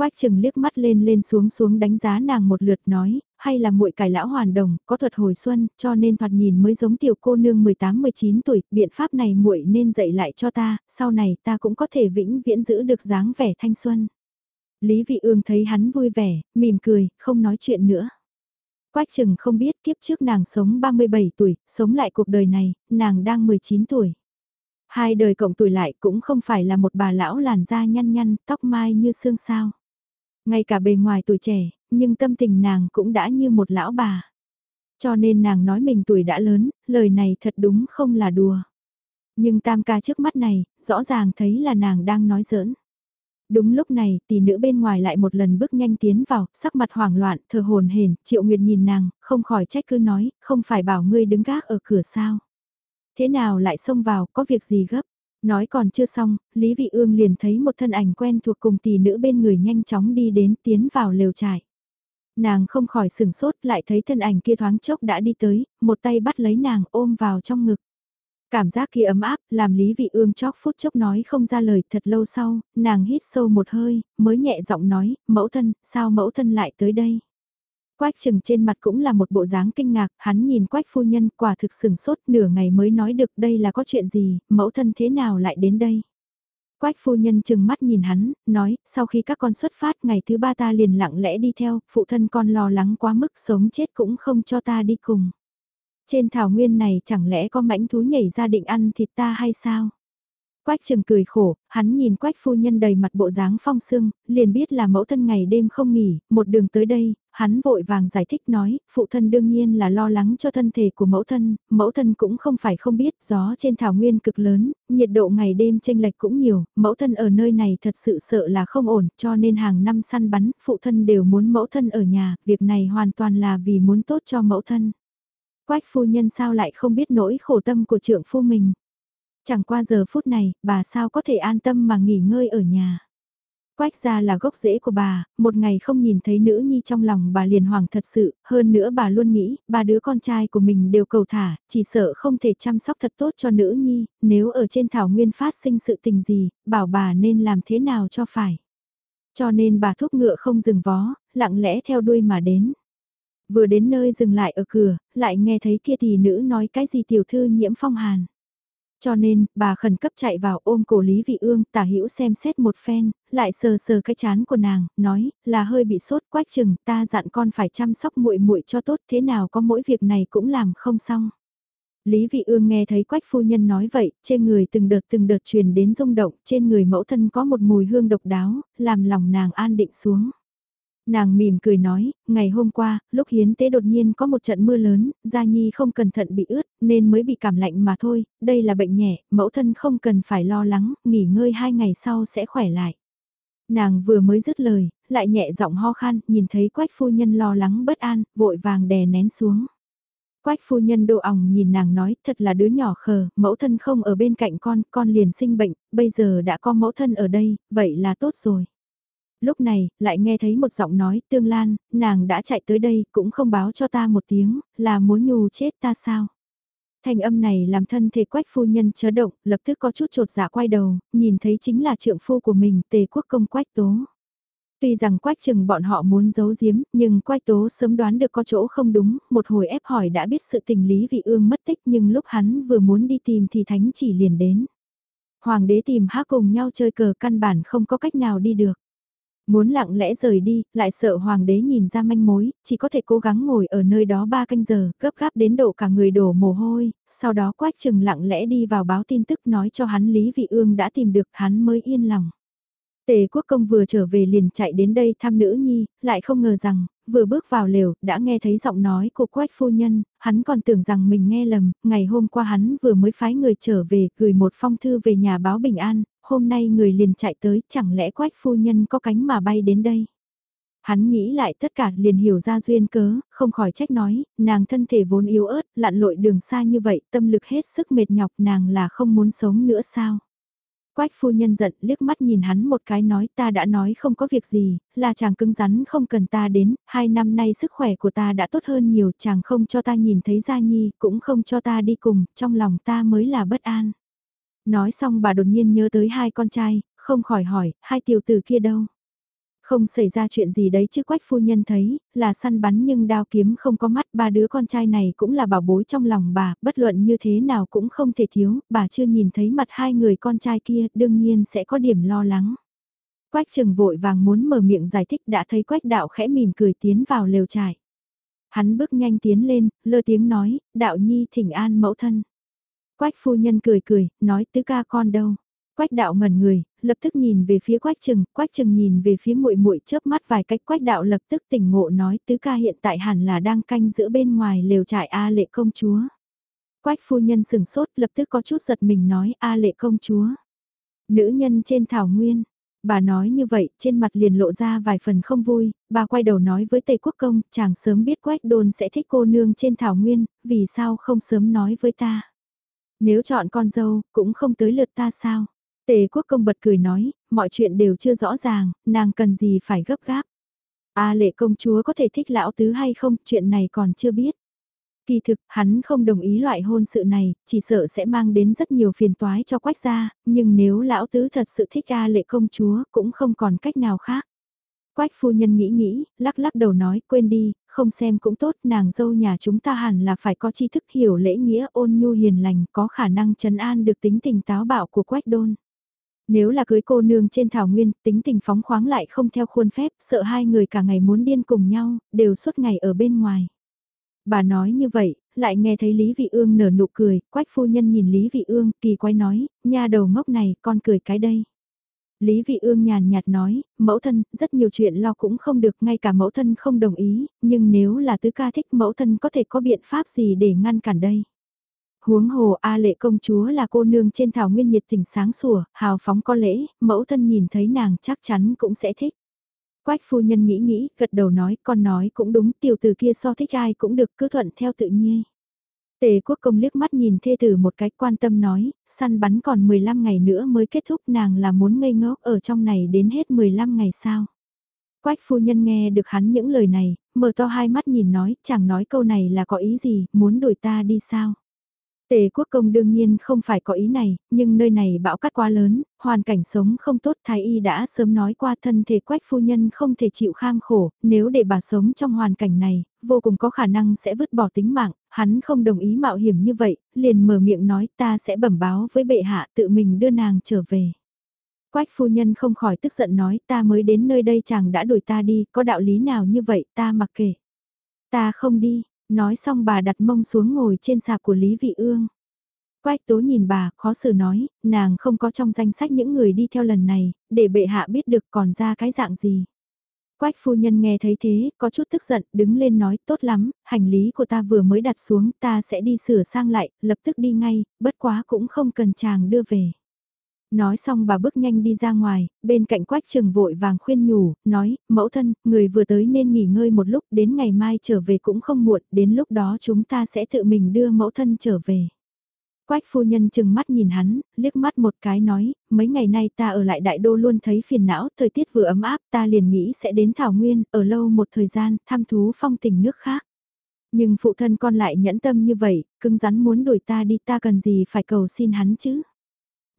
Quách Trừng liếc mắt lên lên xuống xuống đánh giá nàng một lượt nói, hay là muội cải lão hoàn đồng, có thuật hồi xuân, cho nên thoạt nhìn mới giống tiểu cô nương 18-19 tuổi, biện pháp này muội nên dạy lại cho ta, sau này ta cũng có thể vĩnh viễn giữ được dáng vẻ thanh xuân. Lý Vị Ương thấy hắn vui vẻ, mỉm cười, không nói chuyện nữa. Quách Trừng không biết kiếp trước nàng sống 37 tuổi, sống lại cuộc đời này, nàng đang 19 tuổi. Hai đời cộng tuổi lại cũng không phải là một bà lão làn da nhăn nhăn, tóc mai như xương sao. Ngay cả bề ngoài tuổi trẻ, nhưng tâm tình nàng cũng đã như một lão bà. Cho nên nàng nói mình tuổi đã lớn, lời này thật đúng không là đùa. Nhưng tam ca trước mắt này, rõ ràng thấy là nàng đang nói giỡn. Đúng lúc này, tỷ nữ bên ngoài lại một lần bước nhanh tiến vào, sắc mặt hoảng loạn, thờ hồn hển, Triệu Nguyệt nhìn nàng, không khỏi trách cứ nói, không phải bảo ngươi đứng gác ở cửa sao. Thế nào lại xông vào, có việc gì gấp? Nói còn chưa xong, Lý Vị Ương liền thấy một thân ảnh quen thuộc cùng tỷ nữ bên người nhanh chóng đi đến tiến vào lều trại. Nàng không khỏi sửng sốt lại thấy thân ảnh kia thoáng chốc đã đi tới, một tay bắt lấy nàng ôm vào trong ngực. Cảm giác kia ấm áp, làm Lý Vị Ương chốc phút chốc nói không ra lời, thật lâu sau, nàng hít sâu một hơi, mới nhẹ giọng nói, mẫu thân, sao mẫu thân lại tới đây? Quách trừng trên mặt cũng là một bộ dáng kinh ngạc, hắn nhìn quách phu nhân quả thực sừng sốt nửa ngày mới nói được đây là có chuyện gì, mẫu thân thế nào lại đến đây. Quách phu nhân chừng mắt nhìn hắn, nói, sau khi các con xuất phát ngày thứ ba ta liền lặng lẽ đi theo, phụ thân con lo lắng quá mức sống chết cũng không cho ta đi cùng. Trên thảo nguyên này chẳng lẽ có mãnh thú nhảy ra định ăn thịt ta hay sao? Quách trừng cười khổ, hắn nhìn quách phu nhân đầy mặt bộ dáng phong sương, liền biết là mẫu thân ngày đêm không nghỉ, một đường tới đây, hắn vội vàng giải thích nói, phụ thân đương nhiên là lo lắng cho thân thể của mẫu thân, mẫu thân cũng không phải không biết, gió trên thảo nguyên cực lớn, nhiệt độ ngày đêm chênh lệch cũng nhiều, mẫu thân ở nơi này thật sự sợ là không ổn, cho nên hàng năm săn bắn, phụ thân đều muốn mẫu thân ở nhà, việc này hoàn toàn là vì muốn tốt cho mẫu thân. Quách phu nhân sao lại không biết nỗi khổ tâm của trưởng phu mình. Chẳng qua giờ phút này, bà sao có thể an tâm mà nghỉ ngơi ở nhà. Quách gia là gốc rễ của bà, một ngày không nhìn thấy nữ nhi trong lòng bà liền hoàng thật sự, hơn nữa bà luôn nghĩ, ba đứa con trai của mình đều cầu thả, chỉ sợ không thể chăm sóc thật tốt cho nữ nhi, nếu ở trên thảo nguyên phát sinh sự tình gì, bảo bà nên làm thế nào cho phải. Cho nên bà thúc ngựa không dừng vó, lặng lẽ theo đuôi mà đến. Vừa đến nơi dừng lại ở cửa, lại nghe thấy kia thì nữ nói cái gì tiểu thư nhiễm phong hàn. Cho nên, bà khẩn cấp chạy vào ôm cổ Lý Vị Ương, tả hữu xem xét một phen, lại sờ sờ cái chán của nàng, nói, là hơi bị sốt quách chừng, ta dặn con phải chăm sóc muội muội cho tốt, thế nào có mỗi việc này cũng làm không xong. Lý Vị Ương nghe thấy quách phu nhân nói vậy, trên người từng đợt từng đợt truyền đến rung động, trên người mẫu thân có một mùi hương độc đáo, làm lòng nàng an định xuống. Nàng mỉm cười nói, ngày hôm qua, lúc hiến tế đột nhiên có một trận mưa lớn, Gia Nhi không cẩn thận bị ướt, nên mới bị cảm lạnh mà thôi, đây là bệnh nhẹ, mẫu thân không cần phải lo lắng, nghỉ ngơi hai ngày sau sẽ khỏe lại. Nàng vừa mới dứt lời, lại nhẹ giọng ho khan, nhìn thấy quách phu nhân lo lắng bất an, vội vàng đè nén xuống. Quách phu nhân độ ỏng nhìn nàng nói, thật là đứa nhỏ khờ, mẫu thân không ở bên cạnh con, con liền sinh bệnh, bây giờ đã có mẫu thân ở đây, vậy là tốt rồi lúc này, lại nghe thấy một giọng nói, tương lan, nàng đã chạy tới đây, cũng không báo cho ta một tiếng, là muốn nhù chết ta sao? Thanh âm này làm thân thể quách phu nhân chớ động, lập tức có chút trột dạ quay đầu, nhìn thấy chính là trượng phu của mình, tề quốc công quách tố. Tuy rằng quách chừng bọn họ muốn giấu giếm, nhưng quách tố sớm đoán được có chỗ không đúng, một hồi ép hỏi đã biết sự tình lý vị ương mất tích nhưng lúc hắn vừa muốn đi tìm thì thánh chỉ liền đến. Hoàng đế tìm há cùng nhau chơi cờ căn bản không có cách nào đi được. Muốn lặng lẽ rời đi, lại sợ hoàng đế nhìn ra manh mối, chỉ có thể cố gắng ngồi ở nơi đó ba canh giờ, gấp gáp đến độ cả người đổ mồ hôi, sau đó quách chừng lặng lẽ đi vào báo tin tức nói cho hắn Lý Vị Ương đã tìm được hắn mới yên lòng. Tề quốc công vừa trở về liền chạy đến đây thăm nữ nhi, lại không ngờ rằng, vừa bước vào lều, đã nghe thấy giọng nói của quách phu nhân, hắn còn tưởng rằng mình nghe lầm, ngày hôm qua hắn vừa mới phái người trở về, gửi một phong thư về nhà báo bình an, hôm nay người liền chạy tới, chẳng lẽ quách phu nhân có cánh mà bay đến đây. Hắn nghĩ lại tất cả liền hiểu ra duyên cớ, không khỏi trách nói, nàng thân thể vốn yếu ớt, lặn lội đường xa như vậy, tâm lực hết sức mệt nhọc nàng là không muốn sống nữa sao. Quách phu nhân giận liếc mắt nhìn hắn một cái nói ta đã nói không có việc gì, là chàng cứng rắn không cần ta đến, hai năm nay sức khỏe của ta đã tốt hơn nhiều chàng không cho ta nhìn thấy Gia Nhi, cũng không cho ta đi cùng, trong lòng ta mới là bất an. Nói xong bà đột nhiên nhớ tới hai con trai, không khỏi hỏi, hai tiểu tử kia đâu? Không xảy ra chuyện gì đấy chứ quách phu nhân thấy, là săn bắn nhưng đao kiếm không có mắt ba đứa con trai này cũng là bảo bối trong lòng bà, bất luận như thế nào cũng không thể thiếu, bà chưa nhìn thấy mặt hai người con trai kia đương nhiên sẽ có điểm lo lắng. Quách trừng vội vàng muốn mở miệng giải thích đã thấy quách đạo khẽ mỉm cười tiến vào lều trại. Hắn bước nhanh tiến lên, lơ tiếng nói, đạo nhi thỉnh an mẫu thân. Quách phu nhân cười cười, nói tứ ca con đâu. Quách đạo ngẩn người, lập tức nhìn về phía Quách Trừng, Quách Trừng nhìn về phía muội muội chớp mắt vài cách Quách đạo lập tức tỉnh ngộ nói tứ ca hiện tại hẳn là đang canh giữa bên ngoài lều trại A lệ công chúa. Quách phu nhân sừng sốt lập tức có chút giật mình nói A lệ công chúa. Nữ nhân trên thảo nguyên, Bà nói như vậy, trên mặt liền lộ ra vài phần không vui, bà quay đầu nói với Tây Quốc Công, chàng sớm biết Quách Đôn sẽ thích cô nương trên thảo nguyên, vì sao không sớm nói với ta. Nếu chọn con dâu, cũng không tới lượt ta sao. Tề Quốc Công bật cười nói, mọi chuyện đều chưa rõ ràng, nàng cần gì phải gấp gáp. A lệ công chúa có thể thích lão tứ hay không, chuyện này còn chưa biết. Kỳ thực, hắn không đồng ý loại hôn sự này, chỉ sợ sẽ mang đến rất nhiều phiền toái cho quách gia, nhưng nếu lão tứ thật sự thích A lệ công chúa, cũng không còn cách nào khác. Quách phu nhân nghĩ nghĩ, lắc lắc đầu nói, quên đi, không xem cũng tốt, nàng dâu nhà chúng ta hẳn là phải có tri thức hiểu lễ nghĩa ôn nhu hiền lành, có khả năng trấn an được tính tình táo bạo của quách đôn. Nếu là cưới cô nương trên thảo nguyên, tính tình phóng khoáng lại không theo khuôn phép, sợ hai người cả ngày muốn điên cùng nhau, đều suốt ngày ở bên ngoài. Bà nói như vậy, lại nghe thấy Lý Vị Ương nở nụ cười, quách phu nhân nhìn Lý Vị Ương, kỳ quái nói, nha đầu ngốc này, con cười cái đây. Lý Vị Ương nhàn nhạt nói, mẫu thân, rất nhiều chuyện lo cũng không được, ngay cả mẫu thân không đồng ý, nhưng nếu là tứ ca thích mẫu thân có thể có biện pháp gì để ngăn cản đây. Huống hồ A lệ công chúa là cô nương trên thảo nguyên nhiệt tình sáng sủa, hào phóng có lễ, mẫu thân nhìn thấy nàng chắc chắn cũng sẽ thích. Quách phu nhân nghĩ nghĩ, gật đầu nói, con nói cũng đúng, tiểu tử kia so thích ai cũng được cứ thuận theo tự nhiên. Tề quốc công liếc mắt nhìn thê tử một cái quan tâm nói, săn bắn còn 15 ngày nữa mới kết thúc nàng là muốn ngây ngốc ở trong này đến hết 15 ngày sao. Quách phu nhân nghe được hắn những lời này, mở to hai mắt nhìn nói, chẳng nói câu này là có ý gì, muốn đuổi ta đi sao. Tề quốc công đương nhiên không phải có ý này, nhưng nơi này bão cát quá lớn, hoàn cảnh sống không tốt thái y đã sớm nói qua thân thể quách phu nhân không thể chịu kham khổ, nếu để bà sống trong hoàn cảnh này, vô cùng có khả năng sẽ vứt bỏ tính mạng, hắn không đồng ý mạo hiểm như vậy, liền mở miệng nói ta sẽ bẩm báo với bệ hạ tự mình đưa nàng trở về. Quách phu nhân không khỏi tức giận nói ta mới đến nơi đây chàng đã đuổi ta đi, có đạo lý nào như vậy ta mặc kệ. Ta không đi, Nói xong bà đặt mông xuống ngồi trên sạp của Lý Vị Ương. Quách tố nhìn bà, khó xử nói, nàng không có trong danh sách những người đi theo lần này, để bệ hạ biết được còn ra cái dạng gì. Quách phu nhân nghe thấy thế, có chút tức giận, đứng lên nói, tốt lắm, hành lý của ta vừa mới đặt xuống, ta sẽ đi sửa sang lại, lập tức đi ngay, bất quá cũng không cần chàng đưa về. Nói xong bà bước nhanh đi ra ngoài, bên cạnh quách trường vội vàng khuyên nhủ, nói, mẫu thân, người vừa tới nên nghỉ ngơi một lúc, đến ngày mai trở về cũng không muộn, đến lúc đó chúng ta sẽ tự mình đưa mẫu thân trở về. Quách phu nhân chừng mắt nhìn hắn, liếc mắt một cái nói, mấy ngày nay ta ở lại đại đô luôn thấy phiền não, thời tiết vừa ấm áp ta liền nghĩ sẽ đến Thảo Nguyên, ở lâu một thời gian, thăm thú phong tình nước khác. Nhưng phụ thân con lại nhẫn tâm như vậy, cứng rắn muốn đuổi ta đi ta cần gì phải cầu xin hắn chứ.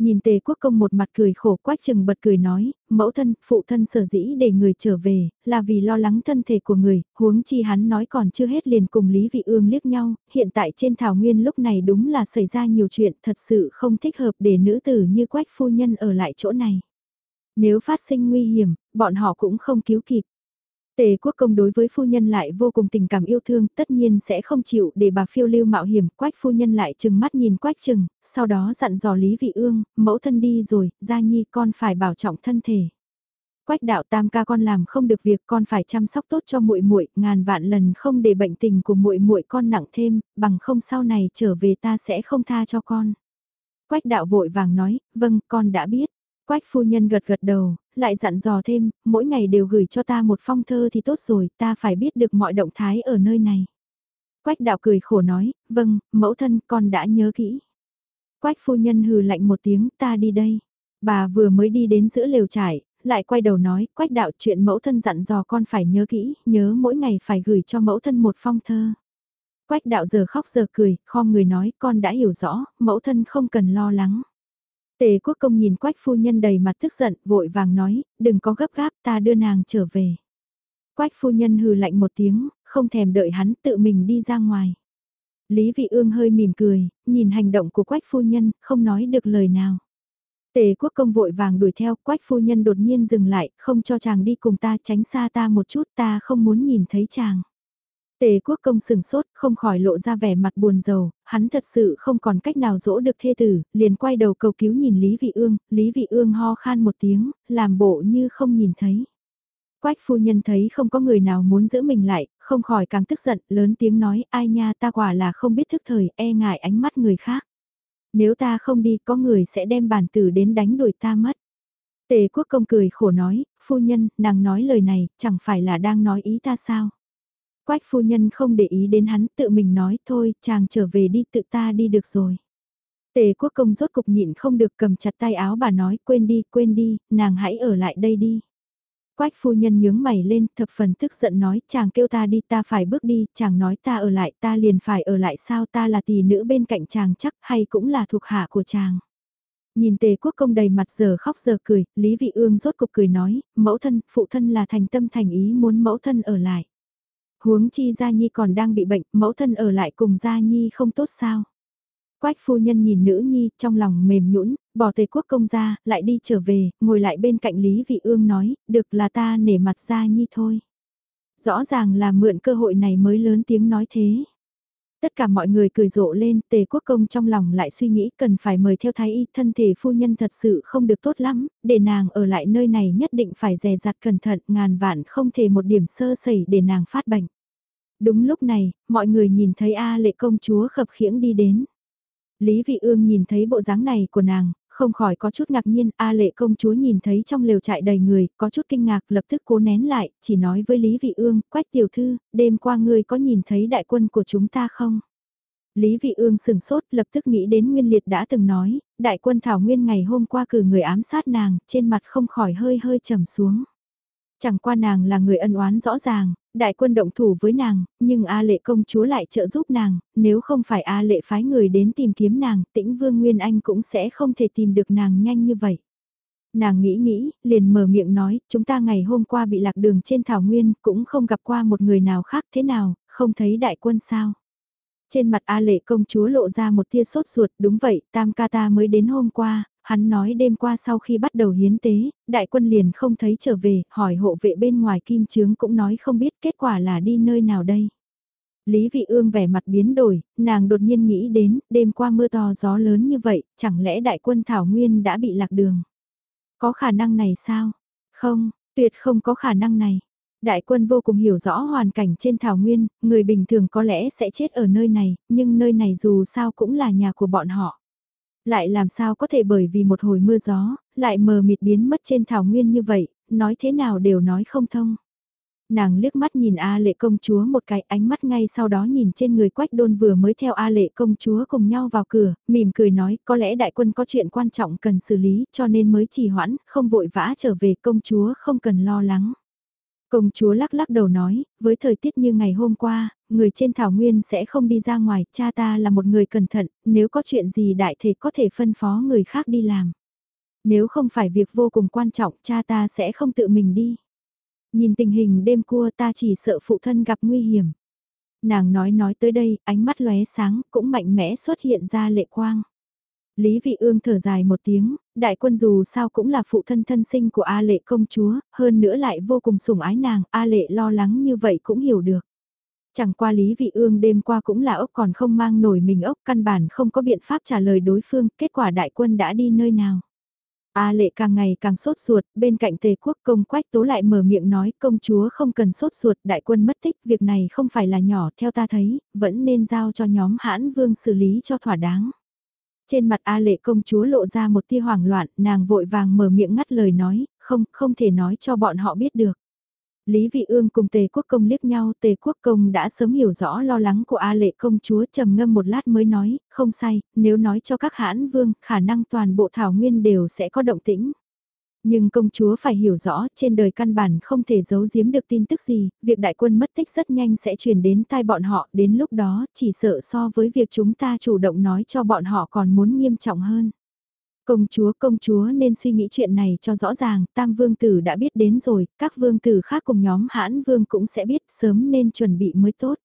Nhìn tề quốc công một mặt cười khổ quách chừng bật cười nói, mẫu thân, phụ thân sở dĩ để người trở về, là vì lo lắng thân thể của người, huống chi hắn nói còn chưa hết liền cùng Lý Vị Ương liếc nhau, hiện tại trên thảo nguyên lúc này đúng là xảy ra nhiều chuyện thật sự không thích hợp để nữ tử như quách phu nhân ở lại chỗ này. Nếu phát sinh nguy hiểm, bọn họ cũng không cứu kịp. Tề quốc công đối với phu nhân lại vô cùng tình cảm yêu thương, tất nhiên sẽ không chịu để bà phiêu lưu mạo hiểm, quách phu nhân lại chừng mắt nhìn quách chừng, sau đó dặn dò Lý Vị Ương, mẫu thân đi rồi, gia nhi con phải bảo trọng thân thể. Quách đạo tam ca con làm không được việc con phải chăm sóc tốt cho muội muội, ngàn vạn lần không để bệnh tình của muội muội con nặng thêm, bằng không sau này trở về ta sẽ không tha cho con. Quách đạo vội vàng nói, vâng con đã biết. Quách phu nhân gật gật đầu, lại dặn dò thêm, mỗi ngày đều gửi cho ta một phong thơ thì tốt rồi, ta phải biết được mọi động thái ở nơi này. Quách đạo cười khổ nói, vâng, mẫu thân con đã nhớ kỹ. Quách phu nhân hừ lạnh một tiếng, ta đi đây. Bà vừa mới đi đến giữa lều trải, lại quay đầu nói, quách đạo chuyện mẫu thân dặn dò con phải nhớ kỹ, nhớ mỗi ngày phải gửi cho mẫu thân một phong thơ. Quách đạo giờ khóc giờ cười, khom người nói, con đã hiểu rõ, mẫu thân không cần lo lắng. Tề quốc công nhìn quách phu nhân đầy mặt tức giận, vội vàng nói, đừng có gấp gáp ta đưa nàng trở về. Quách phu nhân hừ lạnh một tiếng, không thèm đợi hắn tự mình đi ra ngoài. Lý Vị Ương hơi mỉm cười, nhìn hành động của quách phu nhân, không nói được lời nào. Tề quốc công vội vàng đuổi theo, quách phu nhân đột nhiên dừng lại, không cho chàng đi cùng ta tránh xa ta một chút ta không muốn nhìn thấy chàng. Tề quốc công sừng sốt, không khỏi lộ ra vẻ mặt buồn rầu, hắn thật sự không còn cách nào dỗ được thê tử, liền quay đầu cầu cứu nhìn Lý Vị Ương, Lý Vị Ương ho khan một tiếng, làm bộ như không nhìn thấy. Quách phu nhân thấy không có người nào muốn giữ mình lại, không khỏi càng tức giận, lớn tiếng nói, ai nha ta quả là không biết thức thời, e ngại ánh mắt người khác. Nếu ta không đi, có người sẽ đem bản tử đến đánh đuổi ta mất. Tề quốc công cười khổ nói, phu nhân, nàng nói lời này, chẳng phải là đang nói ý ta sao? Quách phu nhân không để ý đến hắn, tự mình nói, thôi, chàng trở về đi, tự ta đi được rồi. Tề quốc công rốt cục nhịn không được cầm chặt tay áo bà nói, quên đi, quên đi, nàng hãy ở lại đây đi. Quách phu nhân nhướng mày lên, thập phần tức giận nói, chàng kêu ta đi ta phải bước đi, chàng nói ta ở lại ta liền phải ở lại sao ta là tỷ nữ bên cạnh chàng chắc hay cũng là thuộc hạ của chàng. Nhìn tề quốc công đầy mặt giờ khóc giờ cười, Lý Vị Ương rốt cục cười nói, mẫu thân, phụ thân là thành tâm thành ý muốn mẫu thân ở lại. Huống chi Gia Nhi còn đang bị bệnh, mẫu thân ở lại cùng Gia Nhi không tốt sao. Quách phu nhân nhìn nữ nhi, trong lòng mềm nhũn, bỏ tề quốc công ra, lại đi trở về, ngồi lại bên cạnh Lý Vị Ương nói, được là ta nể mặt gia nhi thôi. Rõ ràng là mượn cơ hội này mới lớn tiếng nói thế. Tất cả mọi người cười rộ lên, tề quốc công trong lòng lại suy nghĩ cần phải mời theo thái y, thân thể phu nhân thật sự không được tốt lắm, để nàng ở lại nơi này nhất định phải dè dặt cẩn thận, ngàn vạn không thể một điểm sơ sẩy để nàng phát bệnh. Đúng lúc này, mọi người nhìn thấy A lệ công chúa khập khiễng đi đến. Lý Vị Ương nhìn thấy bộ dáng này của nàng, không khỏi có chút ngạc nhiên, A lệ công chúa nhìn thấy trong lều trại đầy người, có chút kinh ngạc lập tức cố nén lại, chỉ nói với Lý Vị Ương, quách tiểu thư, đêm qua ngươi có nhìn thấy đại quân của chúng ta không? Lý Vị Ương sừng sốt lập tức nghĩ đến Nguyên Liệt đã từng nói, đại quân Thảo Nguyên ngày hôm qua cử người ám sát nàng, trên mặt không khỏi hơi hơi trầm xuống. Chẳng qua nàng là người ân oán rõ ràng, đại quân động thủ với nàng, nhưng A lệ công chúa lại trợ giúp nàng, nếu không phải A lệ phái người đến tìm kiếm nàng, tĩnh vương Nguyên Anh cũng sẽ không thể tìm được nàng nhanh như vậy. Nàng nghĩ nghĩ, liền mở miệng nói, chúng ta ngày hôm qua bị lạc đường trên thảo nguyên, cũng không gặp qua một người nào khác thế nào, không thấy đại quân sao. Trên mặt A lệ công chúa lộ ra một tia sốt ruột, đúng vậy, tam ca ta mới đến hôm qua, hắn nói đêm qua sau khi bắt đầu hiến tế, đại quân liền không thấy trở về, hỏi hộ vệ bên ngoài kim chướng cũng nói không biết kết quả là đi nơi nào đây. Lý Vị Ương vẻ mặt biến đổi, nàng đột nhiên nghĩ đến, đêm qua mưa to gió lớn như vậy, chẳng lẽ đại quân Thảo Nguyên đã bị lạc đường? Có khả năng này sao? Không, tuyệt không có khả năng này. Đại quân vô cùng hiểu rõ hoàn cảnh trên Thảo Nguyên, người bình thường có lẽ sẽ chết ở nơi này, nhưng nơi này dù sao cũng là nhà của bọn họ. Lại làm sao có thể bởi vì một hồi mưa gió, lại mờ mịt biến mất trên thảo nguyên như vậy, nói thế nào đều nói không thông. Nàng liếc mắt nhìn A lệ công chúa một cái ánh mắt ngay sau đó nhìn trên người quách đôn vừa mới theo A lệ công chúa cùng nhau vào cửa, mỉm cười nói có lẽ đại quân có chuyện quan trọng cần xử lý cho nên mới trì hoãn, không vội vã trở về công chúa không cần lo lắng. Công chúa lắc lắc đầu nói, với thời tiết như ngày hôm qua, người trên thảo nguyên sẽ không đi ra ngoài, cha ta là một người cẩn thận, nếu có chuyện gì đại thể có thể phân phó người khác đi làm. Nếu không phải việc vô cùng quan trọng, cha ta sẽ không tự mình đi. Nhìn tình hình đêm cua ta chỉ sợ phụ thân gặp nguy hiểm. Nàng nói nói tới đây, ánh mắt lóe sáng, cũng mạnh mẽ xuất hiện ra lệ quang. Lý Vị Ương thở dài một tiếng, đại quân dù sao cũng là phụ thân thân sinh của A Lệ công chúa, hơn nữa lại vô cùng sủng ái nàng, A Lệ lo lắng như vậy cũng hiểu được. Chẳng qua Lý Vị Ương đêm qua cũng là ốc còn không mang nổi mình ốc căn bản không có biện pháp trả lời đối phương, kết quả đại quân đã đi nơi nào. A lệ càng ngày càng sốt ruột, bên cạnh tề quốc công quách tố lại mở miệng nói công chúa không cần sốt ruột, đại quân mất tích, việc này không phải là nhỏ theo ta thấy, vẫn nên giao cho nhóm hãn vương xử lý cho thỏa đáng. Trên mặt A lệ công chúa lộ ra một tia hoảng loạn, nàng vội vàng mở miệng ngắt lời nói, không, không thể nói cho bọn họ biết được. Lý Vị Ương cùng Tề Quốc Công liếc nhau, Tề Quốc Công đã sớm hiểu rõ lo lắng của A Lệ công chúa trầm ngâm một lát mới nói, không sai, nếu nói cho các hãn vương, khả năng toàn bộ thảo nguyên đều sẽ có động tĩnh. Nhưng công chúa phải hiểu rõ, trên đời căn bản không thể giấu giếm được tin tức gì, việc đại quân mất tích rất nhanh sẽ truyền đến tai bọn họ, đến lúc đó, chỉ sợ so với việc chúng ta chủ động nói cho bọn họ còn muốn nghiêm trọng hơn. Công chúa công chúa nên suy nghĩ chuyện này cho rõ ràng, tam vương tử đã biết đến rồi, các vương tử khác cùng nhóm hãn vương cũng sẽ biết sớm nên chuẩn bị mới tốt.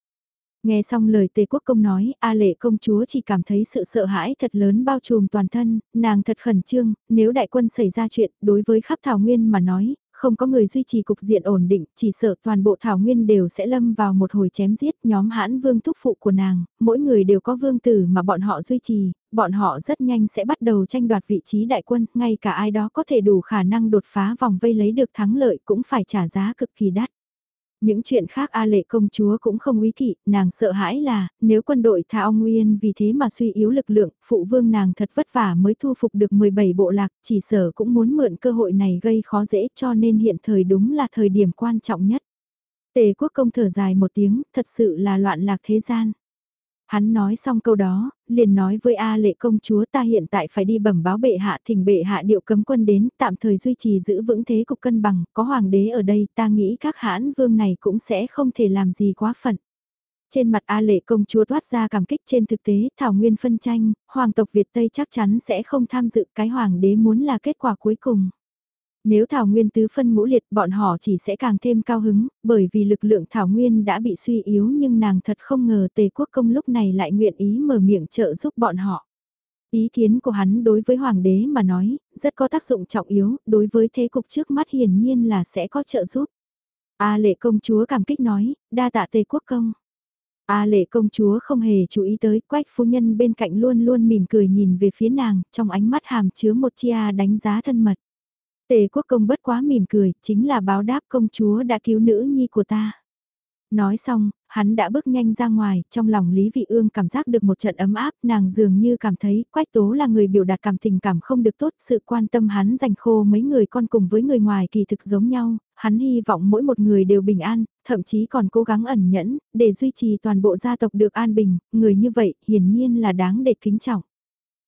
Nghe xong lời Tề Quốc Công nói, A Lệ công chúa chỉ cảm thấy sự sợ hãi thật lớn bao trùm toàn thân, nàng thật khẩn trương, nếu đại quân xảy ra chuyện, đối với khắp Thảo Nguyên mà nói, không có người duy trì cục diện ổn định, chỉ sợ toàn bộ Thảo Nguyên đều sẽ lâm vào một hồi chém giết nhóm hãn vương thúc phụ của nàng, mỗi người đều có vương tử mà bọn họ duy trì, bọn họ rất nhanh sẽ bắt đầu tranh đoạt vị trí đại quân, ngay cả ai đó có thể đủ khả năng đột phá vòng vây lấy được thắng lợi cũng phải trả giá cực kỳ đắt. Những chuyện khác A lệ công chúa cũng không quý kỵ, nàng sợ hãi là, nếu quân đội thả ông Nguyên vì thế mà suy yếu lực lượng, phụ vương nàng thật vất vả mới thu phục được 17 bộ lạc, chỉ sở cũng muốn mượn cơ hội này gây khó dễ cho nên hiện thời đúng là thời điểm quan trọng nhất. Tề quốc công thở dài một tiếng, thật sự là loạn lạc thế gian. Hắn nói xong câu đó, liền nói với A lệ công chúa ta hiện tại phải đi bẩm báo bệ hạ thỉnh bệ hạ điệu cấm quân đến tạm thời duy trì giữ vững thế cục cân bằng, có hoàng đế ở đây ta nghĩ các hãn vương này cũng sẽ không thể làm gì quá phận. Trên mặt A lệ công chúa thoát ra cảm kích trên thực tế thảo nguyên phân tranh, hoàng tộc Việt Tây chắc chắn sẽ không tham dự cái hoàng đế muốn là kết quả cuối cùng. Nếu Thảo Nguyên tứ phân ngũ liệt bọn họ chỉ sẽ càng thêm cao hứng, bởi vì lực lượng Thảo Nguyên đã bị suy yếu nhưng nàng thật không ngờ Tề Quốc Công lúc này lại nguyện ý mở miệng trợ giúp bọn họ. Ý kiến của hắn đối với Hoàng đế mà nói, rất có tác dụng trọng yếu, đối với thế cục trước mắt hiển nhiên là sẽ có trợ giúp. A lệ công chúa cảm kích nói, đa tạ Tề Quốc Công. A lệ công chúa không hề chú ý tới, quách phu nhân bên cạnh luôn luôn mỉm cười nhìn về phía nàng, trong ánh mắt hàm chứa một chia đánh giá thân mật. Tề quốc công bất quá mỉm cười, chính là báo đáp công chúa đã cứu nữ nhi của ta. Nói xong, hắn đã bước nhanh ra ngoài, trong lòng Lý Vị Ương cảm giác được một trận ấm áp, nàng dường như cảm thấy Quách Tố là người biểu đạt cảm tình cảm không được tốt, sự quan tâm hắn dành khô mấy người con cùng với người ngoài kỳ thực giống nhau, hắn hy vọng mỗi một người đều bình an, thậm chí còn cố gắng ẩn nhẫn, để duy trì toàn bộ gia tộc được an bình, người như vậy hiển nhiên là đáng để kính trọng.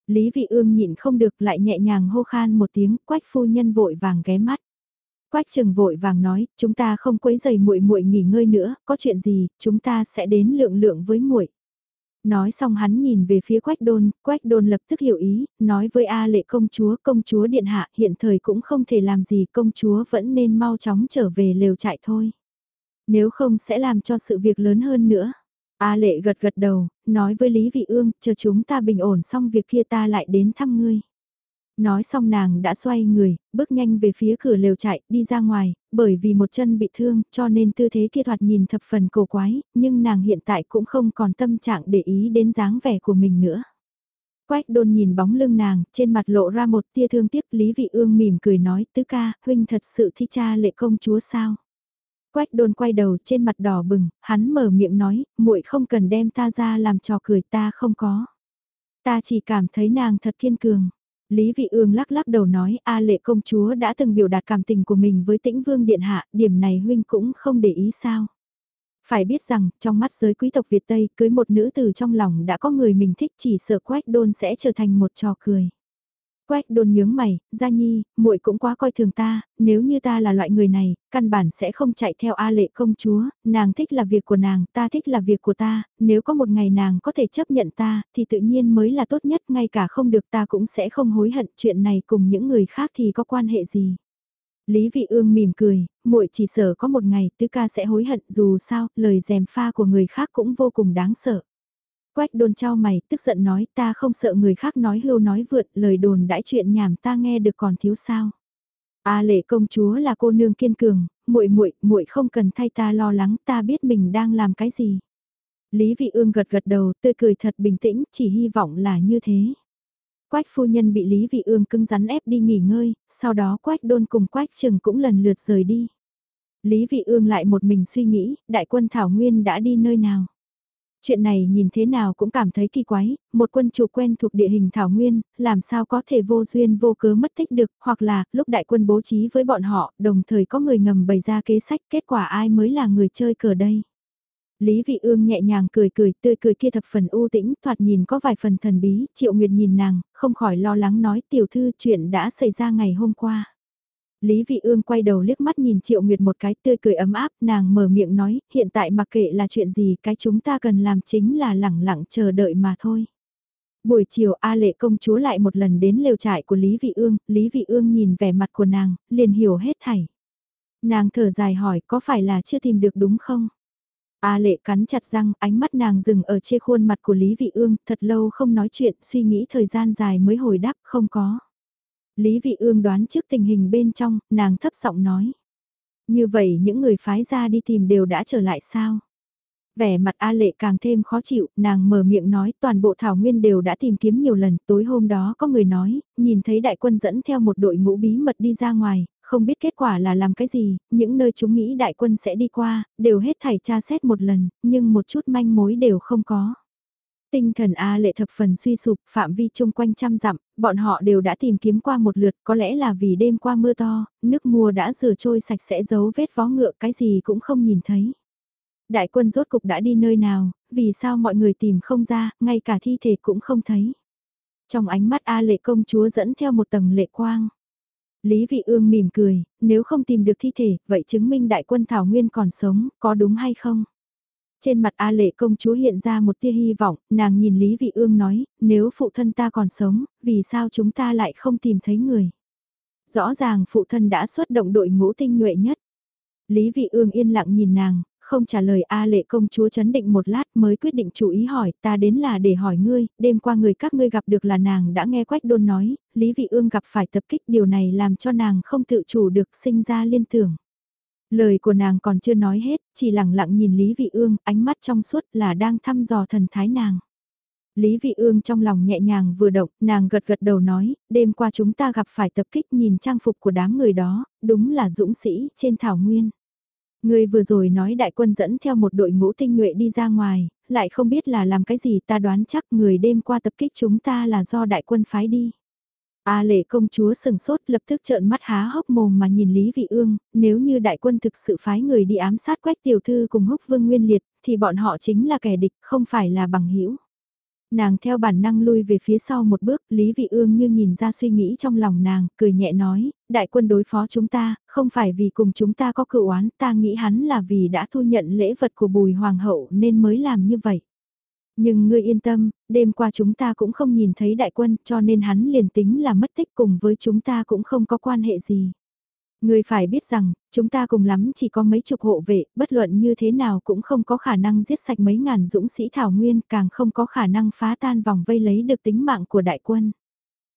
Lý Vị Ương nhịn không được lại nhẹ nhàng hô khan một tiếng, quách phu nhân vội vàng ghé mắt. Quách Trừng vội vàng nói, chúng ta không quấy giày muội muội nghỉ ngơi nữa, có chuyện gì, chúng ta sẽ đến lượng lượng với muội. Nói xong hắn nhìn về phía Quách Đôn, Quách Đôn lập tức hiểu ý, nói với A lệ công chúa, công chúa điện hạ hiện thời cũng không thể làm gì, công chúa vẫn nên mau chóng trở về lều trại thôi. Nếu không sẽ làm cho sự việc lớn hơn nữa. A lệ gật gật đầu, nói với Lý Vị Ương, chờ chúng ta bình ổn xong việc kia ta lại đến thăm ngươi. Nói xong nàng đã xoay người, bước nhanh về phía cửa lều chạy, đi ra ngoài, bởi vì một chân bị thương, cho nên tư thế kia thoạt nhìn thập phần cổ quái, nhưng nàng hiện tại cũng không còn tâm trạng để ý đến dáng vẻ của mình nữa. Quách đôn nhìn bóng lưng nàng, trên mặt lộ ra một tia thương tiếc Lý Vị Ương mỉm cười nói, tứ ca, huynh thật sự thi cha lệ công chúa sao? Quách đôn quay đầu trên mặt đỏ bừng, hắn mở miệng nói, muội không cần đem ta ra làm trò cười ta không có. Ta chỉ cảm thấy nàng thật kiên cường. Lý Vị Ương lắc lắc đầu nói, A lệ công chúa đã từng biểu đạt cảm tình của mình với tĩnh vương điện hạ, điểm này huynh cũng không để ý sao. Phải biết rằng, trong mắt giới quý tộc Việt Tây, cưới một nữ tử trong lòng đã có người mình thích chỉ sợ quách đôn sẽ trở thành một trò cười. Quách đôn nhướng mày, gia nhi, muội cũng quá coi thường ta, nếu như ta là loại người này, căn bản sẽ không chạy theo A lệ công chúa, nàng thích là việc của nàng, ta thích là việc của ta, nếu có một ngày nàng có thể chấp nhận ta, thì tự nhiên mới là tốt nhất, ngay cả không được ta cũng sẽ không hối hận chuyện này cùng những người khác thì có quan hệ gì. Lý Vị Ương mỉm cười, muội chỉ sợ có một ngày tứ ca sẽ hối hận dù sao, lời dèm pha của người khác cũng vô cùng đáng sợ. Quách đôn trao mày, tức giận nói ta không sợ người khác nói hưu nói vượt, lời đồn đãi chuyện nhảm ta nghe được còn thiếu sao. A lệ công chúa là cô nương kiên cường, muội muội muội không cần thay ta lo lắng, ta biết mình đang làm cái gì. Lý Vị Ương gật gật đầu, tươi cười thật bình tĩnh, chỉ hy vọng là như thế. Quách phu nhân bị Lý Vị Ương cứng rắn ép đi nghỉ ngơi, sau đó Quách đôn cùng Quách trừng cũng lần lượt rời đi. Lý Vị Ương lại một mình suy nghĩ, đại quân Thảo Nguyên đã đi nơi nào. Chuyện này nhìn thế nào cũng cảm thấy kỳ quái, một quân chủ quen thuộc địa hình Thảo Nguyên, làm sao có thể vô duyên vô cớ mất tích được, hoặc là, lúc đại quân bố trí với bọn họ, đồng thời có người ngầm bày ra kế sách, kết quả ai mới là người chơi cờ đây. Lý Vị Ương nhẹ nhàng cười cười, tươi cười kia thập phần u tĩnh, thoạt nhìn có vài phần thần bí, Triệu Nguyệt nhìn nàng, không khỏi lo lắng nói tiểu thư chuyện đã xảy ra ngày hôm qua. Lý Vị Ương quay đầu liếc mắt nhìn Triệu Nguyệt một cái tươi cười ấm áp, nàng mở miệng nói, hiện tại mặc kệ là chuyện gì, cái chúng ta cần làm chính là lẳng lặng chờ đợi mà thôi. Buổi chiều A lệ công chúa lại một lần đến lều trại của Lý Vị Ương, Lý Vị Ương nhìn vẻ mặt của nàng, liền hiểu hết thảy. Nàng thở dài hỏi có phải là chưa tìm được đúng không? A lệ cắn chặt răng, ánh mắt nàng dừng ở trên khuôn mặt của Lý Vị Ương, thật lâu không nói chuyện, suy nghĩ thời gian dài mới hồi đáp, không có. Lý Vị Ương đoán trước tình hình bên trong, nàng thấp giọng nói. Như vậy những người phái ra đi tìm đều đã trở lại sao? Vẻ mặt A Lệ càng thêm khó chịu, nàng mở miệng nói toàn bộ thảo nguyên đều đã tìm kiếm nhiều lần, tối hôm đó có người nói, nhìn thấy đại quân dẫn theo một đội ngũ bí mật đi ra ngoài, không biết kết quả là làm cái gì, những nơi chúng nghĩ đại quân sẽ đi qua, đều hết thảy tra xét một lần, nhưng một chút manh mối đều không có. Tinh thần A lệ thập phần suy sụp, phạm vi chung quanh trăm dặm, bọn họ đều đã tìm kiếm qua một lượt, có lẽ là vì đêm qua mưa to, nước mùa đã rửa trôi sạch sẽ dấu vết vó ngựa cái gì cũng không nhìn thấy. Đại quân rốt cục đã đi nơi nào, vì sao mọi người tìm không ra, ngay cả thi thể cũng không thấy. Trong ánh mắt A lệ công chúa dẫn theo một tầng lệ quang. Lý Vị Ương mỉm cười, nếu không tìm được thi thể, vậy chứng minh đại quân Thảo Nguyên còn sống, có đúng hay không? Trên mặt A lệ công chúa hiện ra một tia hy vọng, nàng nhìn Lý Vị Ương nói, nếu phụ thân ta còn sống, vì sao chúng ta lại không tìm thấy người? Rõ ràng phụ thân đã xuất động đội ngũ tinh nhuệ nhất. Lý Vị Ương yên lặng nhìn nàng, không trả lời A lệ công chúa chấn định một lát mới quyết định chủ ý hỏi ta đến là để hỏi ngươi, đêm qua người các ngươi gặp được là nàng đã nghe quách đôn nói, Lý Vị Ương gặp phải tập kích điều này làm cho nàng không tự chủ được sinh ra liên tưởng. Lời của nàng còn chưa nói hết, chỉ lặng lặng nhìn Lý Vị Ương, ánh mắt trong suốt là đang thăm dò thần thái nàng. Lý Vị Ương trong lòng nhẹ nhàng vừa động, nàng gật gật đầu nói, đêm qua chúng ta gặp phải tập kích nhìn trang phục của đám người đó, đúng là dũng sĩ trên thảo nguyên. Người vừa rồi nói đại quân dẫn theo một đội ngũ tinh nhuệ đi ra ngoài, lại không biết là làm cái gì ta đoán chắc người đêm qua tập kích chúng ta là do đại quân phái đi. A lệ công chúa sừng sốt lập tức trợn mắt há hốc mồm mà nhìn Lý Vị Ương, nếu như đại quân thực sự phái người đi ám sát quách tiểu thư cùng húc vương nguyên liệt, thì bọn họ chính là kẻ địch, không phải là bằng hữu Nàng theo bản năng lui về phía sau một bước, Lý Vị Ương như nhìn ra suy nghĩ trong lòng nàng, cười nhẹ nói, đại quân đối phó chúng ta, không phải vì cùng chúng ta có cựu oán, ta nghĩ hắn là vì đã thu nhận lễ vật của bùi hoàng hậu nên mới làm như vậy. Nhưng ngươi yên tâm, đêm qua chúng ta cũng không nhìn thấy đại quân cho nên hắn liền tính là mất tích cùng với chúng ta cũng không có quan hệ gì. Ngươi phải biết rằng, chúng ta cùng lắm chỉ có mấy chục hộ vệ, bất luận như thế nào cũng không có khả năng giết sạch mấy ngàn dũng sĩ thảo nguyên, càng không có khả năng phá tan vòng vây lấy được tính mạng của đại quân.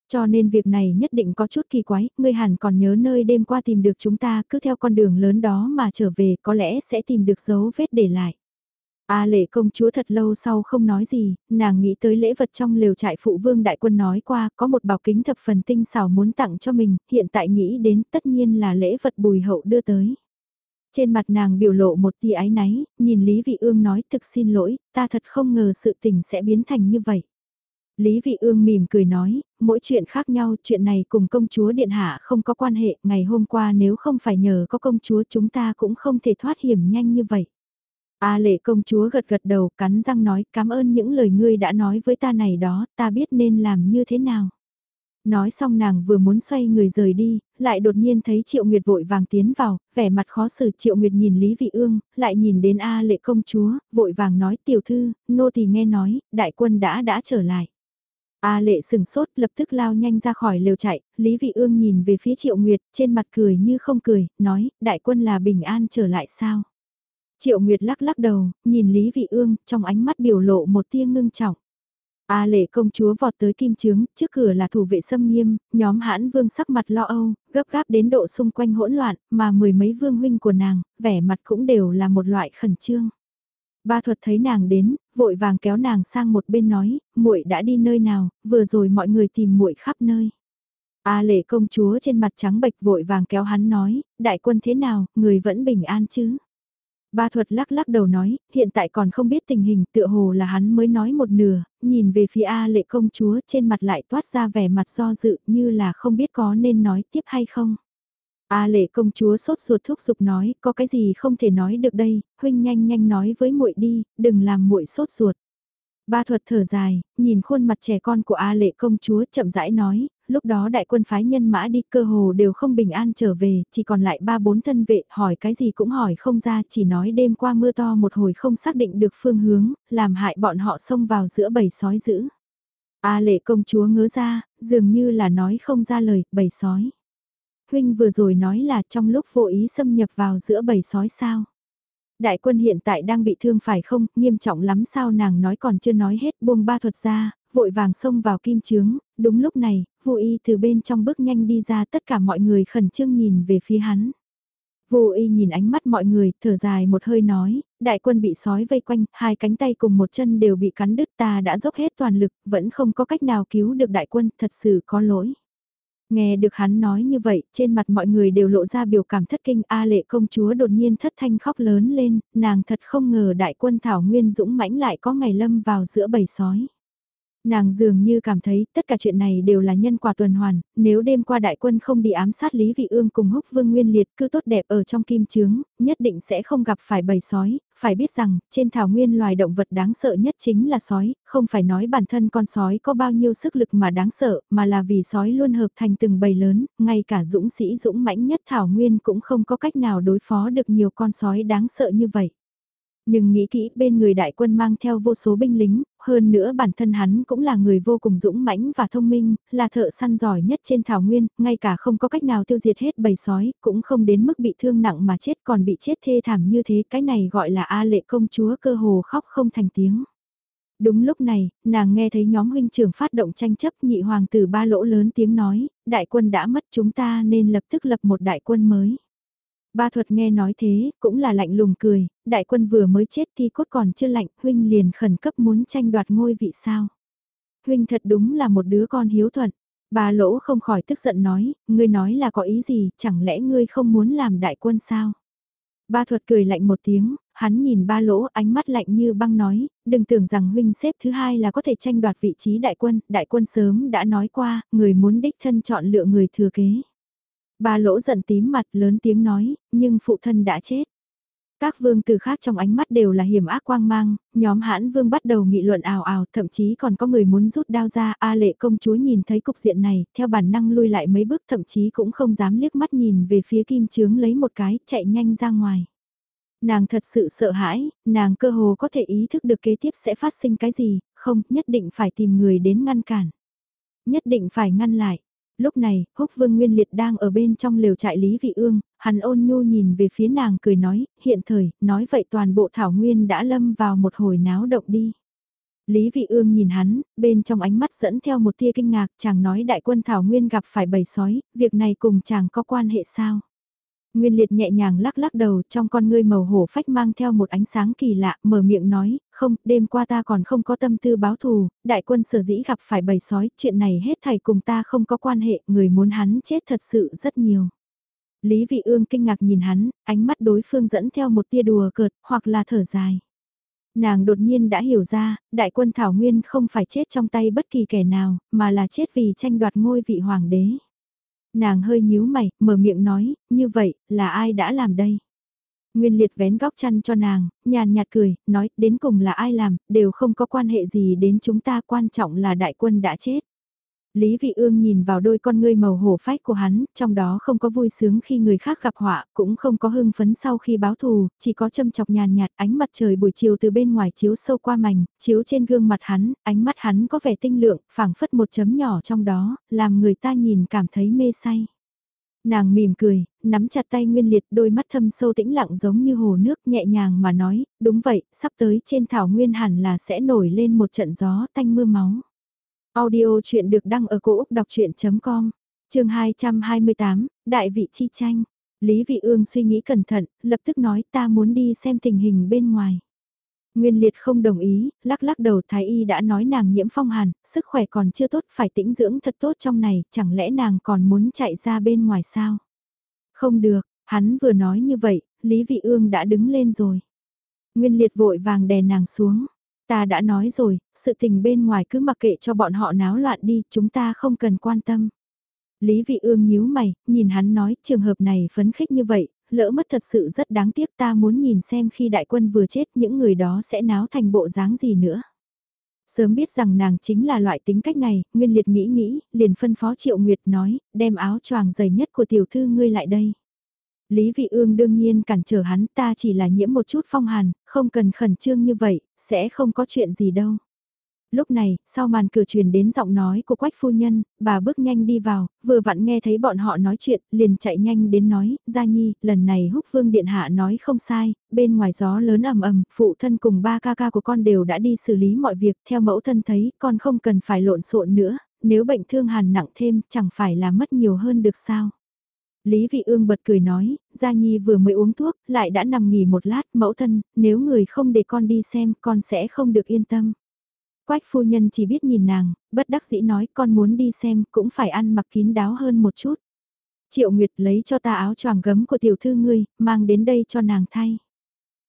Cho nên việc này nhất định có chút kỳ quái, ngươi hẳn còn nhớ nơi đêm qua tìm được chúng ta cứ theo con đường lớn đó mà trở về có lẽ sẽ tìm được dấu vết để lại. A lệ công chúa thật lâu sau không nói gì, nàng nghĩ tới lễ vật trong lều trại phụ vương đại quân nói qua có một bảo kính thập phần tinh xảo muốn tặng cho mình, hiện tại nghĩ đến tất nhiên là lễ vật bùi hậu đưa tới. Trên mặt nàng biểu lộ một tia ái náy, nhìn Lý Vị Ương nói thực xin lỗi, ta thật không ngờ sự tình sẽ biến thành như vậy. Lý Vị Ương mỉm cười nói, mỗi chuyện khác nhau, chuyện này cùng công chúa Điện Hạ không có quan hệ, ngày hôm qua nếu không phải nhờ có công chúa chúng ta cũng không thể thoát hiểm nhanh như vậy. A lệ công chúa gật gật đầu cắn răng nói cảm ơn những lời ngươi đã nói với ta này đó, ta biết nên làm như thế nào. Nói xong nàng vừa muốn xoay người rời đi, lại đột nhiên thấy Triệu Nguyệt vội vàng tiến vào, vẻ mặt khó xử Triệu Nguyệt nhìn Lý Vị Ương, lại nhìn đến A lệ công chúa, vội vàng nói tiểu thư, nô tỳ nghe nói, đại quân đã đã trở lại. A lệ sừng sốt lập tức lao nhanh ra khỏi lều chạy, Lý Vị Ương nhìn về phía Triệu Nguyệt, trên mặt cười như không cười, nói, đại quân là bình an trở lại sao? Triệu Nguyệt lắc lắc đầu, nhìn Lý Vị Ương, trong ánh mắt biểu lộ một tia ngưng trọng. A lệ công chúa vọt tới kim trướng, trước cửa là thủ vệ xâm nghiêm, nhóm hãn vương sắc mặt lo âu, gấp gáp đến độ xung quanh hỗn loạn, mà mười mấy vương huynh của nàng, vẻ mặt cũng đều là một loại khẩn trương. Ba thuật thấy nàng đến, vội vàng kéo nàng sang một bên nói, muội đã đi nơi nào, vừa rồi mọi người tìm muội khắp nơi. A lệ công chúa trên mặt trắng bệch vội vàng kéo hắn nói, đại quân thế nào, người vẫn bình an chứ. Ba thuật lắc lắc đầu nói, hiện tại còn không biết tình hình tựa hồ là hắn mới nói một nửa, nhìn về phía A lệ công chúa trên mặt lại toát ra vẻ mặt do dự như là không biết có nên nói tiếp hay không. A lệ công chúa sốt ruột thúc giục nói, có cái gì không thể nói được đây, huynh nhanh nhanh nói với muội đi, đừng làm muội sốt ruột. Ba thuật thở dài, nhìn khuôn mặt trẻ con của A lệ công chúa chậm rãi nói, lúc đó đại quân phái nhân mã đi cơ hồ đều không bình an trở về, chỉ còn lại ba bốn thân vệ, hỏi cái gì cũng hỏi không ra, chỉ nói đêm qua mưa to một hồi không xác định được phương hướng, làm hại bọn họ xông vào giữa bầy sói dữ. A lệ công chúa ngớ ra, dường như là nói không ra lời, bầy sói. Huynh vừa rồi nói là trong lúc vô ý xâm nhập vào giữa bầy sói sao. Đại quân hiện tại đang bị thương phải không, nghiêm trọng lắm sao nàng nói còn chưa nói hết buông ba thuật ra, vội vàng xông vào kim chướng, đúng lúc này, vô y từ bên trong bước nhanh đi ra tất cả mọi người khẩn trương nhìn về phía hắn. Vô y nhìn ánh mắt mọi người, thở dài một hơi nói, đại quân bị sói vây quanh, hai cánh tay cùng một chân đều bị cắn đứt ta đã dốc hết toàn lực, vẫn không có cách nào cứu được đại quân, thật sự có lỗi. Nghe được hắn nói như vậy, trên mặt mọi người đều lộ ra biểu cảm thất kinh A lệ công chúa đột nhiên thất thanh khóc lớn lên, nàng thật không ngờ đại quân Thảo Nguyên dũng mãnh lại có ngày lâm vào giữa bầy sói. Nàng dường như cảm thấy tất cả chuyện này đều là nhân quả tuần hoàn, nếu đêm qua đại quân không đi ám sát Lý Vị Ương cùng húc vương nguyên liệt cứ tốt đẹp ở trong kim chướng, nhất định sẽ không gặp phải bầy sói, phải biết rằng, trên thảo nguyên loài động vật đáng sợ nhất chính là sói, không phải nói bản thân con sói có bao nhiêu sức lực mà đáng sợ, mà là vì sói luôn hợp thành từng bầy lớn, ngay cả dũng sĩ dũng mãnh nhất thảo nguyên cũng không có cách nào đối phó được nhiều con sói đáng sợ như vậy. Nhưng nghĩ kỹ bên người đại quân mang theo vô số binh lính, hơn nữa bản thân hắn cũng là người vô cùng dũng mãnh và thông minh, là thợ săn giỏi nhất trên thảo nguyên, ngay cả không có cách nào tiêu diệt hết bầy sói, cũng không đến mức bị thương nặng mà chết còn bị chết thê thảm như thế, cái này gọi là A lệ công chúa cơ hồ khóc không thành tiếng. Đúng lúc này, nàng nghe thấy nhóm huynh trưởng phát động tranh chấp nhị hoàng tử ba lỗ lớn tiếng nói, đại quân đã mất chúng ta nên lập tức lập một đại quân mới. Ba thuật nghe nói thế, cũng là lạnh lùng cười, đại quân vừa mới chết thì cốt còn chưa lạnh, huynh liền khẩn cấp muốn tranh đoạt ngôi vị sao. Huynh thật đúng là một đứa con hiếu thuận. Ba lỗ không khỏi tức giận nói, ngươi nói là có ý gì, chẳng lẽ ngươi không muốn làm đại quân sao? Ba thuật cười lạnh một tiếng, hắn nhìn ba lỗ ánh mắt lạnh như băng nói, đừng tưởng rằng huynh xếp thứ hai là có thể tranh đoạt vị trí đại quân, đại quân sớm đã nói qua, người muốn đích thân chọn lựa người thừa kế. Ba lỗ giận tím mặt lớn tiếng nói, nhưng phụ thân đã chết. Các vương tử khác trong ánh mắt đều là hiểm ác quang mang, nhóm hãn vương bắt đầu nghị luận ào ào, thậm chí còn có người muốn rút đao ra, A lệ công chúa nhìn thấy cục diện này, theo bản năng lui lại mấy bước thậm chí cũng không dám liếc mắt nhìn về phía kim chướng lấy một cái, chạy nhanh ra ngoài. Nàng thật sự sợ hãi, nàng cơ hồ có thể ý thức được kế tiếp sẽ phát sinh cái gì, không, nhất định phải tìm người đến ngăn cản. Nhất định phải ngăn lại. Lúc này, húc vương nguyên liệt đang ở bên trong lều trại Lý Vị Ương, hắn ôn nhu nhìn về phía nàng cười nói, hiện thời, nói vậy toàn bộ thảo nguyên đã lâm vào một hồi náo động đi. Lý Vị Ương nhìn hắn, bên trong ánh mắt dẫn theo một tia kinh ngạc, chàng nói đại quân thảo nguyên gặp phải bầy sói, việc này cùng chàng có quan hệ sao? Nguyên liệt nhẹ nhàng lắc lắc đầu trong con ngươi màu hổ phách mang theo một ánh sáng kỳ lạ, mở miệng nói, không, đêm qua ta còn không có tâm tư báo thù, đại quân sở dĩ gặp phải bầy sói, chuyện này hết thầy cùng ta không có quan hệ, người muốn hắn chết thật sự rất nhiều. Lý vị ương kinh ngạc nhìn hắn, ánh mắt đối phương dẫn theo một tia đùa cợt, hoặc là thở dài. Nàng đột nhiên đã hiểu ra, đại quân Thảo Nguyên không phải chết trong tay bất kỳ kẻ nào, mà là chết vì tranh đoạt ngôi vị hoàng đế. Nàng hơi nhíu mày, mở miệng nói, như vậy, là ai đã làm đây? Nguyên liệt vén góc chăn cho nàng, nhàn nhạt cười, nói, đến cùng là ai làm, đều không có quan hệ gì đến chúng ta, quan trọng là đại quân đã chết. Lý Vị Ương nhìn vào đôi con ngươi màu hổ phách của hắn, trong đó không có vui sướng khi người khác gặp họa, cũng không có hưng phấn sau khi báo thù, chỉ có châm chọc nhàn nhạt ánh mặt trời buổi chiều từ bên ngoài chiếu sâu qua mảnh, chiếu trên gương mặt hắn, ánh mắt hắn có vẻ tinh lượng, phảng phất một chấm nhỏ trong đó, làm người ta nhìn cảm thấy mê say. Nàng mỉm cười, nắm chặt tay Nguyên Liệt đôi mắt thâm sâu tĩnh lặng giống như hồ nước nhẹ nhàng mà nói, đúng vậy, sắp tới trên thảo nguyên hẳn là sẽ nổi lên một trận gió tanh mưa máu. Audio chuyện được đăng ở cổ Úc đọc chuyện.com, trường 228, Đại vị chi tranh. Lý Vị Ương suy nghĩ cẩn thận, lập tức nói ta muốn đi xem tình hình bên ngoài. Nguyên Liệt không đồng ý, lắc lắc đầu Thái Y đã nói nàng nhiễm phong hàn, sức khỏe còn chưa tốt phải tĩnh dưỡng thật tốt trong này, chẳng lẽ nàng còn muốn chạy ra bên ngoài sao? Không được, hắn vừa nói như vậy, Lý Vị Ương đã đứng lên rồi. Nguyên Liệt vội vàng đè nàng xuống. Ta đã nói rồi, sự tình bên ngoài cứ mặc kệ cho bọn họ náo loạn đi, chúng ta không cần quan tâm. Lý Vị Ương nhíu mày, nhìn hắn nói trường hợp này phấn khích như vậy, lỡ mất thật sự rất đáng tiếc ta muốn nhìn xem khi đại quân vừa chết những người đó sẽ náo thành bộ dáng gì nữa. Sớm biết rằng nàng chính là loại tính cách này, Nguyên Liệt nghĩ nghĩ, liền phân phó Triệu Nguyệt nói, đem áo choàng dày nhất của tiểu thư ngươi lại đây. Lý Vị Ương đương nhiên cản trở hắn ta chỉ là nhiễm một chút phong hàn, không cần khẩn trương như vậy, sẽ không có chuyện gì đâu. Lúc này, sau màn cửa truyền đến giọng nói của quách phu nhân, bà bước nhanh đi vào, vừa vặn nghe thấy bọn họ nói chuyện, liền chạy nhanh đến nói, Gia Nhi, lần này húc vương điện hạ nói không sai, bên ngoài gió lớn ầm ầm, phụ thân cùng ba ca ca của con đều đã đi xử lý mọi việc, theo mẫu thân thấy, con không cần phải lộn xộn nữa, nếu bệnh thương hàn nặng thêm, chẳng phải là mất nhiều hơn được sao. Lý Vị Ương bật cười nói, Gia Nhi vừa mới uống thuốc, lại đã nằm nghỉ một lát, mẫu thân, nếu người không để con đi xem, con sẽ không được yên tâm. Quách phu nhân chỉ biết nhìn nàng, bất đắc dĩ nói con muốn đi xem, cũng phải ăn mặc kín đáo hơn một chút. Triệu Nguyệt lấy cho ta áo choàng gấm của tiểu thư ngươi, mang đến đây cho nàng thay.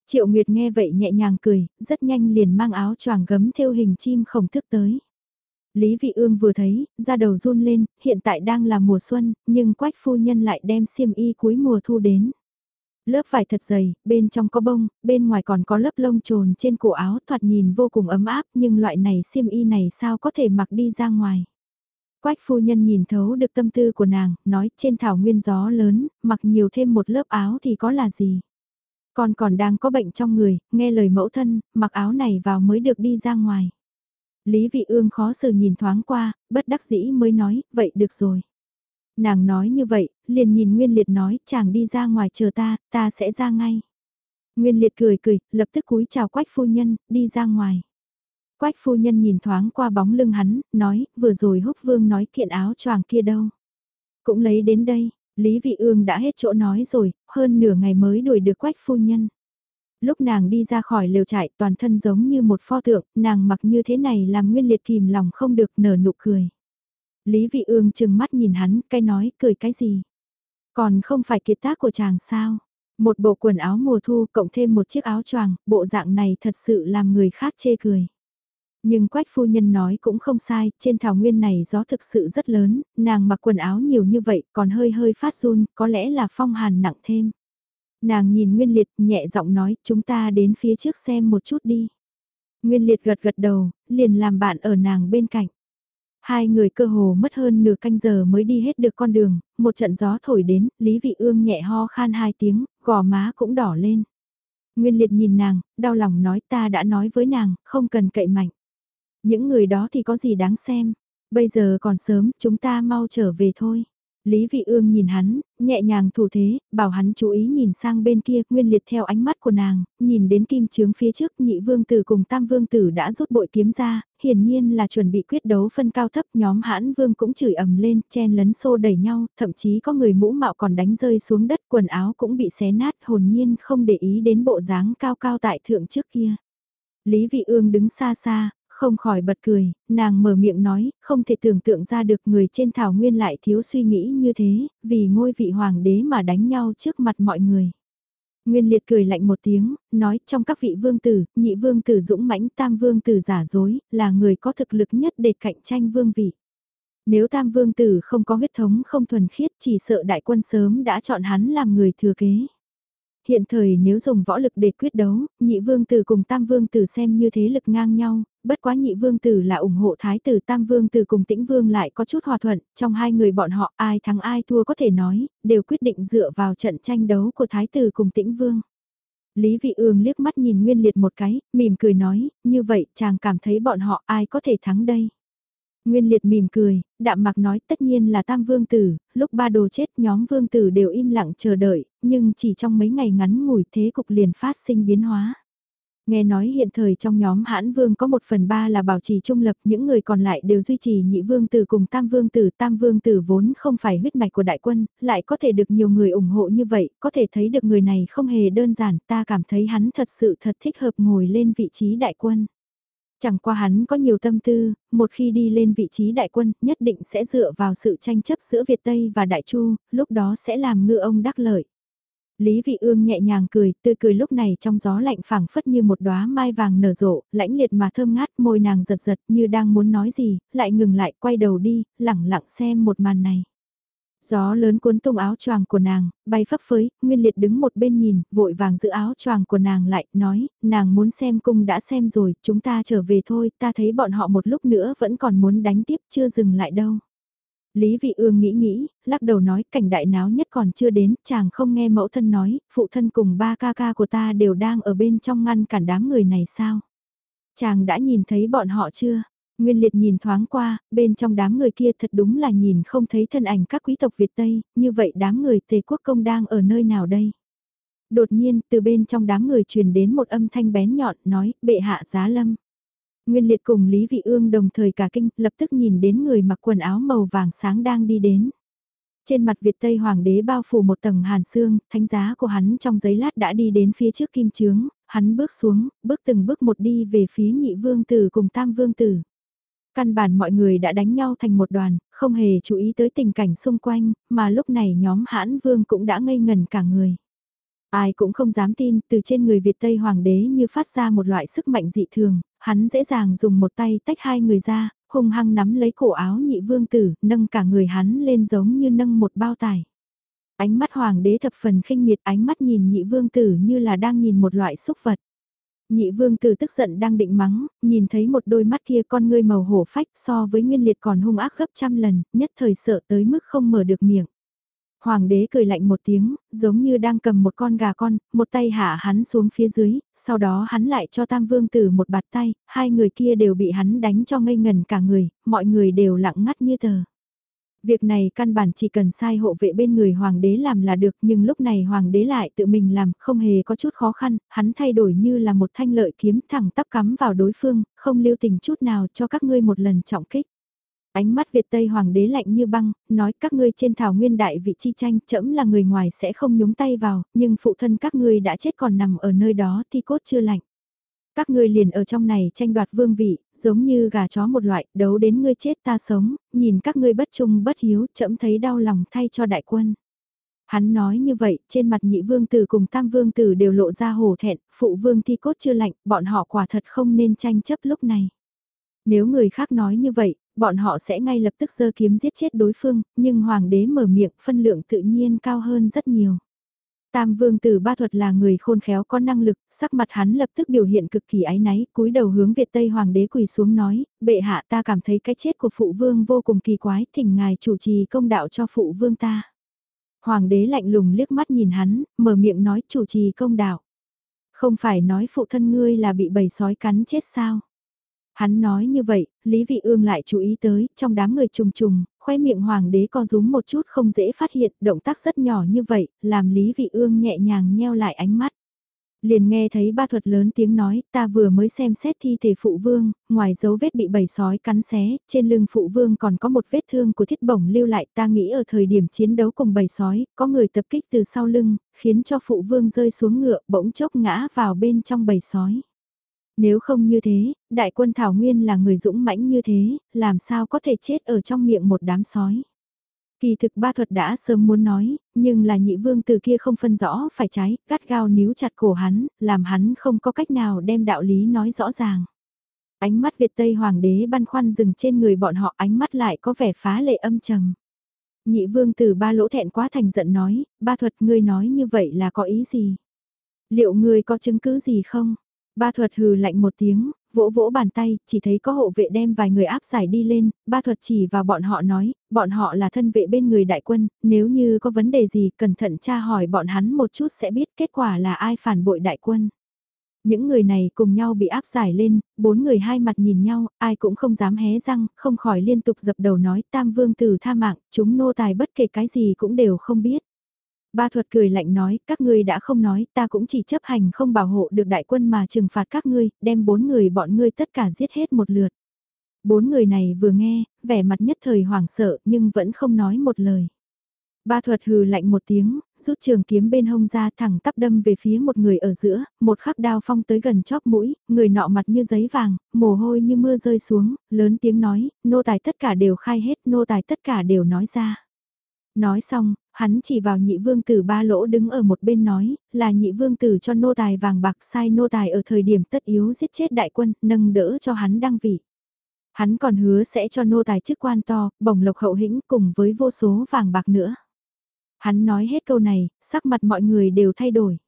Triệu Nguyệt nghe vậy nhẹ nhàng cười, rất nhanh liền mang áo choàng gấm theo hình chim khổng thức tới. Lý Vị Ương vừa thấy, da đầu run lên, hiện tại đang là mùa xuân, nhưng quách phu nhân lại đem xiêm y cuối mùa thu đến. Lớp vải thật dày, bên trong có bông, bên ngoài còn có lớp lông trồn trên cổ áo thoạt nhìn vô cùng ấm áp nhưng loại này xiêm y này sao có thể mặc đi ra ngoài. Quách phu nhân nhìn thấu được tâm tư của nàng, nói trên thảo nguyên gió lớn, mặc nhiều thêm một lớp áo thì có là gì. Con còn đang có bệnh trong người, nghe lời mẫu thân, mặc áo này vào mới được đi ra ngoài. Lý Vị Ương khó xử nhìn thoáng qua, bất đắc dĩ mới nói, vậy được rồi. Nàng nói như vậy, liền nhìn Nguyên Liệt nói, chàng đi ra ngoài chờ ta, ta sẽ ra ngay. Nguyên Liệt cười cười, lập tức cúi chào Quách phu nhân, đi ra ngoài. Quách phu nhân nhìn thoáng qua bóng lưng hắn, nói, vừa rồi húc vương nói kiện áo choàng kia đâu. Cũng lấy đến đây, Lý Vị Ương đã hết chỗ nói rồi, hơn nửa ngày mới đuổi được Quách phu nhân lúc nàng đi ra khỏi lều trại toàn thân giống như một pho tượng, nàng mặc như thế này làm nguyên liệt kìm lòng không được nở nụ cười. Lý vị ương chừng mắt nhìn hắn, cái nói, cười cái gì? Còn không phải kiệt tác của chàng sao? Một bộ quần áo mùa thu cộng thêm một chiếc áo choàng, bộ dạng này thật sự làm người khác chê cười. Nhưng quách phu nhân nói cũng không sai, trên thảo nguyên này gió thực sự rất lớn, nàng mặc quần áo nhiều như vậy còn hơi hơi phát run, có lẽ là phong hàn nặng thêm. Nàng nhìn Nguyên Liệt nhẹ giọng nói chúng ta đến phía trước xem một chút đi. Nguyên Liệt gật gật đầu, liền làm bạn ở nàng bên cạnh. Hai người cơ hồ mất hơn nửa canh giờ mới đi hết được con đường, một trận gió thổi đến, Lý Vị Ương nhẹ ho khan hai tiếng, gò má cũng đỏ lên. Nguyên Liệt nhìn nàng, đau lòng nói ta đã nói với nàng, không cần cậy mạnh. Những người đó thì có gì đáng xem, bây giờ còn sớm, chúng ta mau trở về thôi. Lý Vị Ương nhìn hắn, nhẹ nhàng thủ thế, bảo hắn chú ý nhìn sang bên kia, nguyên liệt theo ánh mắt của nàng, nhìn đến kim chướng phía trước nhị vương tử cùng tam vương tử đã rút bội kiếm ra, hiển nhiên là chuẩn bị quyết đấu phân cao thấp nhóm hãn vương cũng chửi ầm lên, chen lấn xô đẩy nhau, thậm chí có người mũ mạo còn đánh rơi xuống đất quần áo cũng bị xé nát hồn nhiên không để ý đến bộ dáng cao cao tại thượng trước kia. Lý Vị Ương đứng xa xa, không khỏi bật cười, nàng mở miệng nói, không thể tưởng tượng ra được người trên thảo nguyên lại thiếu suy nghĩ như thế, vì ngôi vị hoàng đế mà đánh nhau trước mặt mọi người. Nguyên liệt cười lạnh một tiếng, nói trong các vị vương tử, nhị vương tử dũng mãnh tam vương tử giả dối, là người có thực lực nhất để cạnh tranh vương vị. Nếu tam vương tử không có huyết thống không thuần khiết chỉ sợ đại quân sớm đã chọn hắn làm người thừa kế hiện thời nếu dùng võ lực để quyết đấu, nhị vương tử cùng tam vương tử xem như thế lực ngang nhau, bất quá nhị vương tử là ủng hộ thái tử tam vương tử cùng tĩnh vương lại có chút hòa thuận, trong hai người bọn họ ai thắng ai thua có thể nói, đều quyết định dựa vào trận tranh đấu của thái tử cùng tĩnh vương. Lý vị ương liếc mắt nhìn nguyên liệt một cái, mỉm cười nói, như vậy chàng cảm thấy bọn họ ai có thể thắng đây. Nguyên liệt mỉm cười, đạm mạc nói tất nhiên là tam vương tử, lúc ba đồ chết nhóm vương tử đều im lặng chờ đợi, nhưng chỉ trong mấy ngày ngắn ngủi thế cục liền phát sinh biến hóa. Nghe nói hiện thời trong nhóm hãn vương có một phần ba là bảo trì trung lập, những người còn lại đều duy trì nhị vương tử cùng tam vương tử. Tam vương tử vốn không phải huyết mạch của đại quân, lại có thể được nhiều người ủng hộ như vậy, có thể thấy được người này không hề đơn giản, ta cảm thấy hắn thật sự thật thích hợp ngồi lên vị trí đại quân. Chẳng qua hắn có nhiều tâm tư, một khi đi lên vị trí đại quân, nhất định sẽ dựa vào sự tranh chấp giữa Việt Tây và Đại Chu, lúc đó sẽ làm ngư ông đắc lợi. Lý Vị Ương nhẹ nhàng cười, tươi cười lúc này trong gió lạnh phảng phất như một đóa mai vàng nở rộ, lãnh liệt mà thơm ngát, môi nàng giật giật như đang muốn nói gì, lại ngừng lại, quay đầu đi, lẳng lặng xem một màn này. Gió lớn cuốn tung áo choàng của nàng, bay phấp phới, Nguyên Liệt đứng một bên nhìn, vội vàng giữ áo choàng của nàng lại, nói, nàng muốn xem cung đã xem rồi, chúng ta trở về thôi, ta thấy bọn họ một lúc nữa vẫn còn muốn đánh tiếp, chưa dừng lại đâu. Lý Vị Ương nghĩ nghĩ, lắc đầu nói cảnh đại náo nhất còn chưa đến, chàng không nghe mẫu thân nói, phụ thân cùng ba ca ca của ta đều đang ở bên trong ngăn cản đám người này sao? Chàng đã nhìn thấy bọn họ chưa? Nguyên liệt nhìn thoáng qua, bên trong đám người kia thật đúng là nhìn không thấy thân ảnh các quý tộc Việt Tây, như vậy đám người tề quốc công đang ở nơi nào đây? Đột nhiên, từ bên trong đám người truyền đến một âm thanh bén nhọn, nói, bệ hạ giá lâm. Nguyên liệt cùng Lý Vị Ương đồng thời cả kinh, lập tức nhìn đến người mặc quần áo màu vàng sáng đang đi đến. Trên mặt Việt Tây Hoàng đế bao phủ một tầng hàn xương, thánh giá của hắn trong giấy lát đã đi đến phía trước kim trướng, hắn bước xuống, bước từng bước một đi về phía nhị vương tử cùng tam vương tử. Căn bản mọi người đã đánh nhau thành một đoàn, không hề chú ý tới tình cảnh xung quanh, mà lúc này nhóm hãn vương cũng đã ngây ngần cả người. Ai cũng không dám tin, từ trên người Việt Tây Hoàng đế như phát ra một loại sức mạnh dị thường, hắn dễ dàng dùng một tay tách hai người ra, hung hăng nắm lấy cổ áo nhị vương tử, nâng cả người hắn lên giống như nâng một bao tải. Ánh mắt hoàng đế thập phần khinh miệt ánh mắt nhìn nhị vương tử như là đang nhìn một loại xúc vật. Nhị vương tử tức giận đang định mắng, nhìn thấy một đôi mắt kia con ngươi màu hổ phách so với nguyên liệt còn hung ác gấp trăm lần, nhất thời sợ tới mức không mở được miệng. Hoàng đế cười lạnh một tiếng, giống như đang cầm một con gà con, một tay hạ hắn xuống phía dưới, sau đó hắn lại cho tam vương tử một bạt tay, hai người kia đều bị hắn đánh cho ngây ngần cả người, mọi người đều lặng ngắt như tờ. Việc này căn bản chỉ cần sai hộ vệ bên người hoàng đế làm là được nhưng lúc này hoàng đế lại tự mình làm không hề có chút khó khăn, hắn thay đổi như là một thanh lợi kiếm thẳng tắp cắm vào đối phương, không lưu tình chút nào cho các ngươi một lần trọng kích. Ánh mắt Việt Tây Hoàng đế lạnh như băng, nói các ngươi trên thảo nguyên đại vị chi tranh chẫm là người ngoài sẽ không nhúng tay vào, nhưng phụ thân các ngươi đã chết còn nằm ở nơi đó thì cốt chưa lạnh. Các ngươi liền ở trong này tranh đoạt vương vị, giống như gà chó một loại, đấu đến ngươi chết ta sống, nhìn các ngươi bất trung bất hiếu, chậm thấy đau lòng thay cho đại quân. Hắn nói như vậy, trên mặt nhị vương tử cùng tam vương tử đều lộ ra hổ thẹn, phụ vương thi cốt chưa lạnh, bọn họ quả thật không nên tranh chấp lúc này. Nếu người khác nói như vậy, bọn họ sẽ ngay lập tức giơ kiếm giết chết đối phương, nhưng hoàng đế mở miệng phân lượng tự nhiên cao hơn rất nhiều. Tam vương tử ba thuật là người khôn khéo có năng lực, sắc mặt hắn lập tức biểu hiện cực kỳ áy náy, cúi đầu hướng Việt Tây Hoàng đế quỳ xuống nói, bệ hạ ta cảm thấy cái chết của phụ vương vô cùng kỳ quái, thỉnh ngài chủ trì công đạo cho phụ vương ta. Hoàng đế lạnh lùng liếc mắt nhìn hắn, mở miệng nói chủ trì công đạo. Không phải nói phụ thân ngươi là bị bầy sói cắn chết sao? Hắn nói như vậy, Lý Vị Ương lại chú ý tới, trong đám người trùng trùng, khoe miệng hoàng đế co rúm một chút không dễ phát hiện, động tác rất nhỏ như vậy, làm Lý Vị Ương nhẹ nhàng nheo lại ánh mắt. Liền nghe thấy ba thuật lớn tiếng nói, ta vừa mới xem xét thi thể phụ vương, ngoài dấu vết bị bầy sói cắn xé, trên lưng phụ vương còn có một vết thương của thiết bổng lưu lại, ta nghĩ ở thời điểm chiến đấu cùng bầy sói, có người tập kích từ sau lưng, khiến cho phụ vương rơi xuống ngựa, bỗng chốc ngã vào bên trong bầy sói. Nếu không như thế, đại quân Thảo Nguyên là người dũng mãnh như thế, làm sao có thể chết ở trong miệng một đám sói. Kỳ thực ba thuật đã sớm muốn nói, nhưng là nhị vương từ kia không phân rõ phải trái, gắt gao níu chặt cổ hắn, làm hắn không có cách nào đem đạo lý nói rõ ràng. Ánh mắt Việt Tây Hoàng đế băn khoăn dừng trên người bọn họ ánh mắt lại có vẻ phá lệ âm trầm. Nhị vương từ ba lỗ thẹn quá thành giận nói, ba thuật ngươi nói như vậy là có ý gì? Liệu ngươi có chứng cứ gì không? Ba thuật hừ lạnh một tiếng, vỗ vỗ bàn tay, chỉ thấy có hộ vệ đem vài người áp giải đi lên, ba thuật chỉ vào bọn họ nói, bọn họ là thân vệ bên người đại quân, nếu như có vấn đề gì cẩn thận tra hỏi bọn hắn một chút sẽ biết kết quả là ai phản bội đại quân. Những người này cùng nhau bị áp giải lên, bốn người hai mặt nhìn nhau, ai cũng không dám hé răng, không khỏi liên tục dập đầu nói tam vương tử tha mạng, chúng nô tài bất kể cái gì cũng đều không biết. Ba thuật cười lạnh nói, các ngươi đã không nói, ta cũng chỉ chấp hành không bảo hộ được đại quân mà trừng phạt các ngươi, đem bốn người bọn ngươi tất cả giết hết một lượt. Bốn người này vừa nghe, vẻ mặt nhất thời hoảng sợ nhưng vẫn không nói một lời. Ba thuật hừ lạnh một tiếng, rút trường kiếm bên hông ra thẳng tắp đâm về phía một người ở giữa, một khắc đao phong tới gần chóp mũi, người nọ mặt như giấy vàng, mồ hôi như mưa rơi xuống, lớn tiếng nói, nô tài tất cả đều khai hết, nô tài tất cả đều nói ra. Nói xong, hắn chỉ vào nhị vương tử ba lỗ đứng ở một bên nói, là nhị vương tử cho nô tài vàng bạc sai nô tài ở thời điểm tất yếu giết chết đại quân, nâng đỡ cho hắn đăng vị. Hắn còn hứa sẽ cho nô tài chức quan to, bổng lộc hậu hĩnh cùng với vô số vàng bạc nữa. Hắn nói hết câu này, sắc mặt mọi người đều thay đổi.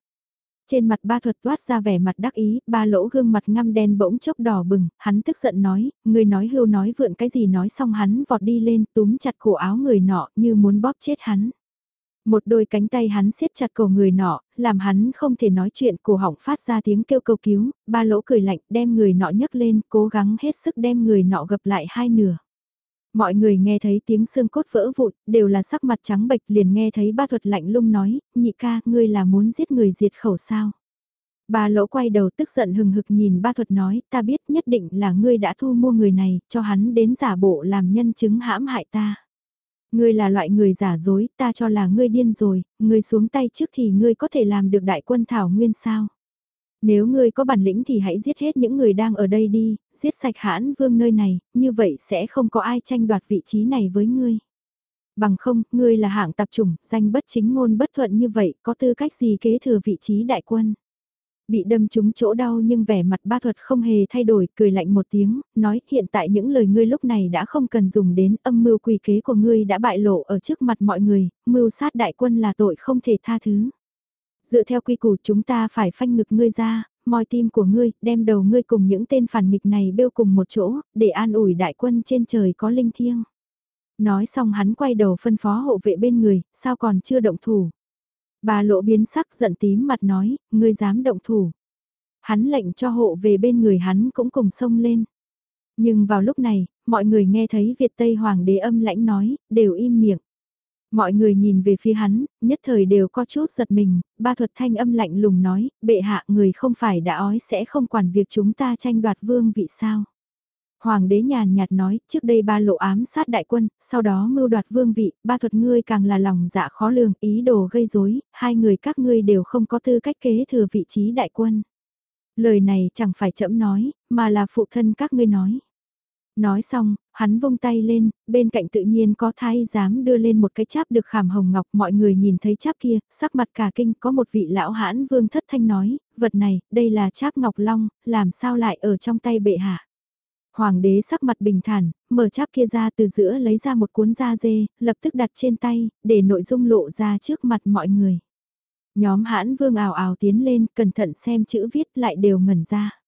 Trên mặt ba thuật toát ra vẻ mặt đắc ý, ba lỗ gương mặt ngăm đen bỗng chốc đỏ bừng, hắn tức giận nói, người nói hưu nói vượn cái gì nói xong hắn vọt đi lên túm chặt cổ áo người nọ như muốn bóp chết hắn. Một đôi cánh tay hắn siết chặt cổ người nọ, làm hắn không thể nói chuyện, cổ họng phát ra tiếng kêu cầu cứu, ba lỗ cười lạnh đem người nọ nhấc lên, cố gắng hết sức đem người nọ gập lại hai nửa. Mọi người nghe thấy tiếng xương cốt vỡ vụn, đều là sắc mặt trắng bệch liền nghe thấy ba thuật lạnh lung nói, nhị ca, ngươi là muốn giết người diệt khẩu sao. bà lỗ quay đầu tức giận hừng hực nhìn ba thuật nói, ta biết nhất định là ngươi đã thu mua người này, cho hắn đến giả bộ làm nhân chứng hãm hại ta. Ngươi là loại người giả dối, ta cho là ngươi điên rồi, ngươi xuống tay trước thì ngươi có thể làm được đại quân Thảo Nguyên sao. Nếu ngươi có bản lĩnh thì hãy giết hết những người đang ở đây đi, giết sạch hãn vương nơi này, như vậy sẽ không có ai tranh đoạt vị trí này với ngươi. Bằng không, ngươi là hạng tạp chủng, danh bất chính ngôn bất thuận như vậy, có tư cách gì kế thừa vị trí đại quân. Bị đâm trúng chỗ đau nhưng vẻ mặt ba thuật không hề thay đổi, cười lạnh một tiếng, nói hiện tại những lời ngươi lúc này đã không cần dùng đến âm mưu quỷ kế của ngươi đã bại lộ ở trước mặt mọi người, mưu sát đại quân là tội không thể tha thứ. Dựa theo quy củ chúng ta phải phanh ngực ngươi ra, moi tim của ngươi, đem đầu ngươi cùng những tên phản nghịch này bêu cùng một chỗ, để an ủi đại quân trên trời có linh thiêng. Nói xong hắn quay đầu phân phó hộ vệ bên người, sao còn chưa động thủ. Bà lộ biến sắc giận tím mặt nói, ngươi dám động thủ. Hắn lệnh cho hộ về bên người hắn cũng cùng xông lên. Nhưng vào lúc này, mọi người nghe thấy Việt Tây Hoàng đế âm lãnh nói, đều im miệng. Mọi người nhìn về phía hắn, nhất thời đều có chút giật mình, ba thuật thanh âm lạnh lùng nói, bệ hạ người không phải đã ói sẽ không quản việc chúng ta tranh đoạt vương vị sao. Hoàng đế nhàn nhạt nói, trước đây ba lộ ám sát đại quân, sau đó mưu đoạt vương vị, ba thuật ngươi càng là lòng dạ khó lường, ý đồ gây rối, hai người các ngươi đều không có tư cách kế thừa vị trí đại quân. Lời này chẳng phải chậm nói, mà là phụ thân các ngươi nói. Nói xong, hắn vung tay lên, bên cạnh tự nhiên có thái giám đưa lên một cái cháp được khảm hồng ngọc mọi người nhìn thấy cháp kia, sắc mặt cả kinh có một vị lão hãn vương thất thanh nói, vật này, đây là cháp ngọc long, làm sao lại ở trong tay bệ hạ. Hoàng đế sắc mặt bình thản, mở cháp kia ra từ giữa lấy ra một cuốn da dê, lập tức đặt trên tay, để nội dung lộ ra trước mặt mọi người. Nhóm hãn vương ảo ảo tiến lên, cẩn thận xem chữ viết lại đều ngẩn ra.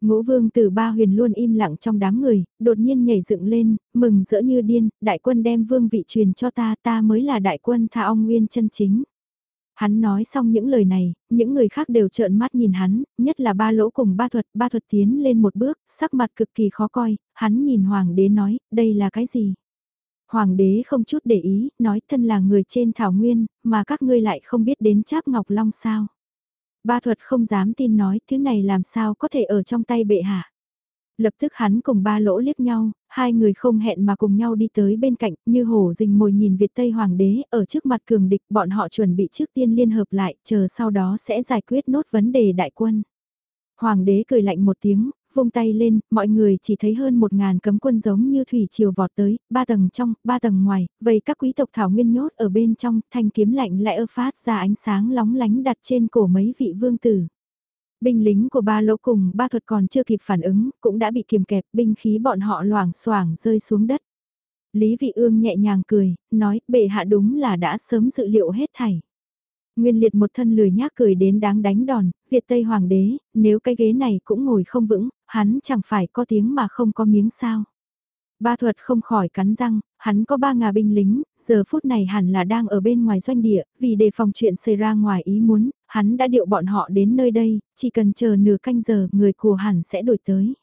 Ngũ vương từ ba huyền luôn im lặng trong đám người, đột nhiên nhảy dựng lên, mừng rỡ như điên, đại quân đem vương vị truyền cho ta, ta mới là đại quân tha ong nguyên chân chính. Hắn nói xong những lời này, những người khác đều trợn mắt nhìn hắn, nhất là ba lỗ cùng ba thuật, ba thuật tiến lên một bước, sắc mặt cực kỳ khó coi, hắn nhìn hoàng đế nói, đây là cái gì? Hoàng đế không chút để ý, nói thân là người trên thảo nguyên, mà các ngươi lại không biết đến cháp ngọc long sao. Ba thuật không dám tin nói, thứ này làm sao có thể ở trong tay bệ hạ. Lập tức hắn cùng ba lỗ liếc nhau, hai người không hẹn mà cùng nhau đi tới bên cạnh, như hổ rình mồi nhìn Việt Tây Hoàng đế, ở trước mặt cường địch, bọn họ chuẩn bị trước tiên liên hợp lại, chờ sau đó sẽ giải quyết nốt vấn đề đại quân. Hoàng đế cười lạnh một tiếng, vung tay lên, mọi người chỉ thấy hơn một ngàn cấm quân giống như thủy triều vọt tới, ba tầng trong, ba tầng ngoài, vây các quý tộc thảo nguyên nhốt ở bên trong, thanh kiếm lạnh lẽ phát ra ánh sáng lóng lánh đặt trên cổ mấy vị vương tử. Binh lính của ba lỗ cùng ba thuật còn chưa kịp phản ứng, cũng đã bị kiềm kẹp, binh khí bọn họ loảng xoảng rơi xuống đất. Lý Vị Ương nhẹ nhàng cười, nói, bệ hạ đúng là đã sớm dự liệu hết thảy. Nguyên liệt một thân lười nhác cười đến đáng đánh đòn, Việt Tây Hoàng đế, nếu cái ghế này cũng ngồi không vững, hắn chẳng phải có tiếng mà không có miếng sao. Ba thuật không khỏi cắn răng, hắn có ba ngà binh lính, giờ phút này hẳn là đang ở bên ngoài doanh địa, vì đề phòng chuyện xảy ra ngoài ý muốn, hắn đã điệu bọn họ đến nơi đây, chỉ cần chờ nửa canh giờ người của hẳn sẽ đổi tới.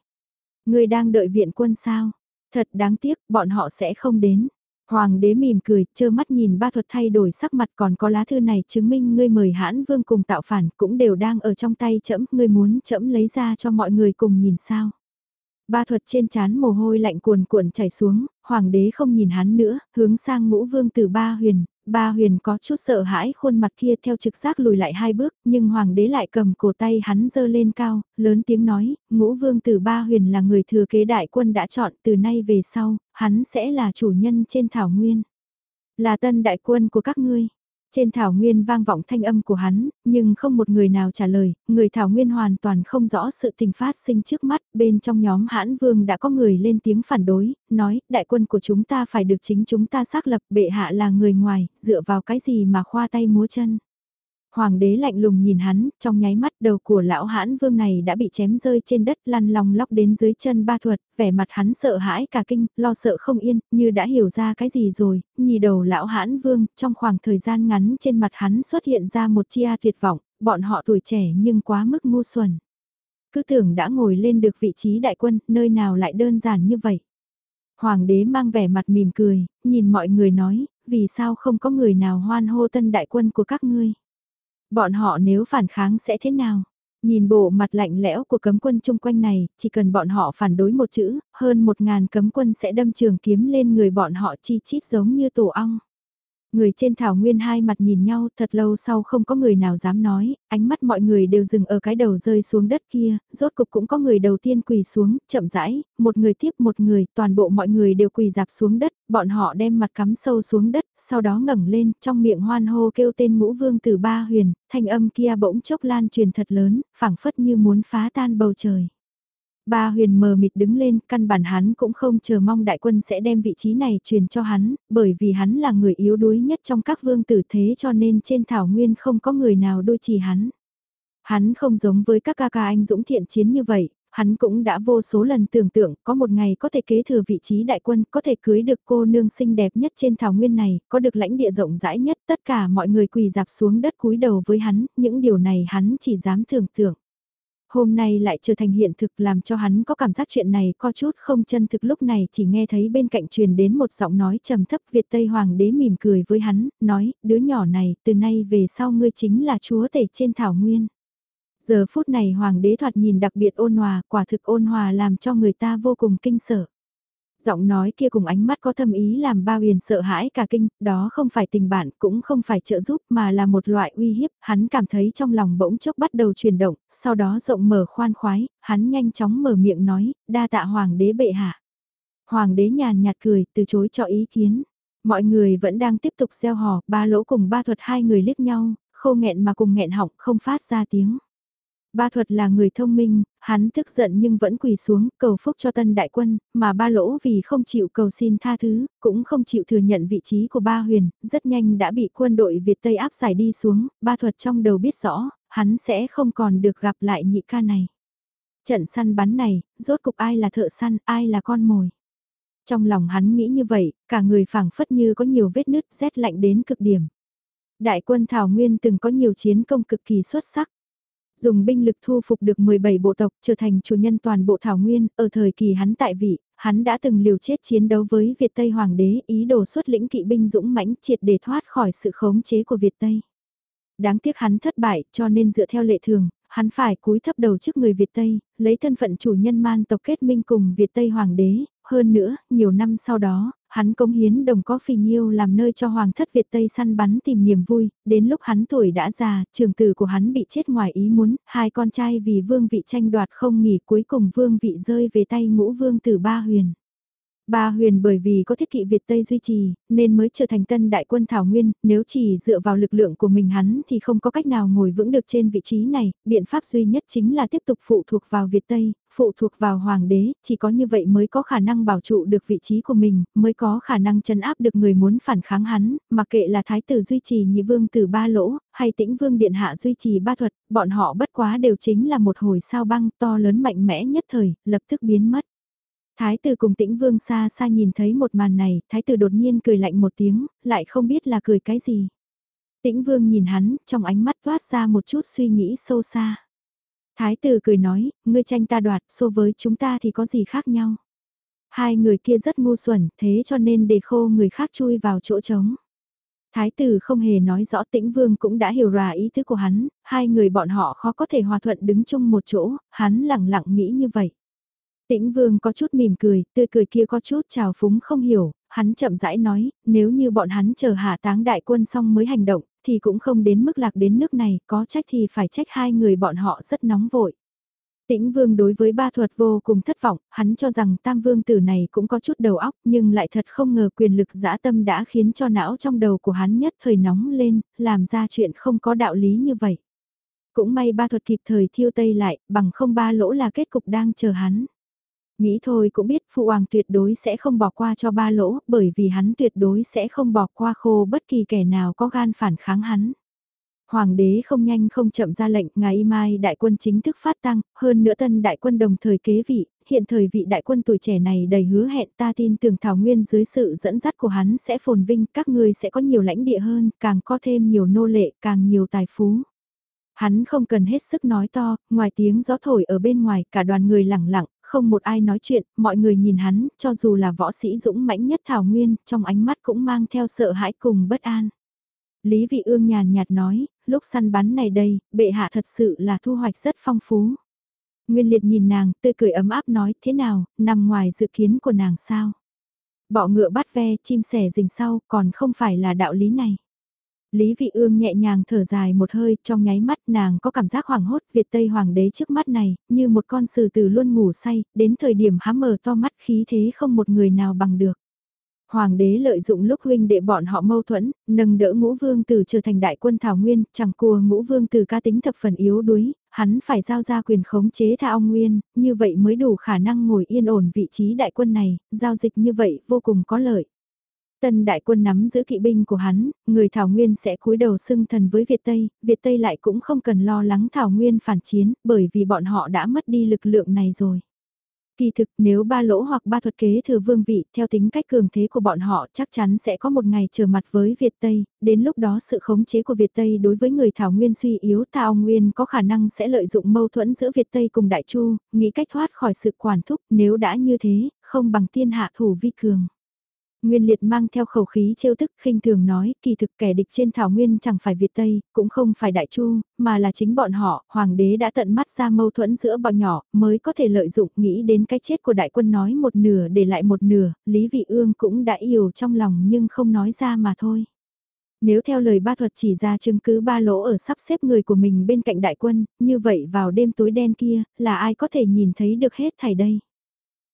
Người đang đợi viện quân sao? Thật đáng tiếc, bọn họ sẽ không đến. Hoàng đế mỉm cười, trơ mắt nhìn ba thuật thay đổi sắc mặt còn có lá thư này chứng minh ngươi mời hãn vương cùng tạo phản cũng đều đang ở trong tay trẫm. ngươi muốn trẫm lấy ra cho mọi người cùng nhìn sao. Ba thuật trên chán mồ hôi lạnh cuồn cuộn chảy xuống, hoàng đế không nhìn hắn nữa, hướng sang ngũ vương từ ba huyền, ba huyền có chút sợ hãi khuôn mặt kia theo trực giác lùi lại hai bước, nhưng hoàng đế lại cầm cổ tay hắn dơ lên cao, lớn tiếng nói, ngũ vương từ ba huyền là người thừa kế đại quân đã chọn từ nay về sau, hắn sẽ là chủ nhân trên thảo nguyên. Là tân đại quân của các ngươi. Trên thảo nguyên vang vọng thanh âm của hắn, nhưng không một người nào trả lời, người thảo nguyên hoàn toàn không rõ sự tình phát sinh trước mắt, bên trong nhóm hãn vương đã có người lên tiếng phản đối, nói, đại quân của chúng ta phải được chính chúng ta xác lập, bệ hạ là người ngoài, dựa vào cái gì mà khoa tay múa chân. Hoàng đế lạnh lùng nhìn hắn, trong nháy mắt đầu của lão hãn vương này đã bị chém rơi trên đất lăn lòng lóc đến dưới chân ba thuật, vẻ mặt hắn sợ hãi cả kinh, lo sợ không yên, như đã hiểu ra cái gì rồi, nhì đầu lão hãn vương, trong khoảng thời gian ngắn trên mặt hắn xuất hiện ra một chia tuyệt vọng, bọn họ tuổi trẻ nhưng quá mức ngu xuẩn. Cứ tưởng đã ngồi lên được vị trí đại quân, nơi nào lại đơn giản như vậy. Hoàng đế mang vẻ mặt mỉm cười, nhìn mọi người nói, vì sao không có người nào hoan hô tân đại quân của các ngươi. Bọn họ nếu phản kháng sẽ thế nào? Nhìn bộ mặt lạnh lẽo của cấm quân chung quanh này, chỉ cần bọn họ phản đối một chữ, hơn một ngàn cấm quân sẽ đâm trường kiếm lên người bọn họ chi chít giống như tổ ong. Người trên thảo nguyên hai mặt nhìn nhau thật lâu sau không có người nào dám nói, ánh mắt mọi người đều dừng ở cái đầu rơi xuống đất kia, rốt cục cũng có người đầu tiên quỳ xuống, chậm rãi, một người tiếp một người, toàn bộ mọi người đều quỳ dạp xuống đất, bọn họ đem mặt cắm sâu xuống đất, sau đó ngẩng lên, trong miệng hoan hô kêu tên ngũ vương từ ba huyền, thanh âm kia bỗng chốc lan truyền thật lớn, phảng phất như muốn phá tan bầu trời. Ba huyền mờ mịt đứng lên, căn bản hắn cũng không chờ mong đại quân sẽ đem vị trí này truyền cho hắn, bởi vì hắn là người yếu đuối nhất trong các vương tử thế cho nên trên thảo nguyên không có người nào đôi trì hắn. Hắn không giống với các ca ca anh dũng thiện chiến như vậy, hắn cũng đã vô số lần tưởng tượng có một ngày có thể kế thừa vị trí đại quân, có thể cưới được cô nương xinh đẹp nhất trên thảo nguyên này, có được lãnh địa rộng rãi nhất, tất cả mọi người quỳ dạp xuống đất cúi đầu với hắn, những điều này hắn chỉ dám tưởng tượng. Hôm nay lại trở thành hiện thực làm cho hắn có cảm giác chuyện này có chút không chân thực lúc này chỉ nghe thấy bên cạnh truyền đến một giọng nói trầm thấp Việt Tây Hoàng đế mỉm cười với hắn, nói, đứa nhỏ này, từ nay về sau ngươi chính là chúa tể trên thảo nguyên. Giờ phút này Hoàng đế thoạt nhìn đặc biệt ôn hòa, quả thực ôn hòa làm cho người ta vô cùng kinh sợ. Giọng nói kia cùng ánh mắt có thâm ý làm ba huyền sợ hãi cả kinh, đó không phải tình bạn cũng không phải trợ giúp mà là một loại uy hiếp, hắn cảm thấy trong lòng bỗng chốc bắt đầu chuyển động, sau đó rộng mở khoan khoái, hắn nhanh chóng mở miệng nói, đa tạ hoàng đế bệ hạ. Hoàng đế nhàn nhạt cười, từ chối cho ý kiến. Mọi người vẫn đang tiếp tục gieo hò, ba lỗ cùng ba thuật hai người liếc nhau, khô nghẹn mà cùng nghẹn họng không phát ra tiếng. Ba thuật là người thông minh, hắn tức giận nhưng vẫn quỳ xuống cầu phúc cho tân đại quân, mà ba lỗ vì không chịu cầu xin tha thứ, cũng không chịu thừa nhận vị trí của ba huyền, rất nhanh đã bị quân đội Việt Tây áp giải đi xuống, ba thuật trong đầu biết rõ, hắn sẽ không còn được gặp lại nhị ca này. Trận săn bắn này, rốt cục ai là thợ săn, ai là con mồi. Trong lòng hắn nghĩ như vậy, cả người phảng phất như có nhiều vết nứt rét lạnh đến cực điểm. Đại quân Thảo Nguyên từng có nhiều chiến công cực kỳ xuất sắc dùng binh lực thu phục được 17 bộ tộc trở thành chủ nhân toàn bộ Thảo Nguyên, ở thời kỳ hắn tại vị, hắn đã từng liều chết chiến đấu với Việt Tây Hoàng đế ý đồ xuất lĩnh kỵ binh dũng mãnh triệt để thoát khỏi sự khống chế của Việt Tây. Đáng tiếc hắn thất bại cho nên dựa theo lệ thường, hắn phải cúi thấp đầu trước người Việt Tây, lấy thân phận chủ nhân man tộc kết minh cùng Việt Tây Hoàng đế, hơn nữa, nhiều năm sau đó, hắn cống hiến đồng có phì nhiêu làm nơi cho hoàng thất Việt Tây săn bắn tìm niềm vui, đến lúc hắn tuổi đã già, trường tử của hắn bị chết ngoài ý muốn, hai con trai vì vương vị tranh đoạt không nghỉ cuối cùng vương vị rơi về tay ngũ vương tử ba huyền. Ba huyền bởi vì có thiết kỵ Việt Tây duy trì, nên mới trở thành tân đại quân Thảo Nguyên, nếu chỉ dựa vào lực lượng của mình hắn thì không có cách nào ngồi vững được trên vị trí này, biện pháp duy nhất chính là tiếp tục phụ thuộc vào Việt Tây, phụ thuộc vào Hoàng đế, chỉ có như vậy mới có khả năng bảo trụ được vị trí của mình, mới có khả năng chấn áp được người muốn phản kháng hắn, mà kệ là Thái tử duy trì nhị vương từ ba lỗ, hay tĩnh vương điện hạ duy trì ba thuật, bọn họ bất quá đều chính là một hồi sao băng to lớn mạnh mẽ nhất thời, lập tức biến mất. Thái tử cùng tĩnh vương xa xa nhìn thấy một màn này, thái tử đột nhiên cười lạnh một tiếng, lại không biết là cười cái gì. Tĩnh vương nhìn hắn, trong ánh mắt toát ra một chút suy nghĩ sâu xa. Thái tử cười nói, ngươi tranh ta đoạt, so với chúng ta thì có gì khác nhau. Hai người kia rất ngu xuẩn, thế cho nên để khô người khác chui vào chỗ trống. Thái tử không hề nói rõ tĩnh vương cũng đã hiểu ra ý thức của hắn, hai người bọn họ khó có thể hòa thuận đứng chung một chỗ, hắn lặng lặng nghĩ như vậy. Tĩnh Vương có chút mỉm cười, tươi cười kia có chút trào phúng không hiểu, hắn chậm rãi nói, nếu như bọn hắn chờ hạ táng đại quân xong mới hành động, thì cũng không đến mức lạc đến nước này, có trách thì phải trách hai người bọn họ rất nóng vội. Tĩnh Vương đối với ba thuật vô cùng thất vọng, hắn cho rằng Tam Vương tử này cũng có chút đầu óc nhưng lại thật không ngờ quyền lực dã tâm đã khiến cho não trong đầu của hắn nhất thời nóng lên, làm ra chuyện không có đạo lý như vậy. Cũng may ba thuật kịp thời thiêu tây lại, bằng không ba lỗ là kết cục đang chờ hắn. Nghĩ thôi cũng biết phụ hoàng tuyệt đối sẽ không bỏ qua cho ba lỗ, bởi vì hắn tuyệt đối sẽ không bỏ qua khô bất kỳ kẻ nào có gan phản kháng hắn. Hoàng đế không nhanh không chậm ra lệnh, ngày Mai đại quân chính thức phát tăng, hơn nữa tân đại quân đồng thời kế vị, hiện thời vị đại quân tuổi trẻ này đầy hứa hẹn ta tin tưởng Thảo Nguyên dưới sự dẫn dắt của hắn sẽ phồn vinh, các ngươi sẽ có nhiều lãnh địa hơn, càng có thêm nhiều nô lệ, càng nhiều tài phú. Hắn không cần hết sức nói to, ngoài tiếng gió thổi ở bên ngoài, cả đoàn người lẳng lặng, không một ai nói chuyện, mọi người nhìn hắn, cho dù là võ sĩ dũng mãnh nhất Thảo Nguyên, trong ánh mắt cũng mang theo sợ hãi cùng bất an. Lý Vị Ương nhàn nhạt nói, lúc săn bắn này đây, bệ hạ thật sự là thu hoạch rất phong phú. Nguyên liệt nhìn nàng, tươi cười ấm áp nói, thế nào, nằm ngoài dự kiến của nàng sao? Bọ ngựa bắt ve, chim sẻ rình sau, còn không phải là đạo lý này. Lý Vị Ương nhẹ nhàng thở dài một hơi, trong nháy mắt nàng có cảm giác hoảng hốt Việt Tây Hoàng đế trước mắt này, như một con sư tử luôn ngủ say, đến thời điểm há mở to mắt khí thế không một người nào bằng được. Hoàng đế lợi dụng lúc huynh đệ bọn họ mâu thuẫn, nâng đỡ ngũ vương tử trở thành đại quân Thảo Nguyên, chẳng cua ngũ vương tử ca tính thập phần yếu đuối, hắn phải giao ra quyền khống chế Tha Ong Nguyên, như vậy mới đủ khả năng ngồi yên ổn vị trí đại quân này, giao dịch như vậy vô cùng có lợi. Tân đại quân nắm giữ kỵ binh của hắn, người Thảo Nguyên sẽ cúi đầu xưng thần với Việt Tây, Việt Tây lại cũng không cần lo lắng Thảo Nguyên phản chiến, bởi vì bọn họ đã mất đi lực lượng này rồi. Kỳ thực nếu ba lỗ hoặc ba thuật kế thừa vương vị theo tính cách cường thế của bọn họ chắc chắn sẽ có một ngày trở mặt với Việt Tây, đến lúc đó sự khống chế của Việt Tây đối với người Thảo Nguyên suy yếu Thảo Nguyên có khả năng sẽ lợi dụng mâu thuẫn giữa Việt Tây cùng Đại Chu, nghĩ cách thoát khỏi sự quản thúc nếu đã như thế, không bằng tiên hạ thủ vi cường. Nguyên liệt mang theo khẩu khí trêu tức khinh thường nói, kỳ thực kẻ địch trên thảo nguyên chẳng phải Việt Tây, cũng không phải Đại Chu, mà là chính bọn họ, hoàng đế đã tận mắt ra mâu thuẫn giữa bọn nhỏ, mới có thể lợi dụng nghĩ đến cái chết của đại quân nói một nửa để lại một nửa, Lý Vị Ương cũng đã yêu trong lòng nhưng không nói ra mà thôi. Nếu theo lời ba thuật chỉ ra chứng cứ ba lỗ ở sắp xếp người của mình bên cạnh đại quân, như vậy vào đêm tối đen kia, là ai có thể nhìn thấy được hết thảy đây?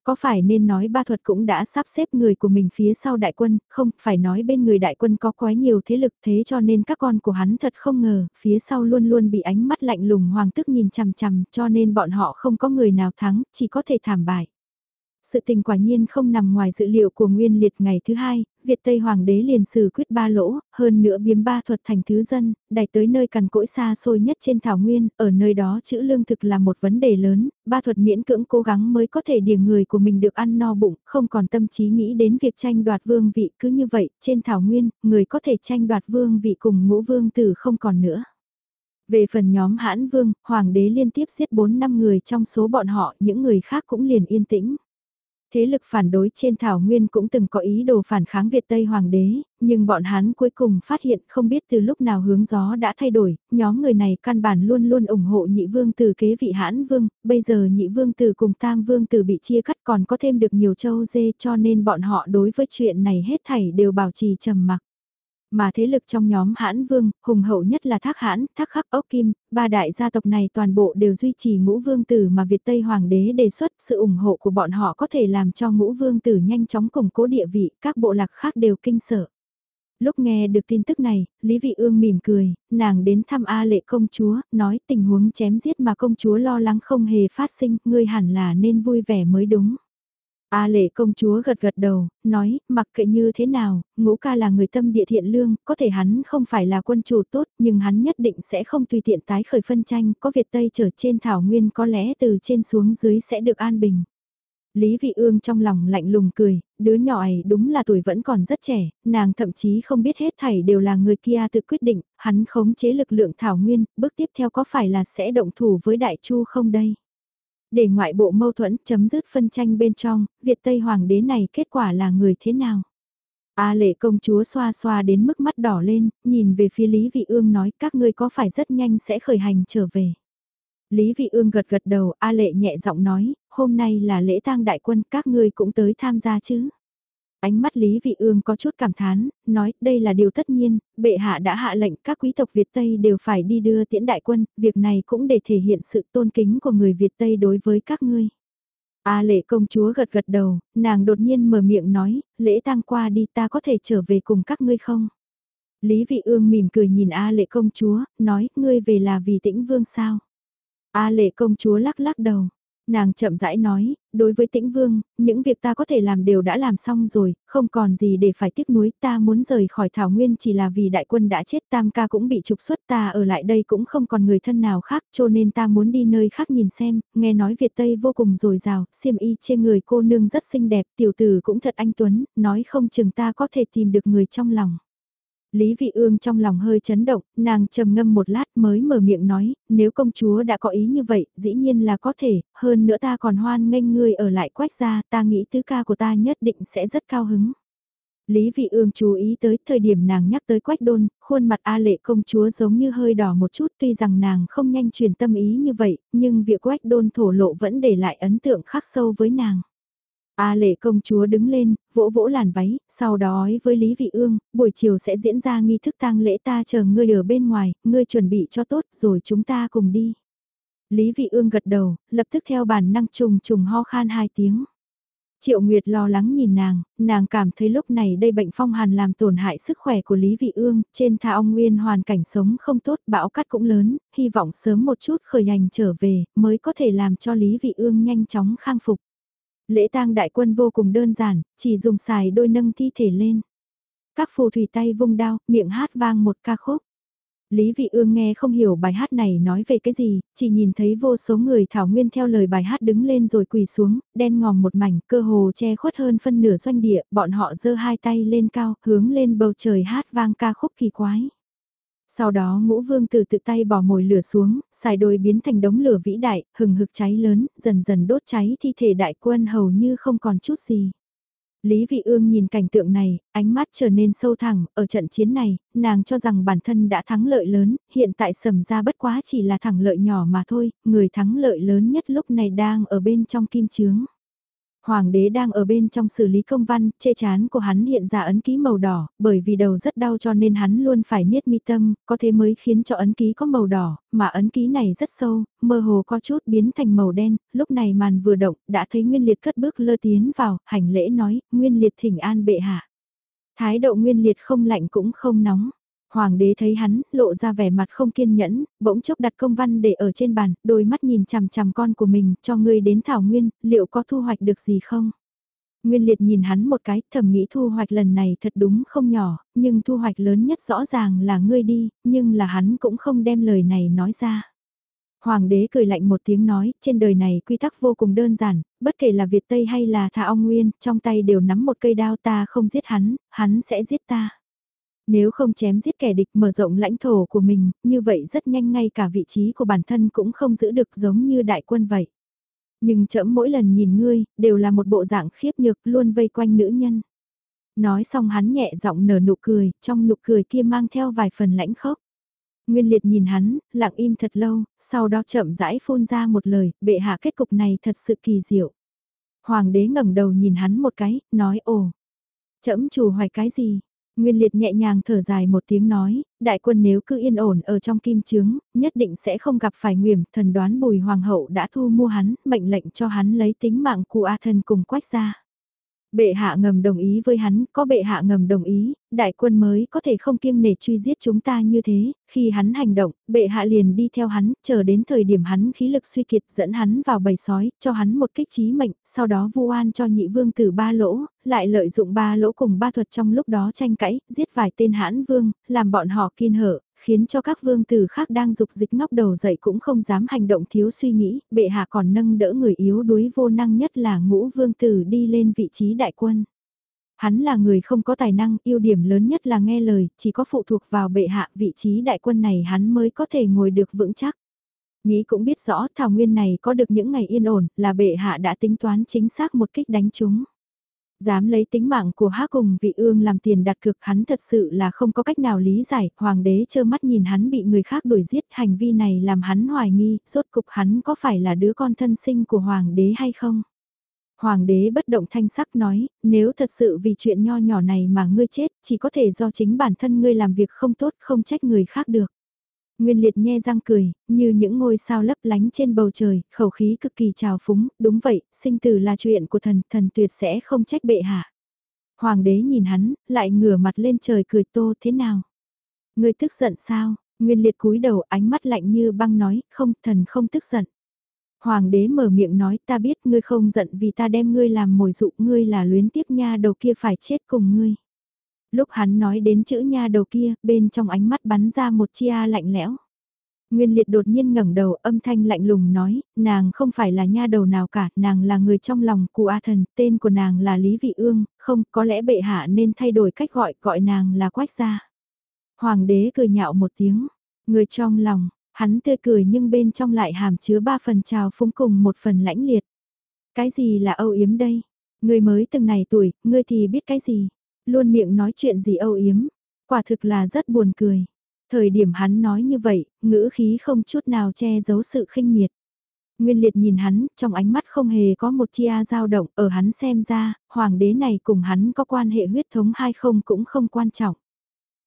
Có phải nên nói ba thuật cũng đã sắp xếp người của mình phía sau đại quân, không, phải nói bên người đại quân có quá nhiều thế lực thế cho nên các con của hắn thật không ngờ, phía sau luôn luôn bị ánh mắt lạnh lùng hoàng tức nhìn chằm chằm cho nên bọn họ không có người nào thắng, chỉ có thể thảm bại. Sự tình quả nhiên không nằm ngoài dự liệu của Nguyên Liệt ngày thứ hai, Việt Tây Hoàng đế liền xử quyết ba lỗ, hơn nữa biếm ba thuật thành thứ dân, đẩy tới nơi cằn cỗi xa xôi nhất trên thảo nguyên, ở nơi đó chữ lương thực là một vấn đề lớn, ba thuật miễn cưỡng cố gắng mới có thể điều người của mình được ăn no bụng, không còn tâm trí nghĩ đến việc tranh đoạt vương vị, cứ như vậy, trên thảo nguyên, người có thể tranh đoạt vương vị cùng ngũ vương tử không còn nữa. Về phần nhóm hãn vương, hoàng đế liên tiếp giết 4 năm người trong số bọn họ, những người khác cũng liền yên tĩnh. Thế lực phản đối trên Thảo Nguyên cũng từng có ý đồ phản kháng Việt Tây Hoàng đế, nhưng bọn hắn cuối cùng phát hiện không biết từ lúc nào hướng gió đã thay đổi, nhóm người này căn bản luôn luôn ủng hộ nhị vương từ kế vị hãn vương, bây giờ nhị vương từ cùng tam vương từ bị chia cắt còn có thêm được nhiều châu dê cho nên bọn họ đối với chuyện này hết thảy đều bảo trì trầm mặc. Mà thế lực trong nhóm hãn vương, hùng hậu nhất là thác hãn, thác khắc ốc kim, ba đại gia tộc này toàn bộ đều duy trì ngũ vương tử mà Việt Tây Hoàng đế đề xuất sự ủng hộ của bọn họ có thể làm cho ngũ vương tử nhanh chóng củng cố địa vị, các bộ lạc khác đều kinh sợ. Lúc nghe được tin tức này, Lý Vị Ương mỉm cười, nàng đến thăm A lệ công chúa, nói tình huống chém giết mà công chúa lo lắng không hề phát sinh, ngươi hẳn là nên vui vẻ mới đúng. A lệ công chúa gật gật đầu, nói, mặc kệ như thế nào, ngũ ca là người tâm địa thiện lương, có thể hắn không phải là quân chủ tốt, nhưng hắn nhất định sẽ không tùy tiện tái khởi phân tranh, có Việt Tây trở trên thảo nguyên có lẽ từ trên xuống dưới sẽ được an bình. Lý Vị Ương trong lòng lạnh lùng cười, đứa nhỏ ấy đúng là tuổi vẫn còn rất trẻ, nàng thậm chí không biết hết thảy đều là người kia tự quyết định, hắn khống chế lực lượng thảo nguyên, bước tiếp theo có phải là sẽ động thủ với Đại Chu không đây? Để ngoại bộ mâu thuẫn chấm dứt phân tranh bên trong, Việt Tây Hoàng đế này kết quả là người thế nào? A lệ công chúa xoa xoa đến mức mắt đỏ lên, nhìn về phía Lý Vị Ương nói các ngươi có phải rất nhanh sẽ khởi hành trở về. Lý Vị Ương gật gật đầu, A lệ nhẹ giọng nói, hôm nay là lễ tang đại quân các ngươi cũng tới tham gia chứ. Ánh mắt Lý Vị Ương có chút cảm thán, nói đây là điều tất nhiên, bệ hạ đã hạ lệnh các quý tộc Việt Tây đều phải đi đưa tiễn đại quân, việc này cũng để thể hiện sự tôn kính của người Việt Tây đối với các ngươi. A lệ công chúa gật gật đầu, nàng đột nhiên mở miệng nói, lễ tang qua đi ta có thể trở về cùng các ngươi không? Lý Vị Ương mỉm cười nhìn A lệ công chúa, nói, ngươi về là vì tĩnh vương sao? A lệ công chúa lắc lắc đầu, Nàng chậm rãi nói, đối với tĩnh vương, những việc ta có thể làm đều đã làm xong rồi, không còn gì để phải tiếc nuối, ta muốn rời khỏi Thảo Nguyên chỉ là vì đại quân đã chết tam ca cũng bị trục xuất ta ở lại đây cũng không còn người thân nào khác cho nên ta muốn đi nơi khác nhìn xem, nghe nói Việt Tây vô cùng dồi dào, xiêm y trên người cô nương rất xinh đẹp, tiểu tử cũng thật anh Tuấn, nói không chừng ta có thể tìm được người trong lòng. Lý Vị Ương trong lòng hơi chấn động, nàng trầm ngâm một lát mới mở miệng nói, nếu công chúa đã có ý như vậy, dĩ nhiên là có thể, hơn nữa ta còn hoan nghênh ngươi ở lại quách gia, ta nghĩ tứ ca của ta nhất định sẽ rất cao hứng. Lý Vị Ương chú ý tới thời điểm nàng nhắc tới quách đôn, khuôn mặt A lệ công chúa giống như hơi đỏ một chút tuy rằng nàng không nhanh truyền tâm ý như vậy, nhưng việc quách đôn thổ lộ vẫn để lại ấn tượng khắc sâu với nàng. A lệ công chúa đứng lên, vỗ vỗ làn váy, sau đó với Lý Vị Ương, buổi chiều sẽ diễn ra nghi thức tang lễ ta chờ ngươi ở bên ngoài, ngươi chuẩn bị cho tốt rồi chúng ta cùng đi. Lý Vị Ương gật đầu, lập tức theo bản năng trùng trùng ho khan hai tiếng. Triệu Nguyệt lo lắng nhìn nàng, nàng cảm thấy lúc này đây bệnh phong hàn làm tổn hại sức khỏe của Lý Vị Ương, trên tha ong nguyên hoàn cảnh sống không tốt, bão cát cũng lớn, hy vọng sớm một chút khởi hành trở về, mới có thể làm cho Lý Vị Ương nhanh chóng khang phục. Lễ tang đại quân vô cùng đơn giản, chỉ dùng xài đôi nâng thi thể lên. Các phù thủy tay vung đao, miệng hát vang một ca khúc. Lý Vị Ương nghe không hiểu bài hát này nói về cái gì, chỉ nhìn thấy vô số người thảo nguyên theo lời bài hát đứng lên rồi quỳ xuống, đen ngòm một mảnh, cơ hồ che khuất hơn phân nửa doanh địa, bọn họ giơ hai tay lên cao, hướng lên bầu trời hát vang ca khúc kỳ quái. Sau đó ngũ vương tử tự tay bỏ mồi lửa xuống, xài đồi biến thành đống lửa vĩ đại, hừng hực cháy lớn, dần dần đốt cháy thi thể đại quân hầu như không còn chút gì. Lý Vị Ương nhìn cảnh tượng này, ánh mắt trở nên sâu thẳng, ở trận chiến này, nàng cho rằng bản thân đã thắng lợi lớn, hiện tại sầm ra bất quá chỉ là thắng lợi nhỏ mà thôi, người thắng lợi lớn nhất lúc này đang ở bên trong kim chướng. Hoàng đế đang ở bên trong xử lý công văn, chê chán của hắn hiện ra ấn ký màu đỏ, bởi vì đầu rất đau cho nên hắn luôn phải niết mi tâm, có thế mới khiến cho ấn ký có màu đỏ, mà ấn ký này rất sâu, mơ hồ có chút biến thành màu đen, lúc này màn vừa động, đã thấy Nguyên Liệt cất bước lơ tiến vào, hành lễ nói, Nguyên Liệt thỉnh an bệ hạ. Thái độ Nguyên Liệt không lạnh cũng không nóng. Hoàng đế thấy hắn, lộ ra vẻ mặt không kiên nhẫn, bỗng chốc đặt công văn để ở trên bàn, đôi mắt nhìn chằm chằm con của mình, cho ngươi đến Thảo Nguyên, liệu có thu hoạch được gì không? Nguyên liệt nhìn hắn một cái, thầm nghĩ thu hoạch lần này thật đúng không nhỏ, nhưng thu hoạch lớn nhất rõ ràng là ngươi đi, nhưng là hắn cũng không đem lời này nói ra. Hoàng đế cười lạnh một tiếng nói, trên đời này quy tắc vô cùng đơn giản, bất kể là Việt Tây hay là Thà Ong Nguyên, trong tay đều nắm một cây đao ta không giết hắn, hắn sẽ giết ta. Nếu không chém giết kẻ địch mở rộng lãnh thổ của mình, như vậy rất nhanh ngay cả vị trí của bản thân cũng không giữ được giống như đại quân vậy. Nhưng chậm mỗi lần nhìn ngươi, đều là một bộ dạng khiếp nhược luôn vây quanh nữ nhân. Nói xong hắn nhẹ giọng nở nụ cười, trong nụ cười kia mang theo vài phần lãnh khốc. Nguyên liệt nhìn hắn, lặng im thật lâu, sau đó chậm rãi phun ra một lời, bệ hạ kết cục này thật sự kỳ diệu. Hoàng đế ngẩng đầu nhìn hắn một cái, nói ồ, chậm chủ hoài cái gì, Nguyên liệt nhẹ nhàng thở dài một tiếng nói, đại quân nếu cứ yên ổn ở trong kim chướng, nhất định sẽ không gặp phải nguyểm, thần đoán bùi hoàng hậu đã thu mua hắn, mệnh lệnh cho hắn lấy tính mạng của A thần cùng quách ra. Bệ hạ ngầm đồng ý với hắn, có bệ hạ ngầm đồng ý, đại quân mới có thể không kiêng nể truy giết chúng ta như thế, khi hắn hành động, bệ hạ liền đi theo hắn, chờ đến thời điểm hắn khí lực suy kiệt dẫn hắn vào bầy sói, cho hắn một kích trí mệnh, sau đó vu oan cho nhị vương tử ba lỗ, lại lợi dụng ba lỗ cùng ba thuật trong lúc đó tranh cãi, giết vài tên hãn vương, làm bọn họ kiên hở, khiến cho các vương tử khác đang dục dịch ngóc đầu dậy cũng không dám hành động thiếu suy nghĩ, bệ hạ còn nâng đỡ người yếu đuối vô năng nhất là ngũ vương tử đi lên vị trí đại quân. Hắn là người không có tài năng, ưu điểm lớn nhất là nghe lời, chỉ có phụ thuộc vào bệ hạ vị trí đại quân này hắn mới có thể ngồi được vững chắc. Nghĩ cũng biết rõ thảo nguyên này có được những ngày yên ổn là bệ hạ đã tính toán chính xác một kích đánh chúng. Dám lấy tính mạng của há cùng vị ương làm tiền đặt cược hắn thật sự là không có cách nào lý giải, hoàng đế trơ mắt nhìn hắn bị người khác đuổi giết hành vi này làm hắn hoài nghi, rốt cục hắn có phải là đứa con thân sinh của hoàng đế hay không? Hoàng đế bất động thanh sắc nói, nếu thật sự vì chuyện nho nhỏ này mà ngươi chết, chỉ có thể do chính bản thân ngươi làm việc không tốt không trách người khác được. Nguyên liệt nhe răng cười, như những ngôi sao lấp lánh trên bầu trời, khẩu khí cực kỳ trào phúng, đúng vậy, sinh tử là chuyện của thần, thần tuyệt sẽ không trách bệ hạ. Hoàng đế nhìn hắn, lại ngửa mặt lên trời cười tô thế nào? Ngươi tức giận sao? Nguyên liệt cúi đầu ánh mắt lạnh như băng nói, không, thần không tức giận. Hoàng đế mở miệng nói ta biết ngươi không giận vì ta đem ngươi làm mồi dụ ngươi là luyến tiếc nha đầu kia phải chết cùng ngươi. Lúc hắn nói đến chữ nha đầu kia, bên trong ánh mắt bắn ra một chia lạnh lẽo. Nguyên liệt đột nhiên ngẩng đầu âm thanh lạnh lùng nói, nàng không phải là nha đầu nào cả, nàng là người trong lòng cụ A thần, tên của nàng là Lý Vị Ương, không, có lẽ bệ hạ nên thay đổi cách gọi, gọi nàng là Quách gia. Hoàng đế cười nhạo một tiếng, người trong lòng, hắn tươi cười nhưng bên trong lại hàm chứa ba phần trào phúng cùng một phần lãnh liệt. Cái gì là âu yếm đây? Người mới từng này tuổi, ngươi thì biết cái gì? Luôn miệng nói chuyện gì âu yếm? Quả thực là rất buồn cười. Thời điểm hắn nói như vậy, ngữ khí không chút nào che giấu sự khinh miệt. Nguyên liệt nhìn hắn, trong ánh mắt không hề có một chia dao động, ở hắn xem ra, hoàng đế này cùng hắn có quan hệ huyết thống hay không cũng không quan trọng.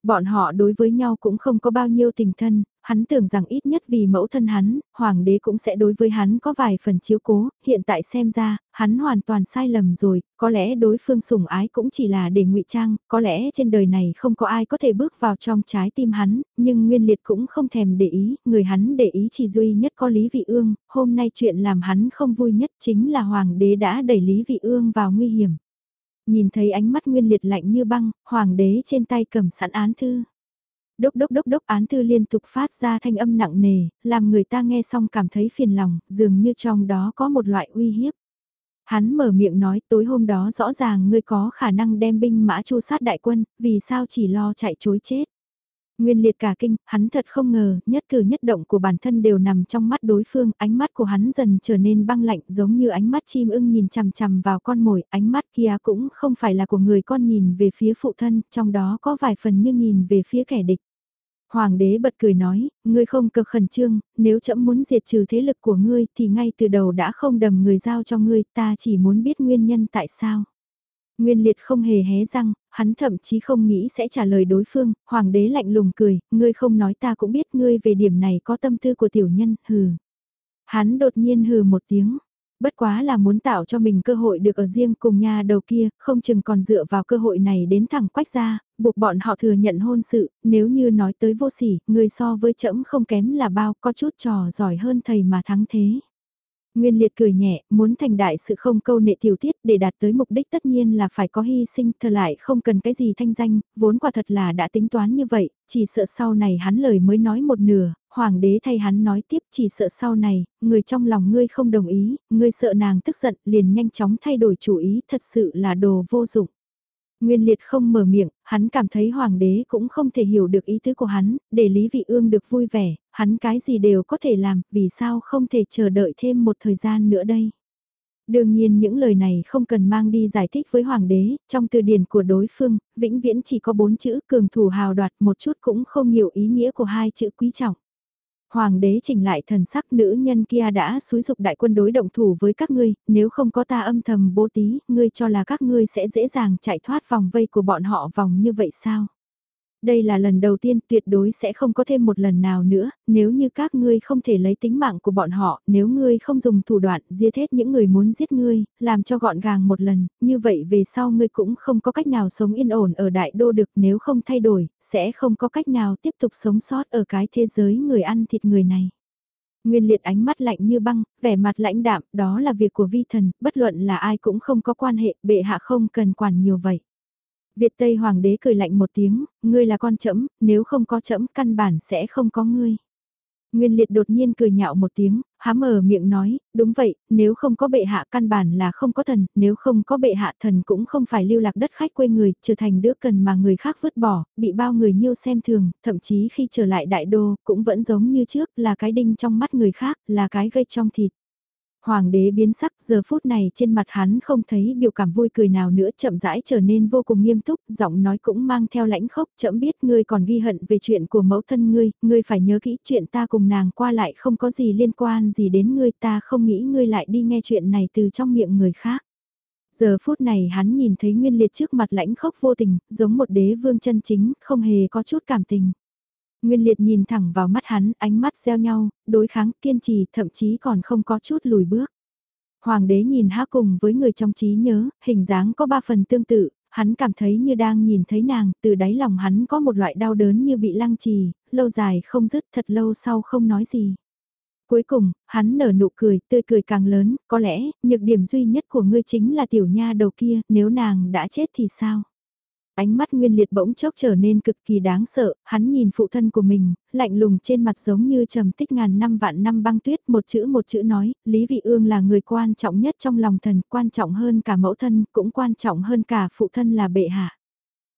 Bọn họ đối với nhau cũng không có bao nhiêu tình thân, hắn tưởng rằng ít nhất vì mẫu thân hắn, hoàng đế cũng sẽ đối với hắn có vài phần chiếu cố, hiện tại xem ra, hắn hoàn toàn sai lầm rồi, có lẽ đối phương sủng ái cũng chỉ là để ngụy trang, có lẽ trên đời này không có ai có thể bước vào trong trái tim hắn, nhưng Nguyên Liệt cũng không thèm để ý, người hắn để ý chỉ duy nhất có Lý Vị Ương, hôm nay chuyện làm hắn không vui nhất chính là hoàng đế đã đẩy Lý Vị Ương vào nguy hiểm. Nhìn thấy ánh mắt Nguyên Liệt lạnh như băng, hoàng đế trên tay cầm sẵn án thư. Đốc đốc đốc đốc án thư liên tục phát ra thanh âm nặng nề, làm người ta nghe xong cảm thấy phiền lòng, dường như trong đó có một loại uy hiếp. Hắn mở miệng nói tối hôm đó rõ ràng ngươi có khả năng đem binh mã chu sát đại quân, vì sao chỉ lo chạy chối chết. Nguyên liệt cả kinh, hắn thật không ngờ, nhất cử nhất động của bản thân đều nằm trong mắt đối phương, ánh mắt của hắn dần trở nên băng lạnh giống như ánh mắt chim ưng nhìn chằm chằm vào con mồi, ánh mắt kia cũng không phải là của người con nhìn về phía phụ thân, trong đó có vài phần như nhìn về phía kẻ địch. Hoàng đế bật cười nói, ngươi không cực khẩn trương, nếu chậm muốn diệt trừ thế lực của ngươi thì ngay từ đầu đã không đầm người giao cho ngươi, ta chỉ muốn biết nguyên nhân tại sao. Nguyên liệt không hề hé răng, hắn thậm chí không nghĩ sẽ trả lời đối phương, hoàng đế lạnh lùng cười, ngươi không nói ta cũng biết ngươi về điểm này có tâm tư của tiểu nhân, hừ. Hắn đột nhiên hừ một tiếng, bất quá là muốn tạo cho mình cơ hội được ở riêng cùng nhà đầu kia, không chừng còn dựa vào cơ hội này đến thẳng quách ra, buộc bọn họ thừa nhận hôn sự, nếu như nói tới vô sỉ, người so với trẫm không kém là bao, có chút trò giỏi hơn thầy mà thắng thế. Nguyên liệt cười nhẹ, muốn thành đại sự không câu nệ tiểu tiết để đạt tới mục đích tất nhiên là phải có hy sinh, thờ lại không cần cái gì thanh danh, vốn quả thật là đã tính toán như vậy, chỉ sợ sau này hắn lời mới nói một nửa, hoàng đế thay hắn nói tiếp chỉ sợ sau này, người trong lòng ngươi không đồng ý, ngươi sợ nàng tức giận liền nhanh chóng thay đổi chủ ý, thật sự là đồ vô dụng. Nguyên liệt không mở miệng, hắn cảm thấy hoàng đế cũng không thể hiểu được ý tứ của hắn, để Lý Vị Ương được vui vẻ, hắn cái gì đều có thể làm, vì sao không thể chờ đợi thêm một thời gian nữa đây. Đương nhiên những lời này không cần mang đi giải thích với hoàng đế, trong từ điển của đối phương, vĩnh viễn chỉ có bốn chữ cường thủ hào đoạt một chút cũng không hiểu ý nghĩa của hai chữ quý trọng. Hoàng đế chỉnh lại thần sắc nữ nhân kia đã xúi dục đại quân đối động thủ với các ngươi, nếu không có ta âm thầm bố tí, ngươi cho là các ngươi sẽ dễ dàng chạy thoát vòng vây của bọn họ vòng như vậy sao? Đây là lần đầu tiên tuyệt đối sẽ không có thêm một lần nào nữa, nếu như các ngươi không thể lấy tính mạng của bọn họ, nếu ngươi không dùng thủ đoạn giết hết những người muốn giết ngươi, làm cho gọn gàng một lần, như vậy về sau ngươi cũng không có cách nào sống yên ổn ở đại đô được nếu không thay đổi, sẽ không có cách nào tiếp tục sống sót ở cái thế giới người ăn thịt người này. Nguyên liệt ánh mắt lạnh như băng, vẻ mặt lãnh đạm, đó là việc của vi thần, bất luận là ai cũng không có quan hệ, bệ hạ không cần quản nhiều vậy. Việt Tây Hoàng đế cười lạnh một tiếng, ngươi là con chẫm, nếu không có chẫm căn bản sẽ không có ngươi. Nguyên liệt đột nhiên cười nhạo một tiếng, há mở miệng nói, đúng vậy, nếu không có bệ hạ căn bản là không có thần, nếu không có bệ hạ thần cũng không phải lưu lạc đất khách quê người, trở thành đứa cần mà người khác vứt bỏ, bị bao người nhiêu xem thường, thậm chí khi trở lại đại đô, cũng vẫn giống như trước, là cái đinh trong mắt người khác, là cái gây trong thịt. Hoàng đế biến sắc giờ phút này trên mặt hắn không thấy biểu cảm vui cười nào nữa chậm rãi trở nên vô cùng nghiêm túc, giọng nói cũng mang theo lãnh khốc chậm biết ngươi còn ghi hận về chuyện của mẫu thân ngươi, ngươi phải nhớ kỹ chuyện ta cùng nàng qua lại không có gì liên quan gì đến ngươi ta không nghĩ ngươi lại đi nghe chuyện này từ trong miệng người khác. Giờ phút này hắn nhìn thấy nguyên liệt trước mặt lãnh khốc vô tình, giống một đế vương chân chính, không hề có chút cảm tình. Nguyên liệt nhìn thẳng vào mắt hắn, ánh mắt gieo nhau, đối kháng, kiên trì, thậm chí còn không có chút lùi bước. Hoàng đế nhìn há cùng với người trong trí nhớ, hình dáng có ba phần tương tự, hắn cảm thấy như đang nhìn thấy nàng, từ đáy lòng hắn có một loại đau đớn như bị lăng trì, lâu dài không dứt thật lâu sau không nói gì. Cuối cùng, hắn nở nụ cười, tươi cười càng lớn, có lẽ, nhược điểm duy nhất của ngươi chính là tiểu nha đầu kia, nếu nàng đã chết thì sao? Ánh mắt nguyên liệt bỗng chốc trở nên cực kỳ đáng sợ, hắn nhìn phụ thân của mình, lạnh lùng trên mặt giống như trầm tích ngàn năm vạn năm băng tuyết, một chữ một chữ nói, Lý Vị Ương là người quan trọng nhất trong lòng thần, quan trọng hơn cả mẫu thân, cũng quan trọng hơn cả phụ thân là bệ hạ.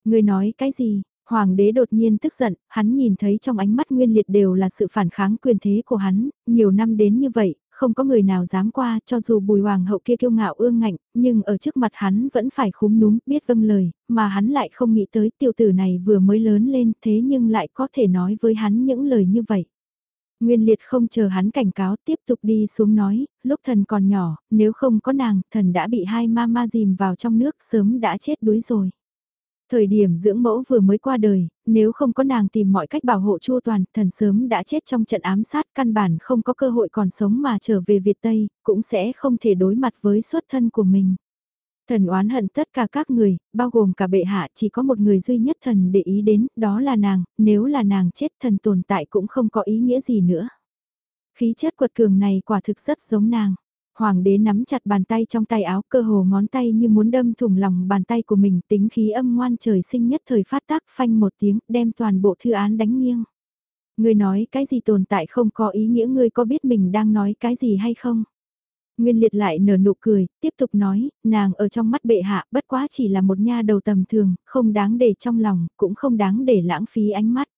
Người nói cái gì? Hoàng đế đột nhiên tức giận, hắn nhìn thấy trong ánh mắt nguyên liệt đều là sự phản kháng quyền thế của hắn, nhiều năm đến như vậy, không có người nào dám qua cho dù bùi hoàng hậu kia kiêu ngạo ương ngạnh, nhưng ở trước mặt hắn vẫn phải khúm núm, biết vâng lời, mà hắn lại không nghĩ tới tiểu tử này vừa mới lớn lên thế nhưng lại có thể nói với hắn những lời như vậy. Nguyên liệt không chờ hắn cảnh cáo tiếp tục đi xuống nói, lúc thần còn nhỏ, nếu không có nàng, thần đã bị hai ma ma dìm vào trong nước sớm đã chết đuối rồi. Thời điểm dưỡng mẫu vừa mới qua đời, nếu không có nàng tìm mọi cách bảo hộ Chu Toàn, thần sớm đã chết trong trận ám sát căn bản không có cơ hội còn sống mà trở về Việt Tây, cũng sẽ không thể đối mặt với xuất thân của mình. Thần oán hận tất cả các người, bao gồm cả bệ hạ chỉ có một người duy nhất thần để ý đến, đó là nàng, nếu là nàng chết thần tồn tại cũng không có ý nghĩa gì nữa. Khí chất quật cường này quả thực rất giống nàng. Hoàng đế nắm chặt bàn tay trong tay áo cơ hồ ngón tay như muốn đâm thủng lòng bàn tay của mình tính khí âm ngoan trời sinh nhất thời phát tác phanh một tiếng đem toàn bộ thư án đánh nghiêng. Ngươi nói cái gì tồn tại không có ý nghĩa ngươi có biết mình đang nói cái gì hay không? Nguyên liệt lại nở nụ cười, tiếp tục nói, nàng ở trong mắt bệ hạ bất quá chỉ là một nha đầu tầm thường, không đáng để trong lòng, cũng không đáng để lãng phí ánh mắt.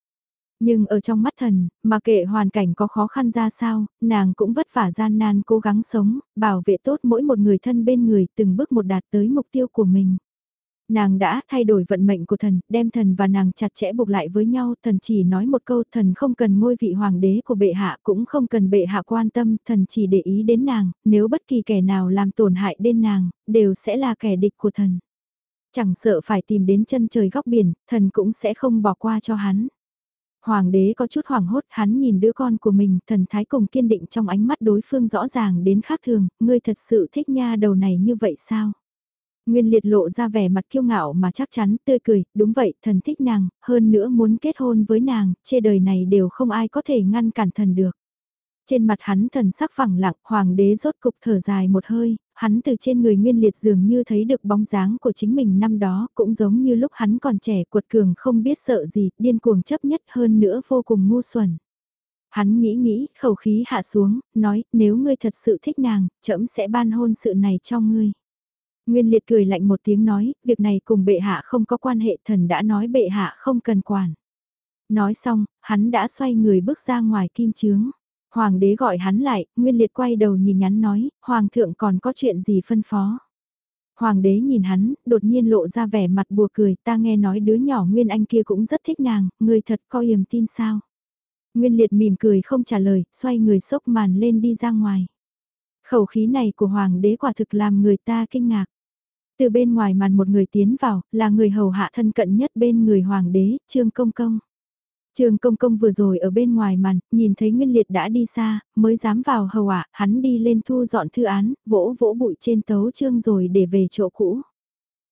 Nhưng ở trong mắt thần, mà kệ hoàn cảnh có khó khăn ra sao, nàng cũng vất vả gian nan cố gắng sống, bảo vệ tốt mỗi một người thân bên người từng bước một đạt tới mục tiêu của mình. Nàng đã thay đổi vận mệnh của thần, đem thần và nàng chặt chẽ buộc lại với nhau, thần chỉ nói một câu thần không cần ngôi vị hoàng đế của bệ hạ cũng không cần bệ hạ quan tâm, thần chỉ để ý đến nàng, nếu bất kỳ kẻ nào làm tổn hại đến nàng, đều sẽ là kẻ địch của thần. Chẳng sợ phải tìm đến chân trời góc biển, thần cũng sẽ không bỏ qua cho hắn. Hoàng đế có chút hoảng hốt, hắn nhìn đứa con của mình, thần thái cùng kiên định trong ánh mắt đối phương rõ ràng đến khác thường, ngươi thật sự thích nha đầu này như vậy sao? Nguyên liệt lộ ra vẻ mặt kiêu ngạo mà chắc chắn, tươi cười, đúng vậy, thần thích nàng, hơn nữa muốn kết hôn với nàng, chê đời này đều không ai có thể ngăn cản thần được. Trên mặt hắn thần sắc phẳng lặng, hoàng đế rốt cục thở dài một hơi, hắn từ trên người nguyên liệt dường như thấy được bóng dáng của chính mình năm đó, cũng giống như lúc hắn còn trẻ cuột cường không biết sợ gì, điên cuồng chấp nhất hơn nữa vô cùng ngu xuẩn. Hắn nghĩ nghĩ, khẩu khí hạ xuống, nói, nếu ngươi thật sự thích nàng, trẫm sẽ ban hôn sự này cho ngươi. Nguyên liệt cười lạnh một tiếng nói, việc này cùng bệ hạ không có quan hệ thần đã nói bệ hạ không cần quản. Nói xong, hắn đã xoay người bước ra ngoài kim chướng. Hoàng đế gọi hắn lại, Nguyên Liệt quay đầu nhìn nhắn nói, Hoàng thượng còn có chuyện gì phân phó. Hoàng đế nhìn hắn, đột nhiên lộ ra vẻ mặt bùa cười, ta nghe nói đứa nhỏ Nguyên Anh kia cũng rất thích nàng, người thật coi yểm tin sao. Nguyên Liệt mỉm cười không trả lời, xoay người sốc màn lên đi ra ngoài. Khẩu khí này của Hoàng đế quả thực làm người ta kinh ngạc. Từ bên ngoài màn một người tiến vào, là người hầu hạ thân cận nhất bên người Hoàng đế, Trương Công Công. Trường công công vừa rồi ở bên ngoài màn, nhìn thấy Nguyên Liệt đã đi xa, mới dám vào hầu ạ, hắn đi lên thu dọn thư án, vỗ vỗ bụi trên tấu trương rồi để về chỗ cũ.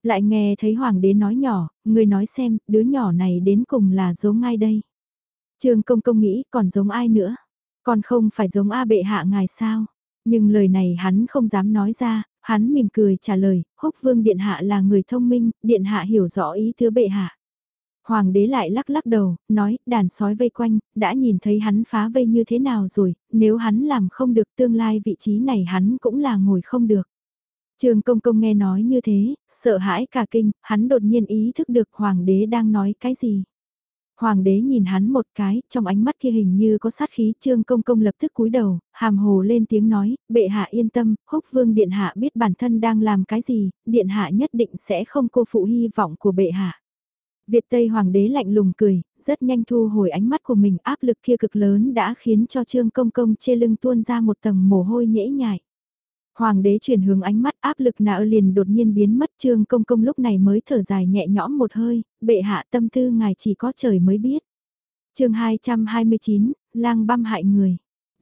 Lại nghe thấy hoàng đế nói nhỏ, người nói xem, đứa nhỏ này đến cùng là giống ai đây? Trường công công nghĩ còn giống ai nữa? Còn không phải giống A bệ hạ ngài sao? Nhưng lời này hắn không dám nói ra, hắn mỉm cười trả lời, húc vương điện hạ là người thông minh, điện hạ hiểu rõ ý thứ bệ hạ. Hoàng đế lại lắc lắc đầu, nói, đàn sói vây quanh, đã nhìn thấy hắn phá vây như thế nào rồi, nếu hắn làm không được tương lai vị trí này hắn cũng là ngồi không được. Trường công công nghe nói như thế, sợ hãi cả kinh, hắn đột nhiên ý thức được hoàng đế đang nói cái gì. Hoàng đế nhìn hắn một cái, trong ánh mắt kia hình như có sát khí, trương công công lập tức cúi đầu, hàm hồ lên tiếng nói, bệ hạ yên tâm, húc vương điện hạ biết bản thân đang làm cái gì, điện hạ nhất định sẽ không cô phụ hy vọng của bệ hạ. Việt Tây Hoàng đế lạnh lùng cười, rất nhanh thu hồi ánh mắt của mình áp lực kia cực lớn đã khiến cho Trương Công Công chê lưng tuôn ra một tầng mồ hôi nhễ nhại. Hoàng đế chuyển hướng ánh mắt áp lực nạ liền đột nhiên biến mất Trương Công Công lúc này mới thở dài nhẹ nhõm một hơi, bệ hạ tâm tư ngài chỉ có trời mới biết. chương 229, lang băm hại người.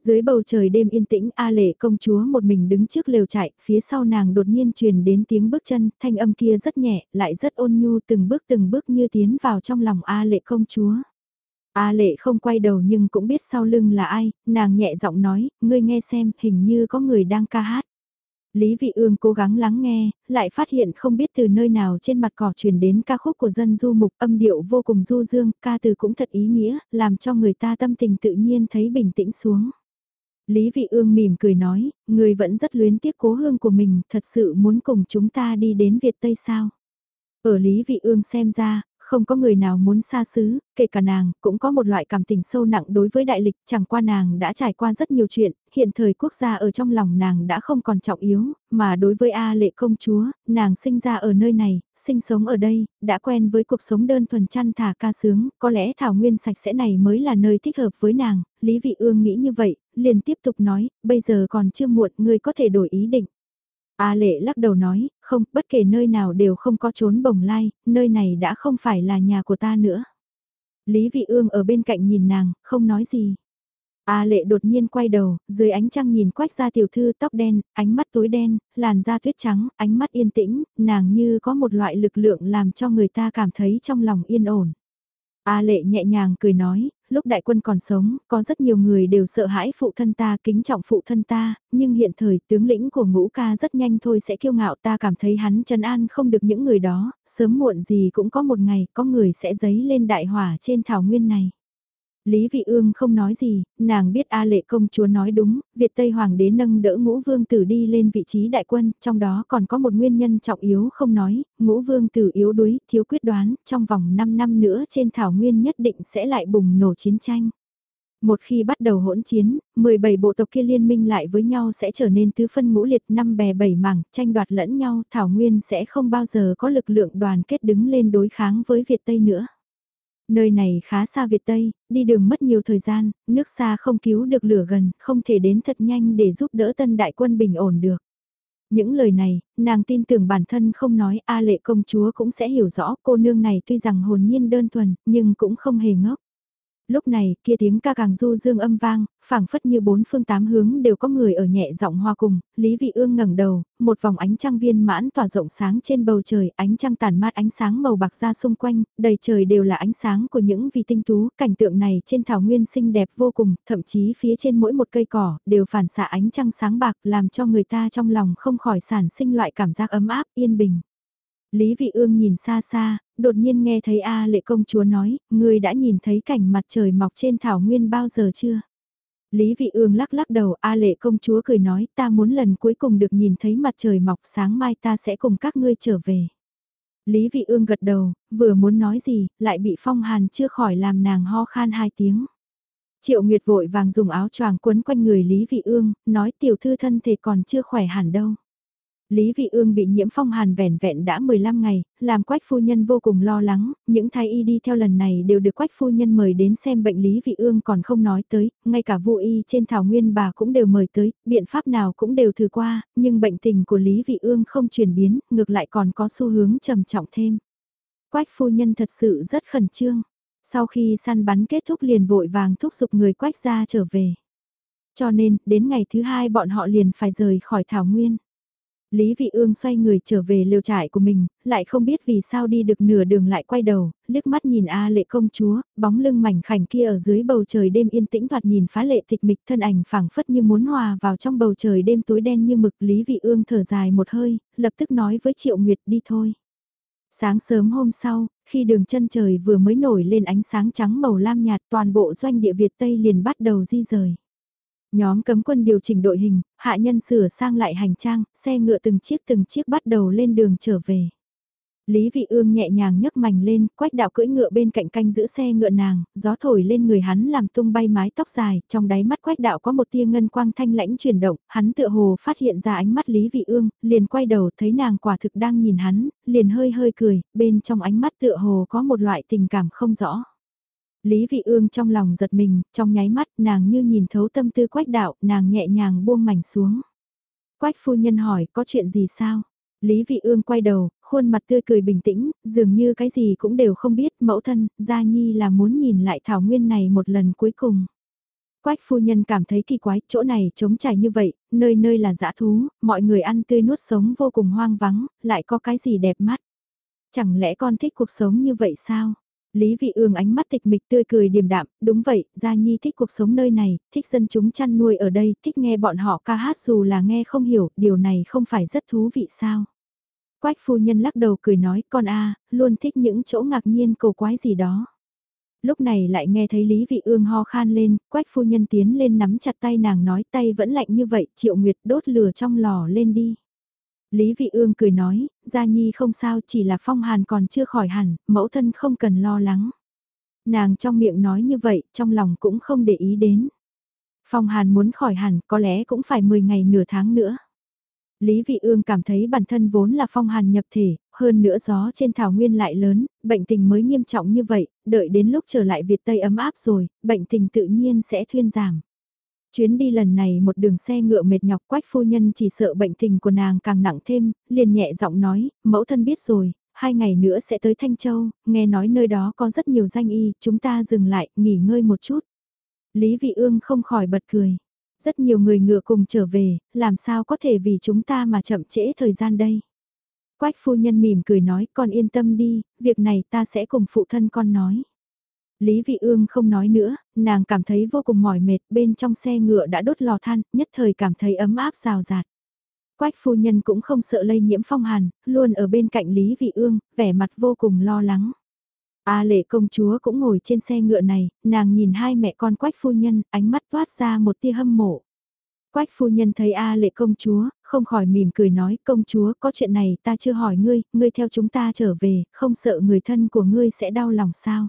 Dưới bầu trời đêm yên tĩnh A lệ công chúa một mình đứng trước lều chạy, phía sau nàng đột nhiên truyền đến tiếng bước chân, thanh âm kia rất nhẹ, lại rất ôn nhu từng bước từng bước như tiến vào trong lòng A lệ công chúa. A lệ không quay đầu nhưng cũng biết sau lưng là ai, nàng nhẹ giọng nói, ngươi nghe xem, hình như có người đang ca hát. Lý Vị Ương cố gắng lắng nghe, lại phát hiện không biết từ nơi nào trên mặt cỏ truyền đến ca khúc của dân du mục âm điệu vô cùng du dương, ca từ cũng thật ý nghĩa, làm cho người ta tâm tình tự nhiên thấy bình tĩnh xuống. Lý Vị Ương mỉm cười nói, người vẫn rất luyến tiếc cố hương của mình, thật sự muốn cùng chúng ta đi đến Việt Tây sao? Ở Lý Vị Ương xem ra, không có người nào muốn xa xứ, kể cả nàng, cũng có một loại cảm tình sâu nặng đối với đại lịch, chẳng qua nàng đã trải qua rất nhiều chuyện, hiện thời quốc gia ở trong lòng nàng đã không còn trọng yếu, mà đối với A lệ công chúa, nàng sinh ra ở nơi này, sinh sống ở đây, đã quen với cuộc sống đơn thuần chăn thả ca sướng, có lẽ thảo nguyên sạch sẽ này mới là nơi thích hợp với nàng, Lý Vị Ương nghĩ như vậy, liền tiếp tục nói, bây giờ còn chưa muộn, ngươi có thể đổi ý định. A lệ lắc đầu nói, không, bất kể nơi nào đều không có trốn bồng lai, nơi này đã không phải là nhà của ta nữa. Lý Vị Ương ở bên cạnh nhìn nàng, không nói gì. A lệ đột nhiên quay đầu, dưới ánh trăng nhìn quách ra tiểu thư tóc đen, ánh mắt tối đen, làn da tuyết trắng, ánh mắt yên tĩnh, nàng như có một loại lực lượng làm cho người ta cảm thấy trong lòng yên ổn. A lệ nhẹ nhàng cười nói, lúc đại quân còn sống, có rất nhiều người đều sợ hãi phụ thân ta, kính trọng phụ thân ta, nhưng hiện thời tướng lĩnh của ngũ ca rất nhanh thôi sẽ kiêu ngạo ta cảm thấy hắn trấn an không được những người đó, sớm muộn gì cũng có một ngày có người sẽ giấy lên đại hỏa trên thảo nguyên này. Lý Vị Ương không nói gì, nàng biết A Lệ công chúa nói đúng, Việt Tây Hoàng đế nâng đỡ ngũ vương tử đi lên vị trí đại quân, trong đó còn có một nguyên nhân trọng yếu không nói, ngũ vương tử yếu đuối, thiếu quyết đoán, trong vòng 5 năm nữa trên thảo nguyên nhất định sẽ lại bùng nổ chiến tranh. Một khi bắt đầu hỗn chiến, 17 bộ tộc kia liên minh lại với nhau sẽ trở nên tứ phân ngũ liệt năm bè bảy mảng, tranh đoạt lẫn nhau, thảo nguyên sẽ không bao giờ có lực lượng đoàn kết đứng lên đối kháng với Việt Tây nữa. Nơi này khá xa Việt Tây, đi đường mất nhiều thời gian, nước xa không cứu được lửa gần, không thể đến thật nhanh để giúp đỡ tân đại quân bình ổn được. Những lời này, nàng tin tưởng bản thân không nói A lệ công chúa cũng sẽ hiểu rõ cô nương này tuy rằng hồn nhiên đơn thuần, nhưng cũng không hề ngốc lúc này kia tiếng ca càng du dương âm vang, phảng phất như bốn phương tám hướng đều có người ở nhẹ giọng hoa cùng, Lý Vị Ương ngẩng đầu, một vòng ánh trăng viên mãn tỏa rộng sáng trên bầu trời, ánh trăng tàn mát ánh sáng màu bạc ra xung quanh, đầy trời đều là ánh sáng của những vì tinh tú, cảnh tượng này trên thảo nguyên xinh đẹp vô cùng, thậm chí phía trên mỗi một cây cỏ đều phản xạ ánh trăng sáng bạc làm cho người ta trong lòng không khỏi sản sinh loại cảm giác ấm áp, yên bình. Lý Vị Ương nhìn xa xa, đột nhiên nghe thấy A lệ công chúa nói, người đã nhìn thấy cảnh mặt trời mọc trên thảo nguyên bao giờ chưa? Lý Vị Ương lắc lắc đầu, A lệ công chúa cười nói, ta muốn lần cuối cùng được nhìn thấy mặt trời mọc sáng mai ta sẽ cùng các ngươi trở về. Lý Vị Ương gật đầu, vừa muốn nói gì, lại bị phong hàn chưa khỏi làm nàng ho khan hai tiếng. Triệu Nguyệt vội vàng dùng áo choàng quấn quanh người Lý Vị Ương, nói tiểu thư thân thể còn chưa khỏe hẳn đâu. Lý Vị Ương bị nhiễm phong hàn vẻn vẹn đã 15 ngày, làm quách phu nhân vô cùng lo lắng, những thái y đi theo lần này đều được quách phu nhân mời đến xem bệnh Lý Vị Ương còn không nói tới, ngay cả vô y trên thảo nguyên bà cũng đều mời tới, biện pháp nào cũng đều thử qua, nhưng bệnh tình của Lý Vị Ương không chuyển biến, ngược lại còn có xu hướng trầm trọng thêm. Quách phu nhân thật sự rất khẩn trương, sau khi săn bắn kết thúc liền vội vàng thúc giục người quách ra trở về. Cho nên, đến ngày thứ hai bọn họ liền phải rời khỏi thảo nguyên. Lý Vị Ương xoay người trở về lều trại của mình, lại không biết vì sao đi được nửa đường lại quay đầu, liếc mắt nhìn A lệ công chúa, bóng lưng mảnh khảnh kia ở dưới bầu trời đêm yên tĩnh thoạt nhìn phá lệ tịch mịch thân ảnh phảng phất như muốn hòa vào trong bầu trời đêm tối đen như mực. Lý Vị Ương thở dài một hơi, lập tức nói với Triệu Nguyệt đi thôi. Sáng sớm hôm sau, khi đường chân trời vừa mới nổi lên ánh sáng trắng màu lam nhạt toàn bộ doanh địa Việt Tây liền bắt đầu di rời. Nhóm cấm quân điều chỉnh đội hình, hạ nhân sửa sang lại hành trang, xe ngựa từng chiếc từng chiếc bắt đầu lên đường trở về. Lý Vị Ương nhẹ nhàng nhấc mảnh lên, quách đạo cưỡi ngựa bên cạnh canh giữ xe ngựa nàng, gió thổi lên người hắn làm tung bay mái tóc dài, trong đáy mắt quách đạo có một tia ngân quang thanh lãnh chuyển động, hắn tựa hồ phát hiện ra ánh mắt Lý Vị Ương, liền quay đầu thấy nàng quả thực đang nhìn hắn, liền hơi hơi cười, bên trong ánh mắt tựa hồ có một loại tình cảm không rõ. Lý Vị Ương trong lòng giật mình, trong nháy mắt nàng như nhìn thấu tâm tư quách đạo, nàng nhẹ nhàng buông mảnh xuống. Quách phu nhân hỏi có chuyện gì sao? Lý Vị Ương quay đầu, khuôn mặt tươi cười bình tĩnh, dường như cái gì cũng đều không biết, mẫu thân, Gia Nhi là muốn nhìn lại thảo nguyên này một lần cuối cùng. Quách phu nhân cảm thấy kỳ quái, chỗ này trống trải như vậy, nơi nơi là dã thú, mọi người ăn tươi nuốt sống vô cùng hoang vắng, lại có cái gì đẹp mắt. Chẳng lẽ con thích cuộc sống như vậy sao? Lý Vị Ương ánh mắt tịch mịch tươi cười điềm đạm, đúng vậy, Gia Nhi thích cuộc sống nơi này, thích dân chúng chăn nuôi ở đây, thích nghe bọn họ ca hát dù là nghe không hiểu, điều này không phải rất thú vị sao. Quách phu nhân lắc đầu cười nói, con a, luôn thích những chỗ ngạc nhiên cầu quái gì đó. Lúc này lại nghe thấy Lý Vị Ương ho khan lên, quách phu nhân tiến lên nắm chặt tay nàng nói tay vẫn lạnh như vậy, triệu nguyệt đốt lửa trong lò lên đi. Lý Vị Ương cười nói, Gia Nhi không sao chỉ là phong hàn còn chưa khỏi hẳn, mẫu thân không cần lo lắng. Nàng trong miệng nói như vậy, trong lòng cũng không để ý đến. Phong hàn muốn khỏi hẳn có lẽ cũng phải 10 ngày nửa tháng nữa. Lý Vị Ương cảm thấy bản thân vốn là phong hàn nhập thể, hơn nữa gió trên thảo nguyên lại lớn, bệnh tình mới nghiêm trọng như vậy, đợi đến lúc trở lại Việt Tây ấm áp rồi, bệnh tình tự nhiên sẽ thuyên giảm. Chuyến đi lần này một đường xe ngựa mệt nhọc quách phu nhân chỉ sợ bệnh tình của nàng càng nặng thêm, liền nhẹ giọng nói, mẫu thân biết rồi, hai ngày nữa sẽ tới Thanh Châu, nghe nói nơi đó có rất nhiều danh y, chúng ta dừng lại, nghỉ ngơi một chút. Lý Vị Ương không khỏi bật cười. Rất nhiều người ngựa cùng trở về, làm sao có thể vì chúng ta mà chậm trễ thời gian đây. Quách phu nhân mỉm cười nói, con yên tâm đi, việc này ta sẽ cùng phụ thân con nói. Lý Vị Ương không nói nữa, nàng cảm thấy vô cùng mỏi mệt, bên trong xe ngựa đã đốt lò than, nhất thời cảm thấy ấm áp rào rạt. Quách phu nhân cũng không sợ lây nhiễm phong hàn, luôn ở bên cạnh Lý Vị Ương, vẻ mặt vô cùng lo lắng. A lệ công chúa cũng ngồi trên xe ngựa này, nàng nhìn hai mẹ con quách phu nhân, ánh mắt toát ra một tia hâm mộ. Quách phu nhân thấy A lệ công chúa, không khỏi mỉm cười nói, công chúa có chuyện này ta chưa hỏi ngươi, ngươi theo chúng ta trở về, không sợ người thân của ngươi sẽ đau lòng sao.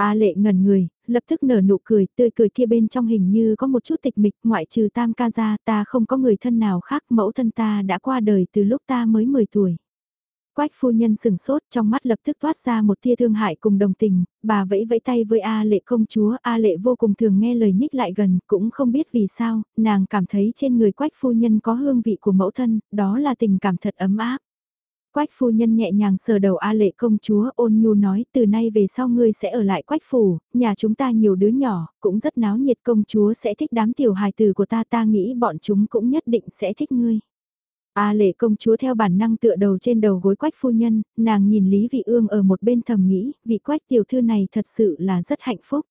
A lệ ngẩn người, lập tức nở nụ cười, tươi cười kia bên trong hình như có một chút tịch mịch, ngoại trừ tam ca ra, ta không có người thân nào khác, mẫu thân ta đã qua đời từ lúc ta mới 10 tuổi. Quách phu nhân sừng sốt trong mắt lập tức toát ra một tia thương hại cùng đồng tình, bà vẫy vẫy tay với A lệ công chúa, A lệ vô cùng thường nghe lời nhích lại gần, cũng không biết vì sao, nàng cảm thấy trên người quách phu nhân có hương vị của mẫu thân, đó là tình cảm thật ấm áp. Quách phu nhân nhẹ nhàng sờ đầu A lệ công chúa ôn nhu nói từ nay về sau ngươi sẽ ở lại quách phủ, nhà chúng ta nhiều đứa nhỏ, cũng rất náo nhiệt công chúa sẽ thích đám tiểu hài tử của ta ta nghĩ bọn chúng cũng nhất định sẽ thích ngươi. A lệ công chúa theo bản năng tựa đầu trên đầu gối quách phu nhân, nàng nhìn Lý Vị Ương ở một bên thầm nghĩ, vị quách tiểu thư này thật sự là rất hạnh phúc.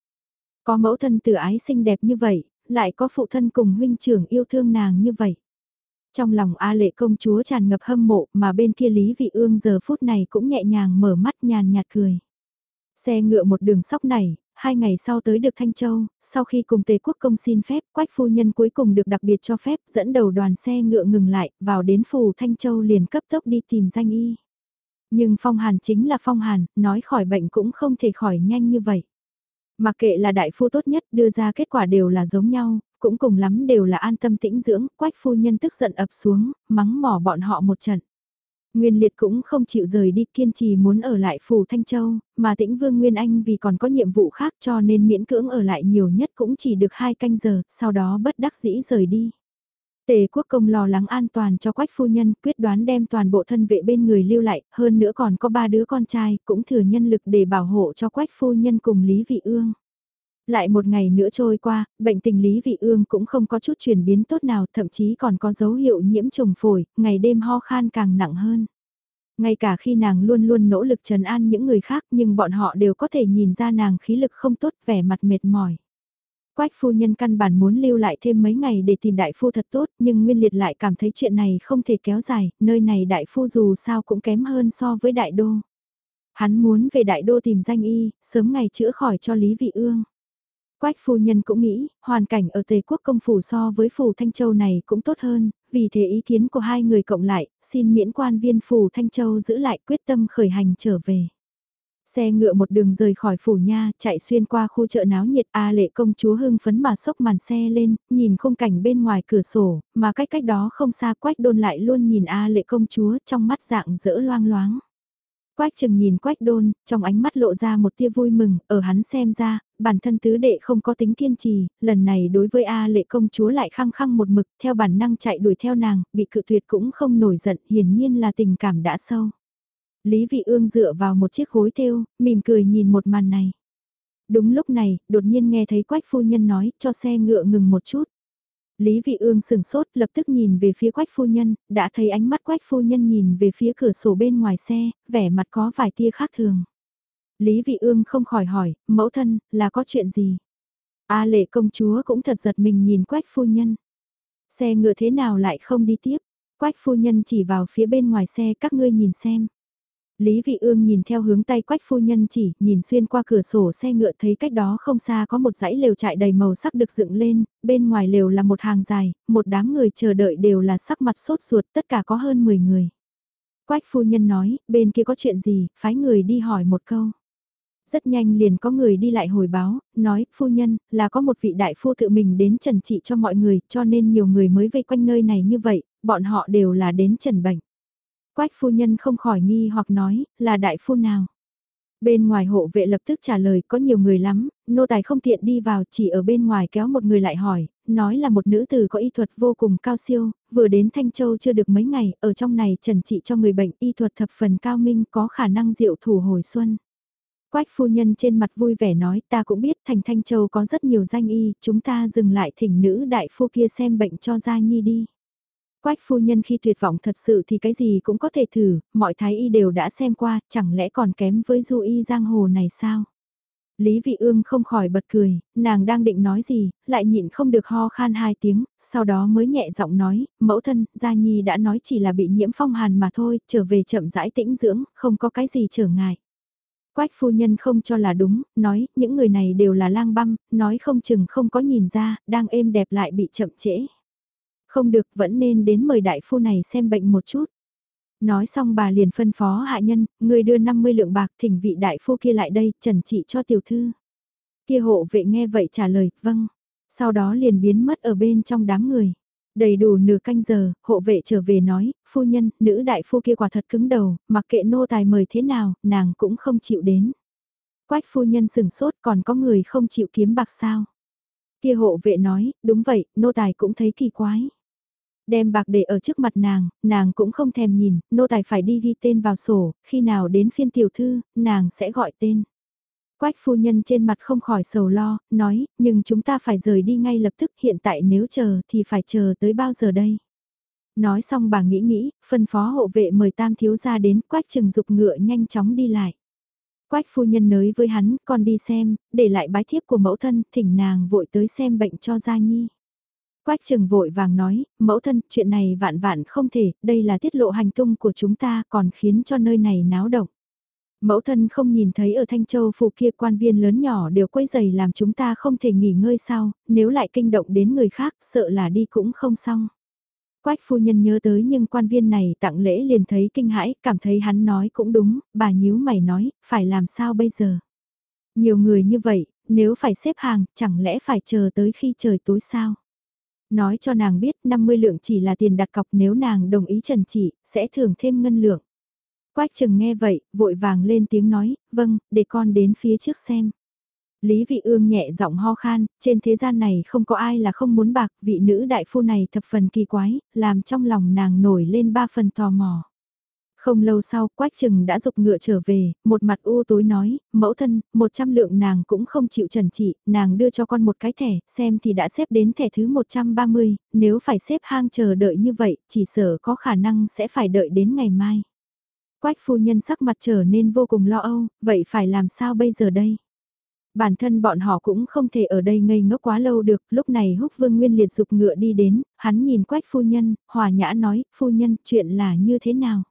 Có mẫu thân từ ái xinh đẹp như vậy, lại có phụ thân cùng huynh trưởng yêu thương nàng như vậy. Trong lòng A lệ công chúa tràn ngập hâm mộ mà bên kia Lý Vị Ương giờ phút này cũng nhẹ nhàng mở mắt nhàn nhạt cười. Xe ngựa một đường sóc này, hai ngày sau tới được Thanh Châu, sau khi cùng Tề Quốc Công xin phép, Quách Phu Nhân cuối cùng được đặc biệt cho phép dẫn đầu đoàn xe ngựa ngừng lại, vào đến phủ Thanh Châu liền cấp tốc đi tìm danh y. Nhưng phong hàn chính là phong hàn, nói khỏi bệnh cũng không thể khỏi nhanh như vậy. Mặc kệ là đại phu tốt nhất đưa ra kết quả đều là giống nhau, cũng cùng lắm đều là an tâm tĩnh dưỡng, quách phu nhân tức giận ập xuống, mắng mỏ bọn họ một trận. Nguyên Liệt cũng không chịu rời đi kiên trì muốn ở lại phủ Thanh Châu, mà tĩnh Vương Nguyên Anh vì còn có nhiệm vụ khác cho nên miễn cưỡng ở lại nhiều nhất cũng chỉ được hai canh giờ, sau đó bất đắc dĩ rời đi. Tề quốc công lo lắng an toàn cho quách phu nhân, quyết đoán đem toàn bộ thân vệ bên người lưu lại, hơn nữa còn có ba đứa con trai, cũng thừa nhân lực để bảo hộ cho quách phu nhân cùng Lý Vị Ương. Lại một ngày nữa trôi qua, bệnh tình Lý Vị Ương cũng không có chút chuyển biến tốt nào, thậm chí còn có dấu hiệu nhiễm trùng phổi, ngày đêm ho khan càng nặng hơn. Ngay cả khi nàng luôn luôn nỗ lực trấn an những người khác nhưng bọn họ đều có thể nhìn ra nàng khí lực không tốt vẻ mặt mệt mỏi. Quách phu nhân căn bản muốn lưu lại thêm mấy ngày để tìm đại phu thật tốt nhưng Nguyên Liệt lại cảm thấy chuyện này không thể kéo dài, nơi này đại phu dù sao cũng kém hơn so với đại đô. Hắn muốn về đại đô tìm danh y, sớm ngày chữa khỏi cho Lý Vị Ương. Quách phu nhân cũng nghĩ, hoàn cảnh ở Tề quốc công phủ so với phủ Thanh Châu này cũng tốt hơn, vì thế ý kiến của hai người cộng lại, xin miễn quan viên phủ Thanh Châu giữ lại quyết tâm khởi hành trở về. Xe ngựa một đường rời khỏi phủ nha, chạy xuyên qua khu chợ náo nhiệt A lệ công chúa hưng phấn mà sốc màn xe lên, nhìn khung cảnh bên ngoài cửa sổ, mà cách cách đó không xa quách đôn lại luôn nhìn A lệ công chúa trong mắt dạng dỡ loang loáng. Quách chừng nhìn quách đôn, trong ánh mắt lộ ra một tia vui mừng, ở hắn xem ra, bản thân tứ đệ không có tính kiên trì, lần này đối với A lệ công chúa lại khăng khăng một mực, theo bản năng chạy đuổi theo nàng, bị cự tuyệt cũng không nổi giận, hiển nhiên là tình cảm đã sâu. Lý Vị Ương dựa vào một chiếc gối thêu, mỉm cười nhìn một màn này. Đúng lúc này, đột nhiên nghe thấy quách phu nhân nói, cho xe ngựa ngừng một chút. Lý Vị Ương sừng sốt lập tức nhìn về phía quách phu nhân, đã thấy ánh mắt quách phu nhân nhìn về phía cửa sổ bên ngoài xe, vẻ mặt có vài tia khác thường. Lý Vị Ương không khỏi hỏi, mẫu thân, là có chuyện gì? A lệ công chúa cũng thật giật mình nhìn quách phu nhân. Xe ngựa thế nào lại không đi tiếp? Quách phu nhân chỉ vào phía bên ngoài xe các ngươi nhìn xem. Lý Vị Ương nhìn theo hướng tay quách phu nhân chỉ, nhìn xuyên qua cửa sổ xe ngựa thấy cách đó không xa có một dãy lều trại đầy màu sắc được dựng lên, bên ngoài lều là một hàng dài, một đám người chờ đợi đều là sắc mặt sốt ruột, tất cả có hơn 10 người. Quách phu nhân nói, bên kia có chuyện gì, phái người đi hỏi một câu. Rất nhanh liền có người đi lại hồi báo, nói, phu nhân, là có một vị đại phu tự mình đến trần trị cho mọi người, cho nên nhiều người mới vây quanh nơi này như vậy, bọn họ đều là đến trần bệnh. Quách phu nhân không khỏi nghi hoặc nói, là đại phu nào? Bên ngoài hộ vệ lập tức trả lời có nhiều người lắm, nô tài không tiện đi vào chỉ ở bên ngoài kéo một người lại hỏi, nói là một nữ tử có y thuật vô cùng cao siêu, vừa đến Thanh Châu chưa được mấy ngày, ở trong này trần trị cho người bệnh y thuật thập phần cao minh có khả năng diệu thủ hồi xuân. Quách phu nhân trên mặt vui vẻ nói ta cũng biết thành Thanh Châu có rất nhiều danh y, chúng ta dừng lại thỉnh nữ đại phu kia xem bệnh cho Gia Nhi đi. Quách phu nhân khi tuyệt vọng thật sự thì cái gì cũng có thể thử, mọi thái y đều đã xem qua, chẳng lẽ còn kém với du y giang hồ này sao? Lý Vị Ương không khỏi bật cười, nàng đang định nói gì, lại nhịn không được ho khan hai tiếng, sau đó mới nhẹ giọng nói, mẫu thân, Gia Nhi đã nói chỉ là bị nhiễm phong hàn mà thôi, trở về chậm rãi tĩnh dưỡng, không có cái gì trở ngại. Quách phu nhân không cho là đúng, nói, những người này đều là lang băm, nói không chừng không có nhìn ra, đang êm đẹp lại bị chậm trễ. Không được, vẫn nên đến mời đại phu này xem bệnh một chút. Nói xong bà liền phân phó hạ nhân, người đưa 50 lượng bạc thỉnh vị đại phu kia lại đây, trần trị cho tiểu thư. Kia hộ vệ nghe vậy trả lời, vâng. Sau đó liền biến mất ở bên trong đám người. Đầy đủ nửa canh giờ, hộ vệ trở về nói, phu nhân, nữ đại phu kia quả thật cứng đầu, mặc kệ nô tài mời thế nào, nàng cũng không chịu đến. Quách phu nhân sừng sốt còn có người không chịu kiếm bạc sao. Kia hộ vệ nói, đúng vậy, nô tài cũng thấy kỳ quái. Đem bạc để ở trước mặt nàng, nàng cũng không thèm nhìn, nô tài phải đi ghi tên vào sổ, khi nào đến phiên tiểu thư, nàng sẽ gọi tên. Quách phu nhân trên mặt không khỏi sầu lo, nói, nhưng chúng ta phải rời đi ngay lập tức hiện tại nếu chờ thì phải chờ tới bao giờ đây. Nói xong bà nghĩ nghĩ, phân phó hộ vệ mời tam thiếu ra đến quách trừng dục ngựa nhanh chóng đi lại. Quách phu nhân nới với hắn, con đi xem, để lại bái thiếp của mẫu thân, thỉnh nàng vội tới xem bệnh cho Gia Nhi. Quách trừng vội vàng nói, mẫu thân, chuyện này vạn vạn không thể, đây là tiết lộ hành tung của chúng ta còn khiến cho nơi này náo động. Mẫu thân không nhìn thấy ở Thanh Châu phủ kia quan viên lớn nhỏ đều quấy giày làm chúng ta không thể nghỉ ngơi sao, nếu lại kinh động đến người khác sợ là đi cũng không xong. Quách phu nhân nhớ tới nhưng quan viên này tặng lễ liền thấy kinh hãi, cảm thấy hắn nói cũng đúng, bà nhíu mày nói, phải làm sao bây giờ. Nhiều người như vậy, nếu phải xếp hàng, chẳng lẽ phải chờ tới khi trời tối sao? Nói cho nàng biết 50 lượng chỉ là tiền đặt cọc nếu nàng đồng ý trần chỉ, sẽ thưởng thêm ngân lượng. Quách chừng nghe vậy, vội vàng lên tiếng nói, vâng, để con đến phía trước xem. Lý vị ương nhẹ giọng ho khan, trên thế gian này không có ai là không muốn bạc, vị nữ đại phu này thập phần kỳ quái, làm trong lòng nàng nổi lên ba phần tò mò. Không lâu sau, Quách Trừng đã dục ngựa trở về, một mặt u tối nói, mẫu thân, một trăm lượng nàng cũng không chịu trần trị, nàng đưa cho con một cái thẻ, xem thì đã xếp đến thẻ thứ 130, nếu phải xếp hang chờ đợi như vậy, chỉ sợ có khả năng sẽ phải đợi đến ngày mai. Quách phu nhân sắc mặt trở nên vô cùng lo âu, vậy phải làm sao bây giờ đây? Bản thân bọn họ cũng không thể ở đây ngây ngốc quá lâu được, lúc này húc vương nguyên liệt dục ngựa đi đến, hắn nhìn quách phu nhân, hòa nhã nói, phu nhân, chuyện là như thế nào?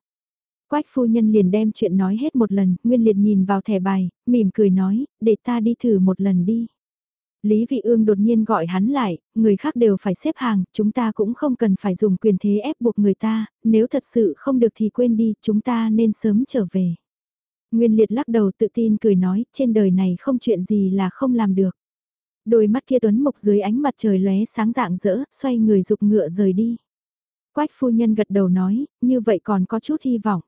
Quách phu nhân liền đem chuyện nói hết một lần, nguyên liệt nhìn vào thẻ bài, mỉm cười nói, để ta đi thử một lần đi. Lý Vị Ương đột nhiên gọi hắn lại, người khác đều phải xếp hàng, chúng ta cũng không cần phải dùng quyền thế ép buộc người ta, nếu thật sự không được thì quên đi, chúng ta nên sớm trở về. Nguyên Liệt lắc đầu tự tin cười nói, trên đời này không chuyện gì là không làm được. Đôi mắt kia tuấn mục dưới ánh mặt trời lóe sáng dạng rỡ, xoay người dục ngựa rời đi. Quách phu nhân gật đầu nói, như vậy còn có chút hy vọng.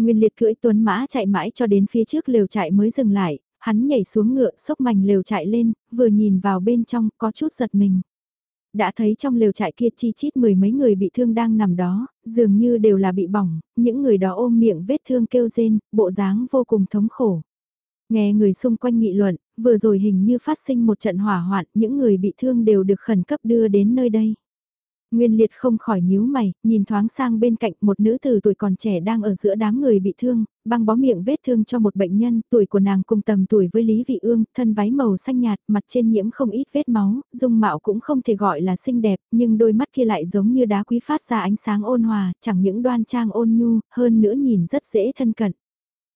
Nguyên Liệt cưỡi tuấn mã chạy mãi cho đến phía trước lều trại mới dừng lại, hắn nhảy xuống ngựa sốc mảnh lều trại lên, vừa nhìn vào bên trong có chút giật mình. Đã thấy trong lều trại kia chi chít mười mấy người bị thương đang nằm đó, dường như đều là bị bỏng, những người đó ôm miệng vết thương kêu rên, bộ dáng vô cùng thống khổ. Nghe người xung quanh nghị luận, vừa rồi hình như phát sinh một trận hỏa hoạn, những người bị thương đều được khẩn cấp đưa đến nơi đây. Nguyên liệt không khỏi nhíu mày, nhìn thoáng sang bên cạnh một nữ tử tuổi còn trẻ đang ở giữa đám người bị thương, băng bó miệng vết thương cho một bệnh nhân, tuổi của nàng cùng tầm tuổi với Lý Vị Ương, thân váy màu xanh nhạt, mặt trên nhiễm không ít vết máu, dung mạo cũng không thể gọi là xinh đẹp, nhưng đôi mắt kia lại giống như đá quý phát ra ánh sáng ôn hòa, chẳng những đoan trang ôn nhu, hơn nữa nhìn rất dễ thân cận.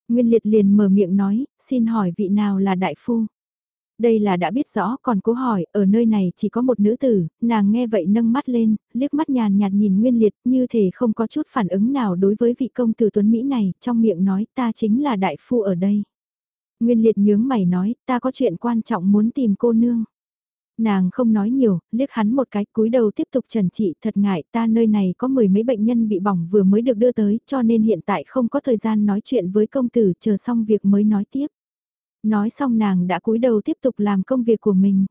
Nguyên liệt liền mở miệng nói, xin hỏi vị nào là đại phu? Đây là đã biết rõ còn cố hỏi, ở nơi này chỉ có một nữ tử, nàng nghe vậy nâng mắt lên, liếc mắt nhàn nhạt nhìn Nguyên Liệt như thể không có chút phản ứng nào đối với vị công tử Tuấn Mỹ này, trong miệng nói ta chính là đại phu ở đây. Nguyên Liệt nhướng mày nói, ta có chuyện quan trọng muốn tìm cô nương. Nàng không nói nhiều, liếc hắn một cái cúi đầu tiếp tục trần trị thật ngại ta nơi này có mười mấy bệnh nhân bị bỏng vừa mới được đưa tới cho nên hiện tại không có thời gian nói chuyện với công tử chờ xong việc mới nói tiếp. Nói xong nàng đã cúi đầu tiếp tục làm công việc của mình.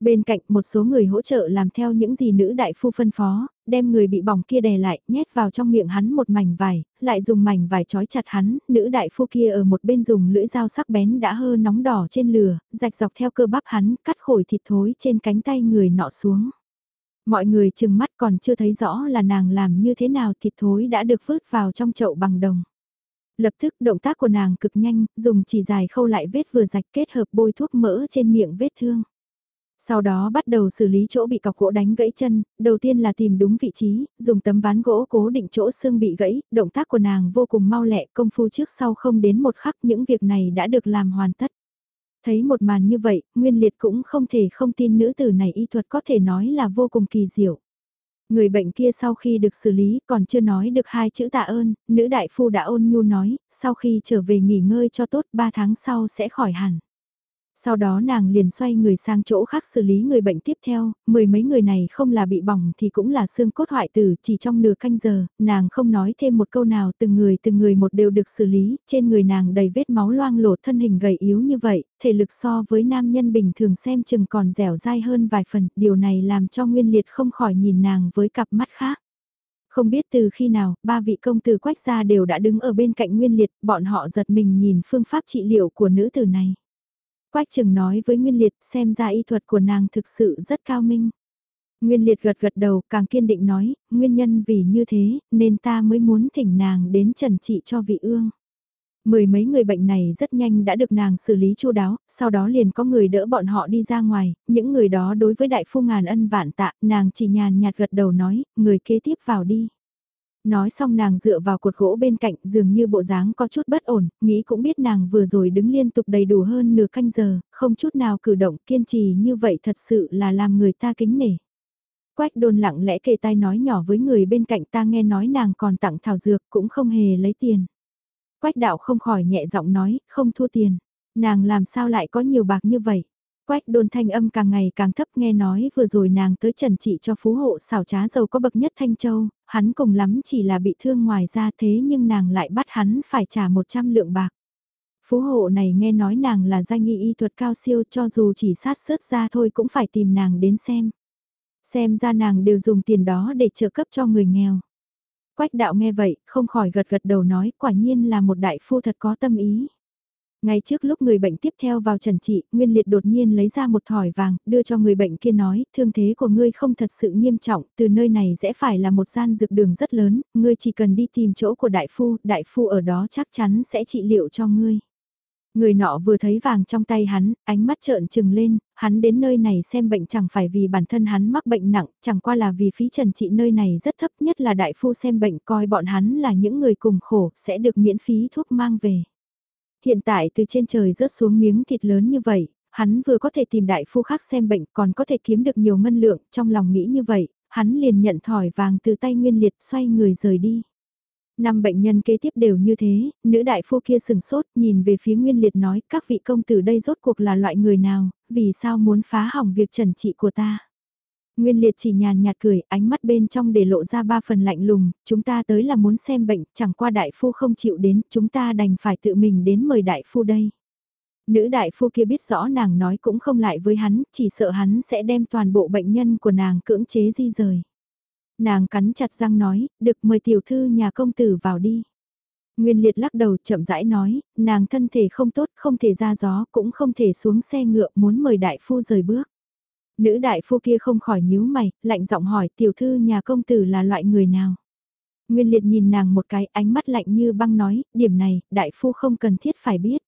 Bên cạnh một số người hỗ trợ làm theo những gì nữ đại phu phân phó, đem người bị bỏng kia đè lại, nhét vào trong miệng hắn một mảnh vải, lại dùng mảnh vải trói chặt hắn, nữ đại phu kia ở một bên dùng lưỡi dao sắc bén đã hơ nóng đỏ trên lửa, rạch dọc theo cơ bắp hắn, cắt khổi thịt thối trên cánh tay người nọ xuống. Mọi người chừng mắt còn chưa thấy rõ là nàng làm như thế nào thịt thối đã được vớt vào trong chậu bằng đồng. Lập tức động tác của nàng cực nhanh, dùng chỉ dài khâu lại vết vừa rạch kết hợp bôi thuốc mỡ trên miệng vết thương. Sau đó bắt đầu xử lý chỗ bị cọc gỗ đánh gãy chân, đầu tiên là tìm đúng vị trí, dùng tấm ván gỗ cố định chỗ xương bị gãy, động tác của nàng vô cùng mau lẹ, công phu trước sau không đến một khắc những việc này đã được làm hoàn tất. Thấy một màn như vậy, Nguyên Liệt cũng không thể không tin nữ tử này y thuật có thể nói là vô cùng kỳ diệu. Người bệnh kia sau khi được xử lý còn chưa nói được hai chữ tạ ơn, nữ đại phu đã ôn nhu nói, sau khi trở về nghỉ ngơi cho tốt 3 tháng sau sẽ khỏi hẳn. Sau đó nàng liền xoay người sang chỗ khác xử lý người bệnh tiếp theo, mười mấy người này không là bị bỏng thì cũng là xương cốt hoại tử, chỉ trong nửa canh giờ, nàng không nói thêm một câu nào từng người từng người một đều được xử lý, trên người nàng đầy vết máu loang lổ thân hình gầy yếu như vậy, thể lực so với nam nhân bình thường xem chừng còn dẻo dai hơn vài phần, điều này làm cho Nguyên Liệt không khỏi nhìn nàng với cặp mắt khác. Không biết từ khi nào, ba vị công tử quách gia đều đã đứng ở bên cạnh Nguyên Liệt, bọn họ giật mình nhìn phương pháp trị liệu của nữ tử này. Quách Trừng nói với Nguyên Liệt xem ra y thuật của nàng thực sự rất cao minh. Nguyên Liệt gật gật đầu càng kiên định nói, nguyên nhân vì như thế nên ta mới muốn thỉnh nàng đến trần trị cho vị ương. Mười mấy người bệnh này rất nhanh đã được nàng xử lý chu đáo, sau đó liền có người đỡ bọn họ đi ra ngoài, những người đó đối với đại phu ngàn ân vạn tạ, nàng chỉ nhàn nhạt gật đầu nói, người kế tiếp vào đi. Nói xong nàng dựa vào cột gỗ bên cạnh dường như bộ dáng có chút bất ổn, nghĩ cũng biết nàng vừa rồi đứng liên tục đầy đủ hơn nửa canh giờ, không chút nào cử động kiên trì như vậy thật sự là làm người ta kính nể. Quách đôn lặng lẽ kề tai nói nhỏ với người bên cạnh ta nghe nói nàng còn tặng thảo dược cũng không hề lấy tiền. Quách đạo không khỏi nhẹ giọng nói, không thua tiền. Nàng làm sao lại có nhiều bạc như vậy? Quách đôn thanh âm càng ngày càng thấp nghe nói vừa rồi nàng tới trần trị cho phú hộ xảo trá giàu có bậc nhất Thanh Châu, hắn cùng lắm chỉ là bị thương ngoài ra thế nhưng nàng lại bắt hắn phải trả 100 lượng bạc. Phú hộ này nghe nói nàng là danh y y thuật cao siêu cho dù chỉ sát sớt ra thôi cũng phải tìm nàng đến xem. Xem ra nàng đều dùng tiền đó để trợ cấp cho người nghèo. Quách đạo nghe vậy, không khỏi gật gật đầu nói quả nhiên là một đại phu thật có tâm ý. Ngay trước lúc người bệnh tiếp theo vào trần trị, Nguyên Liệt đột nhiên lấy ra một thỏi vàng, đưa cho người bệnh kia nói, thương thế của ngươi không thật sự nghiêm trọng, từ nơi này sẽ phải là một gian dược đường rất lớn, ngươi chỉ cần đi tìm chỗ của đại phu, đại phu ở đó chắc chắn sẽ trị liệu cho ngươi. Người nọ vừa thấy vàng trong tay hắn, ánh mắt trợn trừng lên, hắn đến nơi này xem bệnh chẳng phải vì bản thân hắn mắc bệnh nặng, chẳng qua là vì phí trần trị nơi này rất thấp nhất là đại phu xem bệnh coi bọn hắn là những người cùng khổ sẽ được miễn phí thuốc mang về. Hiện tại từ trên trời rớt xuống miếng thịt lớn như vậy, hắn vừa có thể tìm đại phu khác xem bệnh còn có thể kiếm được nhiều ngân lượng, trong lòng nghĩ như vậy, hắn liền nhận thỏi vàng từ tay Nguyên Liệt xoay người rời đi. Năm bệnh nhân kế tiếp đều như thế, nữ đại phu kia sừng sốt nhìn về phía Nguyên Liệt nói các vị công tử đây rốt cuộc là loại người nào, vì sao muốn phá hỏng việc trần trị của ta. Nguyên liệt chỉ nhàn nhạt cười, ánh mắt bên trong để lộ ra ba phần lạnh lùng, chúng ta tới là muốn xem bệnh, chẳng qua đại phu không chịu đến, chúng ta đành phải tự mình đến mời đại phu đây. Nữ đại phu kia biết rõ nàng nói cũng không lại với hắn, chỉ sợ hắn sẽ đem toàn bộ bệnh nhân của nàng cưỡng chế di rời. Nàng cắn chặt răng nói, được mời tiểu thư nhà công tử vào đi. Nguyên liệt lắc đầu chậm rãi nói, nàng thân thể không tốt, không thể ra gió, cũng không thể xuống xe ngựa muốn mời đại phu rời bước. Nữ đại phu kia không khỏi nhíu mày, lạnh giọng hỏi tiểu thư nhà công tử là loại người nào. Nguyên liệt nhìn nàng một cái ánh mắt lạnh như băng nói, điểm này, đại phu không cần thiết phải biết.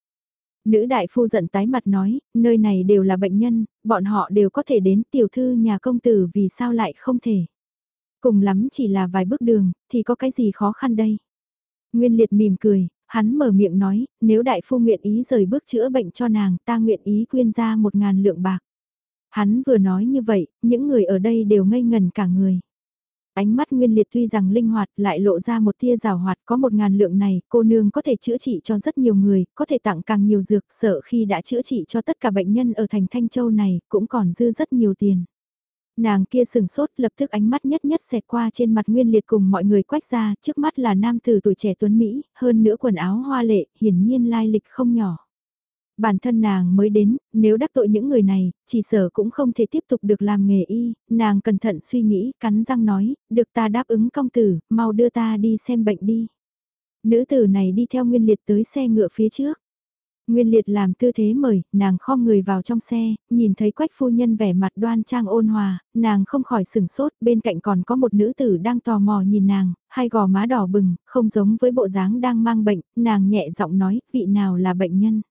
Nữ đại phu giận tái mặt nói, nơi này đều là bệnh nhân, bọn họ đều có thể đến tiểu thư nhà công tử vì sao lại không thể. Cùng lắm chỉ là vài bước đường, thì có cái gì khó khăn đây. Nguyên liệt mỉm cười, hắn mở miệng nói, nếu đại phu nguyện ý rời bước chữa bệnh cho nàng, ta nguyện ý quyên ra một ngàn lượng bạc. Hắn vừa nói như vậy, những người ở đây đều ngây ngần cả người. Ánh mắt nguyên liệt tuy rằng linh hoạt lại lộ ra một tia rào hoạt có một ngàn lượng này, cô nương có thể chữa trị cho rất nhiều người, có thể tặng càng nhiều dược, sợ khi đã chữa trị cho tất cả bệnh nhân ở thành Thanh Châu này, cũng còn dư rất nhiều tiền. Nàng kia sừng sốt lập tức ánh mắt nhất nhất xẹt qua trên mặt nguyên liệt cùng mọi người quách ra, trước mắt là nam tử tuổi trẻ tuấn Mỹ, hơn nữa quần áo hoa lệ, hiển nhiên lai lịch không nhỏ. Bản thân nàng mới đến, nếu đắc tội những người này, chỉ sở cũng không thể tiếp tục được làm nghề y, nàng cẩn thận suy nghĩ, cắn răng nói, được ta đáp ứng công tử, mau đưa ta đi xem bệnh đi. Nữ tử này đi theo Nguyên Liệt tới xe ngựa phía trước. Nguyên Liệt làm tư thế mời, nàng khom người vào trong xe, nhìn thấy quách phu nhân vẻ mặt đoan trang ôn hòa, nàng không khỏi sừng sốt, bên cạnh còn có một nữ tử đang tò mò nhìn nàng, hai gò má đỏ bừng, không giống với bộ dáng đang mang bệnh, nàng nhẹ giọng nói, vị nào là bệnh nhân.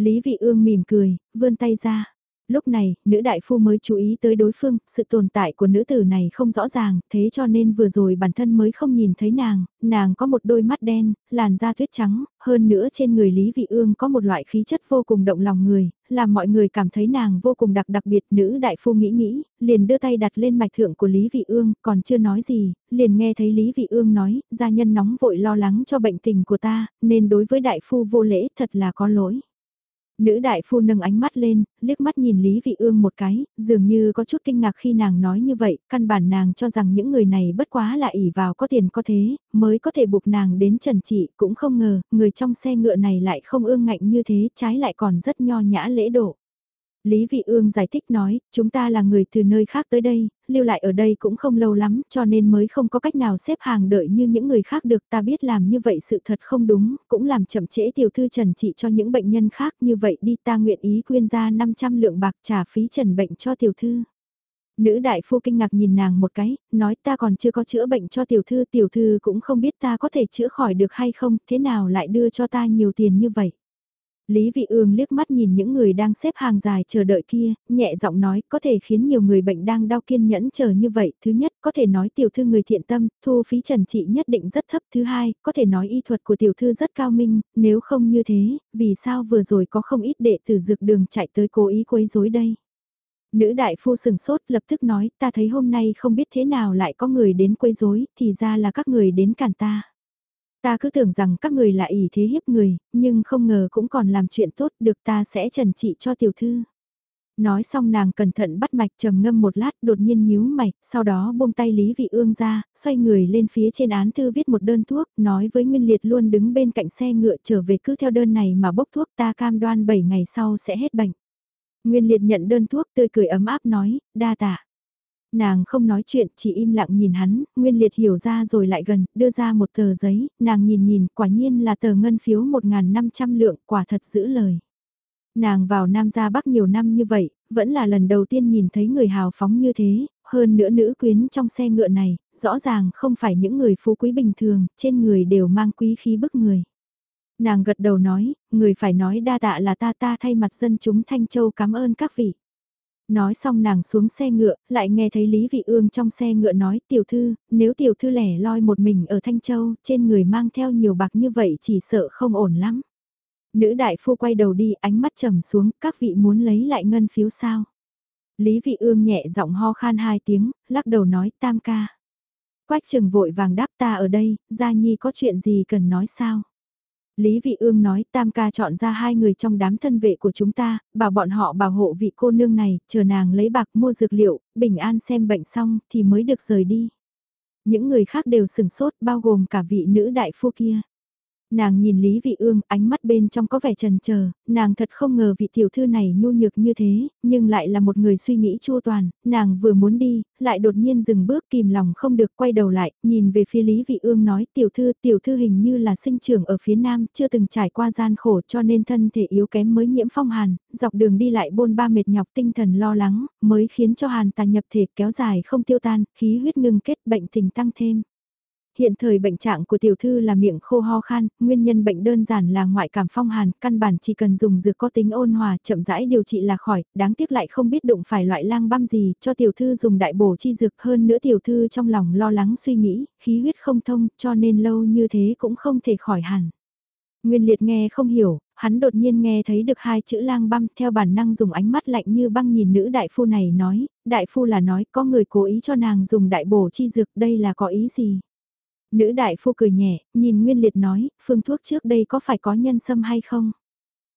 Lý Vị Ương mỉm cười, vươn tay ra. Lúc này, nữ đại phu mới chú ý tới đối phương, sự tồn tại của nữ tử này không rõ ràng, thế cho nên vừa rồi bản thân mới không nhìn thấy nàng, nàng có một đôi mắt đen, làn da tuyết trắng, hơn nữa trên người Lý Vị Ương có một loại khí chất vô cùng động lòng người, làm mọi người cảm thấy nàng vô cùng đặc đặc biệt. Nữ đại phu nghĩ nghĩ, liền đưa tay đặt lên mạch thượng của Lý Vị Ương, còn chưa nói gì, liền nghe thấy Lý Vị Ương nói, gia nhân nóng vội lo lắng cho bệnh tình của ta, nên đối với đại phu vô lễ thật là có lỗi. Nữ đại phu nâng ánh mắt lên, liếc mắt nhìn Lý Vị Ương một cái, dường như có chút kinh ngạc khi nàng nói như vậy, căn bản nàng cho rằng những người này bất quá là ỷ vào có tiền có thế, mới có thể buộc nàng đến trần trị, cũng không ngờ, người trong xe ngựa này lại không ương ngạnh như thế, trái lại còn rất nho nhã lễ độ. Lý Vị Ương giải thích nói, chúng ta là người từ nơi khác tới đây, lưu lại ở đây cũng không lâu lắm, cho nên mới không có cách nào xếp hàng đợi như những người khác được ta biết làm như vậy sự thật không đúng, cũng làm chậm trễ tiểu thư trần trị cho những bệnh nhân khác như vậy đi ta nguyện ý quyên ra 500 lượng bạc trả phí trần bệnh cho tiểu thư. Nữ đại phu kinh ngạc nhìn nàng một cái, nói ta còn chưa có chữa bệnh cho tiểu thư, tiểu thư cũng không biết ta có thể chữa khỏi được hay không, thế nào lại đưa cho ta nhiều tiền như vậy. Lý Vị Ương liếc mắt nhìn những người đang xếp hàng dài chờ đợi kia, nhẹ giọng nói, có thể khiến nhiều người bệnh đang đau kiên nhẫn chờ như vậy. Thứ nhất, có thể nói tiểu thư người thiện tâm, thu phí trần trị nhất định rất thấp. Thứ hai, có thể nói y thuật của tiểu thư rất cao minh, nếu không như thế, vì sao vừa rồi có không ít đệ tử dược đường chạy tới cố ý quấy rối đây. Nữ đại phu sừng sốt lập tức nói, ta thấy hôm nay không biết thế nào lại có người đến quấy rối, thì ra là các người đến cản ta. Ta cứ tưởng rằng các người là ỷ thế hiếp người, nhưng không ngờ cũng còn làm chuyện tốt được ta sẽ trần trị cho tiểu thư. Nói xong nàng cẩn thận bắt mạch trầm ngâm một lát đột nhiên nhíu mày, sau đó buông tay Lý Vị Ương ra, xoay người lên phía trên án thư viết một đơn thuốc, nói với Nguyên Liệt luôn đứng bên cạnh xe ngựa trở về cứ theo đơn này mà bốc thuốc ta cam đoan 7 ngày sau sẽ hết bệnh. Nguyên Liệt nhận đơn thuốc tươi cười ấm áp nói, đa tạ. Nàng không nói chuyện, chỉ im lặng nhìn hắn, Nguyên Liệt hiểu ra rồi lại gần, đưa ra một tờ giấy, nàng nhìn nhìn, quả nhiên là tờ ngân phiếu 1.500 lượng, quả thật giữ lời. Nàng vào Nam gia Bắc nhiều năm như vậy, vẫn là lần đầu tiên nhìn thấy người hào phóng như thế, hơn nữa nữ quyến trong xe ngựa này, rõ ràng không phải những người phú quý bình thường, trên người đều mang quý khí bức người. Nàng gật đầu nói, người phải nói đa tạ là ta ta thay mặt dân chúng Thanh Châu cảm ơn các vị. Nói xong nàng xuống xe ngựa, lại nghe thấy Lý Vị Ương trong xe ngựa nói tiểu thư, nếu tiểu thư lẻ loi một mình ở Thanh Châu, trên người mang theo nhiều bạc như vậy chỉ sợ không ổn lắm. Nữ đại phu quay đầu đi ánh mắt trầm xuống, các vị muốn lấy lại ngân phiếu sao. Lý Vị Ương nhẹ giọng ho khan hai tiếng, lắc đầu nói tam ca. Quách trừng vội vàng đáp ta ở đây, Gia Nhi có chuyện gì cần nói sao? Lý Vị Ương nói Tam ca chọn ra hai người trong đám thân vệ của chúng ta, bảo bọn họ bảo hộ vị cô nương này, chờ nàng lấy bạc mua dược liệu, bình an xem bệnh xong thì mới được rời đi. Những người khác đều sừng sốt bao gồm cả vị nữ đại phu kia. Nàng nhìn Lý Vị Ương, ánh mắt bên trong có vẻ trần chờ, nàng thật không ngờ vị tiểu thư này nhu nhược như thế, nhưng lại là một người suy nghĩ chu toàn, nàng vừa muốn đi, lại đột nhiên dừng bước kìm lòng không được quay đầu lại, nhìn về phía Lý Vị Ương nói tiểu thư, tiểu thư hình như là sinh trưởng ở phía nam, chưa từng trải qua gian khổ cho nên thân thể yếu kém mới nhiễm phong hàn, dọc đường đi lại bôn ba mệt nhọc tinh thần lo lắng, mới khiến cho hàn tà nhập thể kéo dài không tiêu tan, khí huyết ngưng kết bệnh tình tăng thêm. Hiện thời bệnh trạng của tiểu thư là miệng khô ho khan, nguyên nhân bệnh đơn giản là ngoại cảm phong hàn, căn bản chỉ cần dùng dược có tính ôn hòa, chậm rãi điều trị là khỏi, đáng tiếc lại không biết đụng phải loại lang băm gì, cho tiểu thư dùng đại bổ chi dược hơn nữa tiểu thư trong lòng lo lắng suy nghĩ, khí huyết không thông, cho nên lâu như thế cũng không thể khỏi hẳn. Nguyên liệt nghe không hiểu, hắn đột nhiên nghe thấy được hai chữ lang băm theo bản năng dùng ánh mắt lạnh như băng nhìn nữ đại phu này nói, đại phu là nói có người cố ý cho nàng dùng đại bổ chi dược đây là có ý gì. Nữ đại phu cười nhẹ, nhìn Nguyên Liệt nói, phương thuốc trước đây có phải có nhân sâm hay không?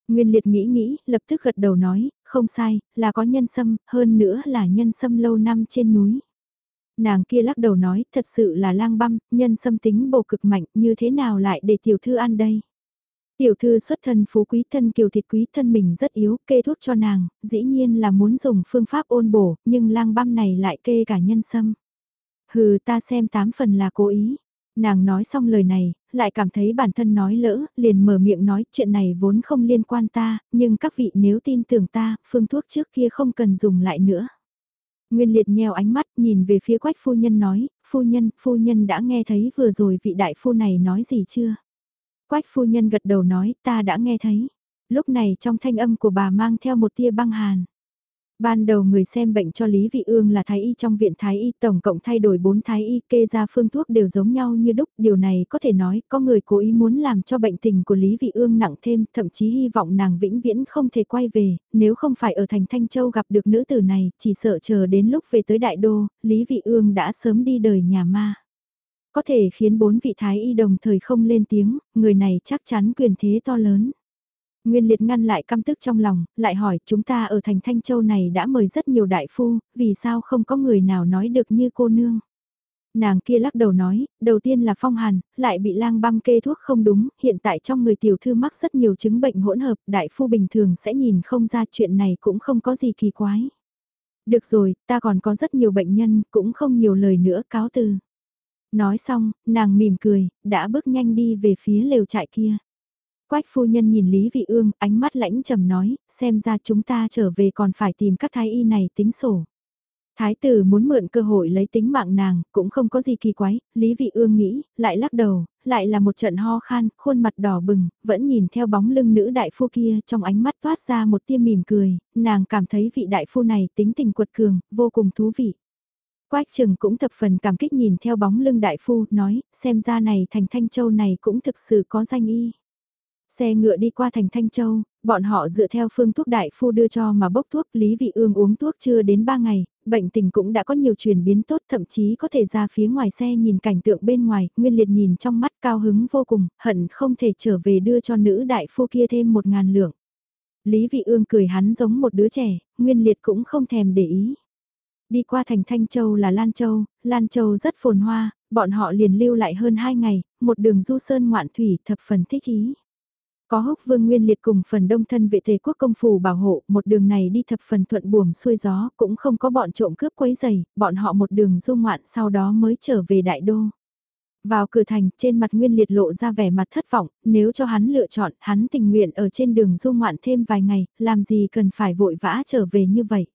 Nguyên Liệt nghĩ nghĩ, lập tức gật đầu nói, không sai, là có nhân sâm, hơn nữa là nhân sâm lâu năm trên núi. Nàng kia lắc đầu nói, thật sự là lang băm, nhân sâm tính bổ cực mạnh, như thế nào lại để tiểu thư ăn đây? Tiểu thư xuất thân phú quý thân kiều thịt quý thân mình rất yếu, kê thuốc cho nàng, dĩ nhiên là muốn dùng phương pháp ôn bổ, nhưng lang băm này lại kê cả nhân sâm. Hừ ta xem tám phần là cố ý. Nàng nói xong lời này, lại cảm thấy bản thân nói lỡ, liền mở miệng nói chuyện này vốn không liên quan ta, nhưng các vị nếu tin tưởng ta, phương thuốc trước kia không cần dùng lại nữa. Nguyên liệt nheo ánh mắt nhìn về phía quách phu nhân nói, phu nhân, phu nhân đã nghe thấy vừa rồi vị đại phu này nói gì chưa? Quách phu nhân gật đầu nói, ta đã nghe thấy. Lúc này trong thanh âm của bà mang theo một tia băng hàn. Ban đầu người xem bệnh cho Lý Vị Ương là Thái Y trong viện Thái Y tổng cộng thay đổi 4 Thái Y kê ra phương thuốc đều giống nhau như đúc. Điều này có thể nói có người cố ý muốn làm cho bệnh tình của Lý Vị Ương nặng thêm, thậm chí hy vọng nàng vĩnh viễn không thể quay về, nếu không phải ở thành Thanh Châu gặp được nữ tử này, chỉ sợ chờ đến lúc về tới Đại Đô, Lý Vị Ương đã sớm đi đời nhà ma. Có thể khiến bốn vị Thái Y đồng thời không lên tiếng, người này chắc chắn quyền thế to lớn. Nguyên liệt ngăn lại căm tức trong lòng, lại hỏi chúng ta ở thành Thanh Châu này đã mời rất nhiều đại phu, vì sao không có người nào nói được như cô nương. Nàng kia lắc đầu nói, đầu tiên là phong hàn, lại bị lang băm kê thuốc không đúng, hiện tại trong người tiểu thư mắc rất nhiều chứng bệnh hỗn hợp, đại phu bình thường sẽ nhìn không ra chuyện này cũng không có gì kỳ quái. Được rồi, ta còn có rất nhiều bệnh nhân, cũng không nhiều lời nữa cáo từ. Nói xong, nàng mỉm cười, đã bước nhanh đi về phía lều trại kia. Quách phu nhân nhìn Lý Vị Ương, ánh mắt lãnh trầm nói, xem ra chúng ta trở về còn phải tìm các thái y này tính sổ. Thái tử muốn mượn cơ hội lấy tính mạng nàng, cũng không có gì kỳ quái, Lý Vị Ương nghĩ, lại lắc đầu, lại là một trận ho khan, khuôn mặt đỏ bừng, vẫn nhìn theo bóng lưng nữ đại phu kia, trong ánh mắt toát ra một tia mỉm cười, nàng cảm thấy vị đại phu này tính tình quật cường, vô cùng thú vị. Quách trừng cũng thập phần cảm kích nhìn theo bóng lưng đại phu, nói, xem ra này thành Thanh Châu này cũng thực sự có danh y. Xe ngựa đi qua thành Thanh Châu, bọn họ dựa theo phương thuốc đại phu đưa cho mà bốc thuốc Lý Vị Ương uống thuốc chưa đến 3 ngày, bệnh tình cũng đã có nhiều chuyển biến tốt thậm chí có thể ra phía ngoài xe nhìn cảnh tượng bên ngoài, Nguyên Liệt nhìn trong mắt cao hứng vô cùng, hận không thể trở về đưa cho nữ đại phu kia thêm một ngàn lượng. Lý Vị Ương cười hắn giống một đứa trẻ, Nguyên Liệt cũng không thèm để ý. Đi qua thành Thanh Châu là Lan Châu, Lan Châu rất phồn hoa, bọn họ liền lưu lại hơn 2 ngày, một đường du sơn ngoạn thủy thập phần thích ý. Có húc vương nguyên liệt cùng phần đông thân vệ tề quốc công phủ bảo hộ, một đường này đi thập phần thuận buồm xuôi gió, cũng không có bọn trộm cướp quấy giày, bọn họ một đường du ngoạn sau đó mới trở về đại đô. Vào cửa thành, trên mặt Nguyên Liệt lộ ra vẻ mặt thất vọng, nếu cho hắn lựa chọn, hắn tình nguyện ở trên đường du ngoạn thêm vài ngày, làm gì cần phải vội vã trở về như vậy.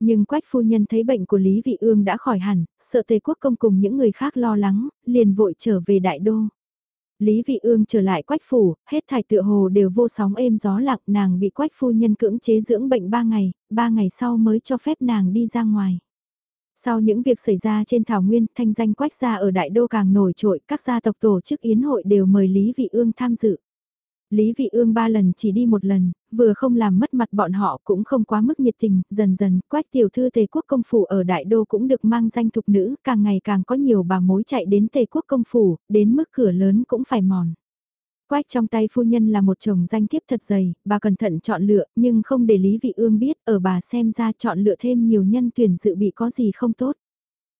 Nhưng quách phu nhân thấy bệnh của Lý Vị Ương đã khỏi hẳn, sợ tề quốc công cùng những người khác lo lắng, liền vội trở về đại đô. Lý Vị Ương trở lại quách phủ, hết thải tựa hồ đều vô sóng êm gió lặng nàng bị quách phu nhân cưỡng chế dưỡng bệnh 3 ngày, 3 ngày sau mới cho phép nàng đi ra ngoài. Sau những việc xảy ra trên Thảo Nguyên, thanh danh quách gia ở Đại Đô càng nổi trội, các gia tộc tổ chức yến hội đều mời Lý Vị Ương tham dự. Lý Vị Ương ba lần chỉ đi một lần, vừa không làm mất mặt bọn họ cũng không quá mức nhiệt tình, dần dần quách tiểu thư Tề Quốc Công Phủ ở Đại Đô cũng được mang danh thục nữ, càng ngày càng có nhiều bà mối chạy đến Tề Quốc Công Phủ, đến mức cửa lớn cũng phải mòn. Quách trong tay phu nhân là một chồng danh thiếp thật dày, bà cẩn thận chọn lựa, nhưng không để Lý Vị Ương biết, ở bà xem ra chọn lựa thêm nhiều nhân tuyển dự bị có gì không tốt.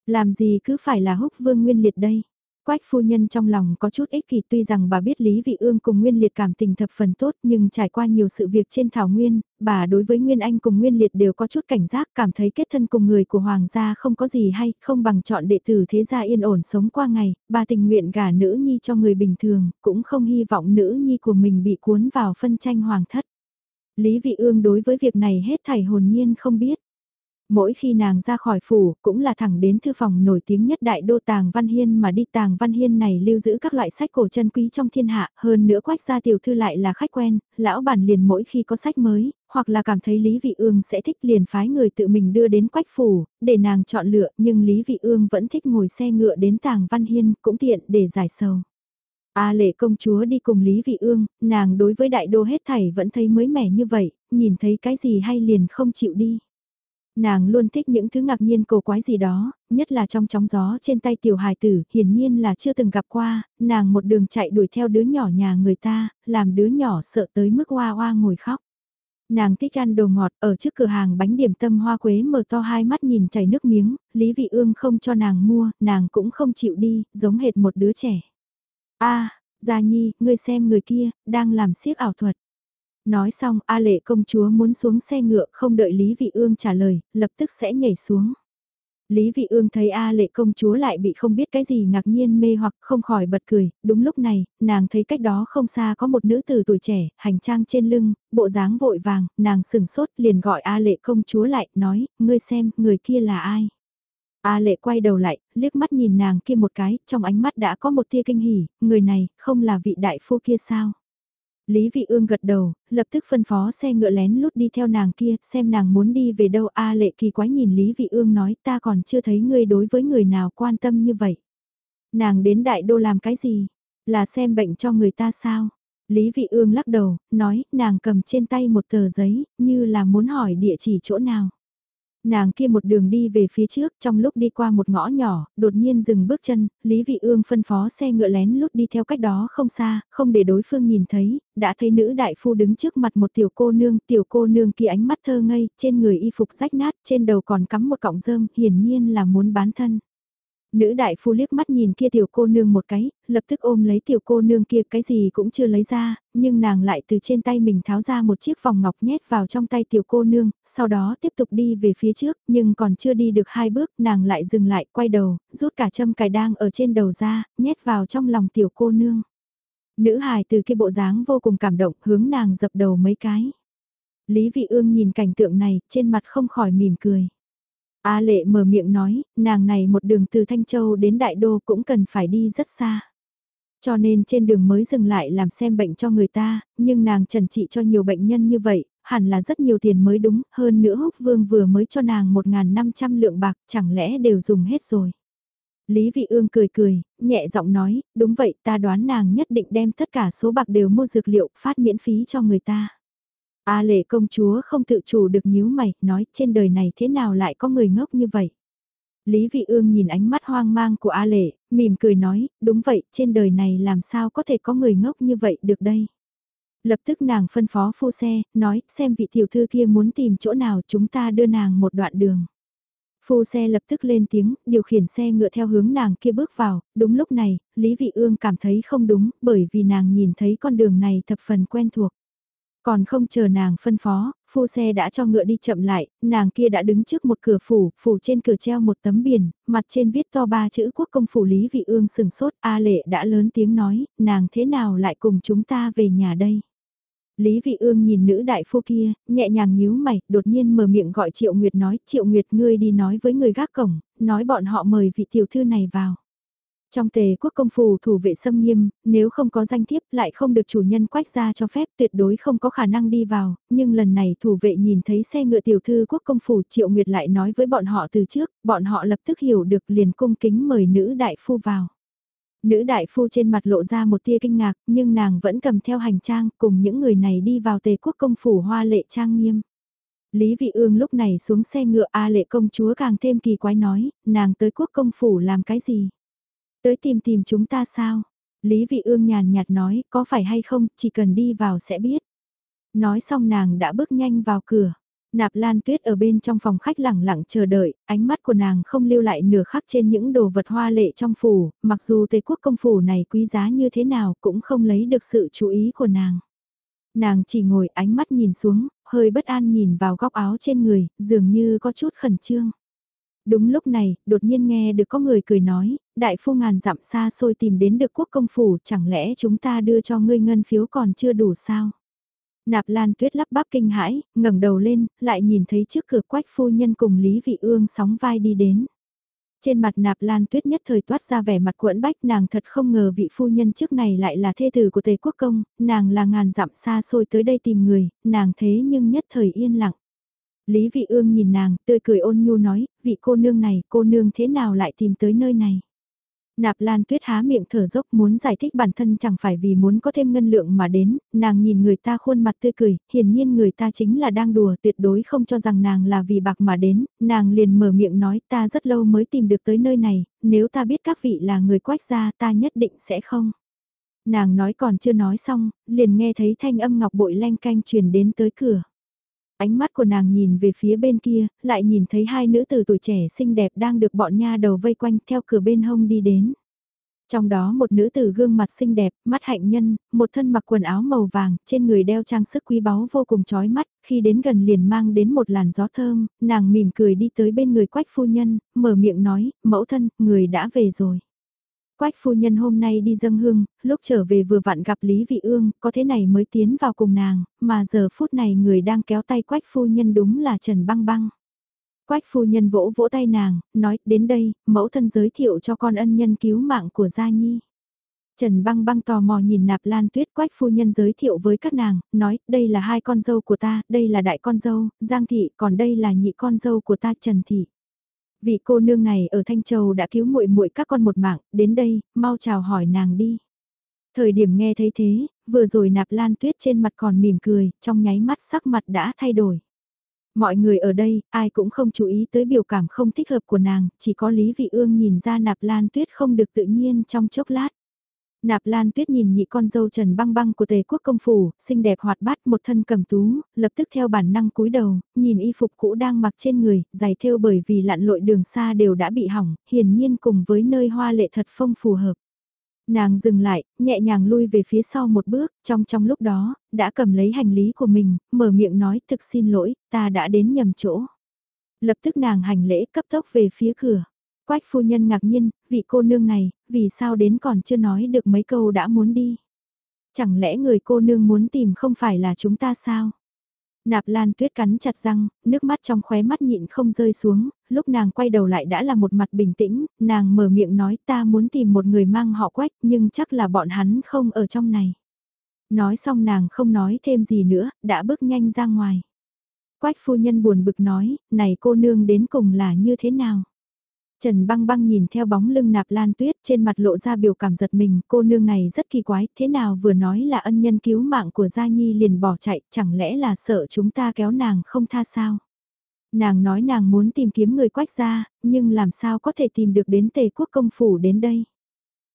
Làm gì cứ phải là húc vương nguyên liệt đây. Quách phu nhân trong lòng có chút ích kỷ tuy rằng bà biết Lý Vị Ương cùng Nguyên Liệt cảm tình thập phần tốt nhưng trải qua nhiều sự việc trên Thảo Nguyên, bà đối với Nguyên Anh cùng Nguyên Liệt đều có chút cảnh giác cảm thấy kết thân cùng người của Hoàng gia không có gì hay, không bằng chọn đệ tử thế gia yên ổn sống qua ngày, bà tình nguyện gả nữ nhi cho người bình thường, cũng không hy vọng nữ nhi của mình bị cuốn vào phân tranh hoàng thất. Lý Vị Ương đối với việc này hết thảy hồn nhiên không biết. Mỗi khi nàng ra khỏi phủ, cũng là thẳng đến thư phòng nổi tiếng nhất đại đô Tàng Văn Hiên mà đi Tàng Văn Hiên này lưu giữ các loại sách cổ chân quý trong thiên hạ, hơn nữa quách gia tiểu thư lại là khách quen, lão bản liền mỗi khi có sách mới, hoặc là cảm thấy Lý Vị Ương sẽ thích liền phái người tự mình đưa đến quách phủ, để nàng chọn lựa, nhưng Lý Vị Ương vẫn thích ngồi xe ngựa đến Tàng Văn Hiên, cũng tiện để giải sầu. A lệ công chúa đi cùng Lý Vị Ương, nàng đối với đại đô hết thảy vẫn thấy mới mẻ như vậy, nhìn thấy cái gì hay liền không chịu đi. Nàng luôn thích những thứ ngạc nhiên cổ quái gì đó, nhất là trong chóng gió trên tay tiểu hài tử, hiển nhiên là chưa từng gặp qua, nàng một đường chạy đuổi theo đứa nhỏ nhà người ta, làm đứa nhỏ sợ tới mức hoa hoa ngồi khóc. Nàng thích ăn đồ ngọt ở trước cửa hàng bánh điểm tâm hoa quế mở to hai mắt nhìn chảy nước miếng, Lý Vị Ương không cho nàng mua, nàng cũng không chịu đi, giống hệt một đứa trẻ. a Gia Nhi, ngươi xem người kia, đang làm siếc ảo thuật. Nói xong, A lệ công chúa muốn xuống xe ngựa không đợi Lý Vị Ương trả lời, lập tức sẽ nhảy xuống. Lý Vị Ương thấy A lệ công chúa lại bị không biết cái gì ngạc nhiên mê hoặc không khỏi bật cười, đúng lúc này, nàng thấy cách đó không xa có một nữ tử tuổi trẻ, hành trang trên lưng, bộ dáng vội vàng, nàng sừng sốt liền gọi A lệ công chúa lại, nói, ngươi xem, người kia là ai. A lệ quay đầu lại, liếc mắt nhìn nàng kia một cái, trong ánh mắt đã có một tia kinh hỉ, người này, không là vị đại phu kia sao. Lý Vị Ương gật đầu, lập tức phân phó xe ngựa lén lút đi theo nàng kia, xem nàng muốn đi về đâu. A lệ kỳ quái nhìn Lý Vị Ương nói ta còn chưa thấy ngươi đối với người nào quan tâm như vậy. Nàng đến đại đô làm cái gì? Là xem bệnh cho người ta sao? Lý Vị Ương lắc đầu, nói nàng cầm trên tay một tờ giấy, như là muốn hỏi địa chỉ chỗ nào. Nàng kia một đường đi về phía trước, trong lúc đi qua một ngõ nhỏ, đột nhiên dừng bước chân, Lý Vị Ương phân phó xe ngựa lén lút đi theo cách đó không xa, không để đối phương nhìn thấy, đã thấy nữ đại phu đứng trước mặt một tiểu cô nương, tiểu cô nương kia ánh mắt thơ ngây, trên người y phục rách nát, trên đầu còn cắm một cọng rơm, hiển nhiên là muốn bán thân. Nữ đại phu liếc mắt nhìn kia tiểu cô nương một cái, lập tức ôm lấy tiểu cô nương kia cái gì cũng chưa lấy ra, nhưng nàng lại từ trên tay mình tháo ra một chiếc vòng ngọc nhét vào trong tay tiểu cô nương, sau đó tiếp tục đi về phía trước, nhưng còn chưa đi được hai bước, nàng lại dừng lại, quay đầu, rút cả châm cài đang ở trên đầu ra, nhét vào trong lòng tiểu cô nương. Nữ hài từ kia bộ dáng vô cùng cảm động, hướng nàng dập đầu mấy cái. Lý Vị Ương nhìn cảnh tượng này, trên mặt không khỏi mỉm cười. A lệ mở miệng nói, nàng này một đường từ Thanh Châu đến Đại Đô cũng cần phải đi rất xa. Cho nên trên đường mới dừng lại làm xem bệnh cho người ta, nhưng nàng trần trị cho nhiều bệnh nhân như vậy, hẳn là rất nhiều tiền mới đúng, hơn nữa húc vương vừa mới cho nàng 1.500 lượng bạc, chẳng lẽ đều dùng hết rồi. Lý Vị Ương cười cười, nhẹ giọng nói, đúng vậy ta đoán nàng nhất định đem tất cả số bạc đều mua dược liệu phát miễn phí cho người ta. A lệ công chúa không tự chủ được nhíu mày, nói trên đời này thế nào lại có người ngốc như vậy. Lý Vị Ương nhìn ánh mắt hoang mang của A lệ, mỉm cười nói, đúng vậy, trên đời này làm sao có thể có người ngốc như vậy được đây. Lập tức nàng phân phó phu xe, nói, xem vị tiểu thư kia muốn tìm chỗ nào chúng ta đưa nàng một đoạn đường. Phu xe lập tức lên tiếng, điều khiển xe ngựa theo hướng nàng kia bước vào, đúng lúc này, Lý Vị Ương cảm thấy không đúng, bởi vì nàng nhìn thấy con đường này thập phần quen thuộc. Còn không chờ nàng phân phó, phu xe đã cho ngựa đi chậm lại, nàng kia đã đứng trước một cửa phủ, phủ trên cửa treo một tấm biển, mặt trên viết to ba chữ quốc công phủ Lý Vị Ương sừng sốt, A Lệ đã lớn tiếng nói, nàng thế nào lại cùng chúng ta về nhà đây? Lý Vị Ương nhìn nữ đại phu kia, nhẹ nhàng nhíu mày, đột nhiên mở miệng gọi Triệu Nguyệt nói, Triệu Nguyệt ngươi đi nói với người gác cổng, nói bọn họ mời vị tiểu thư này vào. Trong tề quốc công phủ thủ vệ xâm nghiêm, nếu không có danh thiếp lại không được chủ nhân quách ra cho phép tuyệt đối không có khả năng đi vào, nhưng lần này thủ vệ nhìn thấy xe ngựa tiểu thư quốc công phủ triệu nguyệt lại nói với bọn họ từ trước, bọn họ lập tức hiểu được liền cung kính mời nữ đại phu vào. Nữ đại phu trên mặt lộ ra một tia kinh ngạc, nhưng nàng vẫn cầm theo hành trang cùng những người này đi vào tề quốc công phủ hoa lệ trang nghiêm. Lý Vị Ương lúc này xuống xe ngựa A lệ công chúa càng thêm kỳ quái nói, nàng tới quốc công phủ làm cái gì? Tới tìm tìm chúng ta sao? Lý Vị Ương nhàn nhạt nói, có phải hay không, chỉ cần đi vào sẽ biết. Nói xong nàng đã bước nhanh vào cửa. Nạp Lan Tuyết ở bên trong phòng khách lẳng lặng chờ đợi, ánh mắt của nàng không lưu lại nửa khắc trên những đồ vật hoa lệ trong phủ, mặc dù Tây quốc công phủ này quý giá như thế nào cũng không lấy được sự chú ý của nàng. Nàng chỉ ngồi ánh mắt nhìn xuống, hơi bất an nhìn vào góc áo trên người, dường như có chút khẩn trương. Đúng lúc này, đột nhiên nghe được có người cười nói, đại phu ngàn dặm xa xôi tìm đến được quốc công phủ, chẳng lẽ chúng ta đưa cho ngươi ngân phiếu còn chưa đủ sao? Nạp Lan Tuyết lắp bắp kinh hãi, ngẩng đầu lên, lại nhìn thấy trước cửa quách phu nhân cùng Lý Vị Ương sóng vai đi đến. Trên mặt Nạp Lan Tuyết nhất thời toát ra vẻ mặt quẫn bách nàng thật không ngờ vị phu nhân trước này lại là thê tử của Tề Quốc Công, nàng là ngàn dặm xa xôi tới đây tìm người, nàng thế nhưng nhất thời yên lặng. Lý Vị Ương nhìn nàng, tươi cười ôn nhu nói, vị cô nương này, cô nương thế nào lại tìm tới nơi này? Nạp Lan Tuyết há miệng thở dốc muốn giải thích bản thân chẳng phải vì muốn có thêm ngân lượng mà đến, nàng nhìn người ta khuôn mặt tươi cười, hiển nhiên người ta chính là đang đùa tuyệt đối không cho rằng nàng là vì bạc mà đến, nàng liền mở miệng nói ta rất lâu mới tìm được tới nơi này, nếu ta biết các vị là người quách gia ta nhất định sẽ không. Nàng nói còn chưa nói xong, liền nghe thấy thanh âm ngọc bội leng canh truyền đến tới cửa. Ánh mắt của nàng nhìn về phía bên kia, lại nhìn thấy hai nữ tử tuổi trẻ xinh đẹp đang được bọn nha đầu vây quanh theo cửa bên hông đi đến. Trong đó một nữ tử gương mặt xinh đẹp, mắt hạnh nhân, một thân mặc quần áo màu vàng, trên người đeo trang sức quý báu vô cùng chói mắt, khi đến gần liền mang đến một làn gió thơm, nàng mỉm cười đi tới bên người quách phu nhân, mở miệng nói, mẫu thân, người đã về rồi. Quách phu nhân hôm nay đi dâng hương, lúc trở về vừa vặn gặp Lý Vị Ương, có thế này mới tiến vào cùng nàng, mà giờ phút này người đang kéo tay quách phu nhân đúng là Trần Băng Băng. Quách phu nhân vỗ vỗ tay nàng, nói, đến đây, mẫu thân giới thiệu cho con ân nhân cứu mạng của Gia Nhi. Trần băng băng tò mò nhìn nạp lan tuyết quách phu nhân giới thiệu với các nàng, nói, đây là hai con dâu của ta, đây là đại con dâu, Giang Thị, còn đây là nhị con dâu của ta Trần Thị. Vị cô nương này ở Thanh Châu đã cứu muội muội các con một mạng, đến đây, mau chào hỏi nàng đi. Thời điểm nghe thấy thế, vừa rồi nạp lan tuyết trên mặt còn mỉm cười, trong nháy mắt sắc mặt đã thay đổi. Mọi người ở đây, ai cũng không chú ý tới biểu cảm không thích hợp của nàng, chỉ có Lý Vị Ương nhìn ra nạp lan tuyết không được tự nhiên trong chốc lát. Nạp Lan Tuyết nhìn nhị con dâu Trần Băng Băng của Tề Quốc công phủ, xinh đẹp hoạt bát, một thân cầm tú, lập tức theo bản năng cúi đầu, nhìn y phục cũ đang mặc trên người, giày thêu bởi vì lặn lội đường xa đều đã bị hỏng, hiển nhiên cùng với nơi hoa lệ thật phong phù hợp. Nàng dừng lại, nhẹ nhàng lui về phía sau một bước, trong trong lúc đó, đã cầm lấy hành lý của mình, mở miệng nói thực xin lỗi, ta đã đến nhầm chỗ. Lập tức nàng hành lễ cấp tốc về phía cửa. Quách phu nhân ngạc nhiên, vị cô nương này, vì sao đến còn chưa nói được mấy câu đã muốn đi. Chẳng lẽ người cô nương muốn tìm không phải là chúng ta sao? Nạp Lan Tuyết cắn chặt răng, nước mắt trong khóe mắt nhịn không rơi xuống, lúc nàng quay đầu lại đã là một mặt bình tĩnh, nàng mở miệng nói ta muốn tìm một người mang họ quách nhưng chắc là bọn hắn không ở trong này. Nói xong nàng không nói thêm gì nữa, đã bước nhanh ra ngoài. Quách phu nhân buồn bực nói, này cô nương đến cùng là như thế nào? Trần băng băng nhìn theo bóng lưng nạp lan tuyết trên mặt lộ ra biểu cảm giật mình, cô nương này rất kỳ quái, thế nào vừa nói là ân nhân cứu mạng của Gia Nhi liền bỏ chạy, chẳng lẽ là sợ chúng ta kéo nàng không tha sao? Nàng nói nàng muốn tìm kiếm người quách gia, nhưng làm sao có thể tìm được đến tề quốc công phủ đến đây?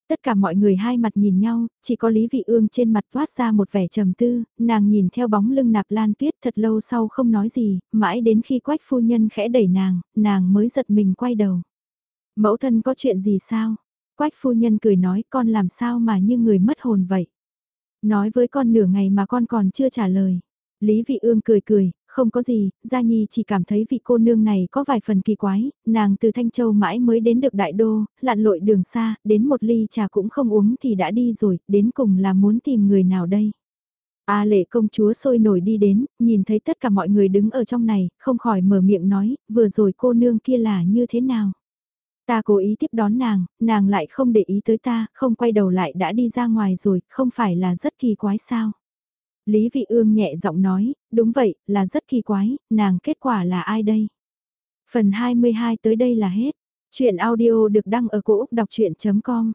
Tất cả mọi người hai mặt nhìn nhau, chỉ có Lý Vị Ương trên mặt toát ra một vẻ trầm tư, nàng nhìn theo bóng lưng nạp lan tuyết thật lâu sau không nói gì, mãi đến khi quách phu nhân khẽ đẩy nàng, nàng mới giật mình quay đầu. Mẫu thân có chuyện gì sao? Quách phu nhân cười nói con làm sao mà như người mất hồn vậy? Nói với con nửa ngày mà con còn chưa trả lời. Lý Vị Ương cười cười, không có gì, Gia Nhi chỉ cảm thấy vị cô nương này có vài phần kỳ quái, nàng từ Thanh Châu mãi mới đến được Đại Đô, lặn lội đường xa, đến một ly trà cũng không uống thì đã đi rồi, đến cùng là muốn tìm người nào đây? A lệ công chúa sôi nổi đi đến, nhìn thấy tất cả mọi người đứng ở trong này, không khỏi mở miệng nói, vừa rồi cô nương kia là như thế nào? Ta cố ý tiếp đón nàng, nàng lại không để ý tới ta, không quay đầu lại đã đi ra ngoài rồi, không phải là rất kỳ quái sao? Lý Vị Ương nhẹ giọng nói, đúng vậy, là rất kỳ quái, nàng kết quả là ai đây? Phần 22 tới đây là hết. Chuyện audio được đăng ở cổ Úc đọc chuyện.com